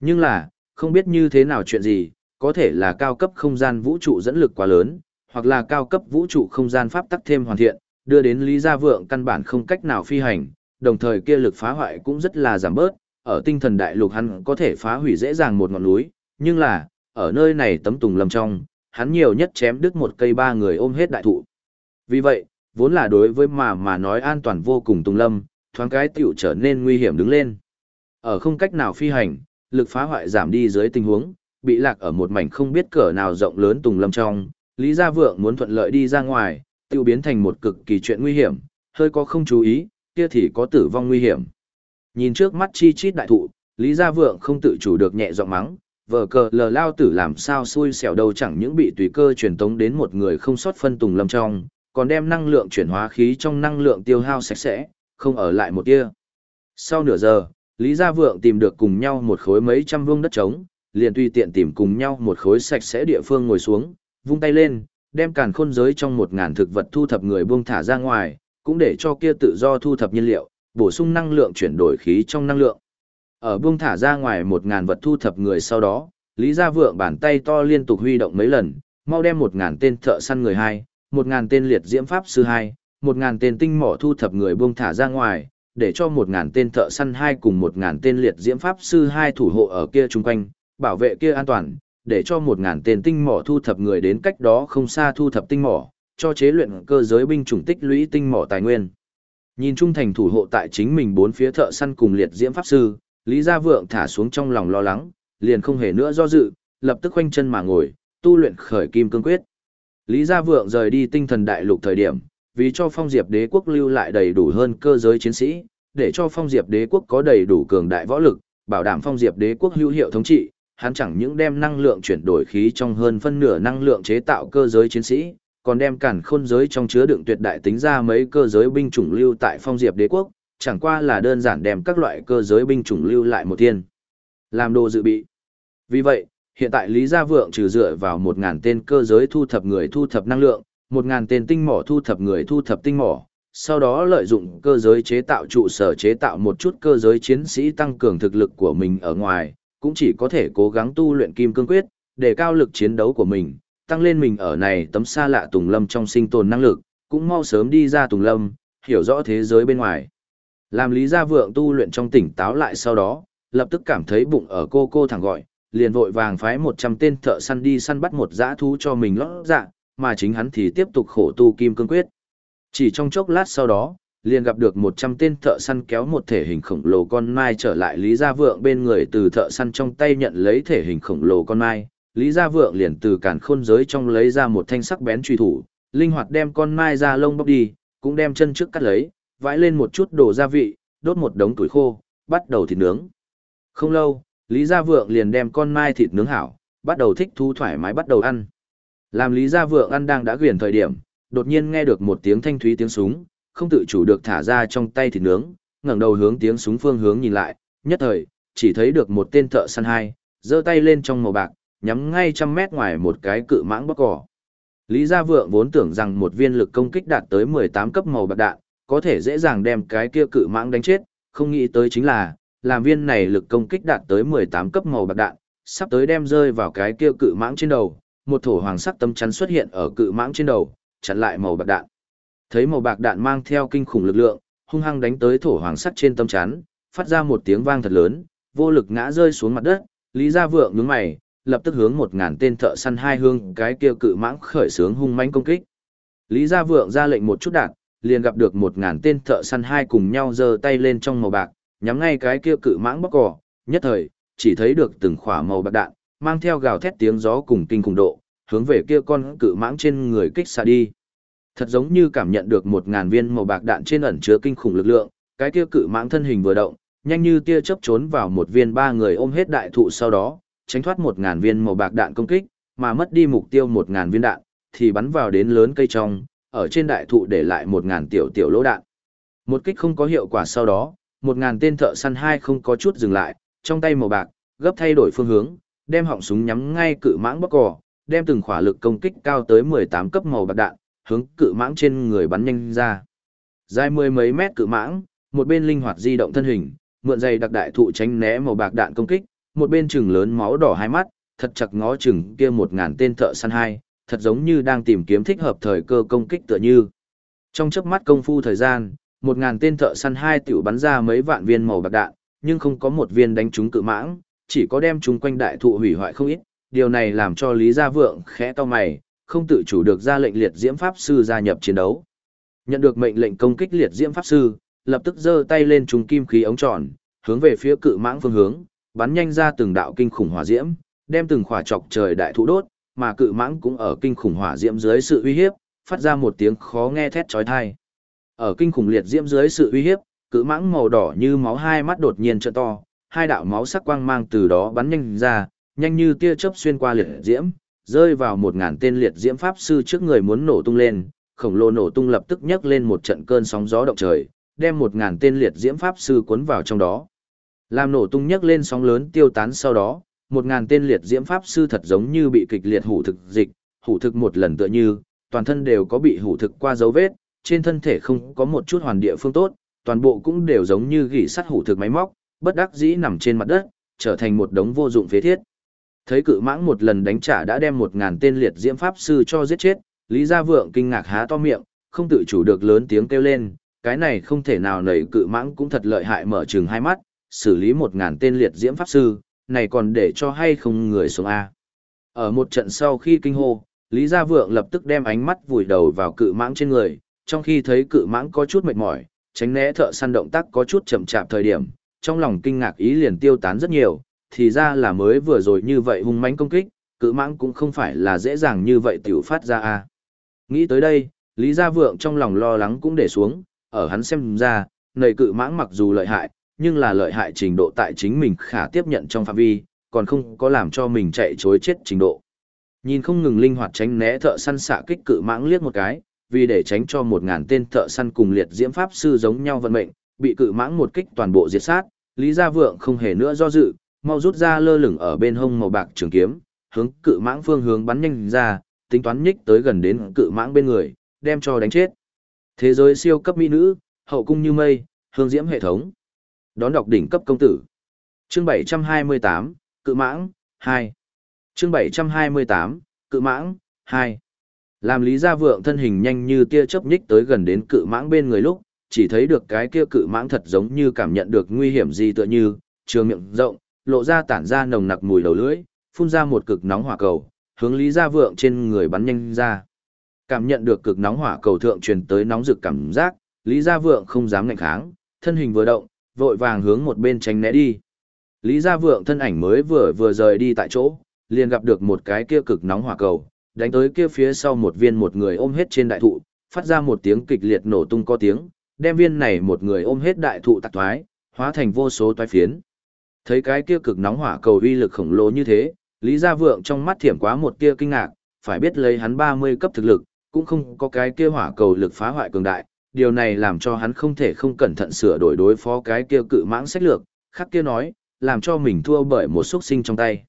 Nhưng là, không biết như thế nào chuyện gì, có thể là cao cấp không gian vũ trụ dẫn lực quá lớn, hoặc là cao cấp vũ trụ không gian pháp tắc thêm hoàn thiện, đưa đến Lý Gia Vượng căn bản không cách nào phi hành, đồng thời kia lực phá hoại cũng rất là giảm bớt, ở tinh thần đại lục hắn có thể phá hủy dễ dàng một ngọn núi, nhưng là, ở nơi này tấm tùng lâm trong, hắn nhiều nhất chém đứt một cây ba người ôm hết đại thụ. Vì vậy, vốn là đối với mà mà nói an toàn vô cùng tùng lâm, thoáng cái tiểu trở nên nguy hiểm đứng lên. Ở không cách nào phi hành, lực phá hoại giảm đi dưới tình huống, bị lạc ở một mảnh không biết cỡ nào rộng lớn tùng lâm trong, Lý Gia Vượng muốn thuận lợi đi ra ngoài, tiêu biến thành một cực kỳ chuyện nguy hiểm, hơi có không chú ý, kia thì có tử vong nguy hiểm. Nhìn trước mắt chi chít đại thụ, Lý Gia Vượng không tự chủ được nhẹ giọng mắng, vờ cờ lờ lao tử làm sao xui xẻo đâu chẳng những bị tùy cơ truyền tống đến một người không sót phân tùng lâm trong, còn đem năng lượng chuyển hóa khí trong năng lượng tiêu hao sạch sẽ, không ở lại một tia. Sau nửa giờ, Lý Gia Vượng tìm được cùng nhau một khối mấy trăm vuông đất trống, liền tùy tiện tìm cùng nhau một khối sạch sẽ địa phương ngồi xuống, vung tay lên, đem càn khôn giới trong một ngàn thực vật thu thập người buông thả ra ngoài, cũng để cho kia tự do thu thập nhiên liệu, bổ sung năng lượng chuyển đổi khí trong năng lượng. Ở buông thả ra ngoài một ngàn vật thu thập người sau đó, Lý Gia Vượng bàn tay to liên tục huy động mấy lần, mau đem một ngàn tên thợ săn người hai, một ngàn tên liệt diễm pháp sư hai, một ngàn tên tinh mỏ thu thập người buông thả ra ngoài, để cho một ngàn tên thợ săn hai cùng một ngàn tên liệt diễm pháp sư hai thủ hộ ở kia chung quanh, bảo vệ kia an toàn, để cho một ngàn tên tinh mỏ thu thập người đến cách đó không xa thu thập tinh mỏ, cho chế luyện cơ giới binh chủng tích lũy tinh mỏ tài nguyên. Nhìn trung thành thủ hộ tại chính mình bốn phía thợ săn cùng liệt diễm pháp sư, Lý Gia Vượng thả xuống trong lòng lo lắng, liền không hề nữa do dự, lập tức khoanh chân mà ngồi, tu luyện khởi kim cương quyết. Lý Gia Vượng rời đi tinh thần đại lục thời điểm, vì cho phong diệp đế quốc lưu lại đầy đủ hơn cơ giới chiến sĩ, để cho phong diệp đế quốc có đầy đủ cường đại võ lực, bảo đảm phong diệp đế quốc hữu hiệu thống trị, hắn chẳng những đem năng lượng chuyển đổi khí trong hơn phân nửa năng lượng chế tạo cơ giới chiến sĩ, còn đem cản khôn giới trong chứa đựng tuyệt đại tính ra mấy cơ giới binh chủng lưu tại phong diệp đế quốc, chẳng qua là đơn giản đem các loại cơ giới binh chủng lưu lại một thiên. Làm đồ dự bị. Vì vậy, hiện tại Lý Gia Vượng trừ dựa vào 1.000 tên cơ giới thu thập người thu thập năng lượng, 1.000 tên tinh mỏ thu thập người thu thập tinh mỏ, sau đó lợi dụng cơ giới chế tạo trụ sở chế tạo một chút cơ giới chiến sĩ tăng cường thực lực của mình ở ngoài, cũng chỉ có thể cố gắng tu luyện kim cương quyết, để cao lực chiến đấu của mình, tăng lên mình ở này tấm xa lạ Tùng Lâm trong sinh tồn năng lực, cũng mau sớm đi ra Tùng Lâm, hiểu rõ thế giới bên ngoài. Làm Lý Gia Vượng tu luyện trong tỉnh táo lại sau đó, lập tức cảm thấy bụng ở cô cô thẳng gọi, liền vội vàng phái 100 tên thợ săn đi săn bắt một dã thú cho mình lót dạ, mà chính hắn thì tiếp tục khổ tu kim cương quyết. Chỉ trong chốc lát sau đó, liền gặp được 100 tên thợ săn kéo một thể hình khổng lồ con mai trở lại Lý Gia Vượng bên người từ thợ săn trong tay nhận lấy thể hình khổng lồ con mai. Lý Gia Vượng liền từ cản khôn giới trong lấy ra một thanh sắc bén truy thủ, linh hoạt đem con mai ra lông bóc đi, cũng đem chân trước cắt lấy, vãi lên một chút đồ gia vị, đốt một đống tuổi khô, bắt đầu thịt nướng. Không lâu, Lý Gia Vượng liền đem con mai thịt nướng hảo, bắt đầu thích thu thoải mái bắt đầu ăn. Làm Lý Gia Vượng ăn đang đã quyển thời điểm, đột nhiên nghe được một tiếng thanh thúy tiếng súng, không tự chủ được thả ra trong tay thịt nướng, ngẩng đầu hướng tiếng súng phương hướng nhìn lại, nhất thời, chỉ thấy được một tên thợ săn hai, giơ tay lên trong màu bạc, nhắm ngay trăm mét ngoài một cái cự mãng bóc cỏ. Lý Gia Vượng vốn tưởng rằng một viên lực công kích đạt tới 18 cấp màu bạc đạn, có thể dễ dàng đem cái kia cự mãng đánh chết, không nghĩ tới chính là, làm viên này lực công kích đạt tới 18 cấp màu bạc đạn, sắp tới đem rơi vào cái kia cự mãng trên đầu, một thổ hoàng sắc tâm chắn xuất hiện ở cự mãng trên đầu, chặn lại màu bạc đạn. Thấy màu bạc đạn mang theo kinh khủng lực lượng, hung hăng đánh tới thổ hoàng sắc trên tâm chắn, phát ra một tiếng vang thật lớn, vô lực ngã rơi xuống mặt đất, Lý Gia Vượng nhướng mày, lập tức hướng một ngàn tên thợ săn hai hương cái kia cự mãng khởi sướng hung mãnh công kích. Lý Gia Vượng ra lệnh một chút đạn, liền gặp được một ngàn tên thợ săn hai cùng nhau giơ tay lên trong màu bạc, nhắm ngay cái kia cự mãng bóc cỏ, nhất thời, chỉ thấy được từng khỏa màu bạc đạn, mang theo gào thét tiếng gió cùng kinh khủng độ, hướng về kia con cự mãng trên người kích xa đi. Thật giống như cảm nhận được một ngàn viên màu bạc đạn trên ẩn chứa kinh khủng lực lượng, cái kia cự mãng thân hình vừa động, nhanh như tia chớp trốn vào một viên ba người ôm hết đại thụ sau đó, tránh thoát một ngàn viên màu bạc đạn công kích, mà mất đi mục tiêu một ngàn viên đạn, thì bắn vào đến lớn cây trong, ở trên đại thụ để lại một ngàn tiểu tiểu lỗ đạn. Một kích không có hiệu quả sau đó, một ngàn tên thợ săn hai không có chút dừng lại, trong tay màu bạc, gấp thay đổi phương hướng, đem họng súng nhắm ngay cự mãng bóc cỏ, đem từng khỏa lực công kích cao tới 18 cấp màu bạc đạn, hướng cự mãng trên người bắn nhanh ra. Dài mười mấy mét cự mãng, một bên linh hoạt di động thân hình, mượn dây đặc đại thụ tránh né màu bạc đạn công kích, một bên chừng lớn máu đỏ hai mắt, thật chặt ngó chừng kia một ngàn tên thợ săn hai, thật giống như đang tìm kiếm thích hợp thời cơ công kích tựa như. Trong chớp mắt công phu thời gian, một ngàn tên thợ săn hai tiểu bắn ra mấy vạn viên màu bạc đạn, nhưng không có một viên đánh trúng cự mãng, chỉ có đem chúng quanh đại thụ hủy hoại không ít, điều này làm cho Lý Gia Vượng khẽ to mày, không tự chủ được ra lệnh liệt diễm pháp sư gia nhập chiến đấu. Nhận được mệnh lệnh công kích liệt diễm pháp sư, lập tức giơ tay lên trùng kim khí ống tròn, hướng về phía cự mãng phương hướng, bắn nhanh ra từng đạo kinh khủng hỏa diễm, đem từng khỏa chọc trời đại thụ đốt, mà cự mãng cũng ở kinh khủng hỏa diễm dưới sự uy hiếp, phát ra một tiếng khó nghe thét chói tai. Ở kinh khủng liệt diễm dưới sự uy hiếp, cự mãng màu đỏ như máu hai mắt đột nhiên trợ to, hai đạo máu sắc quang mang từ đó bắn nhanh ra, nhanh như tia chớp xuyên qua liệt diễm, rơi vào một ngàn tên liệt diễm pháp sư trước người muốn nổ tung lên, khổng lồ nổ tung lập tức nhấc lên một trận cơn sóng gió động trời, đem một ngàn tên liệt diễm pháp sư cuốn vào trong đó. Làm nổ tung nhấc lên sóng lớn tiêu tán sau đó, một ngàn tên liệt diễm pháp sư thật giống như bị kịch liệt hủ thực dịch, hủ thực một lần tựa như, toàn thân đều có bị hủ thực qua dấu vết, trên thân thể không có một chút hoàn địa phương tốt, toàn bộ cũng đều giống như gỉ sắt hủ thực máy móc, bất đắc dĩ nằm trên mặt đất, trở thành một đống vô dụng phế thiết. Thấy cự mãng một lần đánh trả đã đem một ngàn tên liệt diễm pháp sư cho giết chết, Lý Gia Vượng kinh ngạc há to miệng, không tự chủ được lớn tiếng kêu lên, cái này không thể nào nảy cự mãng cũng thật lợi hại mở trừng hai mắt, xử lý một ngàn tên liệt diễm pháp sư, này còn để cho hay không người xuống A. Ở một trận sau khi kinh hô, Lý Gia Vượng lập tức đem ánh mắt vùi đầu vào cự mãng trên người, trong khi thấy cự mãng có chút mệt mỏi, tránh né thợ săn động tác có chút chậm chạp thời điểm, trong lòng kinh ngạc ý liền tiêu tán rất nhiều, thì ra là mới vừa rồi như vậy hung mãnh công kích, cự mãng cũng không phải là dễ dàng như vậy tiểu phát ra a. Nghĩ tới đây, Lý Gia Vượng trong lòng lo lắng cũng để xuống, ở hắn xem ra, nầy cự mãng mặc dù lợi hại, nhưng là lợi hại trình độ tại chính mình khả tiếp nhận trong phạm vi, còn không có làm cho mình chạy chối chết trình độ. Nhìn không ngừng linh hoạt tránh né thợ săn xạ kích cự mãng liếc một cái, vì để tránh cho một ngàn tên thợ săn cùng liệt diễm pháp sư giống nhau vận mệnh, bị cự mãng một kích toàn bộ diệt sát, Lý Gia Vượng không hề nữa do dự, mau rút ra lơ lửng ở bên hông màu bạc trường kiếm, hướng cự mãng phương hướng bắn nhanh ra, tính toán nhích tới gần đến cự mãng bên người, đem cho đánh chết. Thế giới siêu cấp mỹ nữ, hậu cung như mây, hương diễm hệ thống. Đón đọc đỉnh cấp công tử. Chương 728, Cự mãng, 2. Chương 728, Cự mãng, 2. Làm Lý Gia Vượng thân hình nhanh như tia chớp nhích tới gần đến cự mãng bên người lúc, chỉ thấy được cái kia cự mãng thật giống như cảm nhận được nguy hiểm gì tựa như, trường miệng rộng, lộ ra tản ra nồng nặc mùi đầu lưỡi, phun ra một cực nóng hỏa cầu, hướng Lý Gia Vượng trên người bắn nhanh ra. Cảm nhận được cực nóng hỏa cầu thượng truyền tới nóng rực cảm giác, Lý Gia Vượng không dám ngạnh kháng, thân hình vừa động, vội vàng hướng một bên tránh né đi. Lý Gia Vượng thân ảnh mới vừa vừa rời đi tại chỗ, liền gặp được một cái kia cực nóng hỏa cầu, đánh tới kia phía sau một viên một người ôm hết trên đại thụ, phát ra một tiếng kịch liệt nổ tung có tiếng, đem viên này một người ôm hết đại thụ tạc thoái, hóa thành vô số toái phiến. Thấy cái kia cực nóng hỏa cầu uy lực khổng lồ như thế, Lý Gia Vượng trong mắt thiểm quá một tia kinh ngạc, phải biết lấy hắn 30 cấp thực lực, cũng không có cái kia hỏa cầu lực phá hoại cường đại, điều này làm cho hắn không thể không cẩn thận sửa đổi đối phó cái kia cự mãng sách lược, khắc kia nói, làm cho mình thua bởi một xuất sinh trong tay.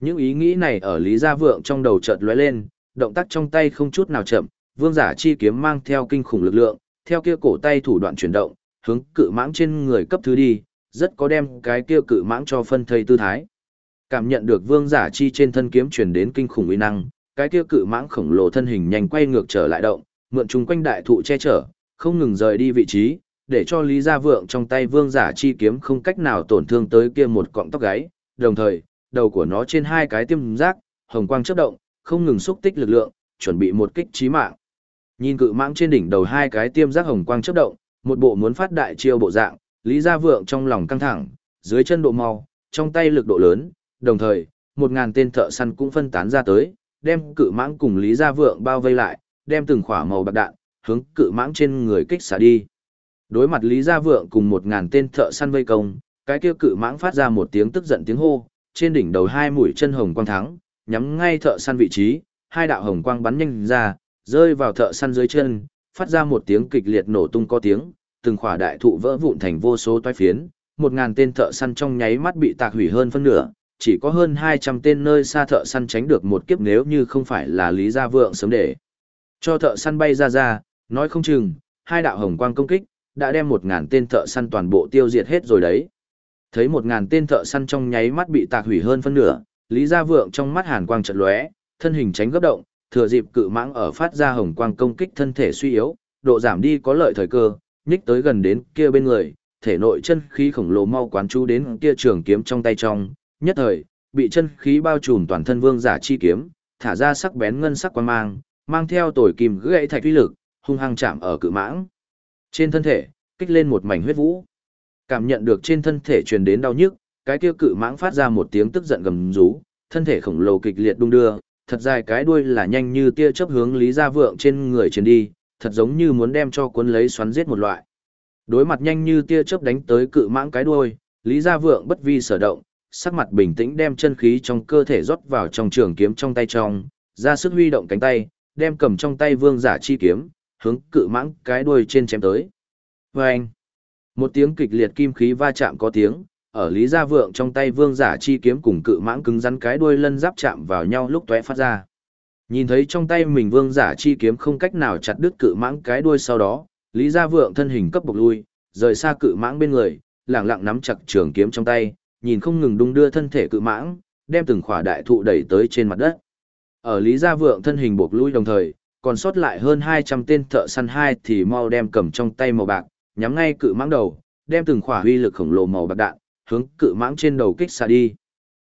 Những ý nghĩ này ở Lý Gia Vượng trong đầu chợt lóe lên, động tác trong tay không chút nào chậm, vương giả chi kiếm mang theo kinh khủng lực lượng, theo kia cổ tay thủ đoạn chuyển động, hướng cự mãng trên người cấp thứ đi, rất có đem cái kia cự mãng cho phân thây tư thái. Cảm nhận được vương giả chi trên thân kiếm truyền đến kinh khủng uy năng, cái kia cự mãng khổng lồ thân hình nhanh quay ngược trở lại động, mượn chung quanh đại thụ che chở, không ngừng rời đi vị trí, để cho Lý Gia Vượng trong tay vương giả chi kiếm không cách nào tổn thương tới kia một cọng tóc gáy, đồng thời, đầu của nó trên hai cái tiêm giác, hồng quang chớp động, không ngừng xúc tích lực lượng, chuẩn bị một kích chí mạng. Nhìn cự mãng trên đỉnh đầu hai cái tiêm giác hồng quang chớp động, một bộ muốn phát đại chiêu bộ dạng, Lý Gia Vượng trong lòng căng thẳng, dưới chân độ mau, trong tay lực độ lớn, đồng thời, một ngàn tên thợ săn cũng phân tán ra tới, đem cự mãng cùng Lý Gia Vượng bao vây lại, đem từng khỏa màu bạc đạn, hướng cự mãng trên người kích xả đi. Đối mặt Lý Gia Vượng cùng một ngàn tên thợ săn vây công, cái kia cự mãng phát ra một tiếng tức giận tiếng hô, trên đỉnh đầu hai mũi chân hồng quang thắng, nhắm ngay thợ săn vị trí, hai đạo hồng quang bắn nhanh ra, rơi vào thợ săn dưới chân, phát ra một tiếng kịch liệt nổ tung có tiếng, từng khỏa đại thụ vỡ vụn thành vô số toái phiến, một ngàn tên thợ săn trong nháy mắt bị tạc hủy hơn phân nửa, chỉ có hơn 200 tên nơi xa thợ săn tránh được một kiếp nếu như không phải là Lý Gia Vượng sớm để. Cho thợ săn bay ra ra, nói không chừng, hai đạo hồng quang công kích, đã đem một ngàn tên thợ săn toàn bộ tiêu diệt hết rồi đấy. Thấy một ngàn tên thợ săn trong nháy mắt bị tạc hủy hơn phân nửa, Lý Gia Vượng trong mắt hàn quang chợt lóe, thân hình tránh gấp động, thừa dịp cự mãng ở phát ra hồng quang công kích thân thể suy yếu, độ giảm đi có lợi thời cơ, nhích tới gần đến kia bên người, thể nội chân khí khổng lồ mau quán chú đến kia trường kiếm trong tay trong, nhất thời, bị chân khí bao trùm toàn thân vương giả chi kiếm, thả ra sắc bén ngân sắc quan mang, mang theo tồi kim gãy thạch uy lực, hung hăng chạm ở cự mãng. Trên thân thể, kích lên một mảnh huyết vũ. Cảm nhận được trên thân thể truyền đến đau nhức, cái kia cự mãng phát ra một tiếng tức giận gầm rú, thân thể khổng lồ kịch liệt đung đưa, thật dài cái đuôi là nhanh như tia chớp hướng Lý Gia Vượng trên người truyền đi, thật giống như muốn đem cho cuốn lấy xoắn giết một loại. Đối mặt nhanh như tia chớp đánh tới cự mãng cái đuôi, Lý Gia Vượng bất vi sở động, sắc mặt bình tĩnh đem chân khí trong cơ thể rót vào trong trường kiếm trong tay trong, ra sức huy động cánh tay, đem cầm trong tay vương giả chi kiếm, hướng cự mãng cái đuôi trên chém tới. Và anh, một tiếng kịch liệt kim khí va chạm có tiếng, ở Lý Gia Vượng trong tay vương giả chi kiếm cùng cự mãng cứng rắn cái đuôi lân giáp chạm vào nhau lúc tóe phát ra. Nhìn thấy trong tay mình vương giả chi kiếm không cách nào chặt đứt cự mãng cái đuôi sau đó, Lý Gia Vượng thân hình cấp bộc lui, rời xa cự mãng bên người, lặng lặng nắm chặt trường kiếm trong tay, nhìn không ngừng đung đưa thân thể cự mãng, đem từng khỏa đại thụ đẩy tới trên mặt đất. Ở Lý Gia Vượng thân hình bộc lui đồng thời, còn sót lại hơn 200 tên thợ săn hai thì mau đem cầm trong tay màu bạc, nhắm ngay cự mãng đầu, đem từng khỏa huy lực khổng lồ màu bạc đạn, hướng cự mãng trên đầu kích xa đi.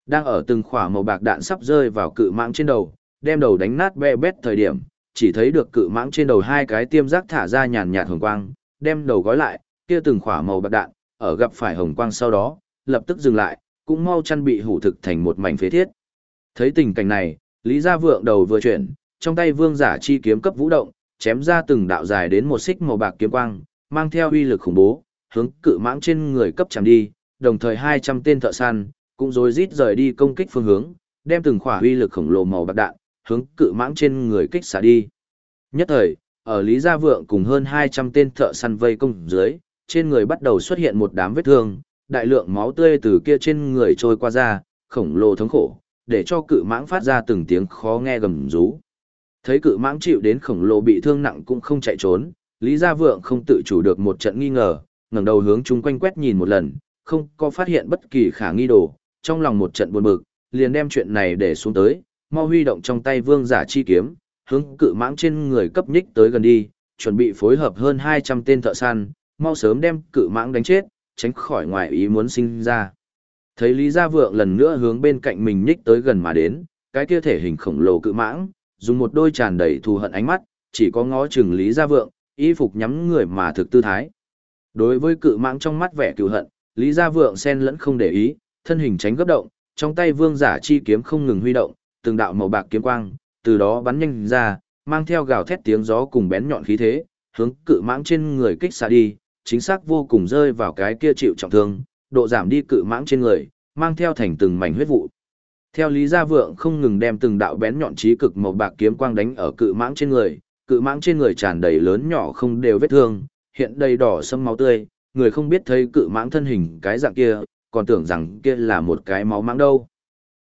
Đang ở từng khỏa màu bạc đạn sắp rơi vào cự mãng trên đầu, đem đầu đánh nát bè bét thời điểm, chỉ thấy được cự mãng trên đầu hai cái tiêm giác thả ra nhàn nhạt hồng quang, đem đầu gói lại, kia từng khỏa màu bạc đạn, ở gặp phải hồng quang sau đó, lập tức dừng lại, cũng mau chăn bị hủ thực thành một mảnh phế thiết. Thấy tình cảnh này, Lý Gia Vượng đầu vừa chuyển, trong tay vương giả chi kiếm cấp vũ động, chém ra từng đạo dài đến một xích màu bạc kiếm quang, mang theo uy lực khủng bố, hướng cự mãng trên người cấp chạm đi, đồng thời 200 tên thợ săn cũng rối rít rời đi công kích phương hướng, đem từng khỏa uy lực khổng lồ màu bạc đạn hướng cự mãng trên người kích xả đi. Nhất thời, ở Lý Gia Vượng cùng hơn 200 tên thợ săn vây công dưới, trên người bắt đầu xuất hiện một đám vết thương, đại lượng máu tươi từ kia trên người trôi qua ra, khổng lồ thống khổ, để cho cự mãng phát ra từng tiếng khó nghe gầm rú. Thấy cự mãng chịu đến khổng lồ bị thương nặng cũng không chạy trốn, Lý Gia Vượng không tự chủ được một trận nghi ngờ, ngẩng đầu hướng chung quanh quét nhìn một lần, không có phát hiện bất kỳ khả nghi đồ, trong lòng một trận buồn bực, liền đem chuyện này để xuống tới, mau huy động trong tay vương giả chi kiếm, hướng cự mãng trên người cấp nhích tới gần đi, chuẩn bị phối hợp hơn 200 tên thợ săn, mau sớm đem cự mãng đánh chết, tránh khỏi ngoài ý muốn sinh ra. Thấy Lý Gia Vượng lần nữa hướng bên cạnh mình nhích tới gần mà đến, cái kia thể hình khổng lồ cự mãng, dùng một đôi tràn đầy thù hận ánh mắt, chỉ có ngó chừng Lý Gia Vượng, y phục nhắm người mà thực tư thái. Đối với cự mãng trong mắt vẻ cừu hận, Lý Gia Vượng sen lẫn không để ý, thân hình tránh gấp động, trong tay vương giả chi kiếm không ngừng huy động, từng đạo màu bạc kiếm quang, từ đó bắn nhanh ra, mang theo gào thét tiếng gió cùng bén nhọn khí thế, hướng cự mãng trên người kích xạ đi, chính xác vô cùng rơi vào cái kia chịu trọng thương, độ giảm đi cự mãng trên người, mang theo thành từng mảnh huyết vụ. Theo Lý Gia Vượng không ngừng đem từng đạo bén nhọn trí cực màu bạc kiếm quang đánh ở cự mãng trên người, cự mãng trên người tràn đầy lớn nhỏ không đều vết thương, hiện đầy đỏ sâm máu tươi, người không biết thấy cự mãng thân hình cái dạng kia, còn tưởng rằng kia là một cái máu mãng đâu.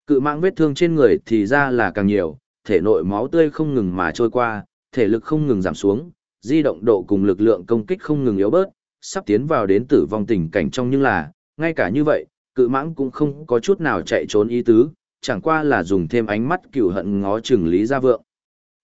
Cự mãng vết thương trên người thì ra là càng nhiều, thể nội máu tươi không ngừng mà trôi qua, thể lực không ngừng giảm xuống, di động độ cùng lực lượng công kích không ngừng yếu bớt, sắp tiến vào đến tử vong tình cảnh trong nhưng là, ngay cả như vậy, cự mãng cũng không có chút nào chạy trốn ý tứ, chẳng qua là dùng thêm ánh mắt cựu hận ngó chừng Lý Gia Vượng.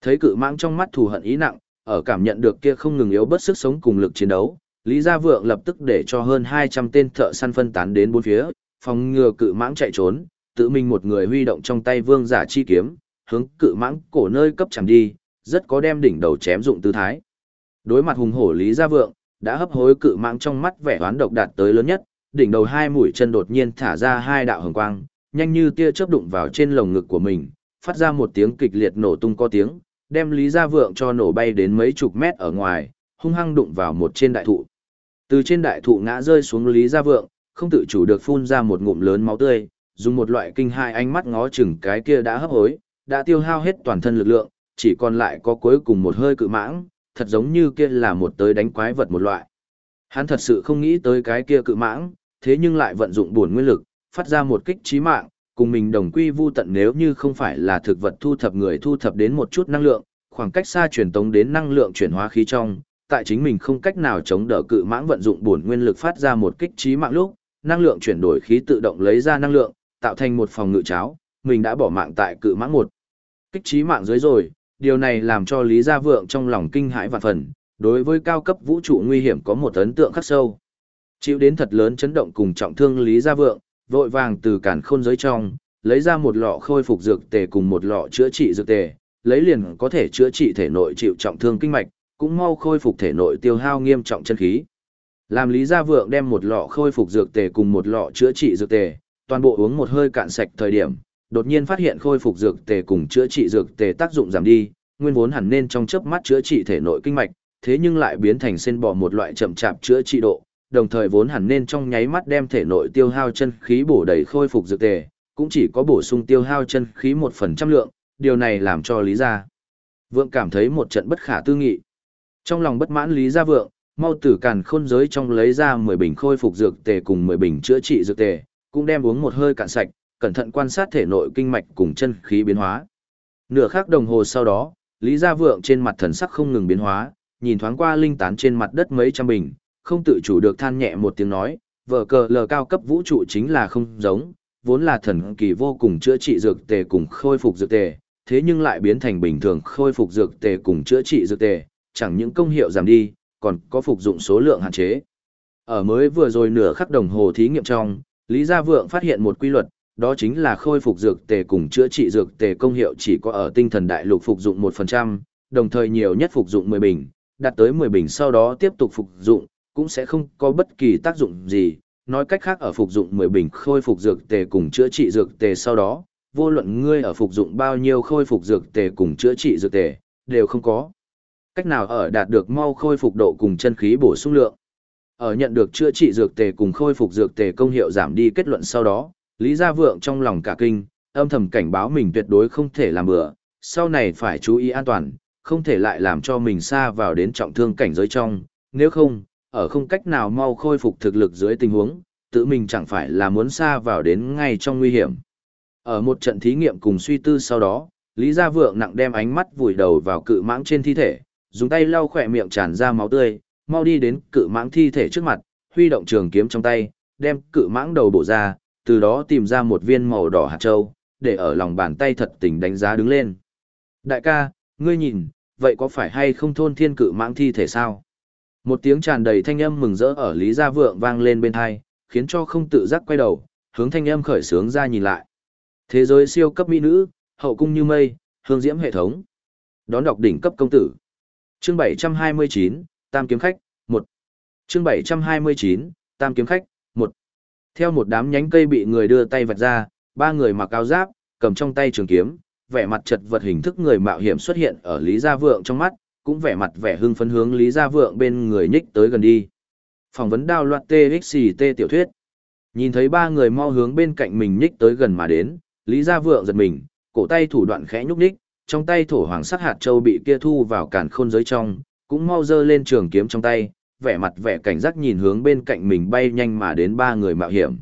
Thấy cự mãng trong mắt thù hận ý nặng, ở cảm nhận được kia không ngừng yếu bớt sức sống cùng lực chiến đấu, Lý Gia Vượng lập tức để cho hơn 200 tên thợ săn phân tán đến bốn phía, phòng ngừa cự mãng chạy trốn, tự mình một người huy động trong tay vương giả chi kiếm, hướng cự mãng cổ nơi cấp chẳng đi, rất có đem đỉnh đầu chém dụng tư thái. Đối mặt hùng hổ Lý Gia Vượng, đã hấp hối cự mãng trong mắt vẻ oán độc đạt tới lớn nhất, đỉnh đầu hai mũi chân đột nhiên thả ra hai đạo hồng quang, nhanh như tia chớp đụng vào trên lồng ngực của mình, phát ra một tiếng kịch liệt nổ tung có tiếng, đem Lý Gia Vượng cho nổ bay đến mấy chục mét ở ngoài, hung hăng đụng vào một trên đại thụ. Từ trên đại thụ ngã rơi xuống Lý Gia Vượng, không tự chủ được phun ra một ngụm lớn máu tươi, dùng một loại kinh hai ánh mắt ngó chừng cái kia đã hấp hối, đã tiêu hao hết toàn thân lực lượng, chỉ còn lại có cuối cùng một hơi cự mãng, thật giống như kia là một tới đánh quái vật một loại. Hắn thật sự không nghĩ tới cái kia cự mãng, thế nhưng lại vận dụng bổn nguyên lực, phát ra một kích trí mạng, cùng mình đồng quy vu tận nếu như không phải là thực vật thu thập người thu thập đến một chút năng lượng, khoảng cách xa truyền tống đến năng lượng chuyển hóa khí trong, tại chính mình không cách nào chống đỡ cự mãng vận dụng bổn nguyên lực phát ra một kích trí mạng lúc, năng lượng chuyển đổi khí tự động lấy ra năng lượng, tạo thành một phòng ngự cháo, mình đã bỏ mạng tại cự mãng một. Kích trí mạng dưới rồi, điều này làm cho Lý Gia Vượng trong lòng kinh hãi và phần, đối với cao cấp vũ trụ nguy hiểm có một ấn tượng khắc sâu. Chịu đến thật lớn chấn động cùng trọng thương Lý Gia Vượng, vội vàng từ cản khôn giới trong, lấy ra một lọ khôi phục dược tề cùng một lọ chữa trị dược tề, lấy liền có thể chữa trị thể nội chịu trọng thương kinh mạch, cũng mau khôi phục thể nội tiêu hao nghiêm trọng chân khí. Làm Lý Gia Vượng đem một lọ khôi phục dược tề cùng một lọ chữa trị dược tề, toàn bộ uống một hơi cạn sạch thời điểm, đột nhiên phát hiện khôi phục dược tề cùng chữa trị dược tề tác dụng giảm đi, nguyên vốn hẳn nên trong chớp mắt chữa trị thể nội kinh mạch, thế nhưng lại biến thành sen bỏ một loại chậm chạp chữa trị độ, đồng thời vốn hẳn nên trong nháy mắt đem thể nội tiêu hao chân khí bổ đầy khôi phục dược tề, cũng chỉ có bổ sung tiêu hao chân khí một phần trăm lượng, điều này làm cho Lý Gia Vượng cảm thấy một trận bất khả tư nghị. Trong lòng bất mãn Lý Gia Vượng, mau tử càn khôn giới trong lấy ra 10 bình khôi phục dược tề cùng 10 bình chữa trị dược tề, cũng đem uống một hơi cạn sạch, cẩn thận quan sát thể nội kinh mạch cùng chân khí biến hóa. Nửa khắc đồng hồ sau đó, Lý Gia Vượng trên mặt thần sắc không ngừng biến hóa, nhìn thoáng qua linh tán trên mặt đất mấy trăm bình, không tự chủ được than nhẹ một tiếng nói, vở cờ lờ cao cấp vũ trụ chính là không giống, vốn là thần kỳ vô cùng chữa trị dược tề cùng khôi phục dược tề, thế nhưng lại biến thành bình thường khôi phục dược tề cùng chữa trị dược tề, chẳng những công hiệu giảm đi, còn có phục dụng số lượng hạn chế. Ở mới vừa rồi nửa khắc đồng hồ thí nghiệm trong, Lý Gia Vượng phát hiện một quy luật, đó chính là khôi phục dược tề cùng chữa trị dược tề công hiệu chỉ có ở tinh thần đại lục phục dụng 1%, đồng thời nhiều nhất phục dụng 10 bình, đạt tới 10 bình sau đó tiếp tục phục dụng, cũng sẽ không có bất kỳ tác dụng gì. Nói cách khác ở phục dụng 10 bình khôi phục dược tề cùng chữa trị dược tề sau đó, vô luận ngươi ở phục dụng bao nhiêu khôi phục dược tề cùng chữa trị dược tề, đều không có cách nào ở đạt được mau khôi phục độ cùng chân khí bổ sung lượng. Ở nhận được chữa trị dược tề cùng khôi phục dược tề công hiệu giảm đi kết luận sau đó, Lý Gia Vượng trong lòng cả kinh, âm thầm cảnh báo mình tuyệt đối không thể làm bừa, sau này phải chú ý an toàn, không thể lại làm cho mình xa vào đến trọng thương cảnh giới trong, nếu không, ở không cách nào mau khôi phục thực lực dưới tình huống, tự mình chẳng phải là muốn xa vào đến ngay trong nguy hiểm. Ở một trận thí nghiệm cùng suy tư sau đó, Lý Gia Vượng nặng đem ánh mắt vùi đầu vào cự mãng trên thi thể, dùng tay lau khỏe miệng tràn ra máu tươi, mau đi đến cự mãng thi thể trước mặt, huy động trường kiếm trong tay, đem cự mãng đầu bổ ra, từ đó tìm ra một viên màu đỏ hạt châu, để ở lòng bàn tay thật tình đánh giá đứng lên. Đại ca, ngươi nhìn, vậy có phải hay không thôn thiên cự mãng thi thể sao? Một tiếng tràn đầy thanh âm mừng rỡ ở Lý Gia Vượng vang lên bên hai, khiến cho không tự giác quay đầu, hướng thanh âm khởi sướng ra nhìn lại. Thế giới siêu cấp mỹ nữ, hậu cung như mây, hương diễm hệ thống. Đón đọc đỉnh cấp công tử. Chương 729, Tam kiếm khách, 1. Chương 729, Tam kiếm khách, 1. Theo một đám nhánh cây bị người đưa tay vạch ra, ba người mặc áo giáp, cầm trong tay trường kiếm, vẻ mặt chật vật hình thức người mạo hiểm xuất hiện ở Lý Gia Vượng trong mắt, cũng vẻ mặt vẻ hưng phấn hướng Lý Gia Vượng bên người nhích tới gần đi. Phỏng vấn đao loạt TXT tiểu thuyết. Nhìn thấy ba người mau hướng bên cạnh mình nhích tới gần mà đến, Lý Gia Vượng giật mình, cổ tay thủ đoạn khẽ nhúc nhích, trong tay thổ hoàng sắc hạt châu bị kia thu vào càn khôn giới trong, cũng mau dơ lên trường kiếm trong tay, vẻ mặt vẻ cảnh giác nhìn hướng bên cạnh mình bay nhanh mà đến ba người mạo hiểm.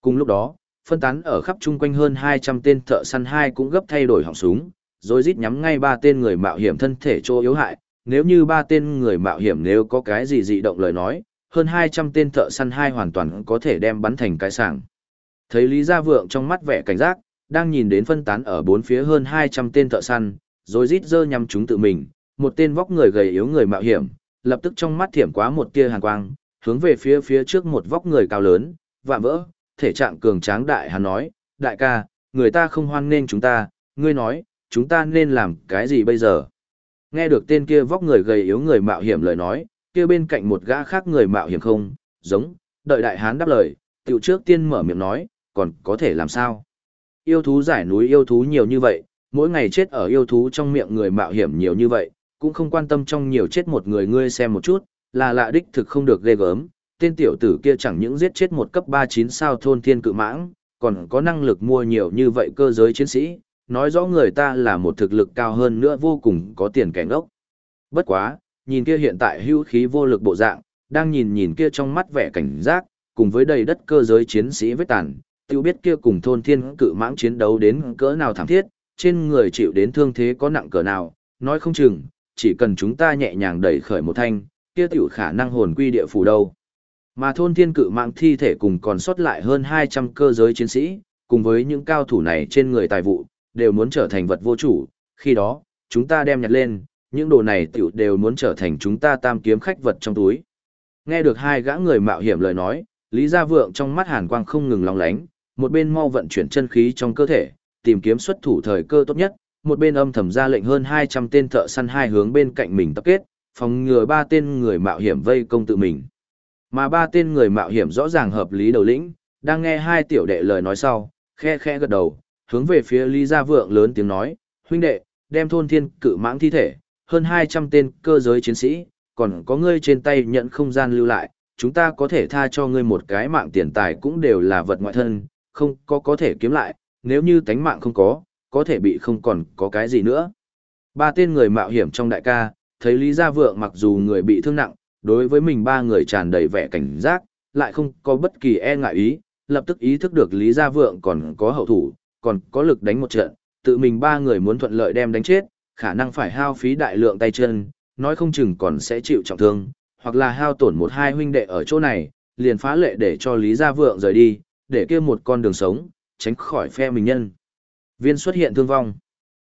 Cùng lúc đó, phân tán ở khắp chung quanh hơn 200 tên thợ săn hai cũng gấp thay đổi họng súng, rồi rít nhắm ngay ba tên người mạo hiểm thân thể chỗ yếu hại, nếu như ba tên người mạo hiểm nếu có cái gì dị động lời nói, hơn 200 tên thợ săn hai hoàn toàn có thể đem bắn thành cái sảng. Thấy Lý Gia Vượng trong mắt vẻ cảnh giác, đang nhìn đến phân tán ở bốn phía hơn 200 tên thợ săn, rồi rít dơ nhằm chúng tự mình, một tên vóc người gầy yếu người mạo hiểm, lập tức trong mắt thiểm quá một tia hàn quang, hướng về phía phía trước một vóc người cao lớn, vạm vỡ, thể trạng cường tráng đại hắn nói, đại ca, người ta không hoan nên chúng ta, ngươi nói, chúng ta nên làm cái gì bây giờ? Nghe được tên kia vóc người gầy yếu người mạo hiểm lời nói, kia bên cạnh một gã khác người mạo hiểm không, giống, đợi đại hán đáp lời, tiểu trước tiên mở miệng nói, còn có thể làm sao? Yêu thú giải núi yêu thú nhiều như vậy, mỗi ngày chết ở yêu thú trong miệng người mạo hiểm nhiều như vậy, cũng không quan tâm trong nhiều chết một người ngươi xem một chút, là lạ đích thực không được ghê gớm, tên tiểu tử kia chẳng những giết chết một cấp 39 sao thôn thiên cự mãng, còn có năng lực mua nhiều như vậy cơ giới chiến sĩ, nói rõ người ta là một thực lực cao hơn nữa vô cùng có tiền kẻ ngốc. Bất quá, nhìn kia hiện tại hữu khí vô lực bộ dạng, đang nhìn nhìn kia trong mắt vẻ cảnh giác, cùng với đầy đất cơ giới chiến sĩ vết tàn, tiêu biết kia cùng thôn thiên cự mãng chiến đấu đến cỡ nào thảm thiết, trên người chịu đến thương thế có nặng cỡ nào, nói không chừng, chỉ cần chúng ta nhẹ nhàng đẩy khởi một thanh, kia tiểu khả năng hồn quy địa phủ đâu. Mà thôn thiên cự mạng thi thể cùng còn sót lại hơn 200 cơ giới chiến sĩ, cùng với những cao thủ này trên người tài vụ, đều muốn trở thành vật vô chủ, khi đó, chúng ta đem nhặt lên, những đồ này tiểu đều muốn trở thành chúng ta tam kiếm khách vật trong túi. Nghe được hai gã người mạo hiểm lời nói, Lý Gia Vượng trong mắt hàn quang không ngừng long lánh, một bên mau vận chuyển chân khí trong cơ thể, tìm kiếm xuất thủ thời cơ tốt nhất, một bên âm thầm ra lệnh hơn 200 tên thợ săn hai hướng bên cạnh mình tập kết, phòng ngừa ba tên người mạo hiểm vây công tự mình. Mà ba tên người mạo hiểm rõ ràng hợp lý đầu lĩnh, đang nghe hai tiểu đệ lời nói sau, khe khe gật đầu, hướng về phía Lý Gia Vượng lớn tiếng nói, huynh đệ, đem thôn thiên cự mãng thi thể, hơn 200 tên cơ giới chiến sĩ, còn có ngươi trên tay nhận không gian lưu lại, chúng ta có thể tha cho ngươi một cái mạng tiền tài cũng đều là vật ngoại thân, không có có thể kiếm lại, nếu như tánh mạng không có, có thể bị không còn có cái gì nữa. Ba tên người mạo hiểm trong đại ca, thấy Lý Gia Vượng mặc dù người bị thương nặng, đối với mình ba người tràn đầy vẻ cảnh giác, lại không có bất kỳ e ngại ý, lập tức ý thức được Lý Gia Vượng còn có hậu thủ, còn có lực đánh một trận, tự mình ba người muốn thuận lợi đem đánh chết, khả năng phải hao phí đại lượng tay chân, nói không chừng còn sẽ chịu trọng thương, hoặc là hao tổn một hai huynh đệ ở chỗ này, liền phá lệ để cho Lý Gia Vượng rời đi, để kia một con đường sống, tránh khỏi phe mình nhân. Viên xuất hiện thương vong.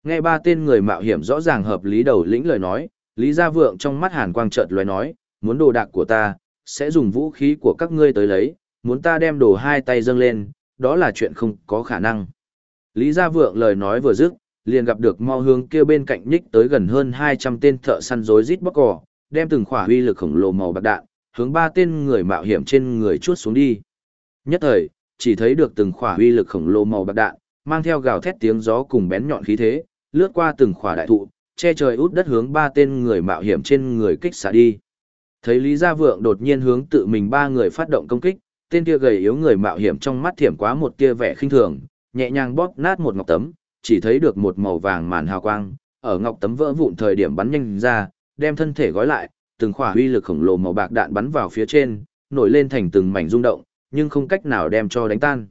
Nghe ba tên người mạo hiểm rõ ràng hợp lý đầu lĩnh lời nói, Lý Gia Vượng trong mắt hàn quang chợt lóe nói, muốn đồ đạc của ta, sẽ dùng vũ khí của các ngươi tới lấy, muốn ta đem đồ hai tay dâng lên, đó là chuyện không có khả năng. Lý Gia Vượng lời nói vừa dứt, liền gặp được mau hướng kia bên cạnh nhích tới gần hơn 200 tên thợ săn rối rít bóc cỏ, đem từng khỏa uy lực khổng lồ màu bạc đạn, hướng ba tên người mạo hiểm trên người chuốt xuống đi. Nhất thời, chỉ thấy được từng khỏa uy lực khổng lồ màu bạc đạn, mang theo gào thét tiếng gió cùng bén nhọn khí thế, lướt qua từng khỏa đại thụ, che trời út đất hướng ba tên người mạo hiểm trên người kích xả đi. Thấy Lý Gia Vượng đột nhiên hướng tự mình ba người phát động công kích, tên kia gầy yếu người mạo hiểm trong mắt thiểm quá một tia vẻ khinh thường, nhẹ nhàng bóp nát một ngọc tấm, chỉ thấy được một màu vàng màn hào quang, ở ngọc tấm vỡ vụn thời điểm bắn nhanh ra, đem thân thể gói lại, từng khỏa uy lực khổng lồ màu bạc đạn bắn vào phía trên, nổi lên thành từng mảnh rung động, nhưng không cách nào đem cho đánh tan.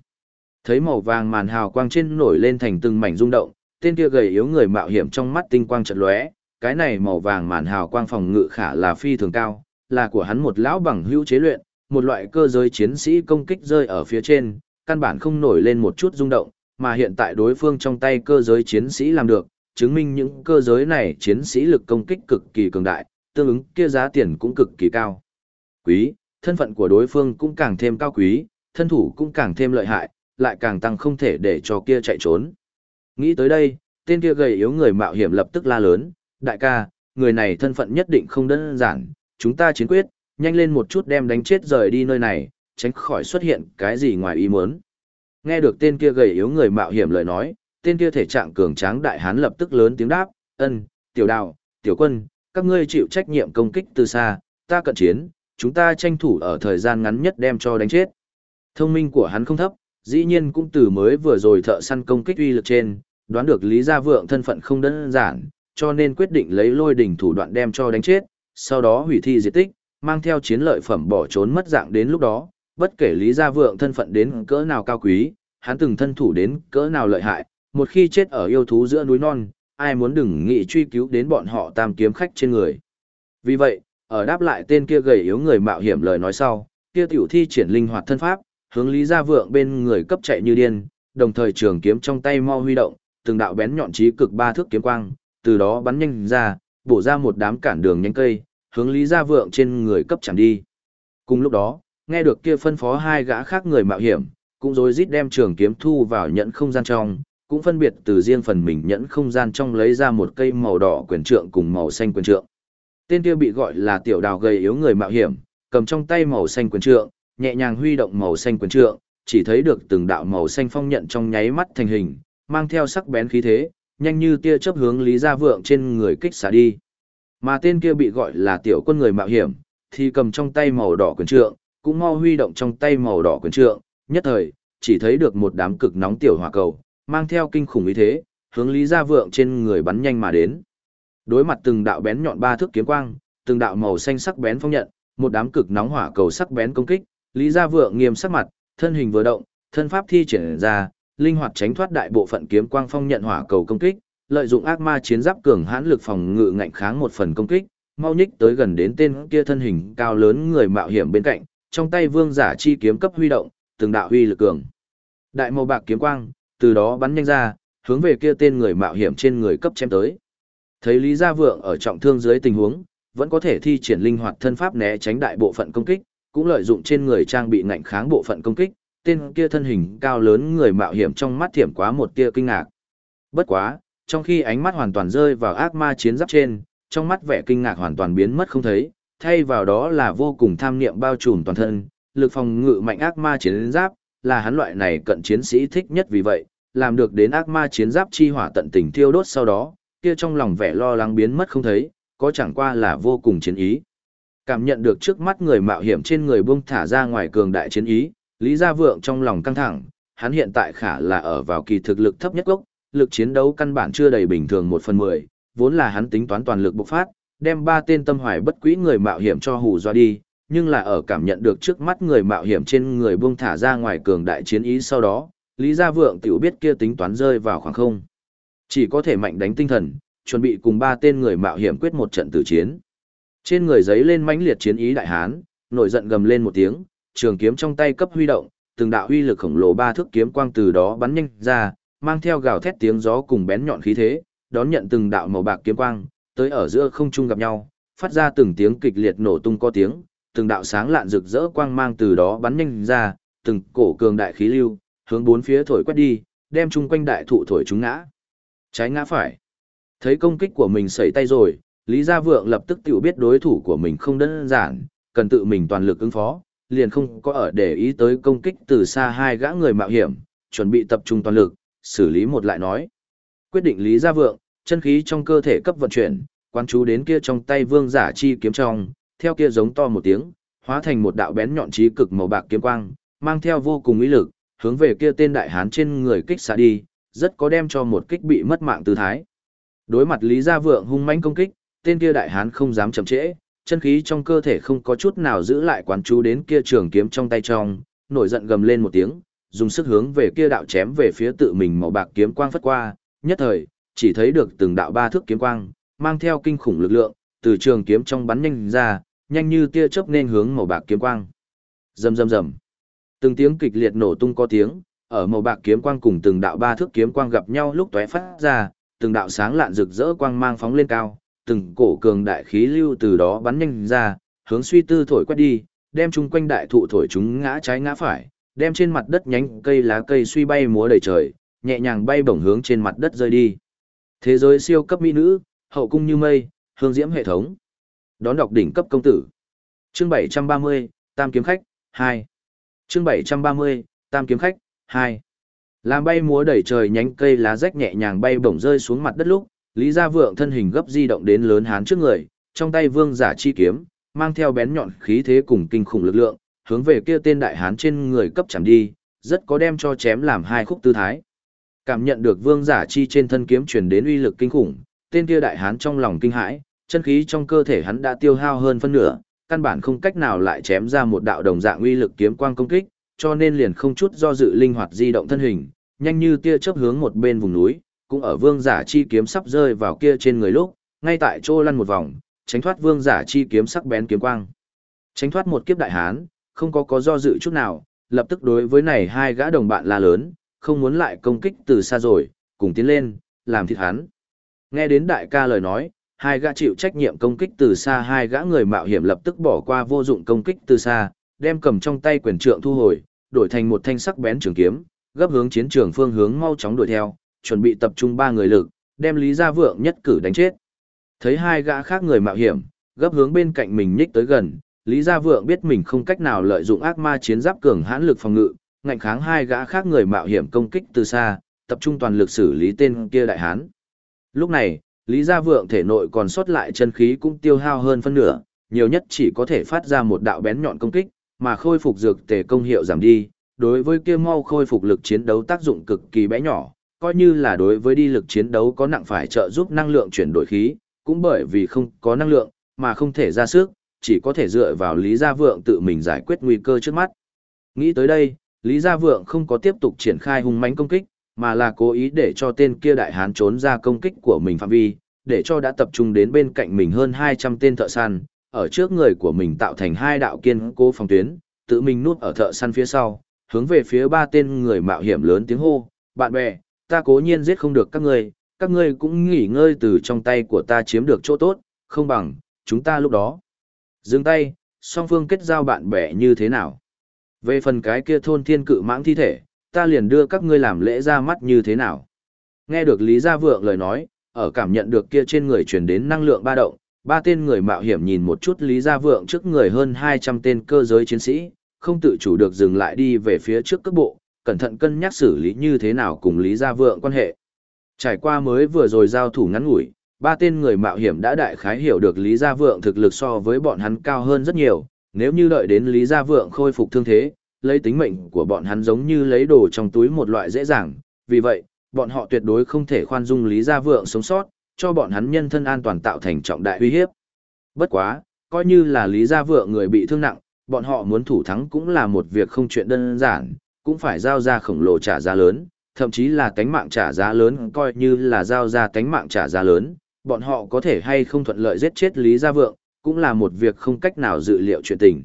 Thấy màu vàng màn hào quang trên nổi lên thành từng mảnh rung động, tên kia gầy yếu người mạo hiểm trong mắt tinh quang chợt lóe, cái này màu vàng màn hào quang phòng ngự khả là phi thường cao, là của hắn một lão bằng hữu chế luyện, một loại cơ giới chiến sĩ công kích rơi ở phía trên, căn bản không nổi lên một chút rung động, mà hiện tại đối phương trong tay cơ giới chiến sĩ làm được, chứng minh những cơ giới này chiến sĩ lực công kích cực kỳ cường đại, tương ứng kia giá tiền cũng cực kỳ cao. Quý, thân phận của đối phương cũng càng thêm cao quý, thân thủ cũng càng thêm lợi hại, lại càng tăng không thể để cho kia chạy trốn. Nghĩ tới đây, tên kia gầy yếu người mạo hiểm lập tức la lớn, đại ca, người này thân phận nhất định không đơn giản, chúng ta chiến quyết, nhanh lên một chút đem đánh chết rời đi nơi này, tránh khỏi xuất hiện cái gì ngoài ý muốn. Nghe được tên kia gầy yếu người mạo hiểm lời nói, tên kia thể trạng cường tráng đại hán lập tức lớn tiếng đáp, ân, tiểu đào, tiểu quân, các ngươi chịu trách nhiệm công kích từ xa, ta cận chiến, chúng ta tranh thủ ở thời gian ngắn nhất đem cho đánh chết. Thông minh của hắn không thấp, dĩ nhiên cũng từ mới vừa rồi thợ săn công kích uy lực trên, đoán được Lý Gia Vượng thân phận không đơn giản, cho nên quyết định lấy lôi đỉnh thủ đoạn đem cho đánh chết, sau đó hủy thi diệt tích, mang theo chiến lợi phẩm bỏ trốn mất dạng đến lúc đó, bất kể Lý Gia Vượng thân phận đến cỡ nào cao quý, hắn từng thân thủ đến cỡ nào lợi hại, một khi chết ở yêu thú giữa núi non, ai muốn đừng nghĩ truy cứu đến bọn họ tam kiếm khách trên người. Vì vậy, ở đáp lại tên kia gầy yếu người mạo hiểm lời nói sau, kia tiểu thi triển linh hoạt thân pháp, hướng Lý Gia Vượng bên người cấp chạy như điên, đồng thời trường kiếm trong tay mau huy động, từng đạo bén nhọn chí cực ba thước kiếm quang, từ đó bắn nhanh ra, bổ ra một đám cản đường nhánh cây, hướng Lý Gia Vượng trên người cấp chẳng đi. Cùng lúc đó, nghe được kia phân phó hai gã khác người mạo hiểm, cũng rối rít đem trường kiếm thu vào nhẫn không gian trong, cũng phân biệt từ riêng phần mình nhẫn không gian trong lấy ra một cây màu đỏ quyền trượng cùng màu xanh quyền trượng. Tên kia bị gọi là tiểu đào gầy yếu người mạo hiểm, cầm trong tay màu xanh quyền trượng, nhẹ nhàng huy động màu xanh quyền trượng, chỉ thấy được từng đạo màu xanh phong nhận trong nháy mắt thành hình, mang theo sắc bén khí thế, nhanh như tia chớp hướng Lý Gia Vượng trên người kích xả đi. Mà tên kia bị gọi là tiểu quân người mạo hiểm, thì cầm trong tay màu đỏ quyền trượng, cũng mau huy động trong tay màu đỏ quyền trượng, nhất thời, chỉ thấy được một đám cực nóng tiểu hỏa cầu, mang theo kinh khủng ý thế, hướng Lý Gia Vượng trên người bắn nhanh mà đến. Đối mặt từng đạo bén nhọn ba thước kiếm quang, từng đạo màu xanh sắc bén phong nhận, một đám cực nóng hỏa cầu sắc bén công kích, Lý Gia Vượng nghiêm sắc mặt, thân hình vừa động, thân pháp thi triển ra, linh hoạt tránh thoát đại bộ phận kiếm quang phong nhận hỏa cầu công kích, lợi dụng ác ma chiến giáp cường hãn lực phòng ngự ngạnh kháng một phần công kích, mau nhích tới gần đến tên kia thân hình cao lớn người mạo hiểm bên cạnh, trong tay vương giả chi kiếm cấp huy động, từng đạo huy lực cường. Đại màu bạc kiếm quang, từ đó bắn nhanh ra, hướng về kia tên người mạo hiểm trên người cấp chém tới. Thấy Lý Gia Vượng ở trọng thương dưới tình huống, vẫn có thể thi triển linh hoạt thân pháp né tránh đại bộ phận công kích, cũng lợi dụng trên người trang bị ngạnh kháng bộ phận công kích, tên kia thân hình cao lớn người mạo hiểm trong mắt thiểm quá một tia kinh ngạc. Bất quá, trong khi ánh mắt hoàn toàn rơi vào ác ma chiến giáp trên, trong mắt vẻ kinh ngạc hoàn toàn biến mất không thấy, thay vào đó là vô cùng tham niệm bao trùm toàn thân, lực phòng ngự mạnh ác ma chiến giáp, là hắn loại này cận chiến sĩ thích nhất vì vậy, làm được đến ác ma chiến giáp chi hỏa tận tình thiêu đốt sau đó, kia trong lòng vẻ lo lắng biến mất không thấy, có chẳng qua là vô cùng chiến ý. Cảm nhận được trước mắt người mạo hiểm trên người buông thả ra ngoài cường đại chiến ý, Lý Gia Vượng trong lòng căng thẳng, hắn hiện tại khả là ở vào kỳ thực lực thấp nhất gốc, lực chiến đấu căn bản chưa đầy bình thường một phần mười, vốn là hắn tính toán toàn lực bộc phát, đem ba tên tâm hoài bất quý người mạo hiểm cho hù dọa đi, nhưng là ở cảm nhận được trước mắt người mạo hiểm trên người buông thả ra ngoài cường đại chiến ý sau đó, Lý Gia Vượng tiểu biết kia tính toán rơi vào khoảng không. Chỉ có thể mạnh đánh tinh thần, chuẩn bị cùng ba tên người mạo hiểm quyết một trận tử chiến. Trên người giấy lên mãnh liệt chiến ý đại hán, nổi giận gầm lên một tiếng, trường kiếm trong tay cấp huy động, từng đạo huy lực khổng lồ ba thước kiếm quang từ đó bắn nhanh ra, mang theo gào thét tiếng gió cùng bén nhọn khí thế, đón nhận từng đạo màu bạc kiếm quang, tới ở giữa không trung gặp nhau, phát ra từng tiếng kịch liệt nổ tung có tiếng, từng đạo sáng lạn rực rỡ quang mang từ đó bắn nhanh ra, từng cổ cường đại khí lưu, hướng bốn phía thổi quét đi, đem chung quanh đại thụ thổi chúng ngã. Trái ngã phải. Thấy công kích của mình sẩy tay rồi, Lý Gia Vượng lập tức tiểu biết đối thủ của mình không đơn giản, cần tự mình toàn lực ứng phó, liền không có ở để ý tới công kích từ xa hai gã người mạo hiểm, chuẩn bị tập trung toàn lực, xử lý một lại nói. Quyết định Lý Gia Vượng, chân khí trong cơ thể cấp vận chuyển, quan chú đến kia trong tay vương giả chi kiếm trong, theo kia giống to một tiếng, hóa thành một đạo bén nhọn trí cực màu bạc kiếm quang, mang theo vô cùng ý lực, hướng về kia tên đại hán trên người kích xạ đi, rất có đem cho một kích bị mất mạng tư thái. Đối mặt Lý Gia Vượng hung mãnh công kích, tên kia đại hán không dám chậm trễ, chân khí trong cơ thể không có chút nào giữ lại quán chú đến kia trường kiếm trong tay trong, nổi giận gầm lên một tiếng, dùng sức hướng về kia đạo chém về phía tự mình màu bạc kiếm quang phất qua, nhất thời, chỉ thấy được từng đạo ba thước kiếm quang, mang theo kinh khủng lực lượng, từ trường kiếm trong bắn nhanh ra, nhanh như tia chớp nên hướng màu bạc kiếm quang. Rầm rầm rầm. Từng tiếng kịch liệt nổ tung có tiếng, ở màu bạc kiếm quang cùng từng đạo ba thước kiếm quang gặp nhau lúc tóe phát ra, từng đạo sáng lạn rực rỡ quang mang phóng lên cao, từng cổ cường đại khí lưu từ đó bắn nhanh ra, hướng suy tư thổi quét đi, đem chung quanh đại thụ thổi chúng ngã trái ngã phải, đem trên mặt đất nhánh cây lá cây suy bay múa đầy trời, nhẹ nhàng bay bổng hướng trên mặt đất rơi đi. Thế giới siêu cấp mỹ nữ, hậu cung như mây, hương diễm hệ thống. Đón đọc đỉnh cấp công tử. Chương 730, Tam kiếm khách, 2. Chương 730, Tam kiếm khách, 2. Làm bay múa đẩy trời nhánh cây lá rách nhẹ nhàng bay bổng rơi xuống mặt đất lúc, Lý Gia Vượng thân hình gấp di động đến lớn hán trước người, trong tay vương giả chi kiếm, mang theo bén nhọn khí thế cùng kinh khủng lực lượng, hướng về kia tên đại hán trên người cấp chạm đi, rất có đem cho chém làm hai khúc tư thái. Cảm nhận được vương giả chi trên thân kiếm truyền đến uy lực kinh khủng, tên kia đại hán trong lòng kinh hãi, chân khí trong cơ thể hắn đã tiêu hao hơn phân nửa, căn bản không cách nào lại chém ra một đạo đồng dạng uy lực kiếm quang công kích, cho nên liền không chút do dự linh hoạt di động thân hình, nhanh như tia chớp hướng một bên vùng núi, cũng ở vương giả chi kiếm sắp rơi vào kia trên người lúc, ngay tại chỗ lăn một vòng, tránh thoát vương giả chi kiếm sắc bén kiếm quang. Tránh thoát một kiếp đại hán, không có có do dự chút nào, lập tức đối với này hai gã đồng bạn la lớn, không muốn lại công kích từ xa rồi, cùng tiến lên, làm thịt hắn. Nghe đến đại ca lời nói, hai gã chịu trách nhiệm công kích từ xa hai gã người mạo hiểm lập tức bỏ qua vô dụng công kích từ xa, đem cầm trong tay quyền trượng thu hồi, đổi thành một thanh sắc bén trường kiếm, gấp hướng chiến trường phương hướng mau chóng đuổi theo, chuẩn bị tập trung ba người lực, đem Lý Gia Vượng nhất cử đánh chết. Thấy hai gã khác người mạo hiểm, gấp hướng bên cạnh mình nhích tới gần, Lý Gia Vượng biết mình không cách nào lợi dụng ác ma chiến giáp cường hãn lực phòng ngự, ngạnh kháng hai gã khác người mạo hiểm công kích từ xa, tập trung toàn lực xử lý tên kia đại hán. Lúc này, Lý Gia Vượng thể nội còn sót lại chân khí cũng tiêu hao hơn phân nửa, nhiều nhất chỉ có thể phát ra một đạo bén nhọn công kích, mà khôi phục dược tề công hiệu giảm đi, đối với kia mau khôi phục lực chiến đấu tác dụng cực kỳ bé nhỏ, coi như là đối với đi lực chiến đấu có nặng phải trợ giúp năng lượng chuyển đổi khí, cũng bởi vì không có năng lượng, mà không thể ra sức, chỉ có thể dựa vào Lý Gia Vượng tự mình giải quyết nguy cơ trước mắt. Nghĩ tới đây, Lý Gia Vượng không có tiếp tục triển khai hung mãnh công kích, mà là cố ý để cho tên kia đại hán trốn ra công kích của mình phạm vi, để cho đã tập trung đến bên cạnh mình hơn 200 tên thợ săn, ở trước người của mình tạo thành hai đạo kiên cố phòng tuyến, tự mình nuốt ở thợ săn phía sau, hướng về phía ba tên người mạo hiểm lớn tiếng hô, bạn bè, ta cố nhiên giết không được các ngươi, các ngươi cũng nghỉ ngơi từ trong tay của ta chiếm được chỗ tốt, không bằng, chúng ta lúc đó. Dừng tay, song phương kết giao bạn bè như thế nào? Về phần cái kia thôn thiên cự mãng thi thể, ta liền đưa các ngươi làm lễ ra mắt như thế nào? Nghe được Lý Gia Vượng lời nói, ở cảm nhận được kia trên người truyền đến năng lượng ba động, ba tên người mạo hiểm nhìn một chút Lý Gia Vượng trước người hơn 200 tên cơ giới chiến sĩ, không tự chủ được dừng lại đi về phía trước cước bộ, cẩn thận cân nhắc xử lý như thế nào cùng Lý Gia Vượng quan hệ. Trải qua mới vừa rồi giao thủ ngắn ngủi, ba tên người mạo hiểm đã đại khái hiểu được Lý Gia Vượng thực lực so với bọn hắn cao hơn rất nhiều, nếu như đợi đến Lý Gia Vượng khôi phục thương thế, lấy tính mệnh của bọn hắn giống như lấy đồ trong túi một loại dễ dàng, vì vậy, bọn họ tuyệt đối không thể khoan dung Lý Gia Vượng sống sót, cho bọn hắn nhân thân an toàn tạo thành trọng đại uy hiếp. Bất quá, coi như là Lý Gia Vượng người bị thương nặng, bọn họ muốn thủ thắng cũng là một việc không chuyện đơn giản, cũng phải giao ra khổng lồ trả giá lớn, thậm chí là tánh mạng trả giá lớn coi như là giao ra tánh mạng trả giá lớn, bọn họ có thể hay không thuận lợi giết chết Lý Gia Vượng, cũng là một việc không cách nào dự liệu chuyện tình.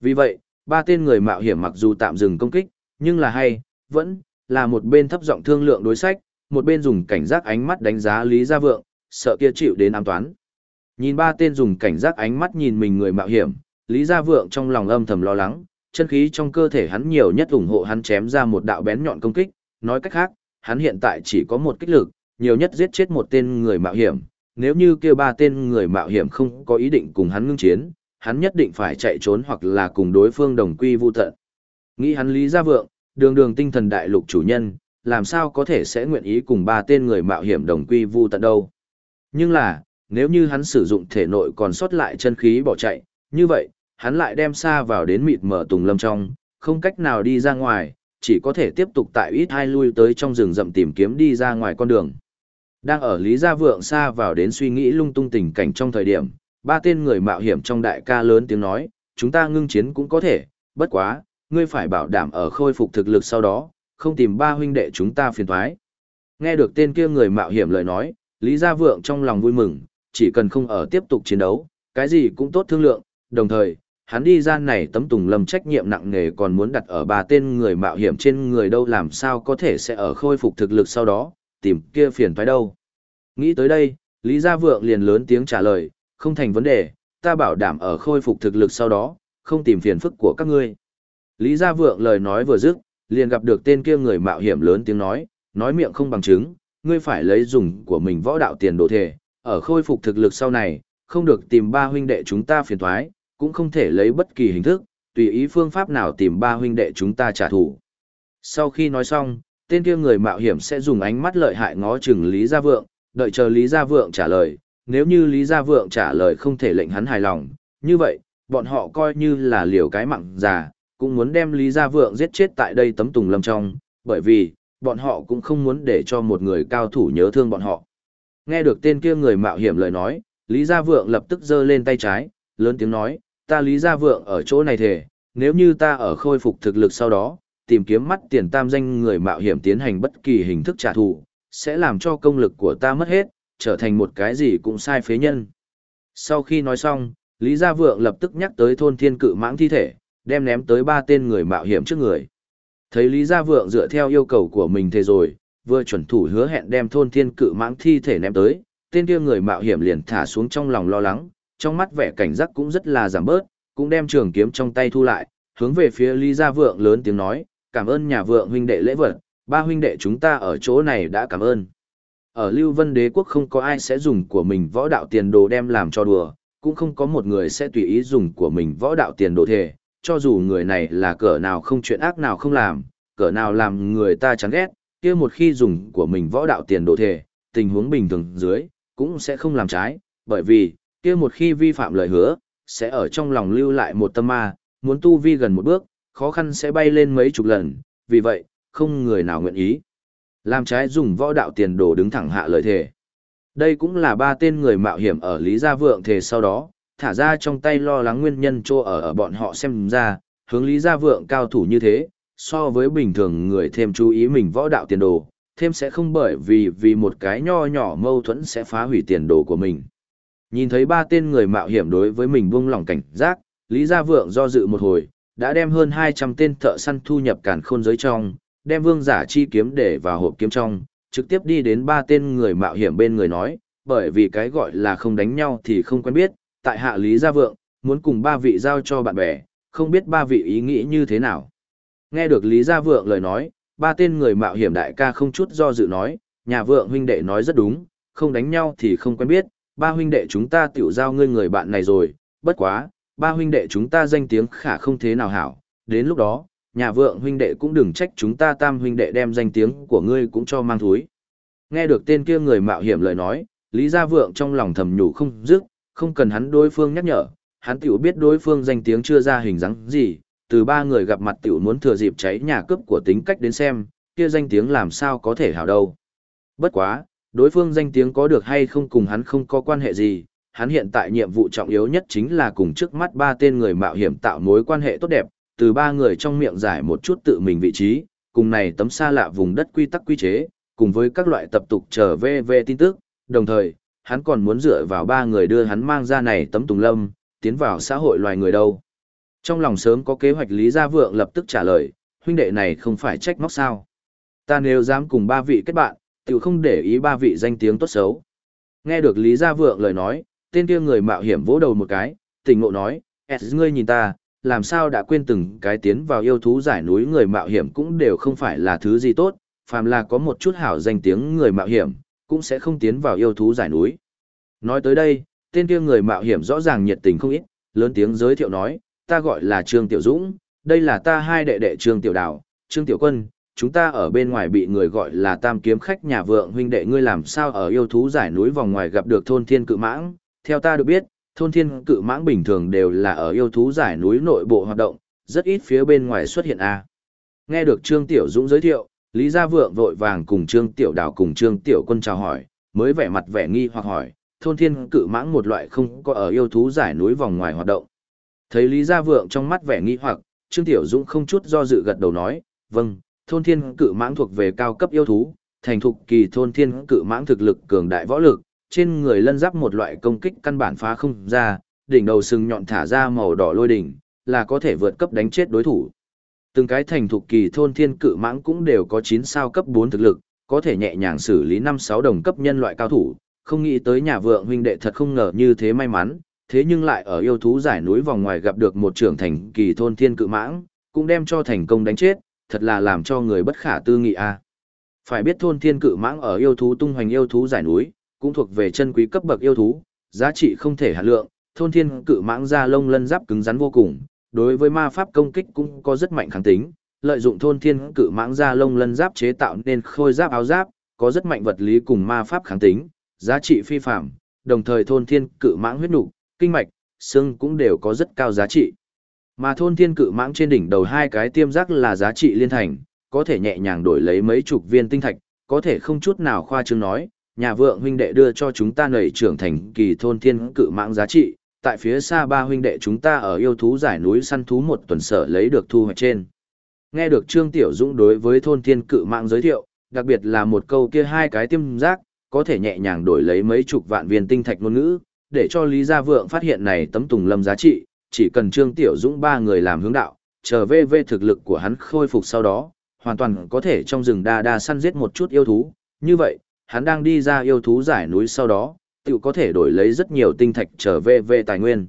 Vì vậy, ba tên người mạo hiểm mặc dù tạm dừng công kích, nhưng là hay, vẫn là một bên thấp giọng thương lượng đối sách, một bên dùng cảnh giác ánh mắt đánh giá Lý Gia Vượng, sợ kia chịu đến ám toán. Nhìn ba tên dùng cảnh giác ánh mắt nhìn mình người mạo hiểm, Lý Gia Vượng trong lòng âm thầm lo lắng, chân khí trong cơ thể hắn nhiều nhất ủng hộ hắn chém ra một đạo bén nhọn công kích, nói cách khác, hắn hiện tại chỉ có một kích lực, nhiều nhất giết chết một tên người mạo hiểm, nếu như kia ba tên người mạo hiểm không có ý định cùng hắn ngưng chiến, hắn nhất định phải chạy trốn hoặc là cùng đối phương đồng quy vu tận. Nghĩ hắn Lý Gia Vượng, đường đường tinh thần đại lục chủ nhân, làm sao có thể sẽ nguyện ý cùng ba tên người mạo hiểm đồng quy vu tận đâu. Nhưng là, nếu như hắn sử dụng thể nội còn sót lại chân khí bỏ chạy, như vậy, hắn lại đem xa vào đến mịt mở tùng lâm trong, không cách nào đi ra ngoài, chỉ có thể tiếp tục tại ít hai lui tới trong rừng rậm tìm kiếm đi ra ngoài con đường. Đang ở Lý Gia Vượng xa vào đến suy nghĩ lung tung tình cảnh trong thời điểm, ba tên người mạo hiểm trong đại ca lớn tiếng nói, chúng ta ngưng chiến cũng có thể, bất quá, ngươi phải bảo đảm ở khôi phục thực lực sau đó, không tìm ba huynh đệ chúng ta phiền thoái. Nghe được tên kia người mạo hiểm lời nói, Lý Gia Vượng trong lòng vui mừng, chỉ cần không ở tiếp tục chiến đấu, cái gì cũng tốt thương lượng, đồng thời, hắn đi ra này tấm tùng lâm trách nhiệm nặng nề còn muốn đặt ở ba tên người mạo hiểm trên người đâu làm sao có thể sẽ ở khôi phục thực lực sau đó, tìm kia phiền thoái đâu. Nghĩ tới đây, Lý Gia Vượng liền lớn tiếng trả lời, không thành vấn đề, ta bảo đảm ở khôi phục thực lực sau đó, không tìm phiền phức của các ngươi. Lý Gia Vượng lời nói vừa dứt, liền gặp được tên kia người mạo hiểm lớn tiếng nói, nói miệng không bằng chứng, ngươi phải lấy dùng của mình võ đạo tiền đồ thể, ở khôi phục thực lực sau này, không được tìm ba huynh đệ chúng ta phiền thoái, cũng không thể lấy bất kỳ hình thức, tùy ý phương pháp nào tìm ba huynh đệ chúng ta trả thù. Sau khi nói xong, tên kia người mạo hiểm sẽ dùng ánh mắt lợi hại ngó chừng Lý Gia Vượng, đợi chờ Lý Gia Vượng trả lời, nếu như Lý Gia Vượng trả lời không thể lệnh hắn hài lòng, như vậy, bọn họ coi như là liều cái mạng già, cũng muốn đem Lý Gia Vượng giết chết tại đây tấm tùng lâm trong, bởi vì, bọn họ cũng không muốn để cho một người cao thủ nhớ thương bọn họ. Nghe được tên kia người mạo hiểm lời nói, Lý Gia Vượng lập tức giơ lên tay trái, lớn tiếng nói, ta Lý Gia Vượng ở chỗ này thể, nếu như ta ở khôi phục thực lực sau đó, tìm kiếm mắt tiền tam danh người mạo hiểm tiến hành bất kỳ hình thức trả thù, sẽ làm cho công lực của ta mất hết, trở thành một cái gì cũng sai phế nhân. Sau khi nói xong, Lý Gia Vượng lập tức nhắc tới thôn thiên cự mãng thi thể, đem ném tới ba tên người mạo hiểm trước người. Thấy Lý Gia Vượng dựa theo yêu cầu của mình thế rồi, vừa chuẩn thủ hứa hẹn đem thôn thiên cự mãng thi thể ném tới, tên kia người mạo hiểm liền thả xuống trong lòng lo lắng, trong mắt vẻ cảnh giác cũng rất là giảm bớt, cũng đem trường kiếm trong tay thu lại, hướng về phía Lý Gia Vượng lớn tiếng nói, cảm ơn nhà vượng huynh đệ lễ vật, ba huynh đệ chúng ta ở chỗ này đã cảm ơn. Ở Lưu Vân Đế quốc không có ai sẽ dùng của mình võ đạo tiền đồ đem làm cho đùa, cũng không có một người sẽ tùy ý dùng của mình võ đạo tiền đồ thể, cho dù người này là cỡ nào không chuyện ác nào không làm, cỡ nào làm người ta chán ghét, kia một khi dùng của mình võ đạo tiền đồ thể, tình huống bình thường dưới, cũng sẽ không làm trái, bởi vì, kia một khi vi phạm lời hứa, sẽ ở trong lòng lưu lại một tâm ma, muốn tu vi gần một bước, khó khăn sẽ bay lên mấy chục lần, vì vậy, không người nào nguyện ý. Làm trái dùng võ đạo tiền đồ đứng thẳng hạ lời thề. Đây cũng là ba tên người mạo hiểm ở Lý Gia Vượng thề sau đó, thả ra trong tay lo lắng nguyên nhân trô ở ở bọn họ xem ra, hướng Lý Gia Vượng cao thủ như thế, so với bình thường người thêm chú ý mình võ đạo tiền đồ, thêm sẽ không bởi vì vì một cái nho nhỏ mâu thuẫn sẽ phá hủy tiền đồ của mình. Nhìn thấy ba tên người mạo hiểm đối với mình buông lòng cảnh giác, Lý Gia Vượng do dự một hồi, đã đem hơn 200 tên thợ săn thu nhập càn khôn giới trong, đem vương giả chi kiếm để vào hộp kiếm trong, trực tiếp đi đến ba tên người mạo hiểm bên người nói, bởi vì cái gọi là không đánh nhau thì không quen biết, tại hạ Lý Gia Vượng, muốn cùng ba vị giao cho bạn bè, không biết ba vị ý nghĩ như thế nào. Nghe được Lý Gia Vượng lời nói, ba tên người mạo hiểm đại ca không chút do dự nói, nhà vượng huynh đệ nói rất đúng, không đánh nhau thì không quen biết, ba huynh đệ chúng ta tiểu giao ngươi người bạn này rồi, bất quá, ba huynh đệ chúng ta danh tiếng khả không thế nào hảo, đến lúc đó, nhà vượng huynh đệ cũng đừng trách chúng ta tam huynh đệ đem danh tiếng của ngươi cũng cho mang thúi. Nghe được tên kia người mạo hiểm lời nói, Lý Gia Vượng trong lòng thầm nhủ không dứt, không cần hắn đối phương nhắc nhở, hắn tiểu biết đối phương danh tiếng chưa ra hình dáng gì, từ ba người gặp mặt tiểu muốn thừa dịp cháy nhà cướp của tính cách đến xem, kia danh tiếng làm sao có thể hảo đâu. Bất quá, đối phương danh tiếng có được hay không cùng hắn không có quan hệ gì, hắn hiện tại nhiệm vụ trọng yếu nhất chính là cùng trước mắt ba tên người mạo hiểm tạo mối quan hệ tốt đẹp, từ ba người trong miệng giải một chút tự mình vị trí, cùng này tấm xa lạ vùng đất quy tắc quy chế, cùng với các loại tập tục trở về về tin tức, đồng thời, hắn còn muốn dựa vào ba người đưa hắn mang ra này tấm tùng lâm, tiến vào xã hội loài người đâu. Trong lòng sớm có kế hoạch Lý Gia Vượng lập tức trả lời, huynh đệ này không phải trách móc sao. Ta nếu dám cùng ba vị kết bạn, tiểu không để ý ba vị danh tiếng tốt xấu. Nghe được Lý Gia Vượng lời nói, tên kia người mạo hiểm vỗ đầu một cái, tỉnh ngộ nói, S ngươi nhìn ta, làm sao đã quên từng cái tiến vào yêu thú giải núi người mạo hiểm cũng đều không phải là thứ gì tốt, phàm là có một chút hảo danh tiếng người mạo hiểm, cũng sẽ không tiến vào yêu thú giải núi. Nói tới đây, tên kia người mạo hiểm rõ ràng nhiệt tình không ít, lớn tiếng giới thiệu nói, ta gọi là Trương Tiểu Dũng, đây là ta hai đệ đệ Trương Tiểu Đào, Trương Tiểu Quân, chúng ta ở bên ngoài bị người gọi là tam kiếm khách nhà vượng huynh đệ ngươi làm sao ở yêu thú giải núi vòng ngoài gặp được thôn thiên cự mãng, theo ta được biết, thôn thiên cự mãng bình thường đều là ở yêu thú giải núi nội bộ hoạt động, rất ít phía bên ngoài xuất hiện a. Nghe được Trương Tiểu Dũng giới thiệu, Lý Gia Vượng vội vàng cùng Trương Tiểu Đào cùng Trương Tiểu Quân chào hỏi, mới vẻ mặt vẻ nghi hoặc hỏi, thôn thiên cự mãng một loại không có ở yêu thú giải núi vòng ngoài hoạt động. Thấy Lý Gia Vượng trong mắt vẻ nghi hoặc, Trương Tiểu Dũng không chút do dự gật đầu nói, vâng, thôn thiên cự mãng thuộc về cao cấp yêu thú, thành thục kỳ thôn thiên cự mãng thực lực cường đại võ lực, trên người lân giáp một loại công kích căn bản phá không ra, đỉnh đầu sừng nhọn thả ra màu đỏ lôi đỉnh, là có thể vượt cấp đánh chết đối thủ. Từng cái thành thuộc kỳ thôn thiên cự mãng cũng đều có 9 sao cấp 4 thực lực, có thể nhẹ nhàng xử lý 5-6 đồng cấp nhân loại cao thủ, không nghĩ tới nhà vượng huynh đệ thật không ngờ như thế may mắn, thế nhưng lại ở yêu thú giải núi vòng ngoài gặp được một trưởng thành kỳ thôn thiên cự mãng, cũng đem cho thành công đánh chết, thật là làm cho người bất khả tư nghị a. Phải biết thôn thiên cự mãng ở yêu thú tung hoành yêu thú giải núi, cũng thuộc về chân quý cấp bậc yêu thú, giá trị không thể hạ lượng, thôn thiên cự mãng da lông lân giáp cứng rắn vô cùng, đối với ma pháp công kích cũng có rất mạnh kháng tính, lợi dụng thôn thiên cự mãng da lông lân giáp chế tạo nên khôi giáp áo giáp, có rất mạnh vật lý cùng ma pháp kháng tính, giá trị phi phạm, đồng thời thôn thiên cự mãng huyết nục, kinh mạch, xương cũng đều có rất cao giá trị. Mà thôn thiên cự mãng trên đỉnh đầu hai cái tiêm giác là giá trị liên thành, có thể nhẹ nhàng đổi lấy mấy chục viên tinh thạch, có thể không chút nào khoa trương nói, nhà vượng huynh đệ đưa cho chúng ta nảy trưởng thành kỳ thôn thiên cự mạng giá trị, tại phía xa ba huynh đệ chúng ta ở yêu thú giải núi săn thú một tuần sở lấy được thu hoạch trên. Nghe được Trương Tiểu Dũng đối với thôn thiên cự mạng giới thiệu, đặc biệt là một câu kia hai cái tiêm giác, có thể nhẹ nhàng đổi lấy mấy chục vạn viên tinh thạch ngôn ngữ, để cho Lý Gia Vượng phát hiện này tấm tùng lâm giá trị, chỉ cần Trương Tiểu Dũng ba người làm hướng đạo, chờ về về thực lực của hắn khôi phục sau đó, hoàn toàn có thể trong rừng đa đa săn giết một chút yêu thú, như vậy, hắn đang đi ra yêu thú giải núi sau đó, tự có thể đổi lấy rất nhiều tinh thạch trở về về tài nguyên.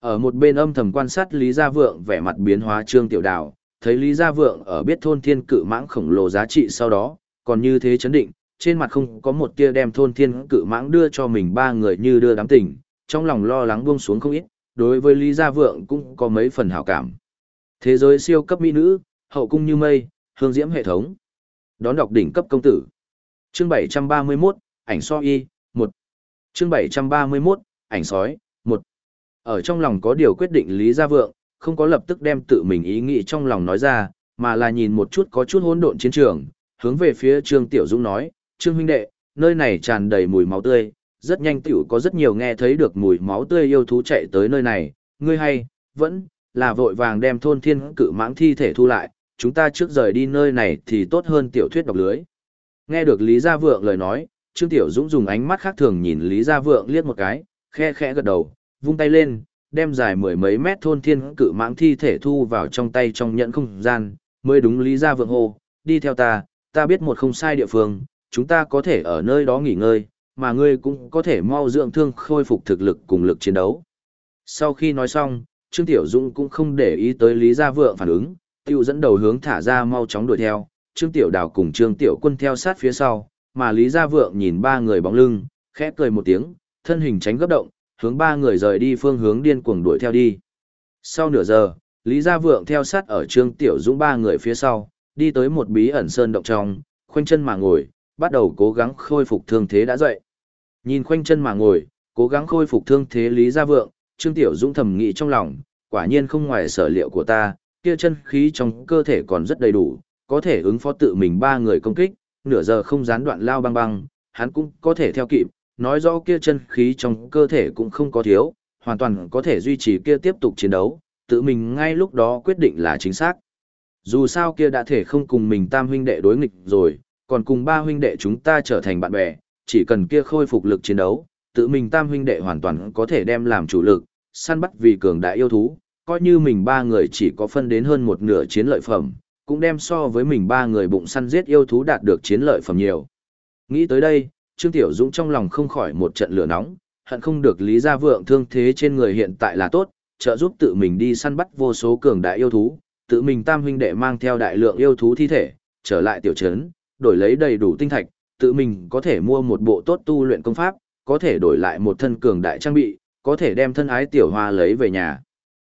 Ở một bên âm thầm quan sát Lý Gia Vượng vẻ mặt biến hóa Trương Tiểu Đào, thấy Lý Gia Vượng ở biết thôn thiên cự mãng khổng lồ giá trị sau đó, còn như thế chấn định, trên mặt không có một tia đem thôn thiên cự mãng đưa cho mình ba người như đưa đám tình, trong lòng lo lắng buông xuống không ít, đối với Lý Gia Vượng cũng có mấy phần hảo cảm. Thế giới siêu cấp mỹ nữ, hậu cung như mây, hương diễm hệ thống. Đón đọc đỉnh cấp công tử. Chương 731, ảnh so y, 1. Chương 731, ảnh sói, 1. Ở trong lòng có điều quyết định Lý Gia Vượng, không có lập tức đem tự mình ý nghĩ trong lòng nói ra, mà là nhìn một chút có chút hỗn độn chiến trường, hướng về phía Trương Tiểu Dũng nói, Trương huynh đệ, nơi này tràn đầy mùi máu tươi, rất nhanh tiểu có rất nhiều nghe thấy được mùi máu tươi yêu thú chạy tới nơi này, ngươi hay, vẫn, là vội vàng đem thôn thiên cự mãng thi thể thu lại, chúng ta trước rời đi nơi này thì tốt hơn tiểu thuyết đọc lưới. Nghe được Lý Gia Vượng lời nói, Trương Tiểu Dũng dùng ánh mắt khác thường nhìn Lý Gia Vượng liếc một cái, khe khẽ gật đầu, vung tay lên, đem dài mười mấy mét thôn thiên cự mãng thi thể thu vào trong tay trong nhận không gian, mới đúng Lý Gia Vượng hô, đi theo ta, ta biết một không sai địa phương, chúng ta có thể ở nơi đó nghỉ ngơi, mà ngươi cũng có thể mau dưỡng thương khôi phục thực lực cùng lực chiến đấu. Sau khi nói xong, Trương Tiểu Dũng cũng không để ý tới Lý Gia Vượng phản ứng, tiêu dẫn đầu hướng thả ra mau chóng đuổi theo, Trương Tiểu Đào cùng Trương Tiểu Quân theo sát phía sau, mà Lý Gia Vượng nhìn ba người bóng lưng, khẽ cười một tiếng, thân hình tránh gấp động, hướng ba người rời đi phương hướng điên cuồng đuổi theo đi. Sau nửa giờ, Lý Gia Vượng theo sát ở Trương Tiểu Dũng ba người phía sau, đi tới một bí ẩn sơn động trong, khoanh chân mà ngồi, bắt đầu cố gắng khôi phục thương thế đã dậy. Nhìn khoanh chân mà ngồi, cố gắng khôi phục thương thế Lý Gia Vượng, Trương Tiểu Dũng thầm nghĩ trong lòng, quả nhiên không ngoài sở liệu của ta, kia chân khí trong cơ thể còn rất đầy đủ, có thể ứng phó tự mình ba người công kích, nửa giờ không gián đoạn lao băng băng, hắn cũng có thể theo kịp, nói rõ kia chân khí trong cơ thể cũng không có thiếu, hoàn toàn có thể duy trì kia tiếp tục chiến đấu, tự mình ngay lúc đó quyết định là chính xác. Dù sao kia đã thể không cùng mình tam huynh đệ đối nghịch rồi, còn cùng ba huynh đệ chúng ta trở thành bạn bè, chỉ cần kia khôi phục lực chiến đấu, tự mình tam huynh đệ hoàn toàn có thể đem làm chủ lực, săn bắt vì cường đại yêu thú, coi như mình ba người chỉ có phân đến hơn một nửa chiến lợi phẩm, cũng đem so với mình ba người bụng săn giết yêu thú đạt được chiến lợi phẩm nhiều. Nghĩ tới đây, Trương Tiểu Dũng trong lòng không khỏi một trận lửa nóng, hận không được Lý Gia Vượng thương thế trên người hiện tại là tốt, trợ giúp tự mình đi săn bắt vô số cường đại yêu thú, tự mình tam huynh đệ mang theo đại lượng yêu thú thi thể, trở lại tiểu trấn, đổi lấy đầy đủ tinh thạch, tự mình có thể mua một bộ tốt tu luyện công pháp, có thể đổi lại một thân cường đại trang bị, có thể đem thân ái tiểu hoa lấy về nhà.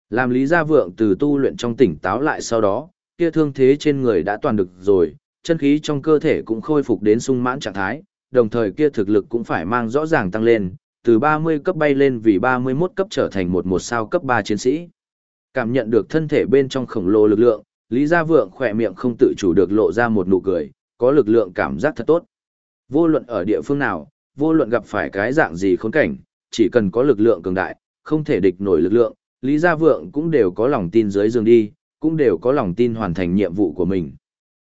Làm Lý Gia Vượng từ tu luyện trong tỉnh táo lại sau đó, kia thương thế trên người đã toàn được rồi, chân khí trong cơ thể cũng khôi phục đến sung mãn trạng thái, đồng thời kia thực lực cũng phải mang rõ ràng tăng lên, từ 30 cấp bay lên vì 31 cấp trở thành một một sao cấp 3 chiến sĩ. Cảm nhận được thân thể bên trong khổng lồ lực lượng, Lý Gia Vượng khỏe miệng không tự chủ được lộ ra một nụ cười, có lực lượng cảm giác thật tốt. Vô luận ở địa phương nào, vô luận gặp phải cái dạng gì khốn cảnh, chỉ cần có lực lượng cường đại, không thể địch nổi lực lượng, Lý Gia Vượng cũng đều có lòng tin dưới giường đi, cũng đều có lòng tin hoàn thành nhiệm vụ của mình.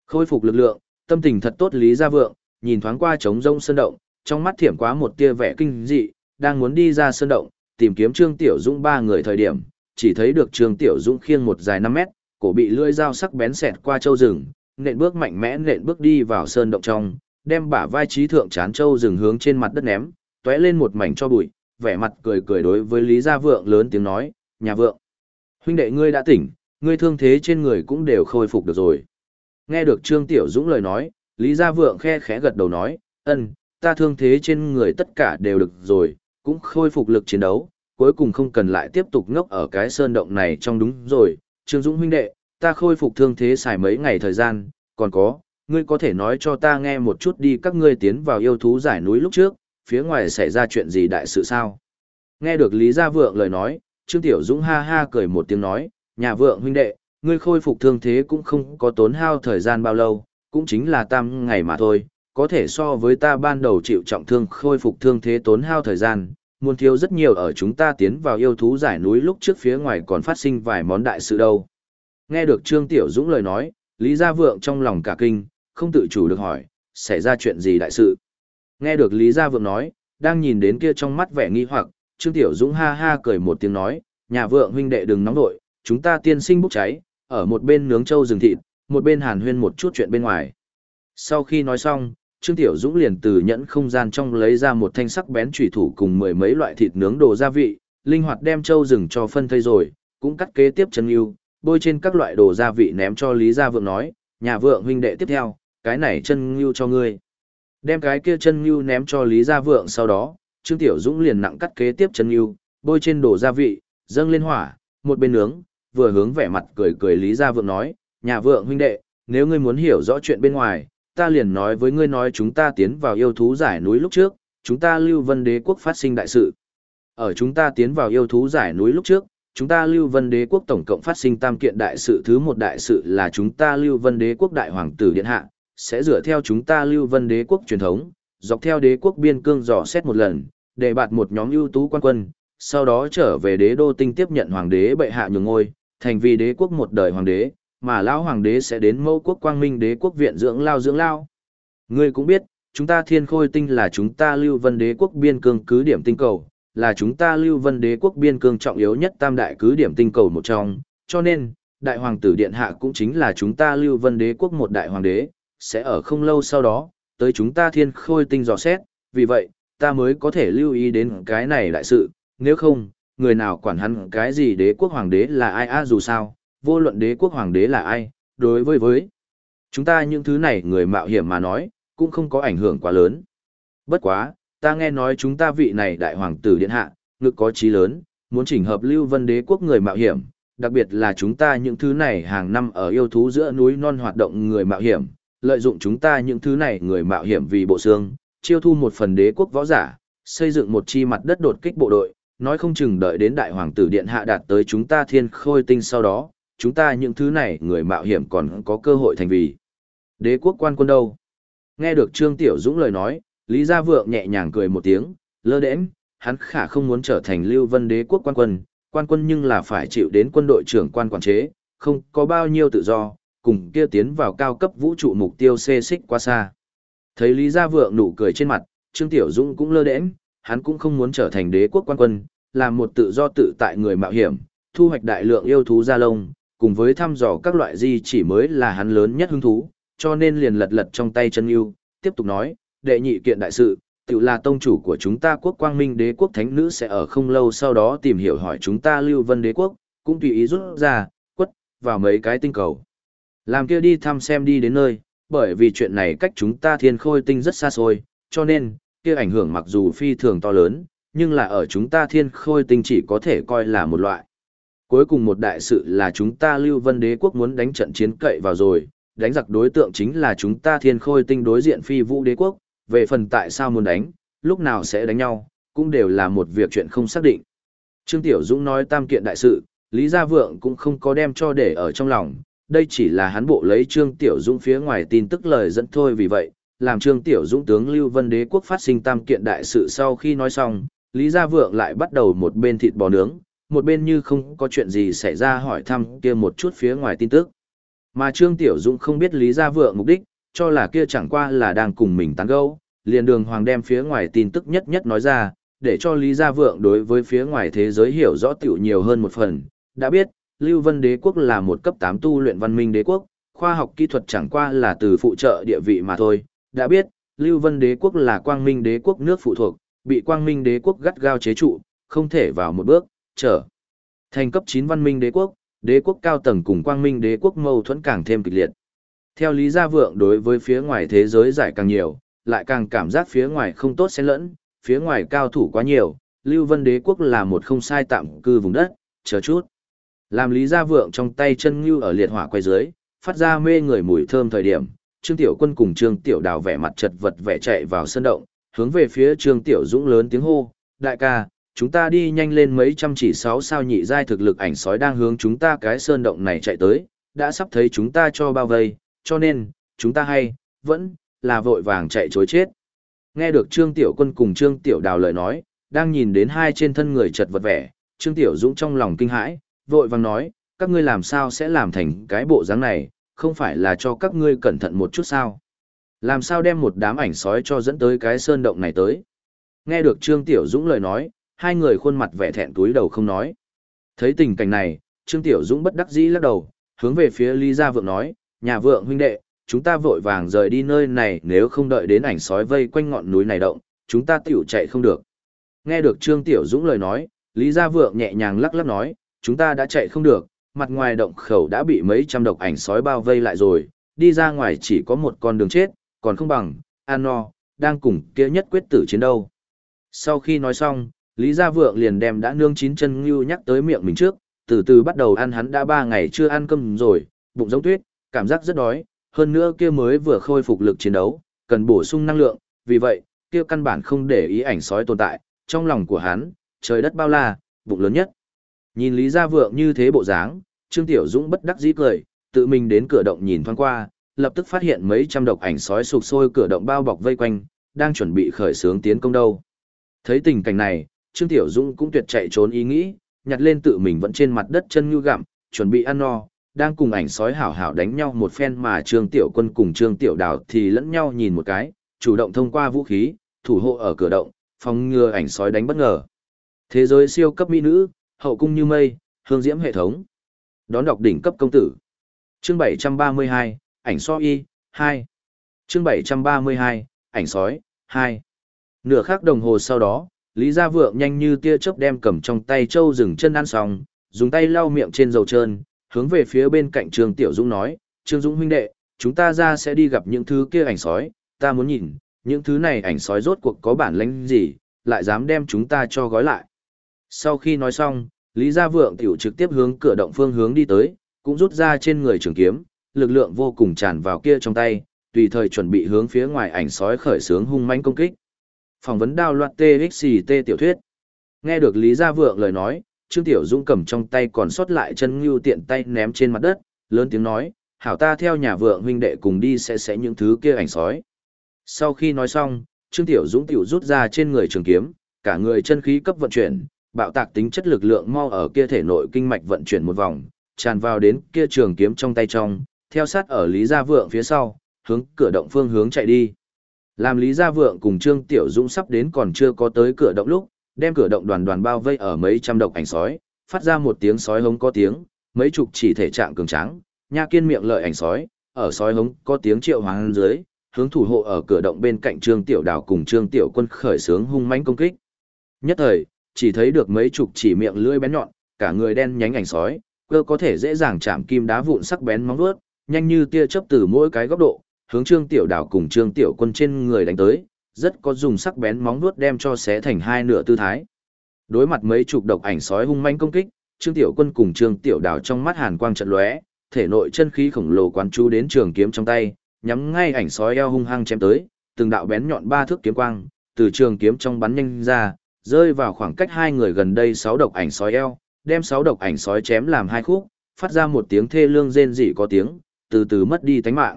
Khôi phục lực lượng, tâm tình thật tốt Lý Gia Vượng, nhìn thoáng qua trống rông sơn động, trong mắt thiểm quá một tia vẻ kinh dị, đang muốn đi ra sơn động, tìm kiếm Trương Tiểu Dũng ba người thời điểm, chỉ thấy được Trương Tiểu Dũng khiêng một dài 5 mét, cổ bị lưỡi dao sắc bén xẹt qua châu rừng, nện bước mạnh mẽ nện bước đi vào sơn động trong, đem bả vai trí thượng chán châu rừng hướng trên mặt đất ném, tóe lên một mảnh cho bụi, vẻ mặt cười cười đối với Lý Gia Vượng lớn tiếng nói, nhà vượng. Huynh đệ ngươi đã tỉnh, ngươi thương thế trên người cũng đều khôi phục được rồi. Nghe được Trương Tiểu Dũng lời nói, Lý Gia Vượng khe khẽ gật đầu nói, ân, ta thương thế trên người tất cả đều được rồi, cũng khôi phục lực chiến đấu, cuối cùng không cần lại tiếp tục ngốc ở cái sơn động này trong đúng rồi. Trương Dũng huynh đệ, ta khôi phục thương thế xài mấy ngày thời gian, còn có, ngươi có thể nói cho ta nghe một chút đi các ngươi tiến vào yêu thú giải núi lúc trước, phía ngoài xảy ra chuyện gì đại sự sao? Nghe được Lý Gia Vượng lời nói, Trương Tiểu Dũng ha ha cười một tiếng nói, nhà vượng huynh đệ, ngươi khôi phục thương thế cũng không có tốn hao thời gian bao lâu, cũng chính là tam ngày mà thôi, có thể so với ta ban đầu chịu trọng thương khôi phục thương thế tốn hao thời gian, muôn thiếu rất nhiều ở chúng ta tiến vào yêu thú giải núi lúc trước phía ngoài còn phát sinh vài món đại sự đâu. Nghe được Trương Tiểu Dũng lời nói, Lý Gia Vượng trong lòng cả kinh, không tự chủ được hỏi, xảy ra chuyện gì đại sự. Nghe được Lý Gia Vượng nói, đang nhìn đến kia trong mắt vẻ nghi hoặc, Trương Tiểu Dũng ha ha cười một tiếng nói, nhà vượng huynh đệ đừng nóng nội, chúng ta tiên sinh bốc cháy, ở một bên nướng trâu rừng thịt, một bên hàn huyên một chút chuyện bên ngoài. Sau khi nói xong, Trương Tiểu Dũng liền từ nhẫn không gian trong lấy ra một thanh sắc bén chủy thủ cùng mười mấy loại thịt nướng đồ gia vị, linh hoạt đem trâu rừng cho phân thây rồi, cũng cắt kế tiếp chân yêu, bôi trên các loại đồ gia vị ném cho Lý Gia Vượng nói, nhà vượng huynh đệ tiếp theo, cái này chân ngưu cho ngươi. Đem cái kia chân ngưu ném cho Lý Gia Vượng sau đó, Trương Tiểu Dũng liền nặng cắt kế tiếp chân ngưu, bôi trên đồ gia vị, dâng lên hỏa, một bên nướng, vừa hướng vẻ mặt cười cười Lý Gia Vượng nói, nhà vượng huynh đệ, nếu ngươi muốn hiểu rõ chuyện bên ngoài, ta liền nói với ngươi nói chúng ta tiến vào yêu thú giải núi lúc trước, chúng ta Lưu Vân Đế quốc phát sinh đại sự. Ở chúng ta tiến vào yêu thú giải núi lúc trước, chúng ta Lưu Vân Đế quốc tổng cộng phát sinh tam kiện đại sự thứ một đại sự là chúng ta Lưu Vân Đế quốc đại hoàng tử điện hạ, sẽ dựa theo chúng ta Lưu Vân Đế quốc truyền thống, dọc theo đế quốc biên cương dò xét một lần, để bạt một nhóm ưu tú quan quân, sau đó trở về đế đô tinh tiếp nhận hoàng đế bệ hạ nhường ngôi, thành vì đế quốc một đời hoàng đế, mà lão hoàng đế sẽ đến mẫu quốc quang minh đế quốc viện dưỡng lao dưỡng lao. Ngươi cũng biết, chúng ta thiên khôi tinh là chúng ta lưu vân đế quốc biên cương cứ điểm tinh cầu, là chúng ta lưu vân đế quốc biên cương trọng yếu nhất tam đại cứ điểm tinh cầu một trong, cho nên, đại hoàng tử điện hạ cũng chính là chúng ta lưu vân đế quốc một đại hoàng đế, sẽ ở không lâu sau đó, tới chúng ta thiên khôi tinh dò xét, vì vậy, ta mới có thể lưu ý đến cái này đại sự, nếu không, người nào quản hắn cái gì đế quốc hoàng đế là ai a dù sao, vô luận đế quốc hoàng đế là ai, đối với với chúng ta những thứ này người mạo hiểm mà nói, cũng không có ảnh hưởng quá lớn. Bất quá, ta nghe nói chúng ta vị này đại hoàng tử điện hạ, ngực có trí lớn, muốn chỉnh hợp lưu vân đế quốc người mạo hiểm, đặc biệt là chúng ta những thứ này hàng năm ở yêu thú giữa núi non hoạt động người mạo hiểm, lợi dụng chúng ta những thứ này người mạo hiểm vì bộ xương, chiêu thu một phần đế quốc võ giả, xây dựng một chi mặt đất đột kích bộ đội, nói không chừng đợi đến đại hoàng tử điện hạ đạt tới chúng ta thiên khôi tinh sau đó, chúng ta những thứ này người mạo hiểm còn có cơ hội thành vì đế quốc quan quân đâu. Nghe được Trương Tiểu Dũng lời nói, Lý Gia Vượng nhẹ nhàng cười một tiếng, lơ đễnh, hắn khả không muốn trở thành lưu vân đế quốc quan quân, quan quân nhưng là phải chịu đến quân đội trưởng quan quản chế, không có bao nhiêu tự do, cùng kia tiến vào cao cấp vũ trụ mục tiêu xê xích quá xa. Thấy Lý Gia Vượng nụ cười trên mặt, Trương Tiểu Dũng cũng lơ đễnh, hắn cũng không muốn trở thành đế quốc quan quân, làm một tự do tự tại người mạo hiểm, thu hoạch đại lượng yêu thú gia lông, cùng với thăm dò các loại di chỉ mới là hắn lớn nhất hứng thú, cho nên liền lật lật trong tay chân yêu, tiếp tục nói, đệ nhị kiện đại sự, tự là tông chủ của chúng ta quốc quang minh đế quốc thánh nữ sẽ ở không lâu sau đó tìm hiểu hỏi chúng ta lưu vân đế quốc, cũng tùy ý rút ra, quất, vào mấy cái tinh cầu. Làm kia đi thăm xem đi đến nơi, bởi vì chuyện này cách chúng ta thiên khôi tinh rất xa xôi, cho nên, kia ảnh hưởng mặc dù phi thường to lớn, nhưng là ở chúng ta thiên khôi tinh chỉ có thể coi là một loại. Cuối cùng một đại sự là chúng ta lưu vân đế quốc muốn đánh trận chiến cậy vào rồi, đánh giặc đối tượng chính là chúng ta thiên khôi tinh đối diện phi vũ đế quốc, về phần tại sao muốn đánh, lúc nào sẽ đánh nhau, cũng đều là một việc chuyện không xác định. Trương Tiểu Dũng nói tam kiện đại sự, Lý Gia Vượng cũng không có đem cho để ở trong lòng, đây chỉ là hắn bộ lấy Trương Tiểu Dũng phía ngoài tin tức lời dẫn thôi vì vậy, làm Trương Tiểu Dũng tướng Lưu Vân Đế quốc phát sinh tam kiện đại sự sau khi nói xong, Lý Gia Vượng lại bắt đầu một bên thịt bò nướng, một bên như không có chuyện gì xảy ra hỏi thăm kia một chút phía ngoài tin tức. Mà Trương Tiểu Dũng không biết Lý Gia Vượng mục đích, cho là kia chẳng qua là đang cùng mình tán gẫu, liền đường hoàng đem phía ngoài tin tức nhất nhất nói ra, để cho Lý Gia Vượng đối với phía ngoài thế giới hiểu rõ tiểu nhiều hơn một phần. Đã biết, Lưu Vân Đế quốc là một cấp 8 tu luyện văn minh đế quốc, khoa học kỹ thuật chẳng qua là từ phụ trợ địa vị mà thôi. Đã biết, Lưu Vân Đế quốc là quang minh đế quốc nước phụ thuộc, bị quang minh đế quốc gắt gao chế trụ, không thể vào một bước, trở thành cấp 9 văn minh đế quốc, đế quốc cao tầng cùng quang minh đế quốc mâu thuẫn càng thêm kịch liệt. Theo Lý Gia Vượng đối với phía ngoài thế giới giải càng nhiều, lại càng cảm giác phía ngoài không tốt xen lẫn, phía ngoài cao thủ quá nhiều, Lưu Vân đế quốc là một không sai tạm cư vùng đất, chờ chút. Làm Lý Gia Vượng trong tay chân như ở liệt hỏa quay dưới, phát ra mê người mùi thơm thời điểm, Trương Tiểu Quân cùng Trương Tiểu Đào vẻ mặt chật vật vẻ chạy vào sân động, hướng về phía Trương Tiểu Dũng lớn tiếng hô, đại ca, chúng ta đi nhanh lên mấy trăm chỉ sáu sao nhị giai thực lực ảnh sói đang hướng chúng ta cái sơn động này chạy tới, đã sắp thấy chúng ta cho bao vây, cho nên, chúng ta hay, vẫn, là vội vàng chạy chối chết. Nghe được Trương Tiểu Quân cùng Trương Tiểu Đào lời nói, đang nhìn đến hai trên thân người chật vật vẻ, Trương Tiểu Dũng trong lòng kinh hãi, vội vàng nói, các ngươi làm sao sẽ làm thành cái bộ dáng này, không phải là cho các ngươi cẩn thận một chút sao. Làm sao đem một đám ảnh sói cho dẫn tới cái sơn động này tới. Nghe được Trương Tiểu Dũng lời nói, hai người khuôn mặt vẻ thẹn túi đầu không nói. Thấy tình cảnh này, Trương Tiểu Dũng bất đắc dĩ lắc đầu, hướng về phía Lý Gia Vượng nói, nhà vượng huynh đệ, chúng ta vội vàng rời đi nơi này nếu không đợi đến ảnh sói vây quanh ngọn núi này động, chúng ta tiểu chạy không được. Nghe được Trương Tiểu Dũng lời nói, Lý Gia Vượng nhẹ nhàng lắc lắc nói, chúng ta đã chạy không được, mặt ngoài động khẩu đã bị mấy trăm độc ảnh sói bao vây lại rồi, đi ra ngoài chỉ có một con đường chết, còn không bằng, an no, đang cùng kia nhất quyết tử chiến đâu. Sau khi nói xong, Lý Gia Vượng liền đem đã nương chín chân ngưu nhắc tới miệng mình trước, từ từ bắt đầu ăn hắn đã ba ngày chưa ăn cơm rồi, bụng giống tuyết, cảm giác rất đói, hơn nữa kia mới vừa khôi phục lực chiến đấu, cần bổ sung năng lượng, vì vậy, kia căn bản không để ý ảnh sói tồn tại, trong lòng của hắn, trời đất bao la, bụng lớn nhất. Nhìn Lý Gia Vượng như thế bộ dáng, Trương Tiểu Dũng bất đắc dĩ cười, tự mình đến cửa động nhìn thoáng qua, lập tức phát hiện mấy trăm độc ảnh sói sụp sôi cửa động bao bọc vây quanh, đang chuẩn bị khởi xướng tiến công đâu. Thấy tình cảnh này, Trương Tiểu Dũng cũng tuyệt chạy trốn ý nghĩ, nhặt lên tự mình vẫn trên mặt đất chân như gặm, chuẩn bị ăn no, đang cùng ảnh sói hảo hảo đánh nhau một phen mà Trương Tiểu Quân cùng Trương Tiểu Đào thì lẫn nhau nhìn một cái, chủ động thông qua vũ khí, thủ hộ ở cửa động, phòng ngừa ảnh sói đánh bất ngờ. Thế giới siêu cấp mỹ nữ, hậu cung như mây, hương diễm hệ thống. Đón đọc đỉnh cấp công tử. Chương 732, ảnh sói y, 2. Chương 732, ảnh sói, 2. Nửa khắc đồng hồ sau đó, Lý Gia Vượng nhanh như tia chớp đem cầm trong tay châu rừng chân ăn xong, dùng tay lau miệng trên dầu trơn, hướng về phía bên cạnh Trương Tiểu Dũng nói, Trương Dũng huynh đệ, chúng ta ra sẽ đi gặp những thứ kia ảnh sói, ta muốn nhìn, những thứ này ảnh sói rốt cuộc có bản lĩnh gì, lại dám đem chúng ta cho gói lại. Sau khi nói xong, Lý Gia Vượng tiểu trực tiếp hướng cửa động phương hướng đi tới, cũng rút ra trên người trường kiếm, lực lượng vô cùng tràn vào kia trong tay, tùy thời chuẩn bị hướng phía ngoài ảnh sói khởi sướng hung mãnh công kích. Phỏng vấn đao loạt TXT tiểu thuyết. Nghe được Lý Gia Vượng lời nói, Trương Tiểu Dũng cầm trong tay còn sót lại chân ngưu tiện tay ném trên mặt đất, lớn tiếng nói, hảo ta theo nhà vượng huynh đệ cùng đi sẽ sẽ những thứ kia ảnh sói. Sau khi nói xong, Trương Tiểu Dũng tiểu rút ra trên người trường kiếm, cả người chân khí cấp vận chuyển, bạo tạc tính chất lực lượng mau ở kia thể nội kinh mạch vận chuyển một vòng, tràn vào đến kia trường kiếm trong tay trong, theo sát ở Lý Gia Vượng phía sau, hướng cửa động phương hướng chạy đi. Làm Lý Gia Vượng cùng Trương Tiểu Dũng sắp đến còn chưa có tới cửa động lúc, đem cửa động đoàn đoàn bao vây ở mấy trăm độc ảnh sói, phát ra một tiếng sói hống có tiếng, mấy chục chỉ thể trạng cường tráng, nha kiên miệng lợi ảnh sói, ở sói hống có tiếng triệu hoàng dưới, hướng thủ hộ ở cửa động bên cạnh Trương Tiểu Đào cùng Trương Tiểu Quân khởi sướng hung mãnh công kích. Nhất thời, chỉ thấy được mấy chục chỉ miệng lưỡi bén nhọn, cả người đen nhánh ảnh sói, cơ có thể dễ dàng chạm kim đá vụn sắc bén móng vuốt, nhanh như tia chớp từ mỗi cái góc độ, hướng Trương Tiểu Đào cùng Trương Tiểu Quân trên người đánh tới, rất có dùng sắc bén móng vuốt đem cho xé thành hai nửa tư thái. Đối mặt mấy chục độc ảnh sói hung manh công kích, Trương Tiểu Quân cùng Trương Tiểu Đào trong mắt hàn quang trận lóe, thể nội chân khí khổng lồ quán chú đến trường kiếm trong tay, nhắm ngay ảnh sói eo hung hăng chém tới, từng đạo bén nhọn ba thước kiếm quang, từ trường kiếm trong bắn nhanh ra, rơi vào khoảng cách hai người gần đây sáu độc ảnh sói eo, đem sáu độc ảnh sói chém làm hai khúc, phát ra một tiếng thê lương rên rỉ có tiếng, từ từ mất đi tánh mạng.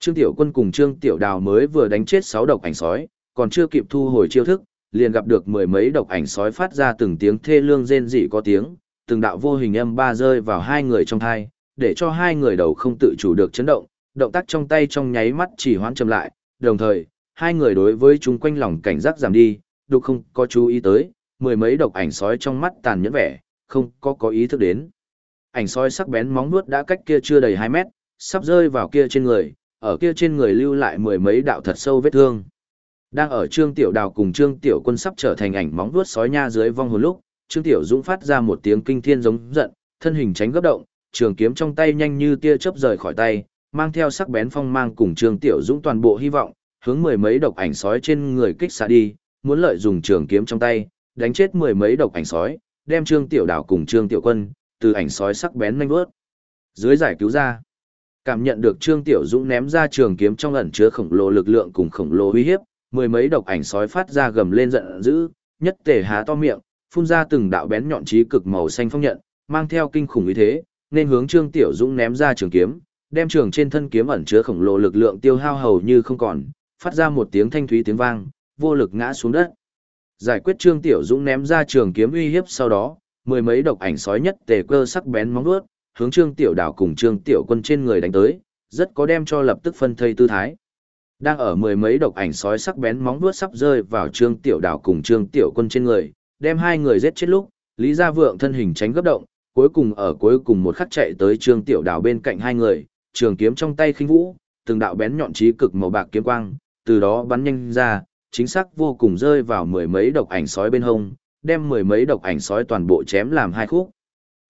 Trương Tiểu Quân cùng Trương Tiểu Đào mới vừa đánh chết sáu độc ảnh sói, còn chưa kịp thu hồi chiêu thức, liền gặp được mười mấy độc ảnh sói phát ra từng tiếng thê lương rên rỉ có tiếng, từng đạo vô hình âm ba rơi vào hai người trong thai, để cho hai người đầu không tự chủ được chấn động, động tác trong tay trong nháy mắt chỉ hoãn chậm lại, đồng thời, hai người đối với chúng quanh lòng cảnh giác giảm đi, đục không có chú ý tới, mười mấy độc ảnh sói trong mắt tàn nhẫn vẻ, không có có ý thức đến. Ảnh sói sắc bén móng vuốt đã cách kia chưa đầy 2 mét, sắp rơi vào kia trên người, ở kia trên người lưu lại mười mấy đạo thật sâu vết thương. Đang ở Trương Tiểu Đào cùng Trương Tiểu Quân sắp trở thành ảnh móng vuốt sói nha dưới vong hồn lúc, Trương Tiểu Dũng phát ra một tiếng kinh thiên giống giận, thân hình tránh gấp động, trường kiếm trong tay nhanh như tia chớp rời khỏi tay, mang theo sắc bén phong mang cùng Trương Tiểu Dũng toàn bộ hy vọng, hướng mười mấy độc ảnh sói trên người kích xạ đi, muốn lợi dùng trường kiếm trong tay, đánh chết mười mấy độc ảnh sói, đem Trương Tiểu Đào cùng Trương Tiểu Quân từ ảnh sói sắc bén nhanh vớt dưới giải cứu ra. Cảm nhận được Trương Tiểu Dũng ném ra trường kiếm trong ẩn chứa khổng lồ lực lượng cùng khổng lồ uy hiếp, mười mấy độc ảnh sói phát ra gầm lên giận dữ, nhất tề há to miệng, phun ra từng đạo bén nhọn trí cực màu xanh phong nhận, mang theo kinh khủng ý thế, nên hướng Trương Tiểu Dũng ném ra trường kiếm, đem trường trên thân kiếm ẩn chứa khổng lồ lực lượng tiêu hao hầu như không còn, phát ra một tiếng thanh thúy tiếng vang, vô lực ngã xuống đất. Giải quyết Trương Tiểu Dũng ném ra trường kiếm uy hiếp sau đó, mười mấy độc ảnh sói nhất tề cơ sắc bén móng vuốt, hướng Trương Tiểu Đảo cùng Trương Tiểu Quân trên người đánh tới, rất có đem cho lập tức phân thây tư thái. Đang ở mười mấy độc ảnh sói sắc bén móng vuốt sắp rơi vào Trương Tiểu Đảo cùng Trương Tiểu Quân trên người, đem hai người giết chết lúc, Lý Gia Vượng thân hình tránh gấp động, cuối cùng ở cuối cùng một khắc chạy tới Trương Tiểu Đảo bên cạnh hai người, trường kiếm trong tay khinh vũ, từng đạo bén nhọn chí cực màu bạc kiếm quang, từ đó bắn nhanh ra, chính xác vô cùng rơi vào mười mấy độc ảnh sói bên hông, đem mười mấy độc ảnh sói toàn bộ chém làm hai khúc.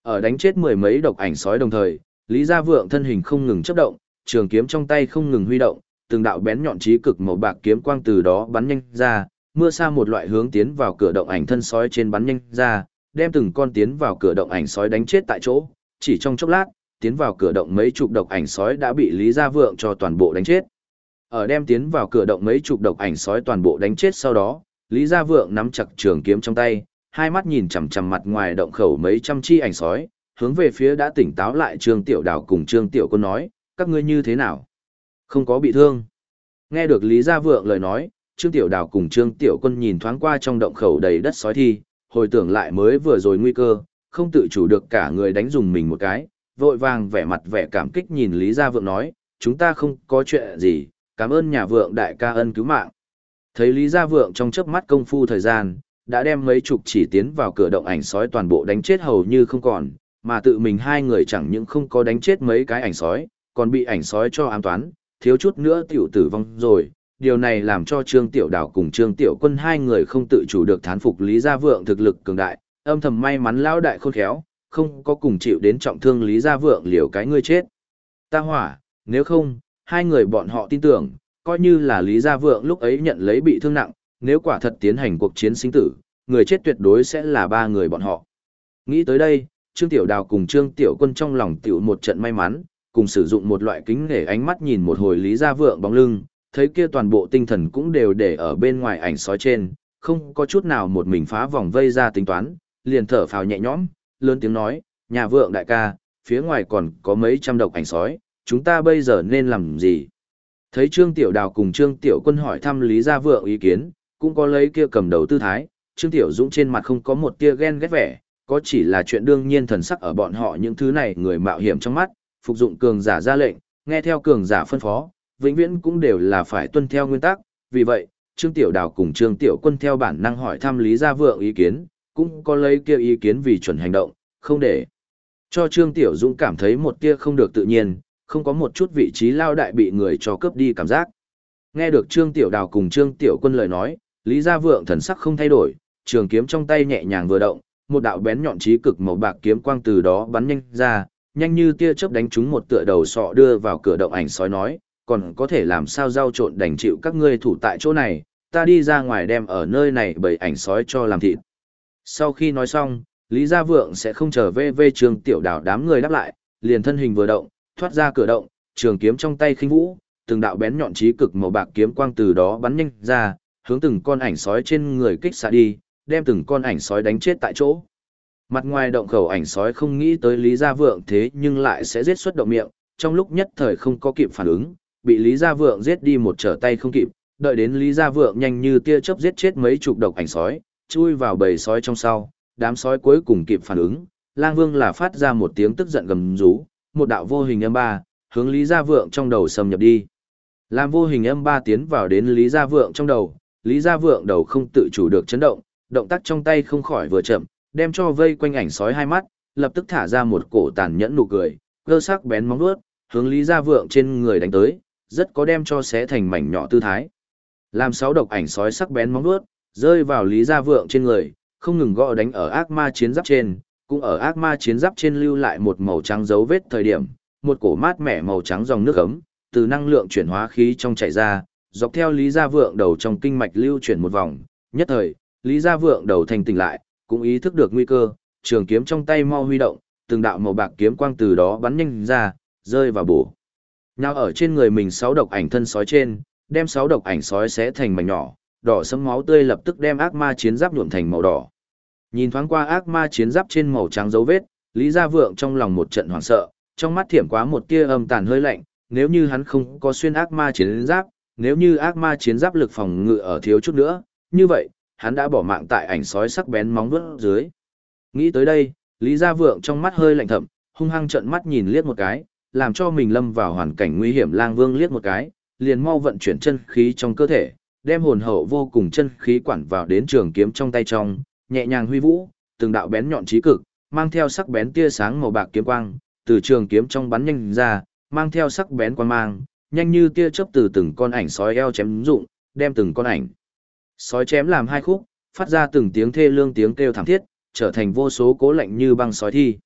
Ở đánh chết mười mấy độc ảnh sói đồng thời, Lý Gia Vượng thân hình không ngừng chấp động, trường kiếm trong tay không ngừng huy động, từng đạo bén nhọn chí cực màu bạc kiếm quang từ đó bắn nhanh ra, mưa sa một loại hướng tiến vào cửa động ảnh thân sói trên bắn nhanh ra, đem từng con tiến vào cửa động ảnh sói đánh chết tại chỗ, chỉ trong chốc lát, tiến vào cửa động mấy chục độc ảnh sói đã bị Lý Gia Vượng cho toàn bộ đánh chết. Ở đem tiến vào cửa động mấy chục độc ảnh sói toàn bộ đánh chết sau đó, Lý Gia Vượng nắm chặt trường kiếm trong tay, hai mắt nhìn chằm chằm mặt ngoài động khẩu mấy trăm chi ảnh sói, hướng về phía đã tỉnh táo lại Trương Tiểu Đào cùng Trương Tiểu Quân nói, các ngươi như thế nào? Không có bị thương. Nghe được Lý Gia Vượng lời nói, Trương Tiểu Đào cùng Trương Tiểu Quân nhìn thoáng qua trong động khẩu đầy đất sói thi, hồi tưởng lại mới vừa rồi nguy cơ, không tự chủ được cả người đánh dùng mình một cái, vội vàng vẻ mặt vẻ cảm kích nhìn Lý Gia Vượng nói, chúng ta không có chuyện gì, cảm ơn nhà vượng đại ca ân cứu mạng. Thấy Lý Gia Vượng trong chớp mắt công phu thời gian, đã đem mấy chục chỉ tiến vào cửa động ảnh sói toàn bộ đánh chết hầu như không còn, mà tự mình hai người chẳng những không có đánh chết mấy cái ảnh sói, còn bị ảnh sói cho ám toán, thiếu chút nữa tiểu tử vong rồi. Điều này làm cho Trương Tiểu Đào cùng Trương Tiểu Quân hai người không tự chủ được thán phục Lý Gia Vượng thực lực cường đại, âm thầm may mắn lão đại khôn khéo, không có cùng chịu đến trọng thương Lý Gia Vượng liều cái ngươi chết. Ta hỏa, nếu không, hai người bọn họ tin tưởng, coi như là Lý Gia Vượng lúc ấy nhận lấy bị thương nặng, nếu quả thật tiến hành cuộc chiến sinh tử, người chết tuyệt đối sẽ là ba người bọn họ. Nghĩ tới đây, Trương Tiểu Đào cùng Trương Tiểu Quân trong lòng tiểu một trận may mắn, cùng sử dụng một loại kính để ánh mắt nhìn một hồi Lý Gia Vượng bóng lưng, thấy kia toàn bộ tinh thần cũng đều để ở bên ngoài ảnh sói trên, không có chút nào một mình phá vòng vây ra tính toán, liền thở phào nhẹ nhõm, lớn tiếng nói, nhà vượng đại ca, phía ngoài còn có mấy trăm độc ảnh sói, chúng ta bây giờ nên làm gì? Thấy Trương Tiểu Đào cùng Trương Tiểu Quân hỏi thăm Lý Gia Vượng ý kiến, cũng có lấy kia cầm đầu tư thái, Trương Tiểu Dũng trên mặt không có một tia ghen ghét vẻ, có chỉ là chuyện đương nhiên thần sắc ở bọn họ những thứ này người mạo hiểm trong mắt, phục dụng cường giả ra lệnh, nghe theo cường giả phân phó, vĩnh viễn cũng đều là phải tuân theo nguyên tắc, vì vậy, Trương Tiểu Đào cùng Trương Tiểu Quân theo bản năng hỏi thăm Lý Gia Vượng ý kiến, cũng có lấy kia ý kiến vì chuẩn hành động, không để cho Trương Tiểu Dũng cảm thấy một tia không được tự nhiên, không có một chút vị trí lao đại bị người cho cướp đi cảm giác. Nghe được Trương Tiểu Đào cùng Trương Tiểu Quân lời nói, Lý Gia Vượng thần sắc không thay đổi, trường kiếm trong tay nhẹ nhàng vừa động, một đạo bén nhọn chí cực màu bạc kiếm quang từ đó bắn nhanh ra, nhanh như tia chớp đánh trúng một tựa đầu sọ đưa vào cửa động ảnh sói nói, còn có thể làm sao giao trộn đành chịu các ngươi thủ tại chỗ này, ta đi ra ngoài đem ở nơi này bởi ảnh sói cho làm thịt. Sau khi nói xong, Lý Gia Vượng sẽ không trở về về trường tiểu đảo đám người đáp lại, liền thân hình vừa động, thoát ra cửa động, trường kiếm trong tay khinh vũ, từng đạo bén nhọn chí cực màu bạc kiếm quang từ đó bắn nhanh ra, hướng từng con ảnh sói trên người kích xạ đi, đem từng con ảnh sói đánh chết tại chỗ. Mặt ngoài động khẩu ảnh sói không nghĩ tới Lý Gia Vượng thế nhưng lại sẽ giết xuất động miệng, trong lúc nhất thời không có kịp phản ứng, bị Lý Gia Vượng giết đi một trở tay không kịp, đợi đến Lý Gia Vượng nhanh như tia chớp giết chết mấy chục độc ảnh sói, chui vào bầy sói trong sau, đám sói cuối cùng kịp phản ứng, Lang Vương là phát ra một tiếng tức giận gầm rú, một đạo vô hình âm ba, hướng Lý Gia Vượng trong đầu xâm nhập đi. Làm vô hình âm ba tiến vào đến Lý Gia Vượng trong đầu, Lý Gia Vượng đầu không tự chủ được chấn động, động tác trong tay không khỏi vừa chậm, đem cho vây quanh ảnh sói hai mắt, lập tức thả ra một cổ tàn nhẫn nụ cười, cơ sắc bén móng vuốt, hướng Lý Gia Vượng trên người đánh tới, rất có đem cho xé thành mảnh nhỏ tư thái. Làm sáu độc ảnh sói sắc bén móng vuốt, rơi vào Lý Gia Vượng trên người, không ngừng gõ đánh ở ác ma chiến giáp trên, cũng ở ác ma chiến giáp trên lưu lại một màu trắng dấu vết thời điểm, một cổ mát mẻ màu trắng dòng nước ấm, từ năng lượng chuyển hóa khí trong chảy ra, dọc theo Lý Gia Vượng đầu trong kinh mạch lưu chuyển một vòng, nhất thời, Lý Gia Vượng đầu thành tỉnh lại, cũng ý thức được nguy cơ, trường kiếm trong tay mau huy động, từng đạo màu bạc kiếm quang từ đó bắn nhanh ra, rơi vào bổ. Nào ở trên người mình sáu độc ảnh thân sói trên, đem sáu độc ảnh sói xé thành mảnh nhỏ, đỏ sẫm máu tươi lập tức đem ác ma chiến giáp nhuộm thành màu đỏ. Nhìn thoáng qua ác ma chiến giáp trên màu trắng dấu vết, Lý Gia Vượng trong lòng một trận hoảng sợ, trong mắt thiểm quá một tia âm tàn hơi lạnh, nếu như hắn không có xuyên ác ma chiến giáp, nếu như ác ma chiến giáp lực phòng ngự ở thiếu chút nữa, như vậy, hắn đã bỏ mạng tại ảnh sói sắc bén móng vuốt dưới. Nghĩ tới đây, Lý Gia Vượng trong mắt hơi lạnh thầm, hung hăng trợn mắt nhìn liếc một cái, làm cho mình lâm vào hoàn cảnh nguy hiểm lang vương liếc một cái, liền mau vận chuyển chân khí trong cơ thể, đem hồn hậu vô cùng chân khí quản vào đến trường kiếm trong tay trong, nhẹ nhàng huy vũ, từng đạo bén nhọn chí cực, mang theo sắc bén tia sáng màu bạc kiếm quang, từ trường kiếm trong bắn nhanh ra, mang theo sắc bén quang mang, nhanh như tia chớp từ từng con ảnh sói eo chém rụng, đem từng con ảnh sói chém làm hai khúc, phát ra từng tiếng thê lương tiếng kêu thảm thiết, trở thành vô số cố lạnh như băng sói thi.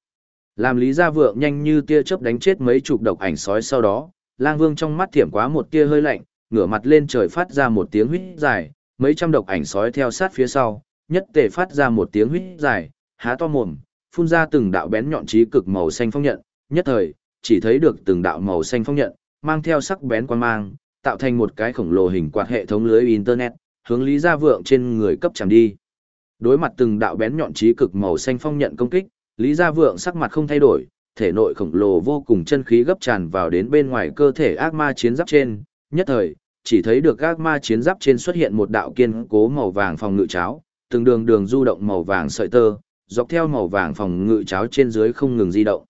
Làm Lý Gia Vượng nhanh như tia chớp đánh chết mấy chục độc ảnh sói sau đó, Lang Vương trong mắt thiểm quá một tia hơi lạnh, ngửa mặt lên trời phát ra một tiếng huýt dài, mấy trăm độc ảnh sói theo sát phía sau, nhất tề phát ra một tiếng huýt dài, há to mồm, phun ra từng đạo bén nhọn trí cực màu xanh phong nhận, nhất thời, chỉ thấy được từng đạo màu xanh phong nhận, mang theo sắc bén quan mang, tạo thành một cái khổng lồ hình quạt hệ thống lưới internet, hướng Lý Gia Vượng trên người cấp chạm đi. Đối mặt từng đạo bén nhọn trí cực màu xanh phong nhận công kích, Lý Gia Vượng sắc mặt không thay đổi, thể nội khổng lồ vô cùng chân khí gấp tràn vào đến bên ngoài cơ thể ác ma chiến giáp trên, nhất thời, chỉ thấy được ác ma chiến giáp trên xuất hiện một đạo kiên cố màu vàng phòng ngự cháo, từng đường đường du động màu vàng sợi tơ, dọc theo màu vàng phòng ngự cháo trên dưới không ngừng di động.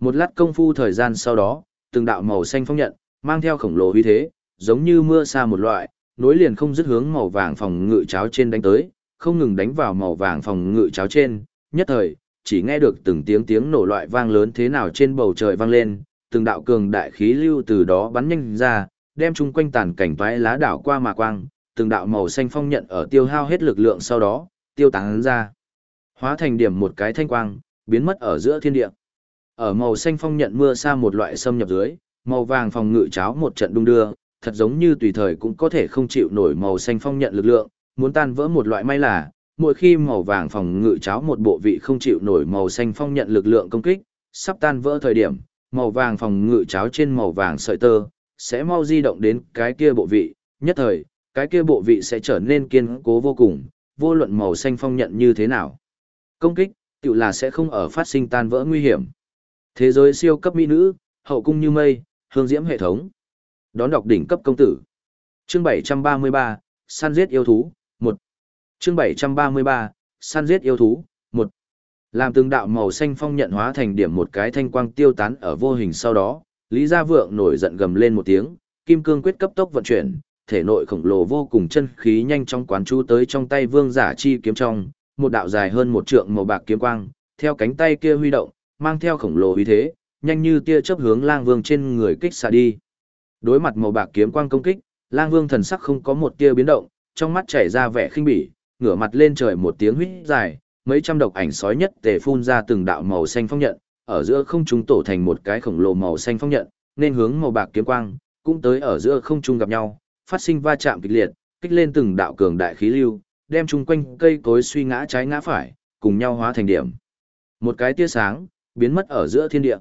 Một lát công phu thời gian sau đó, từng đạo màu xanh phong nhận, mang theo khổng lồ uy thế, giống như mưa sa một loại, nối liền không dứt hướng màu vàng phòng ngự cháo trên đánh tới, không ngừng đánh vào màu vàng phòng ngự cháo trên, nhất thời, chỉ nghe được từng tiếng tiếng nổ loại vang lớn thế nào trên bầu trời vang lên, từng đạo cường đại khí lưu từ đó bắn nhanh ra, đem chung quanh tàn cảnh toái lá đảo qua mà quang, từng đạo màu xanh phong nhận ở tiêu hao hết lực lượng sau đó, tiêu tán ra. Hóa thành điểm một cái thanh quang, biến mất ở giữa thiên địa. Ở màu xanh phong nhận mưa xa một loại xâm nhập dưới, màu vàng phòng ngự cháo một trận đung đưa, thật giống như tùy thời cũng có thể không chịu nổi màu xanh phong nhận lực lượng, muốn tan vỡ một loại may là, mỗi khi màu vàng phòng ngự cháo một bộ vị không chịu nổi màu xanh phong nhận lực lượng công kích, sắp tan vỡ thời điểm, màu vàng phòng ngự cháo trên màu vàng sợi tơ, sẽ mau di động đến cái kia bộ vị, nhất thời, cái kia bộ vị sẽ trở nên kiên cố vô cùng, vô luận màu xanh phong nhận như thế nào. Công kích, tự là sẽ không ở phát sinh tan vỡ nguy hiểm. Thế giới siêu cấp mỹ nữ, hậu cung như mây, hương diễm hệ thống. Đón đọc đỉnh cấp công tử. Chương 733, săn giết yêu thú, 1. Chương 733, săn giết yêu thú, 1. Làm từng đạo màu xanh phong nhận hóa thành điểm một cái thanh quang tiêu tán ở vô hình sau đó, Lý Gia Vượng nổi giận gầm lên một tiếng, kim cương quyết cấp tốc vận chuyển, thể nội khổng lồ vô cùng chân khí nhanh chóng quán chú tới trong tay vương giả chi kiếm trong, một đạo dài hơn một trượng màu bạc kiếm quang, theo cánh tay kia huy động, mang theo khổng lồ uy thế, nhanh như tia chớp hướng Lang Vương trên người kích xạ đi. Đối mặt màu bạc kiếm quang công kích, Lang Vương thần sắc không có một tia biến động, trong mắt chảy ra vẻ khinh bỉ, ngửa mặt lên trời một tiếng huýt dài, mấy trăm độc ảnh sói nhất tề phun ra từng đạo màu xanh phong nhận, ở giữa không trung tổ thành một cái khổng lồ màu xanh phong nhận, nên hướng màu bạc kiếm quang, cũng tới ở giữa không trung gặp nhau, phát sinh va chạm kịch liệt, kích lên từng đạo cường đại khí lưu, đem chung quanh cây cối suy ngã trái ngã phải, cùng nhau hóa thành điểm. Một cái tia sáng, biến mất ở giữa thiên địa.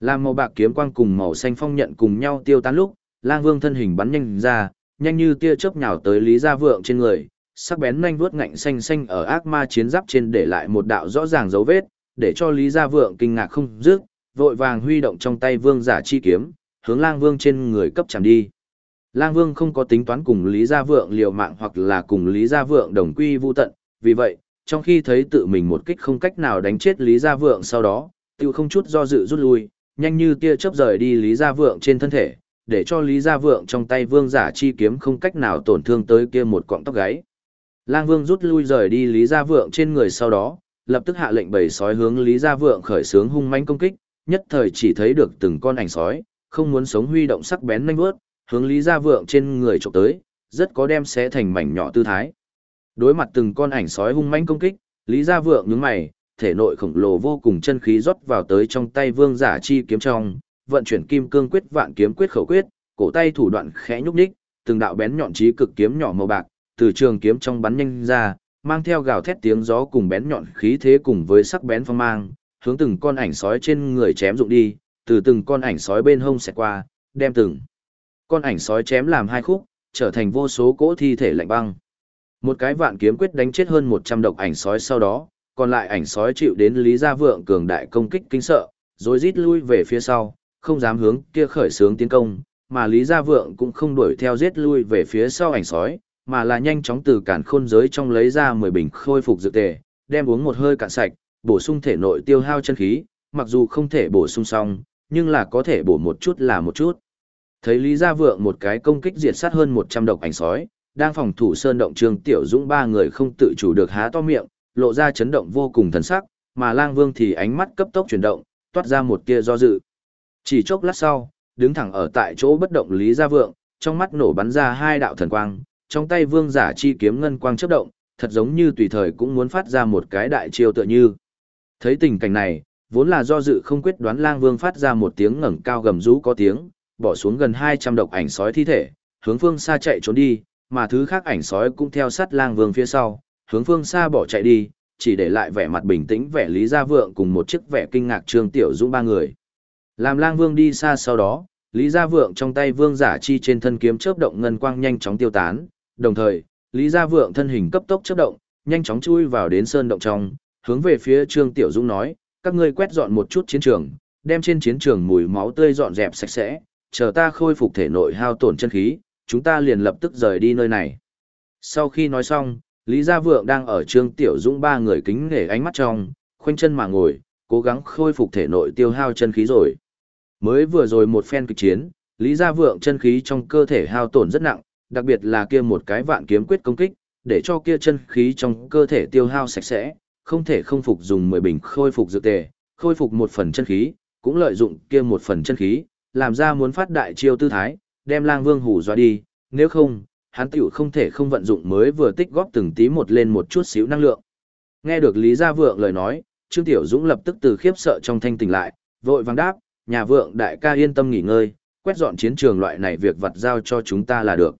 Làm màu bạc kiếm quang cùng màu xanh phong nhận cùng nhau tiêu tán lúc, Lang Vương thân hình bắn nhanh ra, nhanh như tia chớp nhào tới Lý Gia Vượng trên người, sắc bén nhanh vuốt ngạnh xanh xanh ở ác ma chiến giáp trên để lại một đạo rõ ràng dấu vết, để cho Lý Gia Vượng kinh ngạc không dứt, vội vàng huy động trong tay Vương giả chi kiếm, hướng Lang Vương trên người cấp chạm đi. Lang Vương không có tính toán cùng Lý Gia Vượng liều mạng hoặc là cùng Lý Gia Vượng đồng quy vu tận, vì vậy, trong khi thấy tự mình một kích không cách nào đánh chết Lý Gia Vượng sau đó, tiêu không chút do dự rút lui, nhanh như tia chớp rời đi Lý Gia Vượng trên thân thể, để cho Lý Gia Vượng trong tay Vương giả chi kiếm không cách nào tổn thương tới kia một cọng tóc gáy. Lang Vương rút lui rời đi Lý Gia Vượng trên người sau đó, lập tức hạ lệnh bầy sói hướng Lý Gia Vượng khởi xướng hung manh công kích, nhất thời chỉ thấy được từng con ảnh sói, không muốn sống huy động sắc bén nhanh vuốt, hướng Lý Gia Vượng trên người chụp tới, rất có đem xé thành mảnh nhỏ tư thái. Đối mặt từng con ảnh sói hung mãnh công kích, Lý Gia Vượng nhướng mày, thể nội khổng lồ vô cùng chân khí rót vào tới trong tay Vương Giả Chi kiếm trong, vận chuyển kim cương quyết vạn kiếm quyết khẩu quyết, cổ tay thủ đoạn khẽ nhúc nhích, từng đạo bén nhọn chí cực kiếm nhỏ màu bạc, từ trường kiếm trong bắn nhanh ra, mang theo gào thét tiếng gió cùng bén nhọn khí thế cùng với sắc bén phong mang, hướng từng con ảnh sói trên người chém dụng đi, từ từng con ảnh sói bên hông xẹt qua, đem từng con ảnh sói chém làm hai khúc, trở thành vô số cỗ thi thể lạnh băng. Một cái vạn kiếm quyết đánh chết hơn 100 độc ảnh sói sau đó, còn lại ảnh sói chịu đến Lý Gia Vượng cường đại công kích kinh sợ, rồi rít lui về phía sau, không dám hướng kia khởi sướng tiến công, mà Lý Gia Vượng cũng không đuổi theo giết lui về phía sau ảnh sói, mà là nhanh chóng từ cản khôn giới trong lấy ra 10 bình khôi phục dược tề, đem uống một hơi cạn sạch, bổ sung thể nội tiêu hao chân khí, mặc dù không thể bổ sung xong, nhưng là có thể bổ một chút là một chút. Thấy Lý Gia Vượng một cái công kích diệt sát hơn 100 độc ảnh sói, đang phòng thủ sơn động Trương Tiểu Dũng ba người không tự chủ được há to miệng, lộ ra chấn động vô cùng thần sắc, mà Lang Vương thì ánh mắt cấp tốc chuyển động, toát ra một tia do dự. Chỉ chốc lát sau, đứng thẳng ở tại chỗ bất động Lý Gia Vượng, trong mắt nổ bắn ra hai đạo thần quang, trong tay Vương giả chi kiếm ngân quang chớp động, thật giống như tùy thời cũng muốn phát ra một cái đại chiêu tựa như. Thấy tình cảnh này, vốn là do dự không quyết đoán Lang Vương phát ra một tiếng ngẩng cao gầm rú có tiếng, bỏ xuống gần 200 độc ảnh sói thi thể, hướng phương xa chạy trốn đi, mà thứ khác ảnh sói cũng theo sát Lang Vương phía sau, hướng phương xa bỏ chạy đi, chỉ để lại vẻ mặt bình tĩnh vẻ Lý Gia Vượng cùng một chiếc vẻ kinh ngạc Trương Tiểu Dũng ba người. Làm lang vương đi xa sau đó, Lý Gia Vượng trong tay vương giả chi trên thân kiếm chớp động ngân quang nhanh chóng tiêu tán, đồng thời, Lý Gia Vượng thân hình cấp tốc chớp động, nhanh chóng chui vào đến sơn động trong, hướng về phía Trương Tiểu Dũng nói, các ngươi quét dọn một chút chiến trường, đem trên chiến trường mùi máu tươi dọn dẹp sạch sẽ, chờ ta khôi phục thể nội hao tổn chân khí, chúng ta liền lập tức rời đi nơi này. Sau khi nói xong, Lý Gia Vượng đang ở Trương Tiểu Dũng ba người kính nể ánh mắt trong, khoanh chân mà ngồi, cố gắng khôi phục thể nội tiêu hao chân khí rồi. Mới vừa rồi một phen kịch chiến, Lý Gia Vượng chân khí trong cơ thể hao tổn rất nặng, đặc biệt là kia một cái vạn kiếm quyết công kích, để cho kia chân khí trong cơ thể tiêu hao sạch sẽ, không thể không phục dùng 10 bình khôi phục dược tề, khôi phục một phần chân khí, cũng lợi dụng kia một phần chân khí, làm ra muốn phát đại chiêu tư thái, đem Lang Vương hù dọa đi, nếu không, hắn tiểu không thể không vận dụng mới vừa tích góp từng tí một lên một chút xíu năng lượng. Nghe được Lý Gia Vượng lời nói, Trương Tiểu Dũng lập tức từ khiếp sợ trong thanh tỉnh lại, vội vàng đáp, nhà vượng đại ca yên tâm nghỉ ngơi, quét dọn chiến trường loại này việc vặt giao cho chúng ta là được.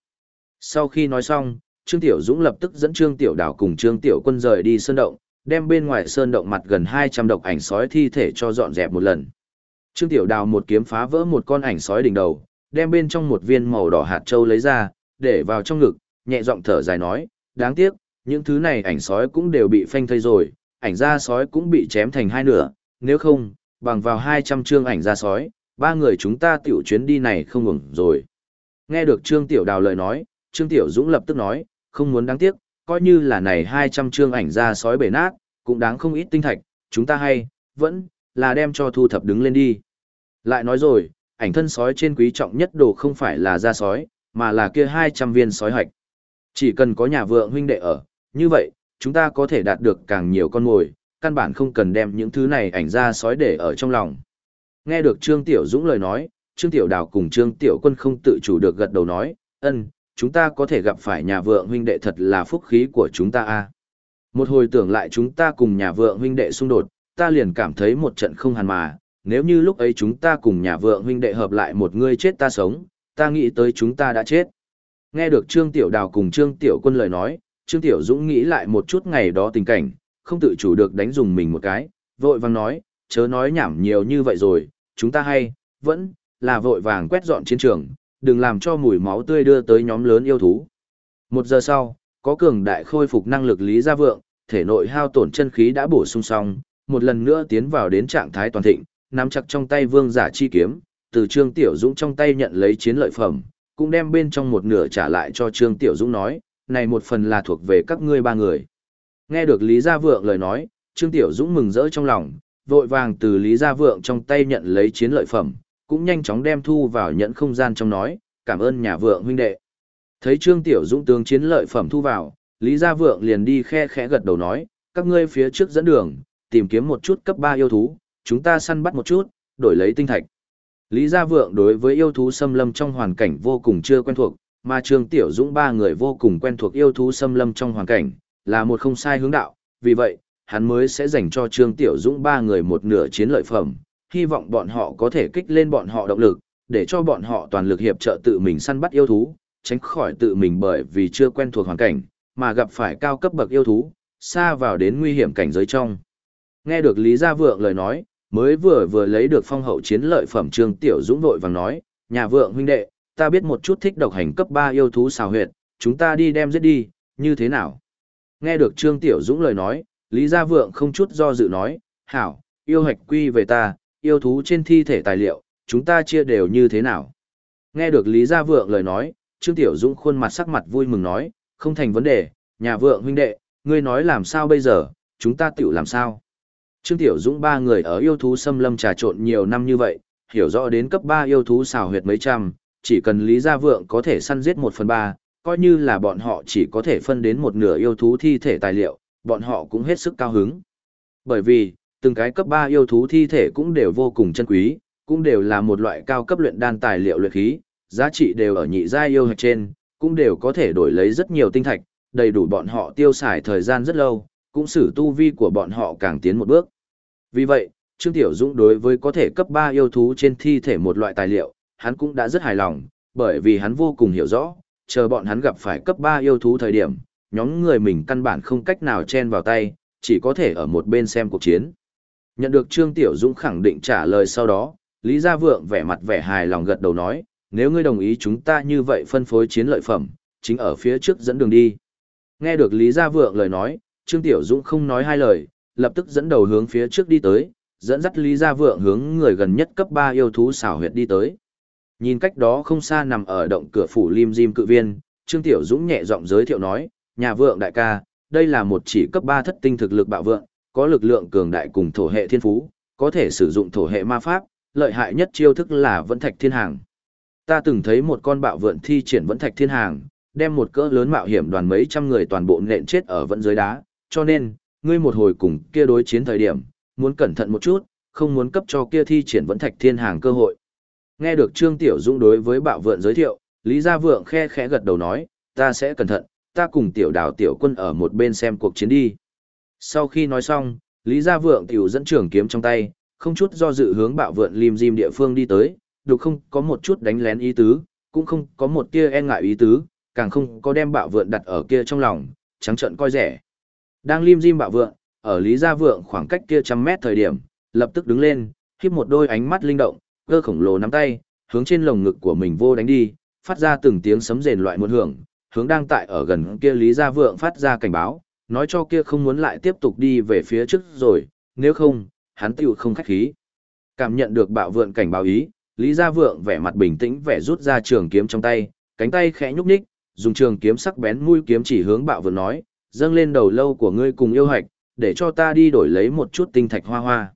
Sau khi nói xong, Trương Tiểu Dũng lập tức dẫn Trương Tiểu Đảo cùng Trương Tiểu Quân rời đi sơn động, đem bên ngoài sơn động mặt gần 200 độc ảnh sói thi thể cho dọn dẹp một lần. Trương Tiểu Đào một kiếm phá vỡ một con ảnh sói đỉnh đầu, đem bên trong một viên màu đỏ hạt châu lấy ra, để vào trong ngực, nhẹ giọng thở dài nói, đáng tiếc, những thứ này ảnh sói cũng đều bị phanh thây rồi, ảnh da sói cũng bị chém thành hai nửa, nếu không, bằng vào 200 chương ảnh da sói, ba người chúng ta tiểu chuyến đi này không ngừng rồi. Nghe được Trương Tiểu Đào lời nói, Trương Tiểu Dũng lập tức nói, không muốn đáng tiếc, coi như là này 200 chương ảnh da sói bể nát, cũng đáng không ít tinh thạch, chúng ta hay, vẫn, là đem cho thu thập đứng lên đi. Lại nói rồi, ảnh thân sói trên quý trọng nhất đồ không phải là da sói, mà là kia 200 viên sói hạch. Chỉ cần có nhà vượng huynh đệ ở, như vậy, chúng ta có thể đạt được càng nhiều con mồi, căn bản không cần đem những thứ này ảnh ra sói để ở trong lòng. Nghe được Trương Tiểu Dũng lời nói, Trương Tiểu Đào cùng Trương Tiểu Quân không tự chủ được gật đầu nói, ân, chúng ta có thể gặp phải nhà vượng huynh đệ thật là phúc khí của chúng ta a. Một hồi tưởng lại chúng ta cùng nhà vượng huynh đệ xung đột, ta liền cảm thấy một trận không hàn mà, nếu như lúc ấy chúng ta cùng nhà vượng huynh đệ hợp lại một người chết ta sống, ta nghĩ tới chúng ta đã chết. Nghe được Trương Tiểu Đào cùng Trương Tiểu Quân lời nói, Trương Tiểu Dũng nghĩ lại một chút ngày đó tình cảnh, không tự chủ được đánh dùng mình một cái, vội vàng nói, chớ nói nhảm nhiều như vậy rồi, chúng ta hay, vẫn, là vội vàng quét dọn chiến trường, đừng làm cho mùi máu tươi đưa tới nhóm lớn yêu thú. Một giờ sau, có cường đại khôi phục năng lực Lý Gia Vượng, thể nội hao tổn chân khí đã bổ sung xong, một lần nữa tiến vào đến trạng thái toàn thịnh, nắm chặt trong tay vương giả chi kiếm, từ Trương Tiểu Dũng trong tay nhận lấy chiến lợi phẩm, cũng đem bên trong một nửa trả lại cho Trương Tiểu Dũng nói, này một phần là thuộc về các ngươi ba người. Nghe được Lý Gia Vượng lời nói, Trương Tiểu Dũng mừng rỡ trong lòng, vội vàng từ Lý Gia Vượng trong tay nhận lấy chiến lợi phẩm, cũng nhanh chóng đem thu vào nhận không gian trong nói, cảm ơn nhà vượng huynh đệ. Thấy Trương Tiểu Dũng tướng chiến lợi phẩm thu vào, Lý Gia Vượng liền đi khe khẽ gật đầu nói, các ngươi phía trước dẫn đường, tìm kiếm một chút cấp 3 yêu thú, chúng ta săn bắt một chút, đổi lấy tinh thạch. Lý Gia Vượng đối với yêu thú xâm lâm trong hoàn cảnh vô cùng chưa quen thuộc, mà Trương Tiểu Dũng ba người vô cùng quen thuộc yêu thú xâm lâm trong hoàn cảnh, là một không sai hướng đạo, vì vậy, hắn mới sẽ dành cho Trương Tiểu Dũng ba người một nửa chiến lợi phẩm, hy vọng bọn họ có thể kích lên bọn họ động lực, để cho bọn họ toàn lực hiệp trợ tự mình săn bắt yêu thú, tránh khỏi tự mình bởi vì chưa quen thuộc hoàn cảnh, mà gặp phải cao cấp bậc yêu thú, xa vào đến nguy hiểm cảnh giới trong. Nghe được Lý Gia Vượng lời nói, mới vừa vừa lấy được phong hậu chiến lợi phẩm Trương Tiểu Dũng vội vàng nói, nhà vượng huynh đệ, ta biết một chút thích độc hành cấp 3 yêu thú xào huyệt, chúng ta đi đem giết đi, như thế nào? Nghe được Trương Tiểu Dũng lời nói, Lý Gia Vượng không chút do dự nói, hảo, yêu hạch quy về ta, yêu thú trên thi thể tài liệu, chúng ta chia đều như thế nào? Nghe được Lý Gia Vượng lời nói, Trương Tiểu Dũng khuôn mặt sắc mặt vui mừng nói, không thành vấn đề, nhà vượng huynh đệ, ngươi nói làm sao bây giờ, chúng ta tiểu làm sao? Trương Tiểu Dũng ba người ở yêu thú xâm lâm trà trộn nhiều năm như vậy, hiểu rõ đến cấp 3 yêu thú xào huyệt mấy trăm, chỉ cần Lý Gia Vượng có thể săn giết 1 phần 3, coi như là bọn họ chỉ có thể phân đến một nửa yêu thú thi thể tài liệu, bọn họ cũng hết sức cao hứng. Bởi vì, từng cái cấp 3 yêu thú thi thể cũng đều vô cùng chân quý, cũng đều là một loại cao cấp luyện đan tài liệu luyện khí, giá trị đều ở nhị gia yêu hạch trên, cũng đều có thể đổi lấy rất nhiều tinh thạch, đầy đủ bọn họ tiêu xài thời gian rất lâu, cũng sử tu vi của bọn họ càng tiến một bước. Vì vậy, Trương Tiểu Dũng đối với có thể cấp 3 yêu thú trên thi thể một loại tài liệu, hắn cũng đã rất hài lòng, bởi vì hắn vô cùng hiểu rõ, chờ bọn hắn gặp phải cấp 3 yêu thú thời điểm, nhóm người mình căn bản không cách nào chen vào tay, chỉ có thể ở một bên xem cuộc chiến. Nhận được Trương Tiểu Dũng khẳng định trả lời sau đó, Lý Gia Vượng vẻ mặt vẻ hài lòng gật đầu nói, nếu ngươi đồng ý chúng ta như vậy phân phối chiến lợi phẩm, chính ở phía trước dẫn đường đi. Nghe được Lý Gia Vượng lời nói, Trương Tiểu Dũng không nói hai lời, lập tức dẫn đầu hướng phía trước đi tới, dẫn dắt Lý Gia Vượng hướng người gần nhất cấp 3 yêu thú xảo huyệt đi tới. Nhìn cách đó không xa nằm ở động cửa phủ Lim Jim cự viên, Trương Tiểu Dũng nhẹ giọng giới thiệu nói, nhà vượng đại ca, đây là một chỉ cấp 3 thất tinh thực lực bạo vượng, có lực lượng cường đại cùng thổ hệ thiên phú, có thể sử dụng thổ hệ ma pháp, lợi hại nhất chiêu thức là vẫn thạch thiên hàng. Ta từng thấy một con bạo vượn thi triển vẫn thạch thiên hàng, đem một cỡ lớn mạo hiểm đoàn mấy trăm người toàn bộ nện chết ở vẫn dưới đá, cho nên, ngươi một hồi cùng kia đối chiến thời điểm, muốn cẩn thận một chút, không muốn cấp cho kia thi triển vẫn thạch thiên hàng cơ hội. Nghe được Trương Tiểu Dũng đối với bạo vượn giới thiệu, Lý Gia Vượng khe khẽ gật đầu nói, ta sẽ cẩn thận, ta cùng Tiểu Đào Tiểu Quân ở một bên xem cuộc chiến đi. Sau khi nói xong, Lý Gia Vượng tiểu dẫn trường kiếm trong tay, không chút do dự hướng bạo vượn lim dim địa phương đi tới, đục không có một chút đánh lén ý tứ, cũng không có một tia e ngại ý tứ, càng không có đem bạo vượn đặt ở kia trong lòng, trắng trợn coi rẻ. Đang lim dim bạo vượng ở Lý Gia Vượng khoảng cách kia trăm mét thời điểm, lập tức đứng lên, khiếp một đôi ánh mắt linh động, cơ khổng lồ nắm tay, hướng trên lồng ngực của mình vô đánh đi, phát ra từng tiếng sấm rền loại muôn hưởng, hướng đang tại ở gần kia Lý Gia Vượng phát ra cảnh báo, nói cho kia không muốn lại tiếp tục đi về phía trước rồi, nếu không, hắn tiểu không khách khí. Cảm nhận được bạo vượng cảnh báo ý, Lý Gia Vượng vẻ mặt bình tĩnh vẻ rút ra trường kiếm trong tay, cánh tay khẽ nhúc nhích, dùng trường kiếm sắc bén mũi kiếm chỉ hướng bạo vượng nói, dâng lên đầu lâu của ngươi cùng yêu hạch, để cho ta đi đổi lấy một chút tinh thạch hoa hoa.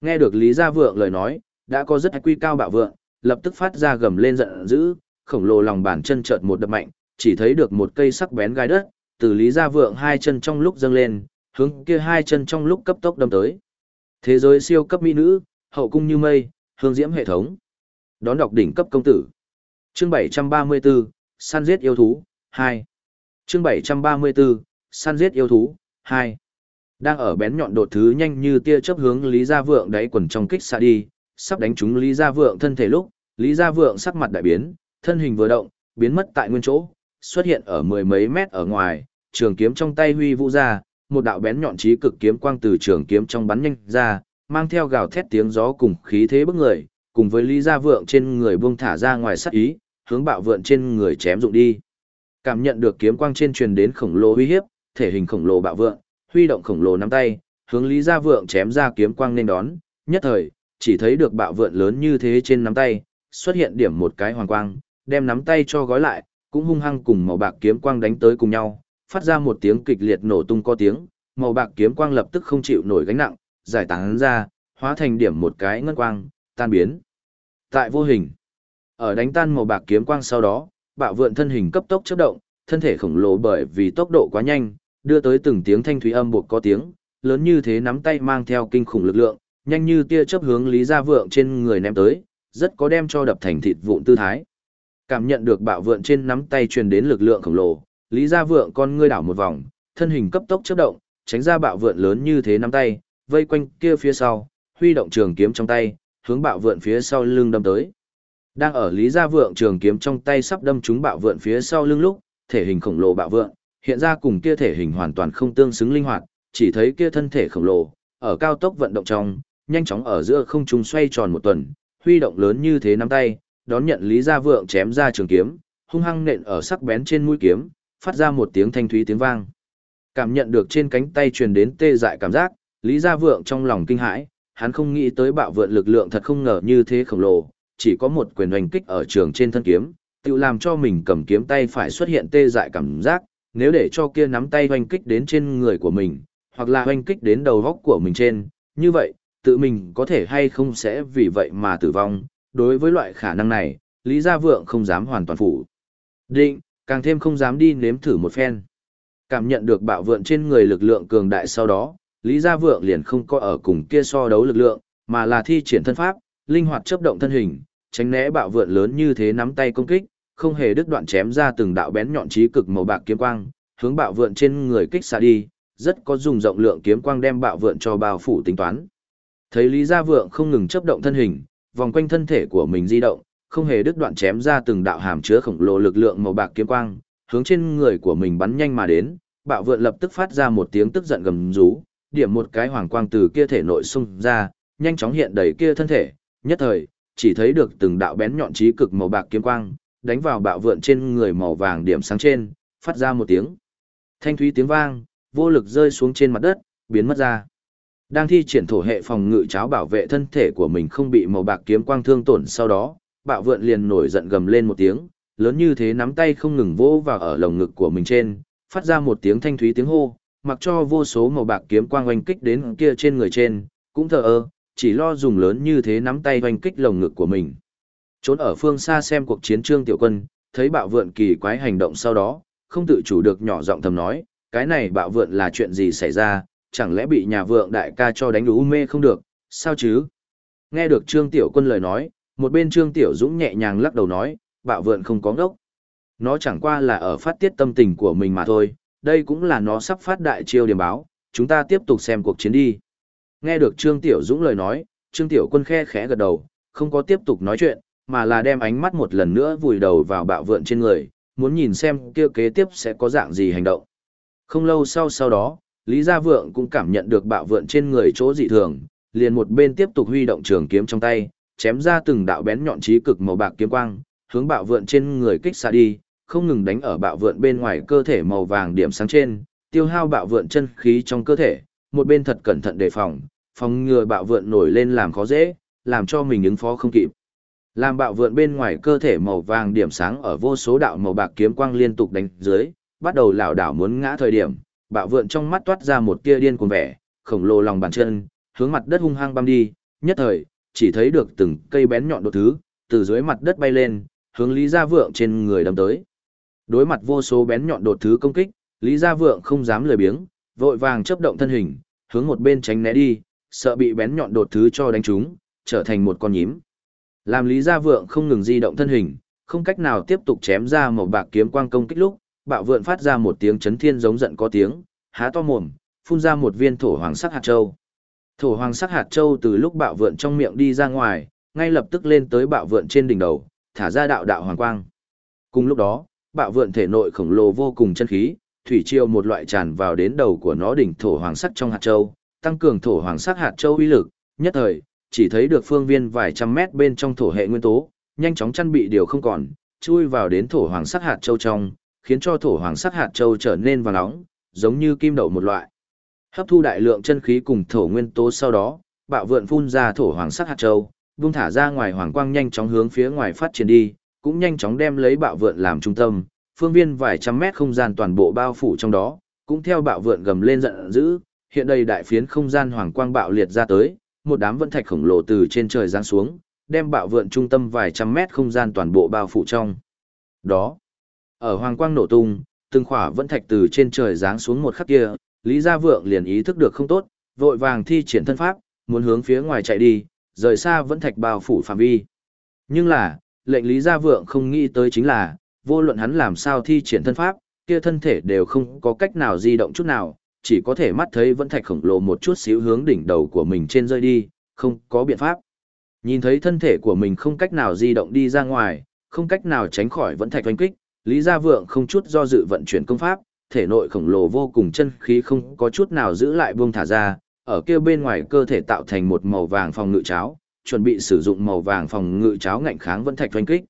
Nghe được Lý Gia Vượng lời nói, đã có rất quy cao bạo vượng, lập tức phát ra gầm lên giận dữ, khổng lồ lòng bàn chân chợt một đập mạnh, chỉ thấy được một cây sắc bén gai đất, từ Lý Gia Vượng hai chân trong lúc dâng lên, hướng kia hai chân trong lúc cấp tốc đâm tới. Thế giới siêu cấp mỹ nữ, hậu cung như mây, hương diễm hệ thống. Đón đọc đỉnh cấp công tử. Chương 734, săn giết yêu thú, 2. Chương 734, săn giết yêu thú, 2. Đang ở bén nhọn đột thứ nhanh như tia chớp hướng Lý Gia Vượng đáy quần trong kích xa đi, sắp đánh trúng Lý Gia Vượng thân thể lúc, Lý Gia Vượng sắc mặt đại biến, thân hình vừa động, biến mất tại nguyên chỗ, xuất hiện ở mười mấy mét ở ngoài, trường kiếm trong tay huy vũ ra, một đạo bén nhọn chí cực kiếm quang từ trường kiếm trong bắn nhanh ra, mang theo gào thét tiếng gió cùng khí thế bức người, cùng với Lý Gia Vượng trên người buông thả ra ngoài sát ý, hướng bạo vượng trên người chém dụng đi. Cảm nhận được kiếm quang trên truyền đến khổng lồ uy hiếp, thể hình khổng lồ bạo vượng, huy động khổng lồ nắm tay, hướng Lý Gia Vượng chém ra kiếm quang nên đón, nhất thời, chỉ thấy được bạo vượng lớn như thế trên nắm tay, xuất hiện điểm một cái hoàng quang, đem nắm tay cho gói lại, cũng hung hăng cùng màu bạc kiếm quang đánh tới cùng nhau, phát ra một tiếng kịch liệt nổ tung có tiếng, màu bạc kiếm quang lập tức không chịu nổi gánh nặng, giải tán ra, hóa thành điểm một cái ngân quang, tan biến. Tại vô hình, ở đánh tan màu bạc kiếm quang sau đó, bạo vượn thân hình cấp tốc chớp động, thân thể khổng lồ bởi vì tốc độ quá nhanh, đưa tới từng tiếng thanh thúy âm buộc có tiếng, lớn như thế nắm tay mang theo kinh khủng lực lượng, nhanh như tia chớp hướng Lý Gia Vượng trên người ném tới, rất có đem cho đập thành thịt vụn tư thái. Cảm nhận được bạo vượng trên nắm tay truyền đến lực lượng khổng lồ, Lý Gia Vượng con ngươi đảo một vòng, thân hình cấp tốc chớp động, tránh ra bạo vượng lớn như thế nắm tay, vây quanh kia phía sau, huy động trường kiếm trong tay, hướng bạo vượng phía sau lưng đâm tới. Đang ở Lý Gia Vượng trường kiếm trong tay sắp đâm trúng bạo vượng phía sau lưng lúc, thể hình khổng lồ bạo vượng hiện ra cùng kia thể hình hoàn toàn không tương xứng linh hoạt, chỉ thấy kia thân thể khổng lồ, ở cao tốc vận động trong, nhanh chóng ở giữa không trung xoay tròn một tuần, huy động lớn như thế nắm tay, đón nhận Lý Gia Vượng chém ra trường kiếm, hung hăng nện ở sắc bén trên mũi kiếm, phát ra một tiếng thanh thúy tiếng vang. Cảm nhận được trên cánh tay truyền đến tê dại cảm giác, Lý Gia Vượng trong lòng kinh hãi, hắn không nghĩ tới bạo vượn lực lượng thật không ngờ như thế khổng lồ, chỉ có một quyền hoành kích ở trường trên thân kiếm, tự làm cho mình cầm kiếm tay phải xuất hiện tê dại cảm giác, nếu để cho kia nắm tay hoành kích đến trên người của mình, hoặc là hoành kích đến đầu góc của mình trên, như vậy, tự mình có thể hay không sẽ vì vậy mà tử vong, đối với loại khả năng này, Lý Gia Vượng không dám hoàn toàn phủ. Định, càng thêm không dám đi nếm thử một phen. Cảm nhận được bạo vượng trên người lực lượng cường đại sau đó, Lý Gia Vượng liền không có ở cùng kia so đấu lực lượng, mà là thi triển thân pháp, linh hoạt chấp động thân hình, tránh né bạo vượng lớn như thế nắm tay công kích, không hề đứt đoạn chém ra từng đạo bén nhọn trí cực màu bạc kiếm quang, hướng bạo vượn trên người kích xạ đi, rất có dùng rộng lượng kiếm quang đem bạo vượn cho bao phủ tính toán. Thấy Lý Gia Vượng không ngừng chấp động thân hình, vòng quanh thân thể của mình di động, không hề đứt đoạn chém ra từng đạo hàm chứa khổng lồ lực lượng màu bạc kiếm quang, hướng trên người của mình bắn nhanh mà đến, bạo vượn lập tức phát ra một tiếng tức giận gầm rú, điểm một cái hoàng quang từ kia thể nội xung ra, nhanh chóng hiện đầy kia thân thể, nhất thời, chỉ thấy được từng đạo bén nhọn trí cực màu bạc kiếm quang, đánh vào bạo vượn trên người màu vàng điểm sáng trên, phát ra một tiếng. Thanh thúy tiếng vang, vô lực rơi xuống trên mặt đất, biến mất ra. Đang thi triển thổ hệ phòng ngự cháo bảo vệ thân thể của mình không bị màu bạc kiếm quang thương tổn sau đó, bạo vượn liền nổi giận gầm lên một tiếng, lớn như thế nắm tay không ngừng vỗ vào ở lồng ngực của mình trên, phát ra một tiếng thanh thúy tiếng hô, mặc cho vô số màu bạc kiếm quang oanh kích đến kia trên người trên, cũng thờ ơ, chỉ lo dùng lớn như thế nắm tay oanh kích lồng ngực của mình. Trốn ở phương xa xem cuộc chiến trương tiểu quân, thấy bạo vượn kỳ quái hành động sau đó, không tự chủ được nhỏ giọng thầm nói, cái này bạo vượn là chuyện gì xảy ra, chẳng lẽ bị nhà vượng đại ca cho đánh đủ mê không được, sao chứ? Nghe được trương tiểu quân lời nói, một bên trương tiểu dũng nhẹ nhàng lắc đầu nói, bạo vượn không có ngốc. Nó chẳng qua là ở phát tiết tâm tình của mình mà thôi, đây cũng là nó sắp phát đại chiêu điểm báo, chúng ta tiếp tục xem cuộc chiến đi. Nghe được Trương Tiểu Dũng lời nói, Trương Tiểu Quân khe khẽ gật đầu, không có tiếp tục nói chuyện, mà là đem ánh mắt một lần nữa vùi đầu vào bạo vượn trên người, muốn nhìn xem kia kế tiếp sẽ có dạng gì hành động. Không lâu sau sau đó, Lý Gia Vượng cũng cảm nhận được bạo vượn trên người chỗ dị thường, liền một bên tiếp tục huy động trường kiếm trong tay, chém ra từng đạo bén nhọn chí cực màu bạc kiếm quang, hướng bạo vượn trên người kích xạ đi, không ngừng đánh ở bạo vượn bên ngoài cơ thể màu vàng điểm sáng trên, tiêu hao bạo vượn chân khí trong cơ thể, một bên thật cẩn thận đề phòng, phòng ngừa bạo vượn nổi lên làm khó dễ, làm cho mình ứng phó không kịp. Làm bạo vượn bên ngoài cơ thể màu vàng điểm sáng ở vô số đạo màu bạc kiếm quang liên tục đánh dưới, bắt đầu lảo đảo muốn ngã thời điểm, bạo vượn trong mắt toát ra một tia điên cuồng vẻ, khổng lồ lòng bàn chân, hướng mặt đất hung hăng băm đi, nhất thời, chỉ thấy được từng cây bén nhọn đột thứ, từ dưới mặt đất bay lên, hướng Lý Gia Vượng trên người đâm tới. Đối mặt vô số bén nhọn đột thứ công kích, Lý Gia Vượng không dám lười biếng, vội vàng chấp động thân hình, hướng một bên tránh né đi, sợ bị bén nhọn đột thứ cho đánh trúng, trở thành một con nhím. Làm Lý Gia Vượng không ngừng di động thân hình, không cách nào tiếp tục chém ra một bạc kiếm quang công kích lúc, bạo vượn phát ra một tiếng chấn thiên giống giận có tiếng, há to mồm, phun ra một viên thổ hoàng sắc hạt châu. Thổ hoàng sắc hạt châu từ lúc bạo vượn trong miệng đi ra ngoài, ngay lập tức lên tới bạo vượn trên đỉnh đầu, thả ra đạo đạo hoàng quang. Cùng lúc đó, bạo vượn thể nội khổng lồ vô cùng chân khí, thủy triều một loại tràn vào đến đầu của nó đỉnh thổ hoàng sắc trong hạt châu, tăng cường thổ hoàng sắc hạt châu uy lực, nhất thời, chỉ thấy được phương viên vài trăm mét bên trong thổ hệ nguyên tố, nhanh chóng chăn bị điều không còn, chui vào đến thổ hoàng sắc hạt châu trong, khiến cho thổ hoàng sắc hạt châu trở nên vàng nóng, giống như kim đậu một loại. Hấp thu đại lượng chân khí cùng thổ nguyên tố sau đó, bạo vượn phun ra thổ hoàng sắc hạt châu, vung thả ra ngoài hoàng quang nhanh chóng hướng phía ngoài phát triển đi, cũng nhanh chóng đem lấy bạo vượn làm trung tâm, phương viên vài trăm mét không gian toàn bộ bao phủ trong đó, cũng theo bạo vượn gầm lên giận dữ, hiện đây đại phiến không gian hoàng quang bạo liệt ra tới, một đám vận thạch khổng lồ từ trên trời giáng xuống, đem bạo vượn trung tâm vài trăm mét không gian toàn bộ bao phủ trong. Đó, ở hoàng quang nổ tung, từng khỏa vận thạch từ trên trời giáng xuống một khắc kia, Lý Gia Vượng liền ý thức được không tốt, vội vàng thi triển thân pháp, muốn hướng phía ngoài chạy đi, rời xa vận thạch bao phủ phạm vi. Nhưng là, lệnh Lý Gia Vượng không nghĩ tới chính là, vô luận hắn làm sao thi triển thân pháp, kia thân thể đều không có cách nào di động chút nào, chỉ có thể mắt thấy vẫn thạch khổng lồ một chút xíu hướng đỉnh đầu của mình trên rơi đi, không có biện pháp. Nhìn thấy thân thể của mình không cách nào di động đi ra ngoài, không cách nào tránh khỏi vẫn thạch oanh kích, Lý Gia Vượng không chút do dự vận chuyển công pháp, thể nội khổng lồ vô cùng chân khí không có chút nào giữ lại buông thả ra, ở kia bên ngoài cơ thể tạo thành một màu vàng phòng ngự cháo, chuẩn bị sử dụng màu vàng phòng ngự cháo ngạnh kháng vẫn thạch oanh kích.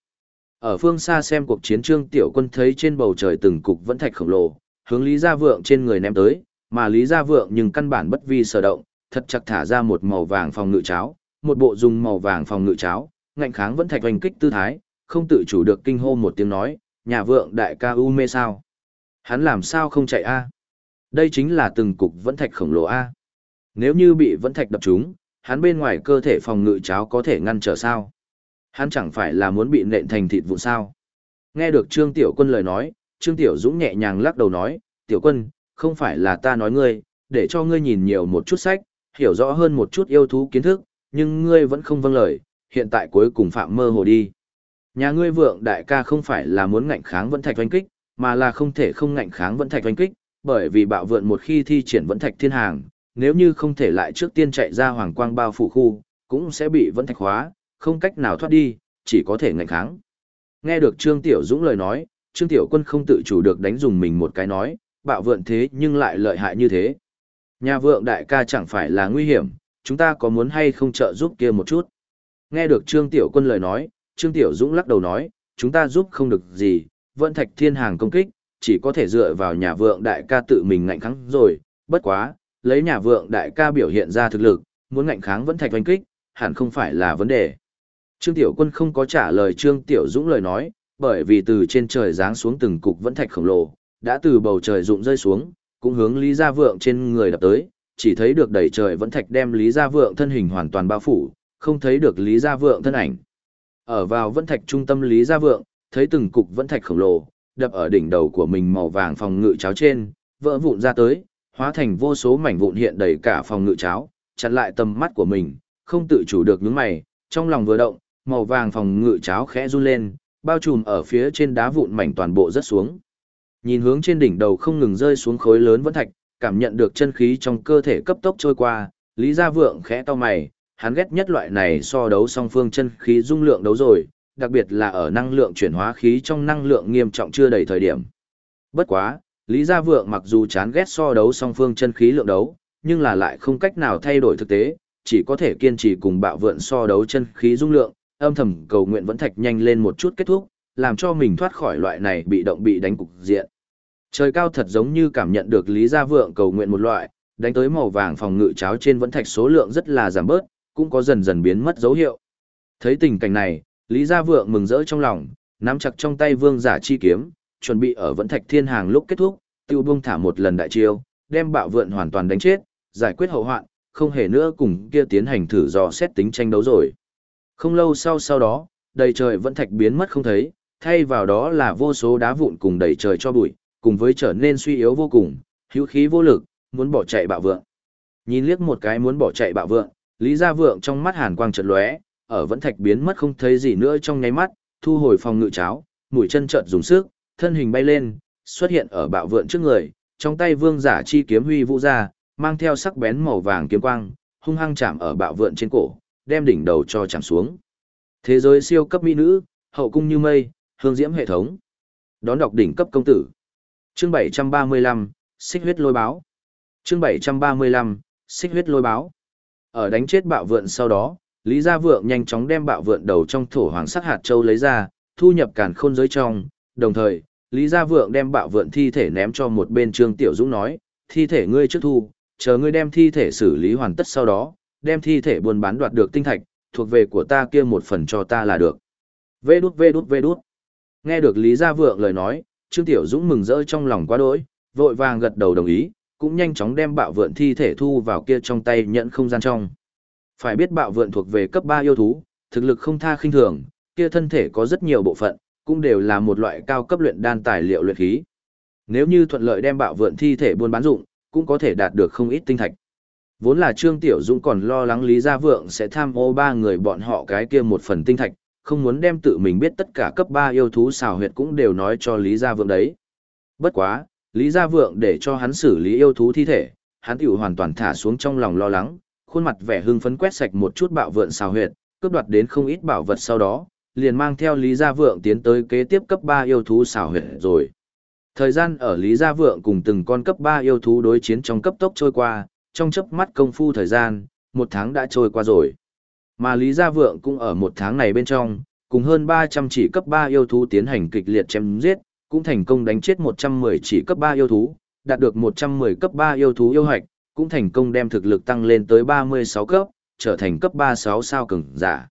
Ở phương xa xem cuộc chiến trương tiểu quân thấy trên bầu trời từng cục vẫn thạch khổng lồ, hướng Lý Gia Vượng trên người ném tới, mà Lý Gia Vượng nhưng căn bản bất vi sở động, thật chặt thả ra một màu vàng phòng ngự cháo, một bộ dùng màu vàng phòng ngự cháo, ngạnh kháng vẫn thạch hoành kích tư thái, không tự chủ được kinh hô một tiếng nói, nhà vượng đại ca u mê sao? Hắn làm sao không chạy a? Đây chính là từng cục vẫn thạch khổng lồ a. Nếu như bị vẫn thạch đập trúng, hắn bên ngoài cơ thể phòng ngự cháo có thể ngăn trở sao? Hắn chẳng phải là muốn bị nện thành thịt vụn sao? Nghe được Trương Tiểu Quân lời nói, Trương Tiểu Dũng nhẹ nhàng lắc đầu nói, Tiểu Quân, không phải là ta nói ngươi, để cho ngươi nhìn nhiều một chút sách, hiểu rõ hơn một chút yêu thú kiến thức, nhưng ngươi vẫn không vâng lời, hiện tại cuối cùng phạm mơ hồ đi. Nhà ngươi vượng đại ca không phải là muốn ngạnh kháng vẫn thạch oanh kích, mà là không thể không ngạnh kháng vẫn thạch oanh kích, bởi vì bạo vượn một khi thi triển vẫn thạch thiên hàng, nếu như không thể lại trước tiên chạy ra hoàng quang bao phủ khu, cũng sẽ bị vẫn thạch hóa, không cách nào thoát đi, chỉ có thể ngạnh kháng. Nghe được Trương Tiểu Dũng lời nói, Trương Tiểu Quân không tự chủ được đánh dùng mình một cái nói, bạo vượn thế nhưng lại lợi hại như thế. Nhà vượng đại ca chẳng phải là nguy hiểm, chúng ta có muốn hay không trợ giúp kia một chút. Nghe được Trương Tiểu Quân lời nói, Trương Tiểu Dũng lắc đầu nói, chúng ta giúp không được gì, vận thạch thiên hàng công kích, chỉ có thể dựa vào nhà vượng đại ca tự mình ngạnh kháng rồi, bất quá, lấy nhà vượng đại ca biểu hiện ra thực lực, muốn ngạnh kháng vẫn thạch oanh kích, hẳn không phải là vấn đề. Trương Tiểu Quân không có trả lời Trương Tiểu Dũng lời nói, bởi vì từ trên trời giáng xuống từng cục vẫn thạch khổng lồ, đã từ bầu trời rụng rơi xuống, cũng hướng Lý Gia Vượng trên người đập tới, chỉ thấy được đầy trời vẫn thạch đem Lý Gia Vượng thân hình hoàn toàn bao phủ, không thấy được Lý Gia Vượng thân ảnh. Ở vào vẫn thạch trung tâm Lý Gia Vượng, thấy từng cục vẫn thạch khổng lồ, đập ở đỉnh đầu của mình màu vàng phòng ngự cháo trên, vỡ vụn ra tới, hóa thành vô số mảnh vụn hiện đầy cả phòng ngự cháo, chặn lại tầm mắt của mình, không tự chủ được nhướng mày, trong lòng vừa động, màu vàng phòng ngự cháo khẽ run lên, bao trùm ở phía trên đá vụn mảnh toàn bộ rất xuống. Nhìn hướng trên đỉnh đầu không ngừng rơi xuống khối lớn vẫn thạch, cảm nhận được chân khí trong cơ thể cấp tốc trôi qua, Lý Gia Vượng khẽ to mày, hắn ghét nhất loại này so đấu song phương chân khí dung lượng đấu rồi, đặc biệt là ở năng lượng chuyển hóa khí trong năng lượng nghiêm trọng chưa đầy thời điểm. Bất quá, Lý Gia Vượng mặc dù chán ghét so đấu song phương chân khí lượng đấu, nhưng là lại không cách nào thay đổi thực tế, chỉ có thể kiên trì cùng bạo vượn so đấu chân khí dung lượng, âm thầm cầu nguyện vẫn thạch nhanh lên một chút kết thúc, làm cho mình thoát khỏi loại này bị động bị đánh cục diện. Trời cao thật giống như cảm nhận được Lý Gia Vượng cầu nguyện một loại, đánh tới màu vàng phòng ngự cháo trên vẫn thạch số lượng rất là giảm bớt, cũng có dần dần biến mất dấu hiệu. Thấy tình cảnh này, Lý Gia Vượng mừng rỡ trong lòng, nắm chặt trong tay vương giả chi kiếm, chuẩn bị ở vẫn thạch thiên hàng lúc kết thúc, tiêu buông thả một lần đại chiêu, đem bạo vượn hoàn toàn đánh chết, giải quyết hậu hoạn, không hề nữa cùng kia tiến hành thử dò xét tính tranh đấu rồi. Không lâu sau sau đó, đầy trời vẫn thạch biến mất không thấy, thay vào đó là vô số đá vụn cùng đầy trời cho bụi, cùng với trở nên suy yếu vô cùng, hữu khí vô lực, muốn bỏ chạy bạo vượng. Nhìn liếc một cái muốn bỏ chạy bạo vượng, Lý Gia Vượng trong mắt hàn quang chợt lóe, ở vẫn thạch biến mất không thấy gì nữa trong nháy mắt, thu hồi phòng ngự cháo, mũi chân chợt dùng sức, thân hình bay lên, xuất hiện ở bạo vượng trước người, trong tay vương giả chi kiếm huy vũ ra, mang theo sắc bén màu vàng kiếm quang, hung hăng chạm ở bạo vượng trên cổ, đem đỉnh đầu cho chạm xuống. Thế giới siêu cấp mỹ nữ, hậu cung như mây, hương diễm hệ thống. Đón đọc đỉnh cấp công tử. Chương 735, xích huyết lôi báo. Chương 735, xích huyết lôi báo. Ở đánh chết bạo vượn sau đó, Lý Gia Vượng nhanh chóng đem bạo vượn đầu trong thổ hoàng sắc hạt châu lấy ra, thu nhập càn khôn giới trong, đồng thời, Lý Gia Vượng đem bạo vượn thi thể ném cho một bên Trương Tiểu Dũng nói, thi thể ngươi trước thu, chờ ngươi đem thi thể xử lý hoàn tất sau đó, đem thi thể buôn bán đoạt được tinh thạch, thuộc về của ta kia một phần cho ta là được. Vê đút vê đút vê đút. Nghe được Lý Gia Vượng lời nói, Trương Tiểu Dũng mừng rỡ trong lòng quá đỗi, vội vàng gật đầu đồng ý, cũng nhanh chóng đem bạo vượn thi thể thu vào kia trong tay nhận không gian trong. Phải biết bạo vượn thuộc về cấp 3 yêu thú, thực lực không tha khinh thường, kia thân thể có rất nhiều bộ phận, cũng đều là một loại cao cấp luyện đan tài liệu luyện khí. Nếu như thuận lợi đem bạo vượn thi thể buôn bán dụng, cũng có thể đạt được không ít tinh thạch. Vốn là Trương Tiểu Dũng còn lo lắng Lý Gia Vượng sẽ tham ô ba người bọn họ cái kia một phần tinh thạch, không muốn đem tự mình biết tất cả cấp 3 yêu thú xào huyệt cũng đều nói cho Lý Gia Vượng đấy. Bất quá, Lý Gia Vượng để cho hắn xử lý yêu thú thi thể, hắn tiểu hoàn toàn thả xuống trong lòng lo lắng, khuôn mặt vẻ hưng phấn quét sạch một chút bạo vượn xào huyệt, cướp đoạt đến không ít bảo vật sau đó, liền mang theo Lý Gia Vượng tiến tới kế tiếp cấp 3 yêu thú xào huyệt rồi. Thời gian ở Lý Gia Vượng cùng từng con cấp 3 yêu thú đối chiến trong cấp tốc trôi qua, trong chớp mắt công phu thời gian, một tháng đã trôi qua rồi. Mà Lý Gia Vượng cũng ở một tháng này bên trong, cùng hơn 300 chỉ cấp 3 yêu thú tiến hành kịch liệt chém giết, cũng thành công đánh chết 110 chỉ cấp 3 yêu thú, đạt được 110 cấp 3 yêu thú yêu hạch, cũng thành công đem thực lực tăng lên tới 36 cấp, trở thành cấp 36 sao cường giả.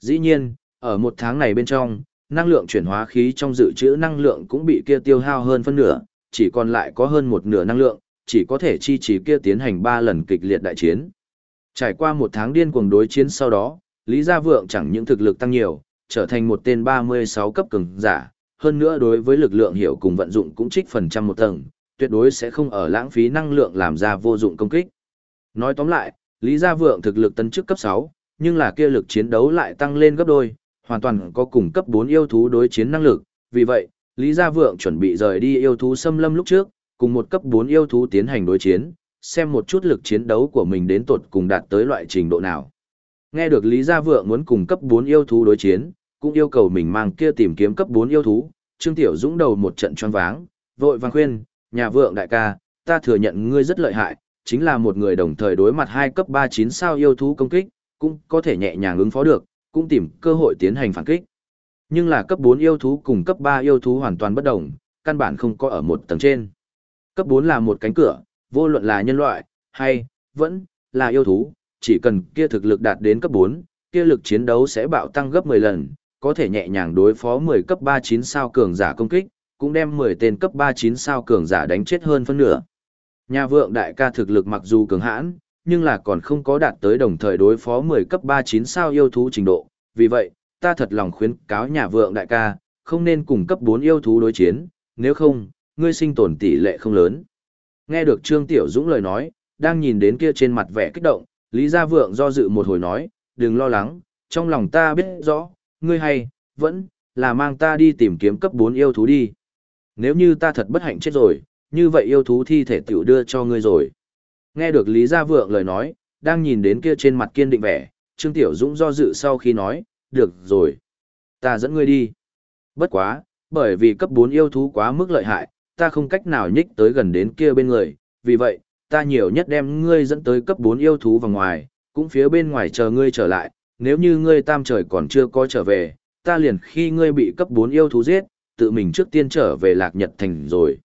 Dĩ nhiên, ở một tháng này bên trong, năng lượng chuyển hóa khí trong dự trữ năng lượng cũng bị kia tiêu hao hơn phân nửa, chỉ còn lại có hơn một nửa năng lượng, chỉ có thể chi trì kia tiến hành 3 lần kịch liệt đại chiến. Trải qua một tháng điên cuồng đối chiến sau đó, Lý Gia Vượng chẳng những thực lực tăng nhiều, trở thành một tên 36 cấp cường giả, hơn nữa đối với lực lượng hiểu cùng vận dụng cũng trích phần trăm một tầng, tuyệt đối sẽ không ở lãng phí năng lượng làm ra vô dụng công kích. Nói tóm lại, Lý Gia Vượng thực lực tấn chức cấp 6, nhưng là kia lực chiến đấu lại tăng lên gấp đôi, hoàn toàn có cùng cấp 4 yêu thú đối chiến năng lực, vì vậy, Lý Gia Vượng chuẩn bị rời đi yêu thú xâm lâm lúc trước, cùng một cấp 4 yêu thú tiến hành đối chiến, xem một chút lực chiến đấu của mình đến tột cùng đạt tới loại trình độ nào. Nghe được Lý Gia Vượng muốn cùng cấp 4 yêu thú đối chiến, cũng yêu cầu mình mang kia tìm kiếm cấp 4 yêu thú, Trương Tiểu Dũng đầu một trận choáng váng, vội vàng khuyên, nhà vượng đại ca, ta thừa nhận ngươi rất lợi hại, chính là một người đồng thời đối mặt hai cấp 39 sao yêu thú công kích, cũng có thể nhẹ nhàng ứng phó được, cũng tìm cơ hội tiến hành phản kích. Nhưng là cấp 4 yêu thú cùng cấp 3 yêu thú hoàn toàn bất đồng, căn bản không có ở một tầng trên. Cấp 4 là một cánh cửa, vô luận là nhân loại, hay, vẫn, là yêu thú, chỉ cần kia thực lực đạt đến cấp 4, kia lực chiến đấu sẽ bạo tăng gấp 10 lần, có thể nhẹ nhàng đối phó 10 cấp 39 sao cường giả công kích, cũng đem 10 tên cấp 39 sao cường giả đánh chết hơn phân nửa. Nhà vượng đại ca thực lực mặc dù cường hãn, nhưng là còn không có đạt tới đồng thời đối phó 10 cấp 39 sao yêu thú trình độ, vì vậy, ta thật lòng khuyến cáo nhà vượng đại ca, không nên cùng cấp 4 yêu thú đối chiến, nếu không, ngươi sinh tồn tỷ lệ không lớn. Nghe được Trương Tiểu Dũng lời nói, đang nhìn đến kia trên mặt vẻ kích động, Lý Gia Vượng do dự một hồi nói, đừng lo lắng, trong lòng ta biết rõ, ngươi hay, vẫn, là mang ta đi tìm kiếm cấp 4 yêu thú đi. Nếu như ta thật bất hạnh chết rồi, như vậy yêu thú thi thể tiểu đưa cho ngươi rồi. Nghe được Lý Gia Vượng lời nói, đang nhìn đến kia trên mặt kiên định vẻ, Trương Tiểu Dũng do dự sau khi nói, được rồi. Ta dẫn ngươi đi. Bất quá, bởi vì cấp 4 yêu thú quá mức lợi hại, ta không cách nào nhích tới gần đến kia bên người, vì vậy, ta nhiều nhất đem ngươi dẫn tới cấp 4 yêu thú vào ngoài, cũng phía bên ngoài chờ ngươi trở lại, nếu như ngươi tam trời còn chưa có trở về, ta liền khi ngươi bị cấp 4 yêu thú giết, tự mình trước tiên trở về Lạc Nhật Thành rồi.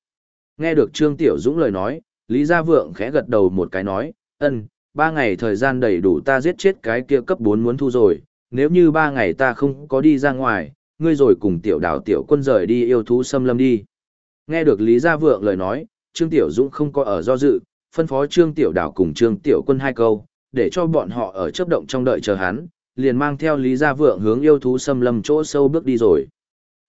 Nghe được Trương Tiểu Dũng lời nói, Lý Gia Vượng khẽ gật đầu một cái nói, ân, ba ngày thời gian đầy đủ ta giết chết cái kia cấp 4 muốn thu rồi, nếu như ba ngày ta không có đi ra ngoài, ngươi rồi cùng tiểu đảo tiểu quân rời đi yêu thú xâm lâm đi. Nghe được Lý Gia Vượng lời nói, Trương Tiểu Dũng không có ở do dự, phân phó Trương Tiểu Đào cùng Trương Tiểu quân hai câu, để cho bọn họ ở chấp động trong đợi chờ hắn, liền mang theo Lý Gia Vượng hướng yêu thú xâm lâm chỗ sâu bước đi rồi.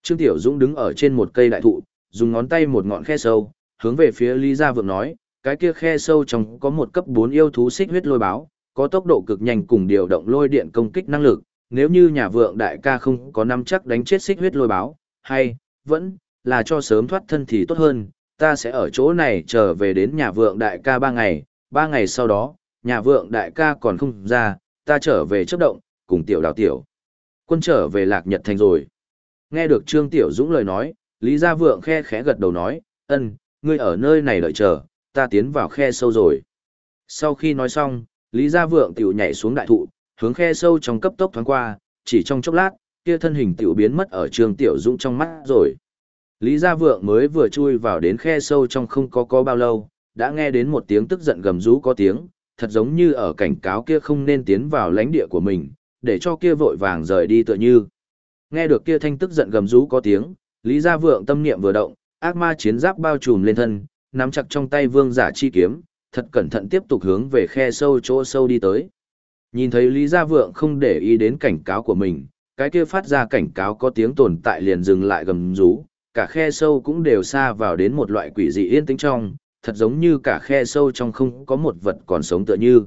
Trương Tiểu Dũng đứng ở trên một cây đại thụ, dùng ngón tay một ngọn khe sâu, hướng về phía Lý Gia Vượng nói, cái kia khe sâu trong có một cấp 4 yêu thú xích huyết lôi báo, có tốc độ cực nhanh cùng điều động lôi điện công kích năng lực, nếu như nhà vượng đại ca không có nắm chắc đánh chết xích huyết lôi báo, hay, vẫn, là cho sớm thoát thân thì tốt hơn, ta sẽ ở chỗ này trở về đến nhà vượng đại ca ba ngày, ba ngày sau đó, nhà vượng đại ca còn không ra, ta trở về chấp động, cùng tiểu đào tiểu. Quân trở về lạc nhật thành rồi. Nghe được Trương Tiểu Dũng lời nói, Lý Gia Vượng khe khẽ gật đầu nói, ân, ngươi ở nơi này đợi chờ, ta tiến vào khe sâu rồi. Sau khi nói xong, Lý Gia Vượng tiểu nhảy xuống đại thụ, hướng khe sâu trong cấp tốc thoáng qua, chỉ trong chốc lát, kia thân hình tiểu biến mất ở Trương Tiểu Dũng trong mắt rồi. Lý Gia Vượng mới vừa chui vào đến khe sâu trong không có có bao lâu, đã nghe đến một tiếng tức giận gầm rú có tiếng, thật giống như ở cảnh cáo kia không nên tiến vào lãnh địa của mình, để cho kia vội vàng rời đi tựa như. Nghe được kia thanh tức giận gầm rú có tiếng, Lý Gia Vượng tâm niệm vừa động, ác ma chiến giáp bao trùm lên thân, nắm chặt trong tay vương giả chi kiếm, thật cẩn thận tiếp tục hướng về khe sâu chỗ sâu đi tới. Nhìn thấy Lý Gia Vượng không để ý đến cảnh cáo của mình, cái kia phát ra cảnh cáo có tiếng tồn tại liền dừng lại gầm rú, cả khe sâu cũng đều xa vào đến một loại quỷ dị yên tĩnh trong, thật giống như cả khe sâu trong không có một vật còn sống tựa như.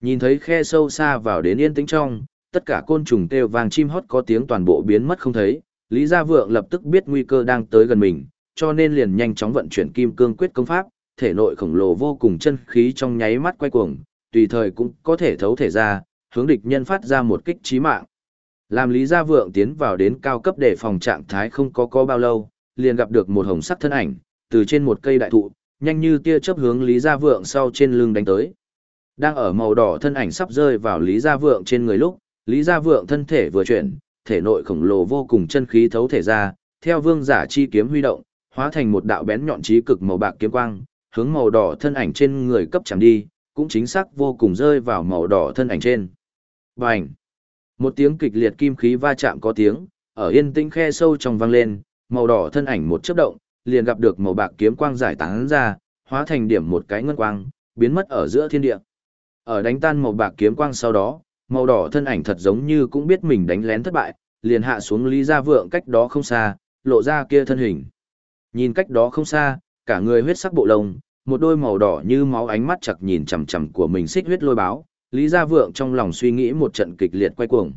Nhìn thấy khe sâu xa vào đến yên tĩnh trong, tất cả côn trùng kêu vàng chim hót có tiếng toàn bộ biến mất không thấy, Lý Gia Vượng lập tức biết nguy cơ đang tới gần mình, cho nên liền nhanh chóng vận chuyển kim cương quyết công pháp, thể nội khổng lồ vô cùng chân khí trong nháy mắt quay cuồng, tùy thời cũng có thể thấu thể ra, hướng địch nhân phát ra một kích chí mạng. Làm Lý Gia Vượng tiến vào đến cao cấp để phòng trạng thái không có có bao lâu, liền gặp được một hồng sắc thân ảnh, từ trên một cây đại thụ, nhanh như tia chớp hướng Lý Gia Vượng sau trên lưng đánh tới. Đang ở màu đỏ thân ảnh sắp rơi vào Lý Gia Vượng trên người lúc, Lý Gia Vượng thân thể vừa chuyển, thể nội khổng lồ vô cùng chân khí thấu thể ra, theo vương giả chi kiếm huy động, hóa thành một đạo bén nhọn chí cực màu bạc kiếm quang, hướng màu đỏ thân ảnh trên người cấp chạm đi, cũng chính xác vô cùng rơi vào màu đỏ thân ảnh trên. Bành! Một tiếng kịch liệt kim khí va chạm có tiếng, ở yên tĩnh khe sâu trong vang lên, màu đỏ thân ảnh một chớp động, liền gặp được màu bạc kiếm quang giải tán ra, hóa thành điểm một cái ngân quang, biến mất ở giữa thiên địa. Ở đánh tan màu bạc kiếm quang sau đó, màu đỏ thân ảnh thật giống như cũng biết mình đánh lén thất bại, liền hạ xuống Lý Gia Vượng cách đó không xa, lộ ra kia thân hình. Nhìn cách đó không xa, cả người huyết sắc bộ lông, một đôi màu đỏ như máu ánh mắt chặt nhìn chằm chằm của mình xích huyết lôi báo, Lý Gia Vượng trong lòng suy nghĩ một trận kịch liệt quay cuồng.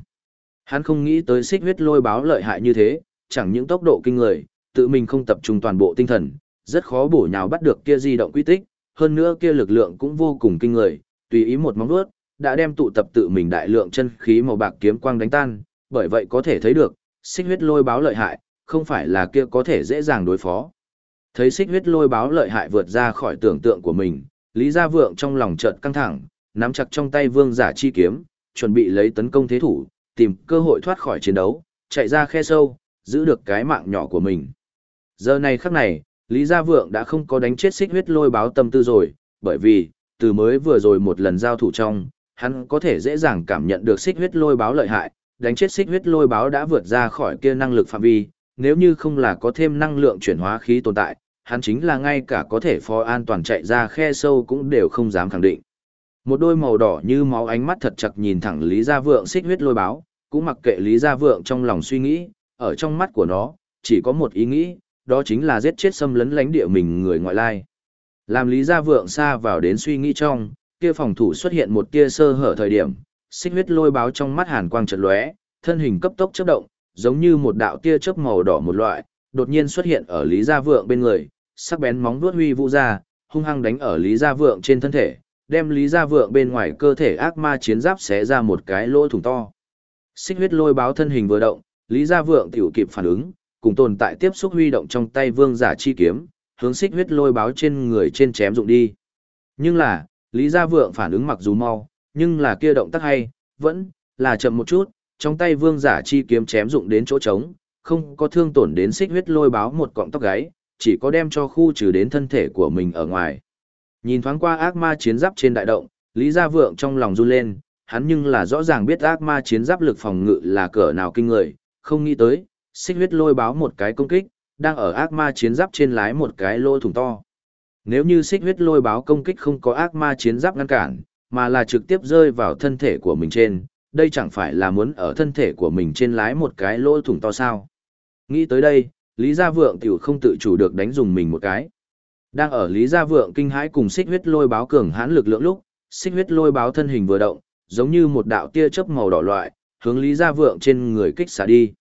Hắn không nghĩ tới xích huyết lôi báo lợi hại như thế, chẳng những tốc độ kinh người, tự mình không tập trung toàn bộ tinh thần, rất khó bổ nhào bắt được kia di động quy tích, hơn nữa kia lực lượng cũng vô cùng kinh người, tùy ý một móng vuốt, đã đem tụ tập tự mình đại lượng chân khí màu bạc kiếm quang đánh tan, bởi vậy có thể thấy được, xích huyết lôi báo lợi hại, không phải là kia có thể dễ dàng đối phó. Thấy xích huyết lôi báo lợi hại vượt ra khỏi tưởng tượng của mình, Lý Gia Vượng trong lòng chợt căng thẳng, nắm chặt trong tay vương giả chi kiếm, chuẩn bị lấy tấn công thế thủ, tìm cơ hội thoát khỏi chiến đấu, chạy ra khe sâu, giữ được cái mạng nhỏ của mình. Giờ này khắc này, Lý Gia Vượng đã không có đánh chết xích huyết lôi báo tâm tư rồi, bởi vì, từ mới vừa rồi một lần giao thủ trong, hắn có thể dễ dàng cảm nhận được xích huyết lôi báo lợi hại, đánh chết xích huyết lôi báo đã vượt ra khỏi kia năng lực phạm vi, nếu như không là có thêm năng lượng chuyển hóa khí tồn tại, hắn chính là ngay cả có thể phó an toàn chạy ra khe sâu cũng đều không dám khẳng định. Một đôi màu đỏ như máu ánh mắt thật chặt nhìn thẳng Lý Gia Vượng xích huyết lôi báo, cũng mặc kệ Lý Gia Vượng trong lòng suy nghĩ, ở trong mắt của nó, chỉ có một ý nghĩ, đó chính là giết chết xâm lấn lánh địa mình người ngoại lai. Làm Lý Gia Vượng xa vào đến suy nghĩ trong, kia phòng thủ xuất hiện một tia sơ hở thời điểm, xích huyết lôi báo trong mắt hàn quang chợt lóe, thân hình cấp tốc chớp động, giống như một đạo tia chớp màu đỏ một loại, đột nhiên xuất hiện ở Lý Gia Vượng bên người, sắc bén móng vuốt huy vũ ra, hung hăng đánh ở Lý Gia Vượng trên thân thể, đem Lý Gia Vượng bên ngoài cơ thể ác ma chiến giáp xé ra một cái lỗ thủng to. Xích huyết lôi báo thân hình vừa động, Lý Gia Vượng tiểu kịp phản ứng, cùng tồn tại tiếp xúc huy động trong tay vương giả chi kiếm, hướng xích huyết lôi báo trên người trên chém dụng đi. Nhưng là, Lý Gia Vượng phản ứng mặc dù mau, nhưng là kia động tác hay, vẫn là chậm một chút, trong tay vương giả chi kiếm chém dụng đến chỗ trống, không có thương tổn đến xích huyết lôi báo một cọng tóc gáy, chỉ có đem cho khu trừ đến thân thể của mình ở ngoài. Nhìn thoáng qua ác ma chiến giáp trên đại động, Lý Gia Vượng trong lòng run lên, hắn nhưng là rõ ràng biết ác ma chiến giáp lực phòng ngự là cỡ nào kinh người, không nghĩ tới, xích huyết lôi báo một cái công kích, đang ở ác ma chiến giáp trên lái một cái lỗ thủng to. Nếu như xích huyết lôi báo công kích không có ác ma chiến giáp ngăn cản, mà là trực tiếp rơi vào thân thể của mình trên, đây chẳng phải là muốn ở thân thể của mình trên lái một cái lỗ thủng to sao. Nghĩ tới đây, Lý Gia Vượng tiểu không tự chủ được đánh dùng mình một cái. Đang ở Lý Gia Vượng kinh hãi cùng xích huyết lôi báo cường hãn lực lượng lúc, xích huyết lôi báo thân hình vừa động, giống như một đạo tia chớp màu đỏ loại, hướng Lý Gia Vượng trên người kích xả đi.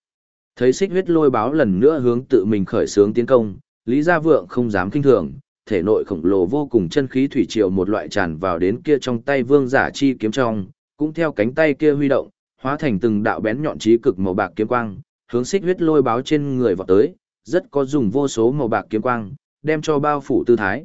Thấy xích huyết lôi báo lần nữa hướng tự mình khởi xướng tiến công, Lý Gia Vượng không dám kinh thường, thể nội khổng lồ vô cùng chân khí thủy triều một loại tràn vào đến kia trong tay vương giả chi kiếm trong, cũng theo cánh tay kia huy động, hóa thành từng đạo bén nhọn chí cực màu bạc kiếm quang, hướng xích huyết lôi báo trên người vọt tới, rất có dùng vô số màu bạc kiếm quang, đem cho bao phủ tư thái.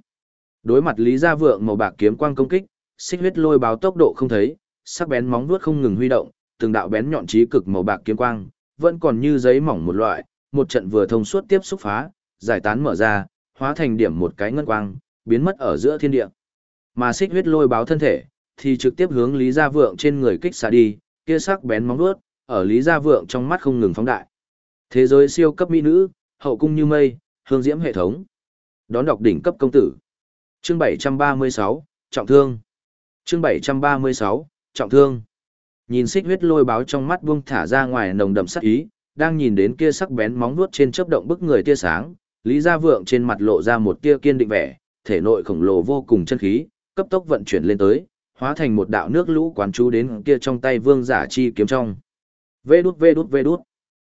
Đối mặt Lý Gia Vượng màu bạc kiếm quang công kích, xích huyết lôi báo tốc độ không thấy, sắc bén móng vuốt không ngừng huy động, từng đạo bén nhọn trí cực màu bạc kiếm quang, vẫn còn như giấy mỏng một loại, một trận vừa thông suốt tiếp xúc phá, giải tán mở ra, hóa thành điểm một cái ngân quang, biến mất ở giữa thiên địa. Mà xích huyết lôi báo thân thể, thì trực tiếp hướng Lý Gia Vượng trên người kích xả đi, kia sắc bén móng vuốt, ở Lý Gia Vượng trong mắt không ngừng phóng đại. Thế giới siêu cấp mỹ nữ, hậu cung như mây, hương diễm hệ thống. Đón đọc đỉnh cấp công tử. Chương 736, trọng thương. Chương 736, trọng thương. Nhìn xích huyết lôi báo trong mắt buông thả ra ngoài nồng đậm sắc ý, đang nhìn đến kia sắc bén móng vuốt trên chớp động bức người tia sáng, Lý Gia Vượng trên mặt lộ ra một tia kiên định vẻ, thể nội khổng lồ vô cùng chân khí, cấp tốc vận chuyển lên tới, hóa thành một đạo nước lũ quán chú đến kia trong tay vương giả chi kiếm trong. Vê đút vê đút vê đút.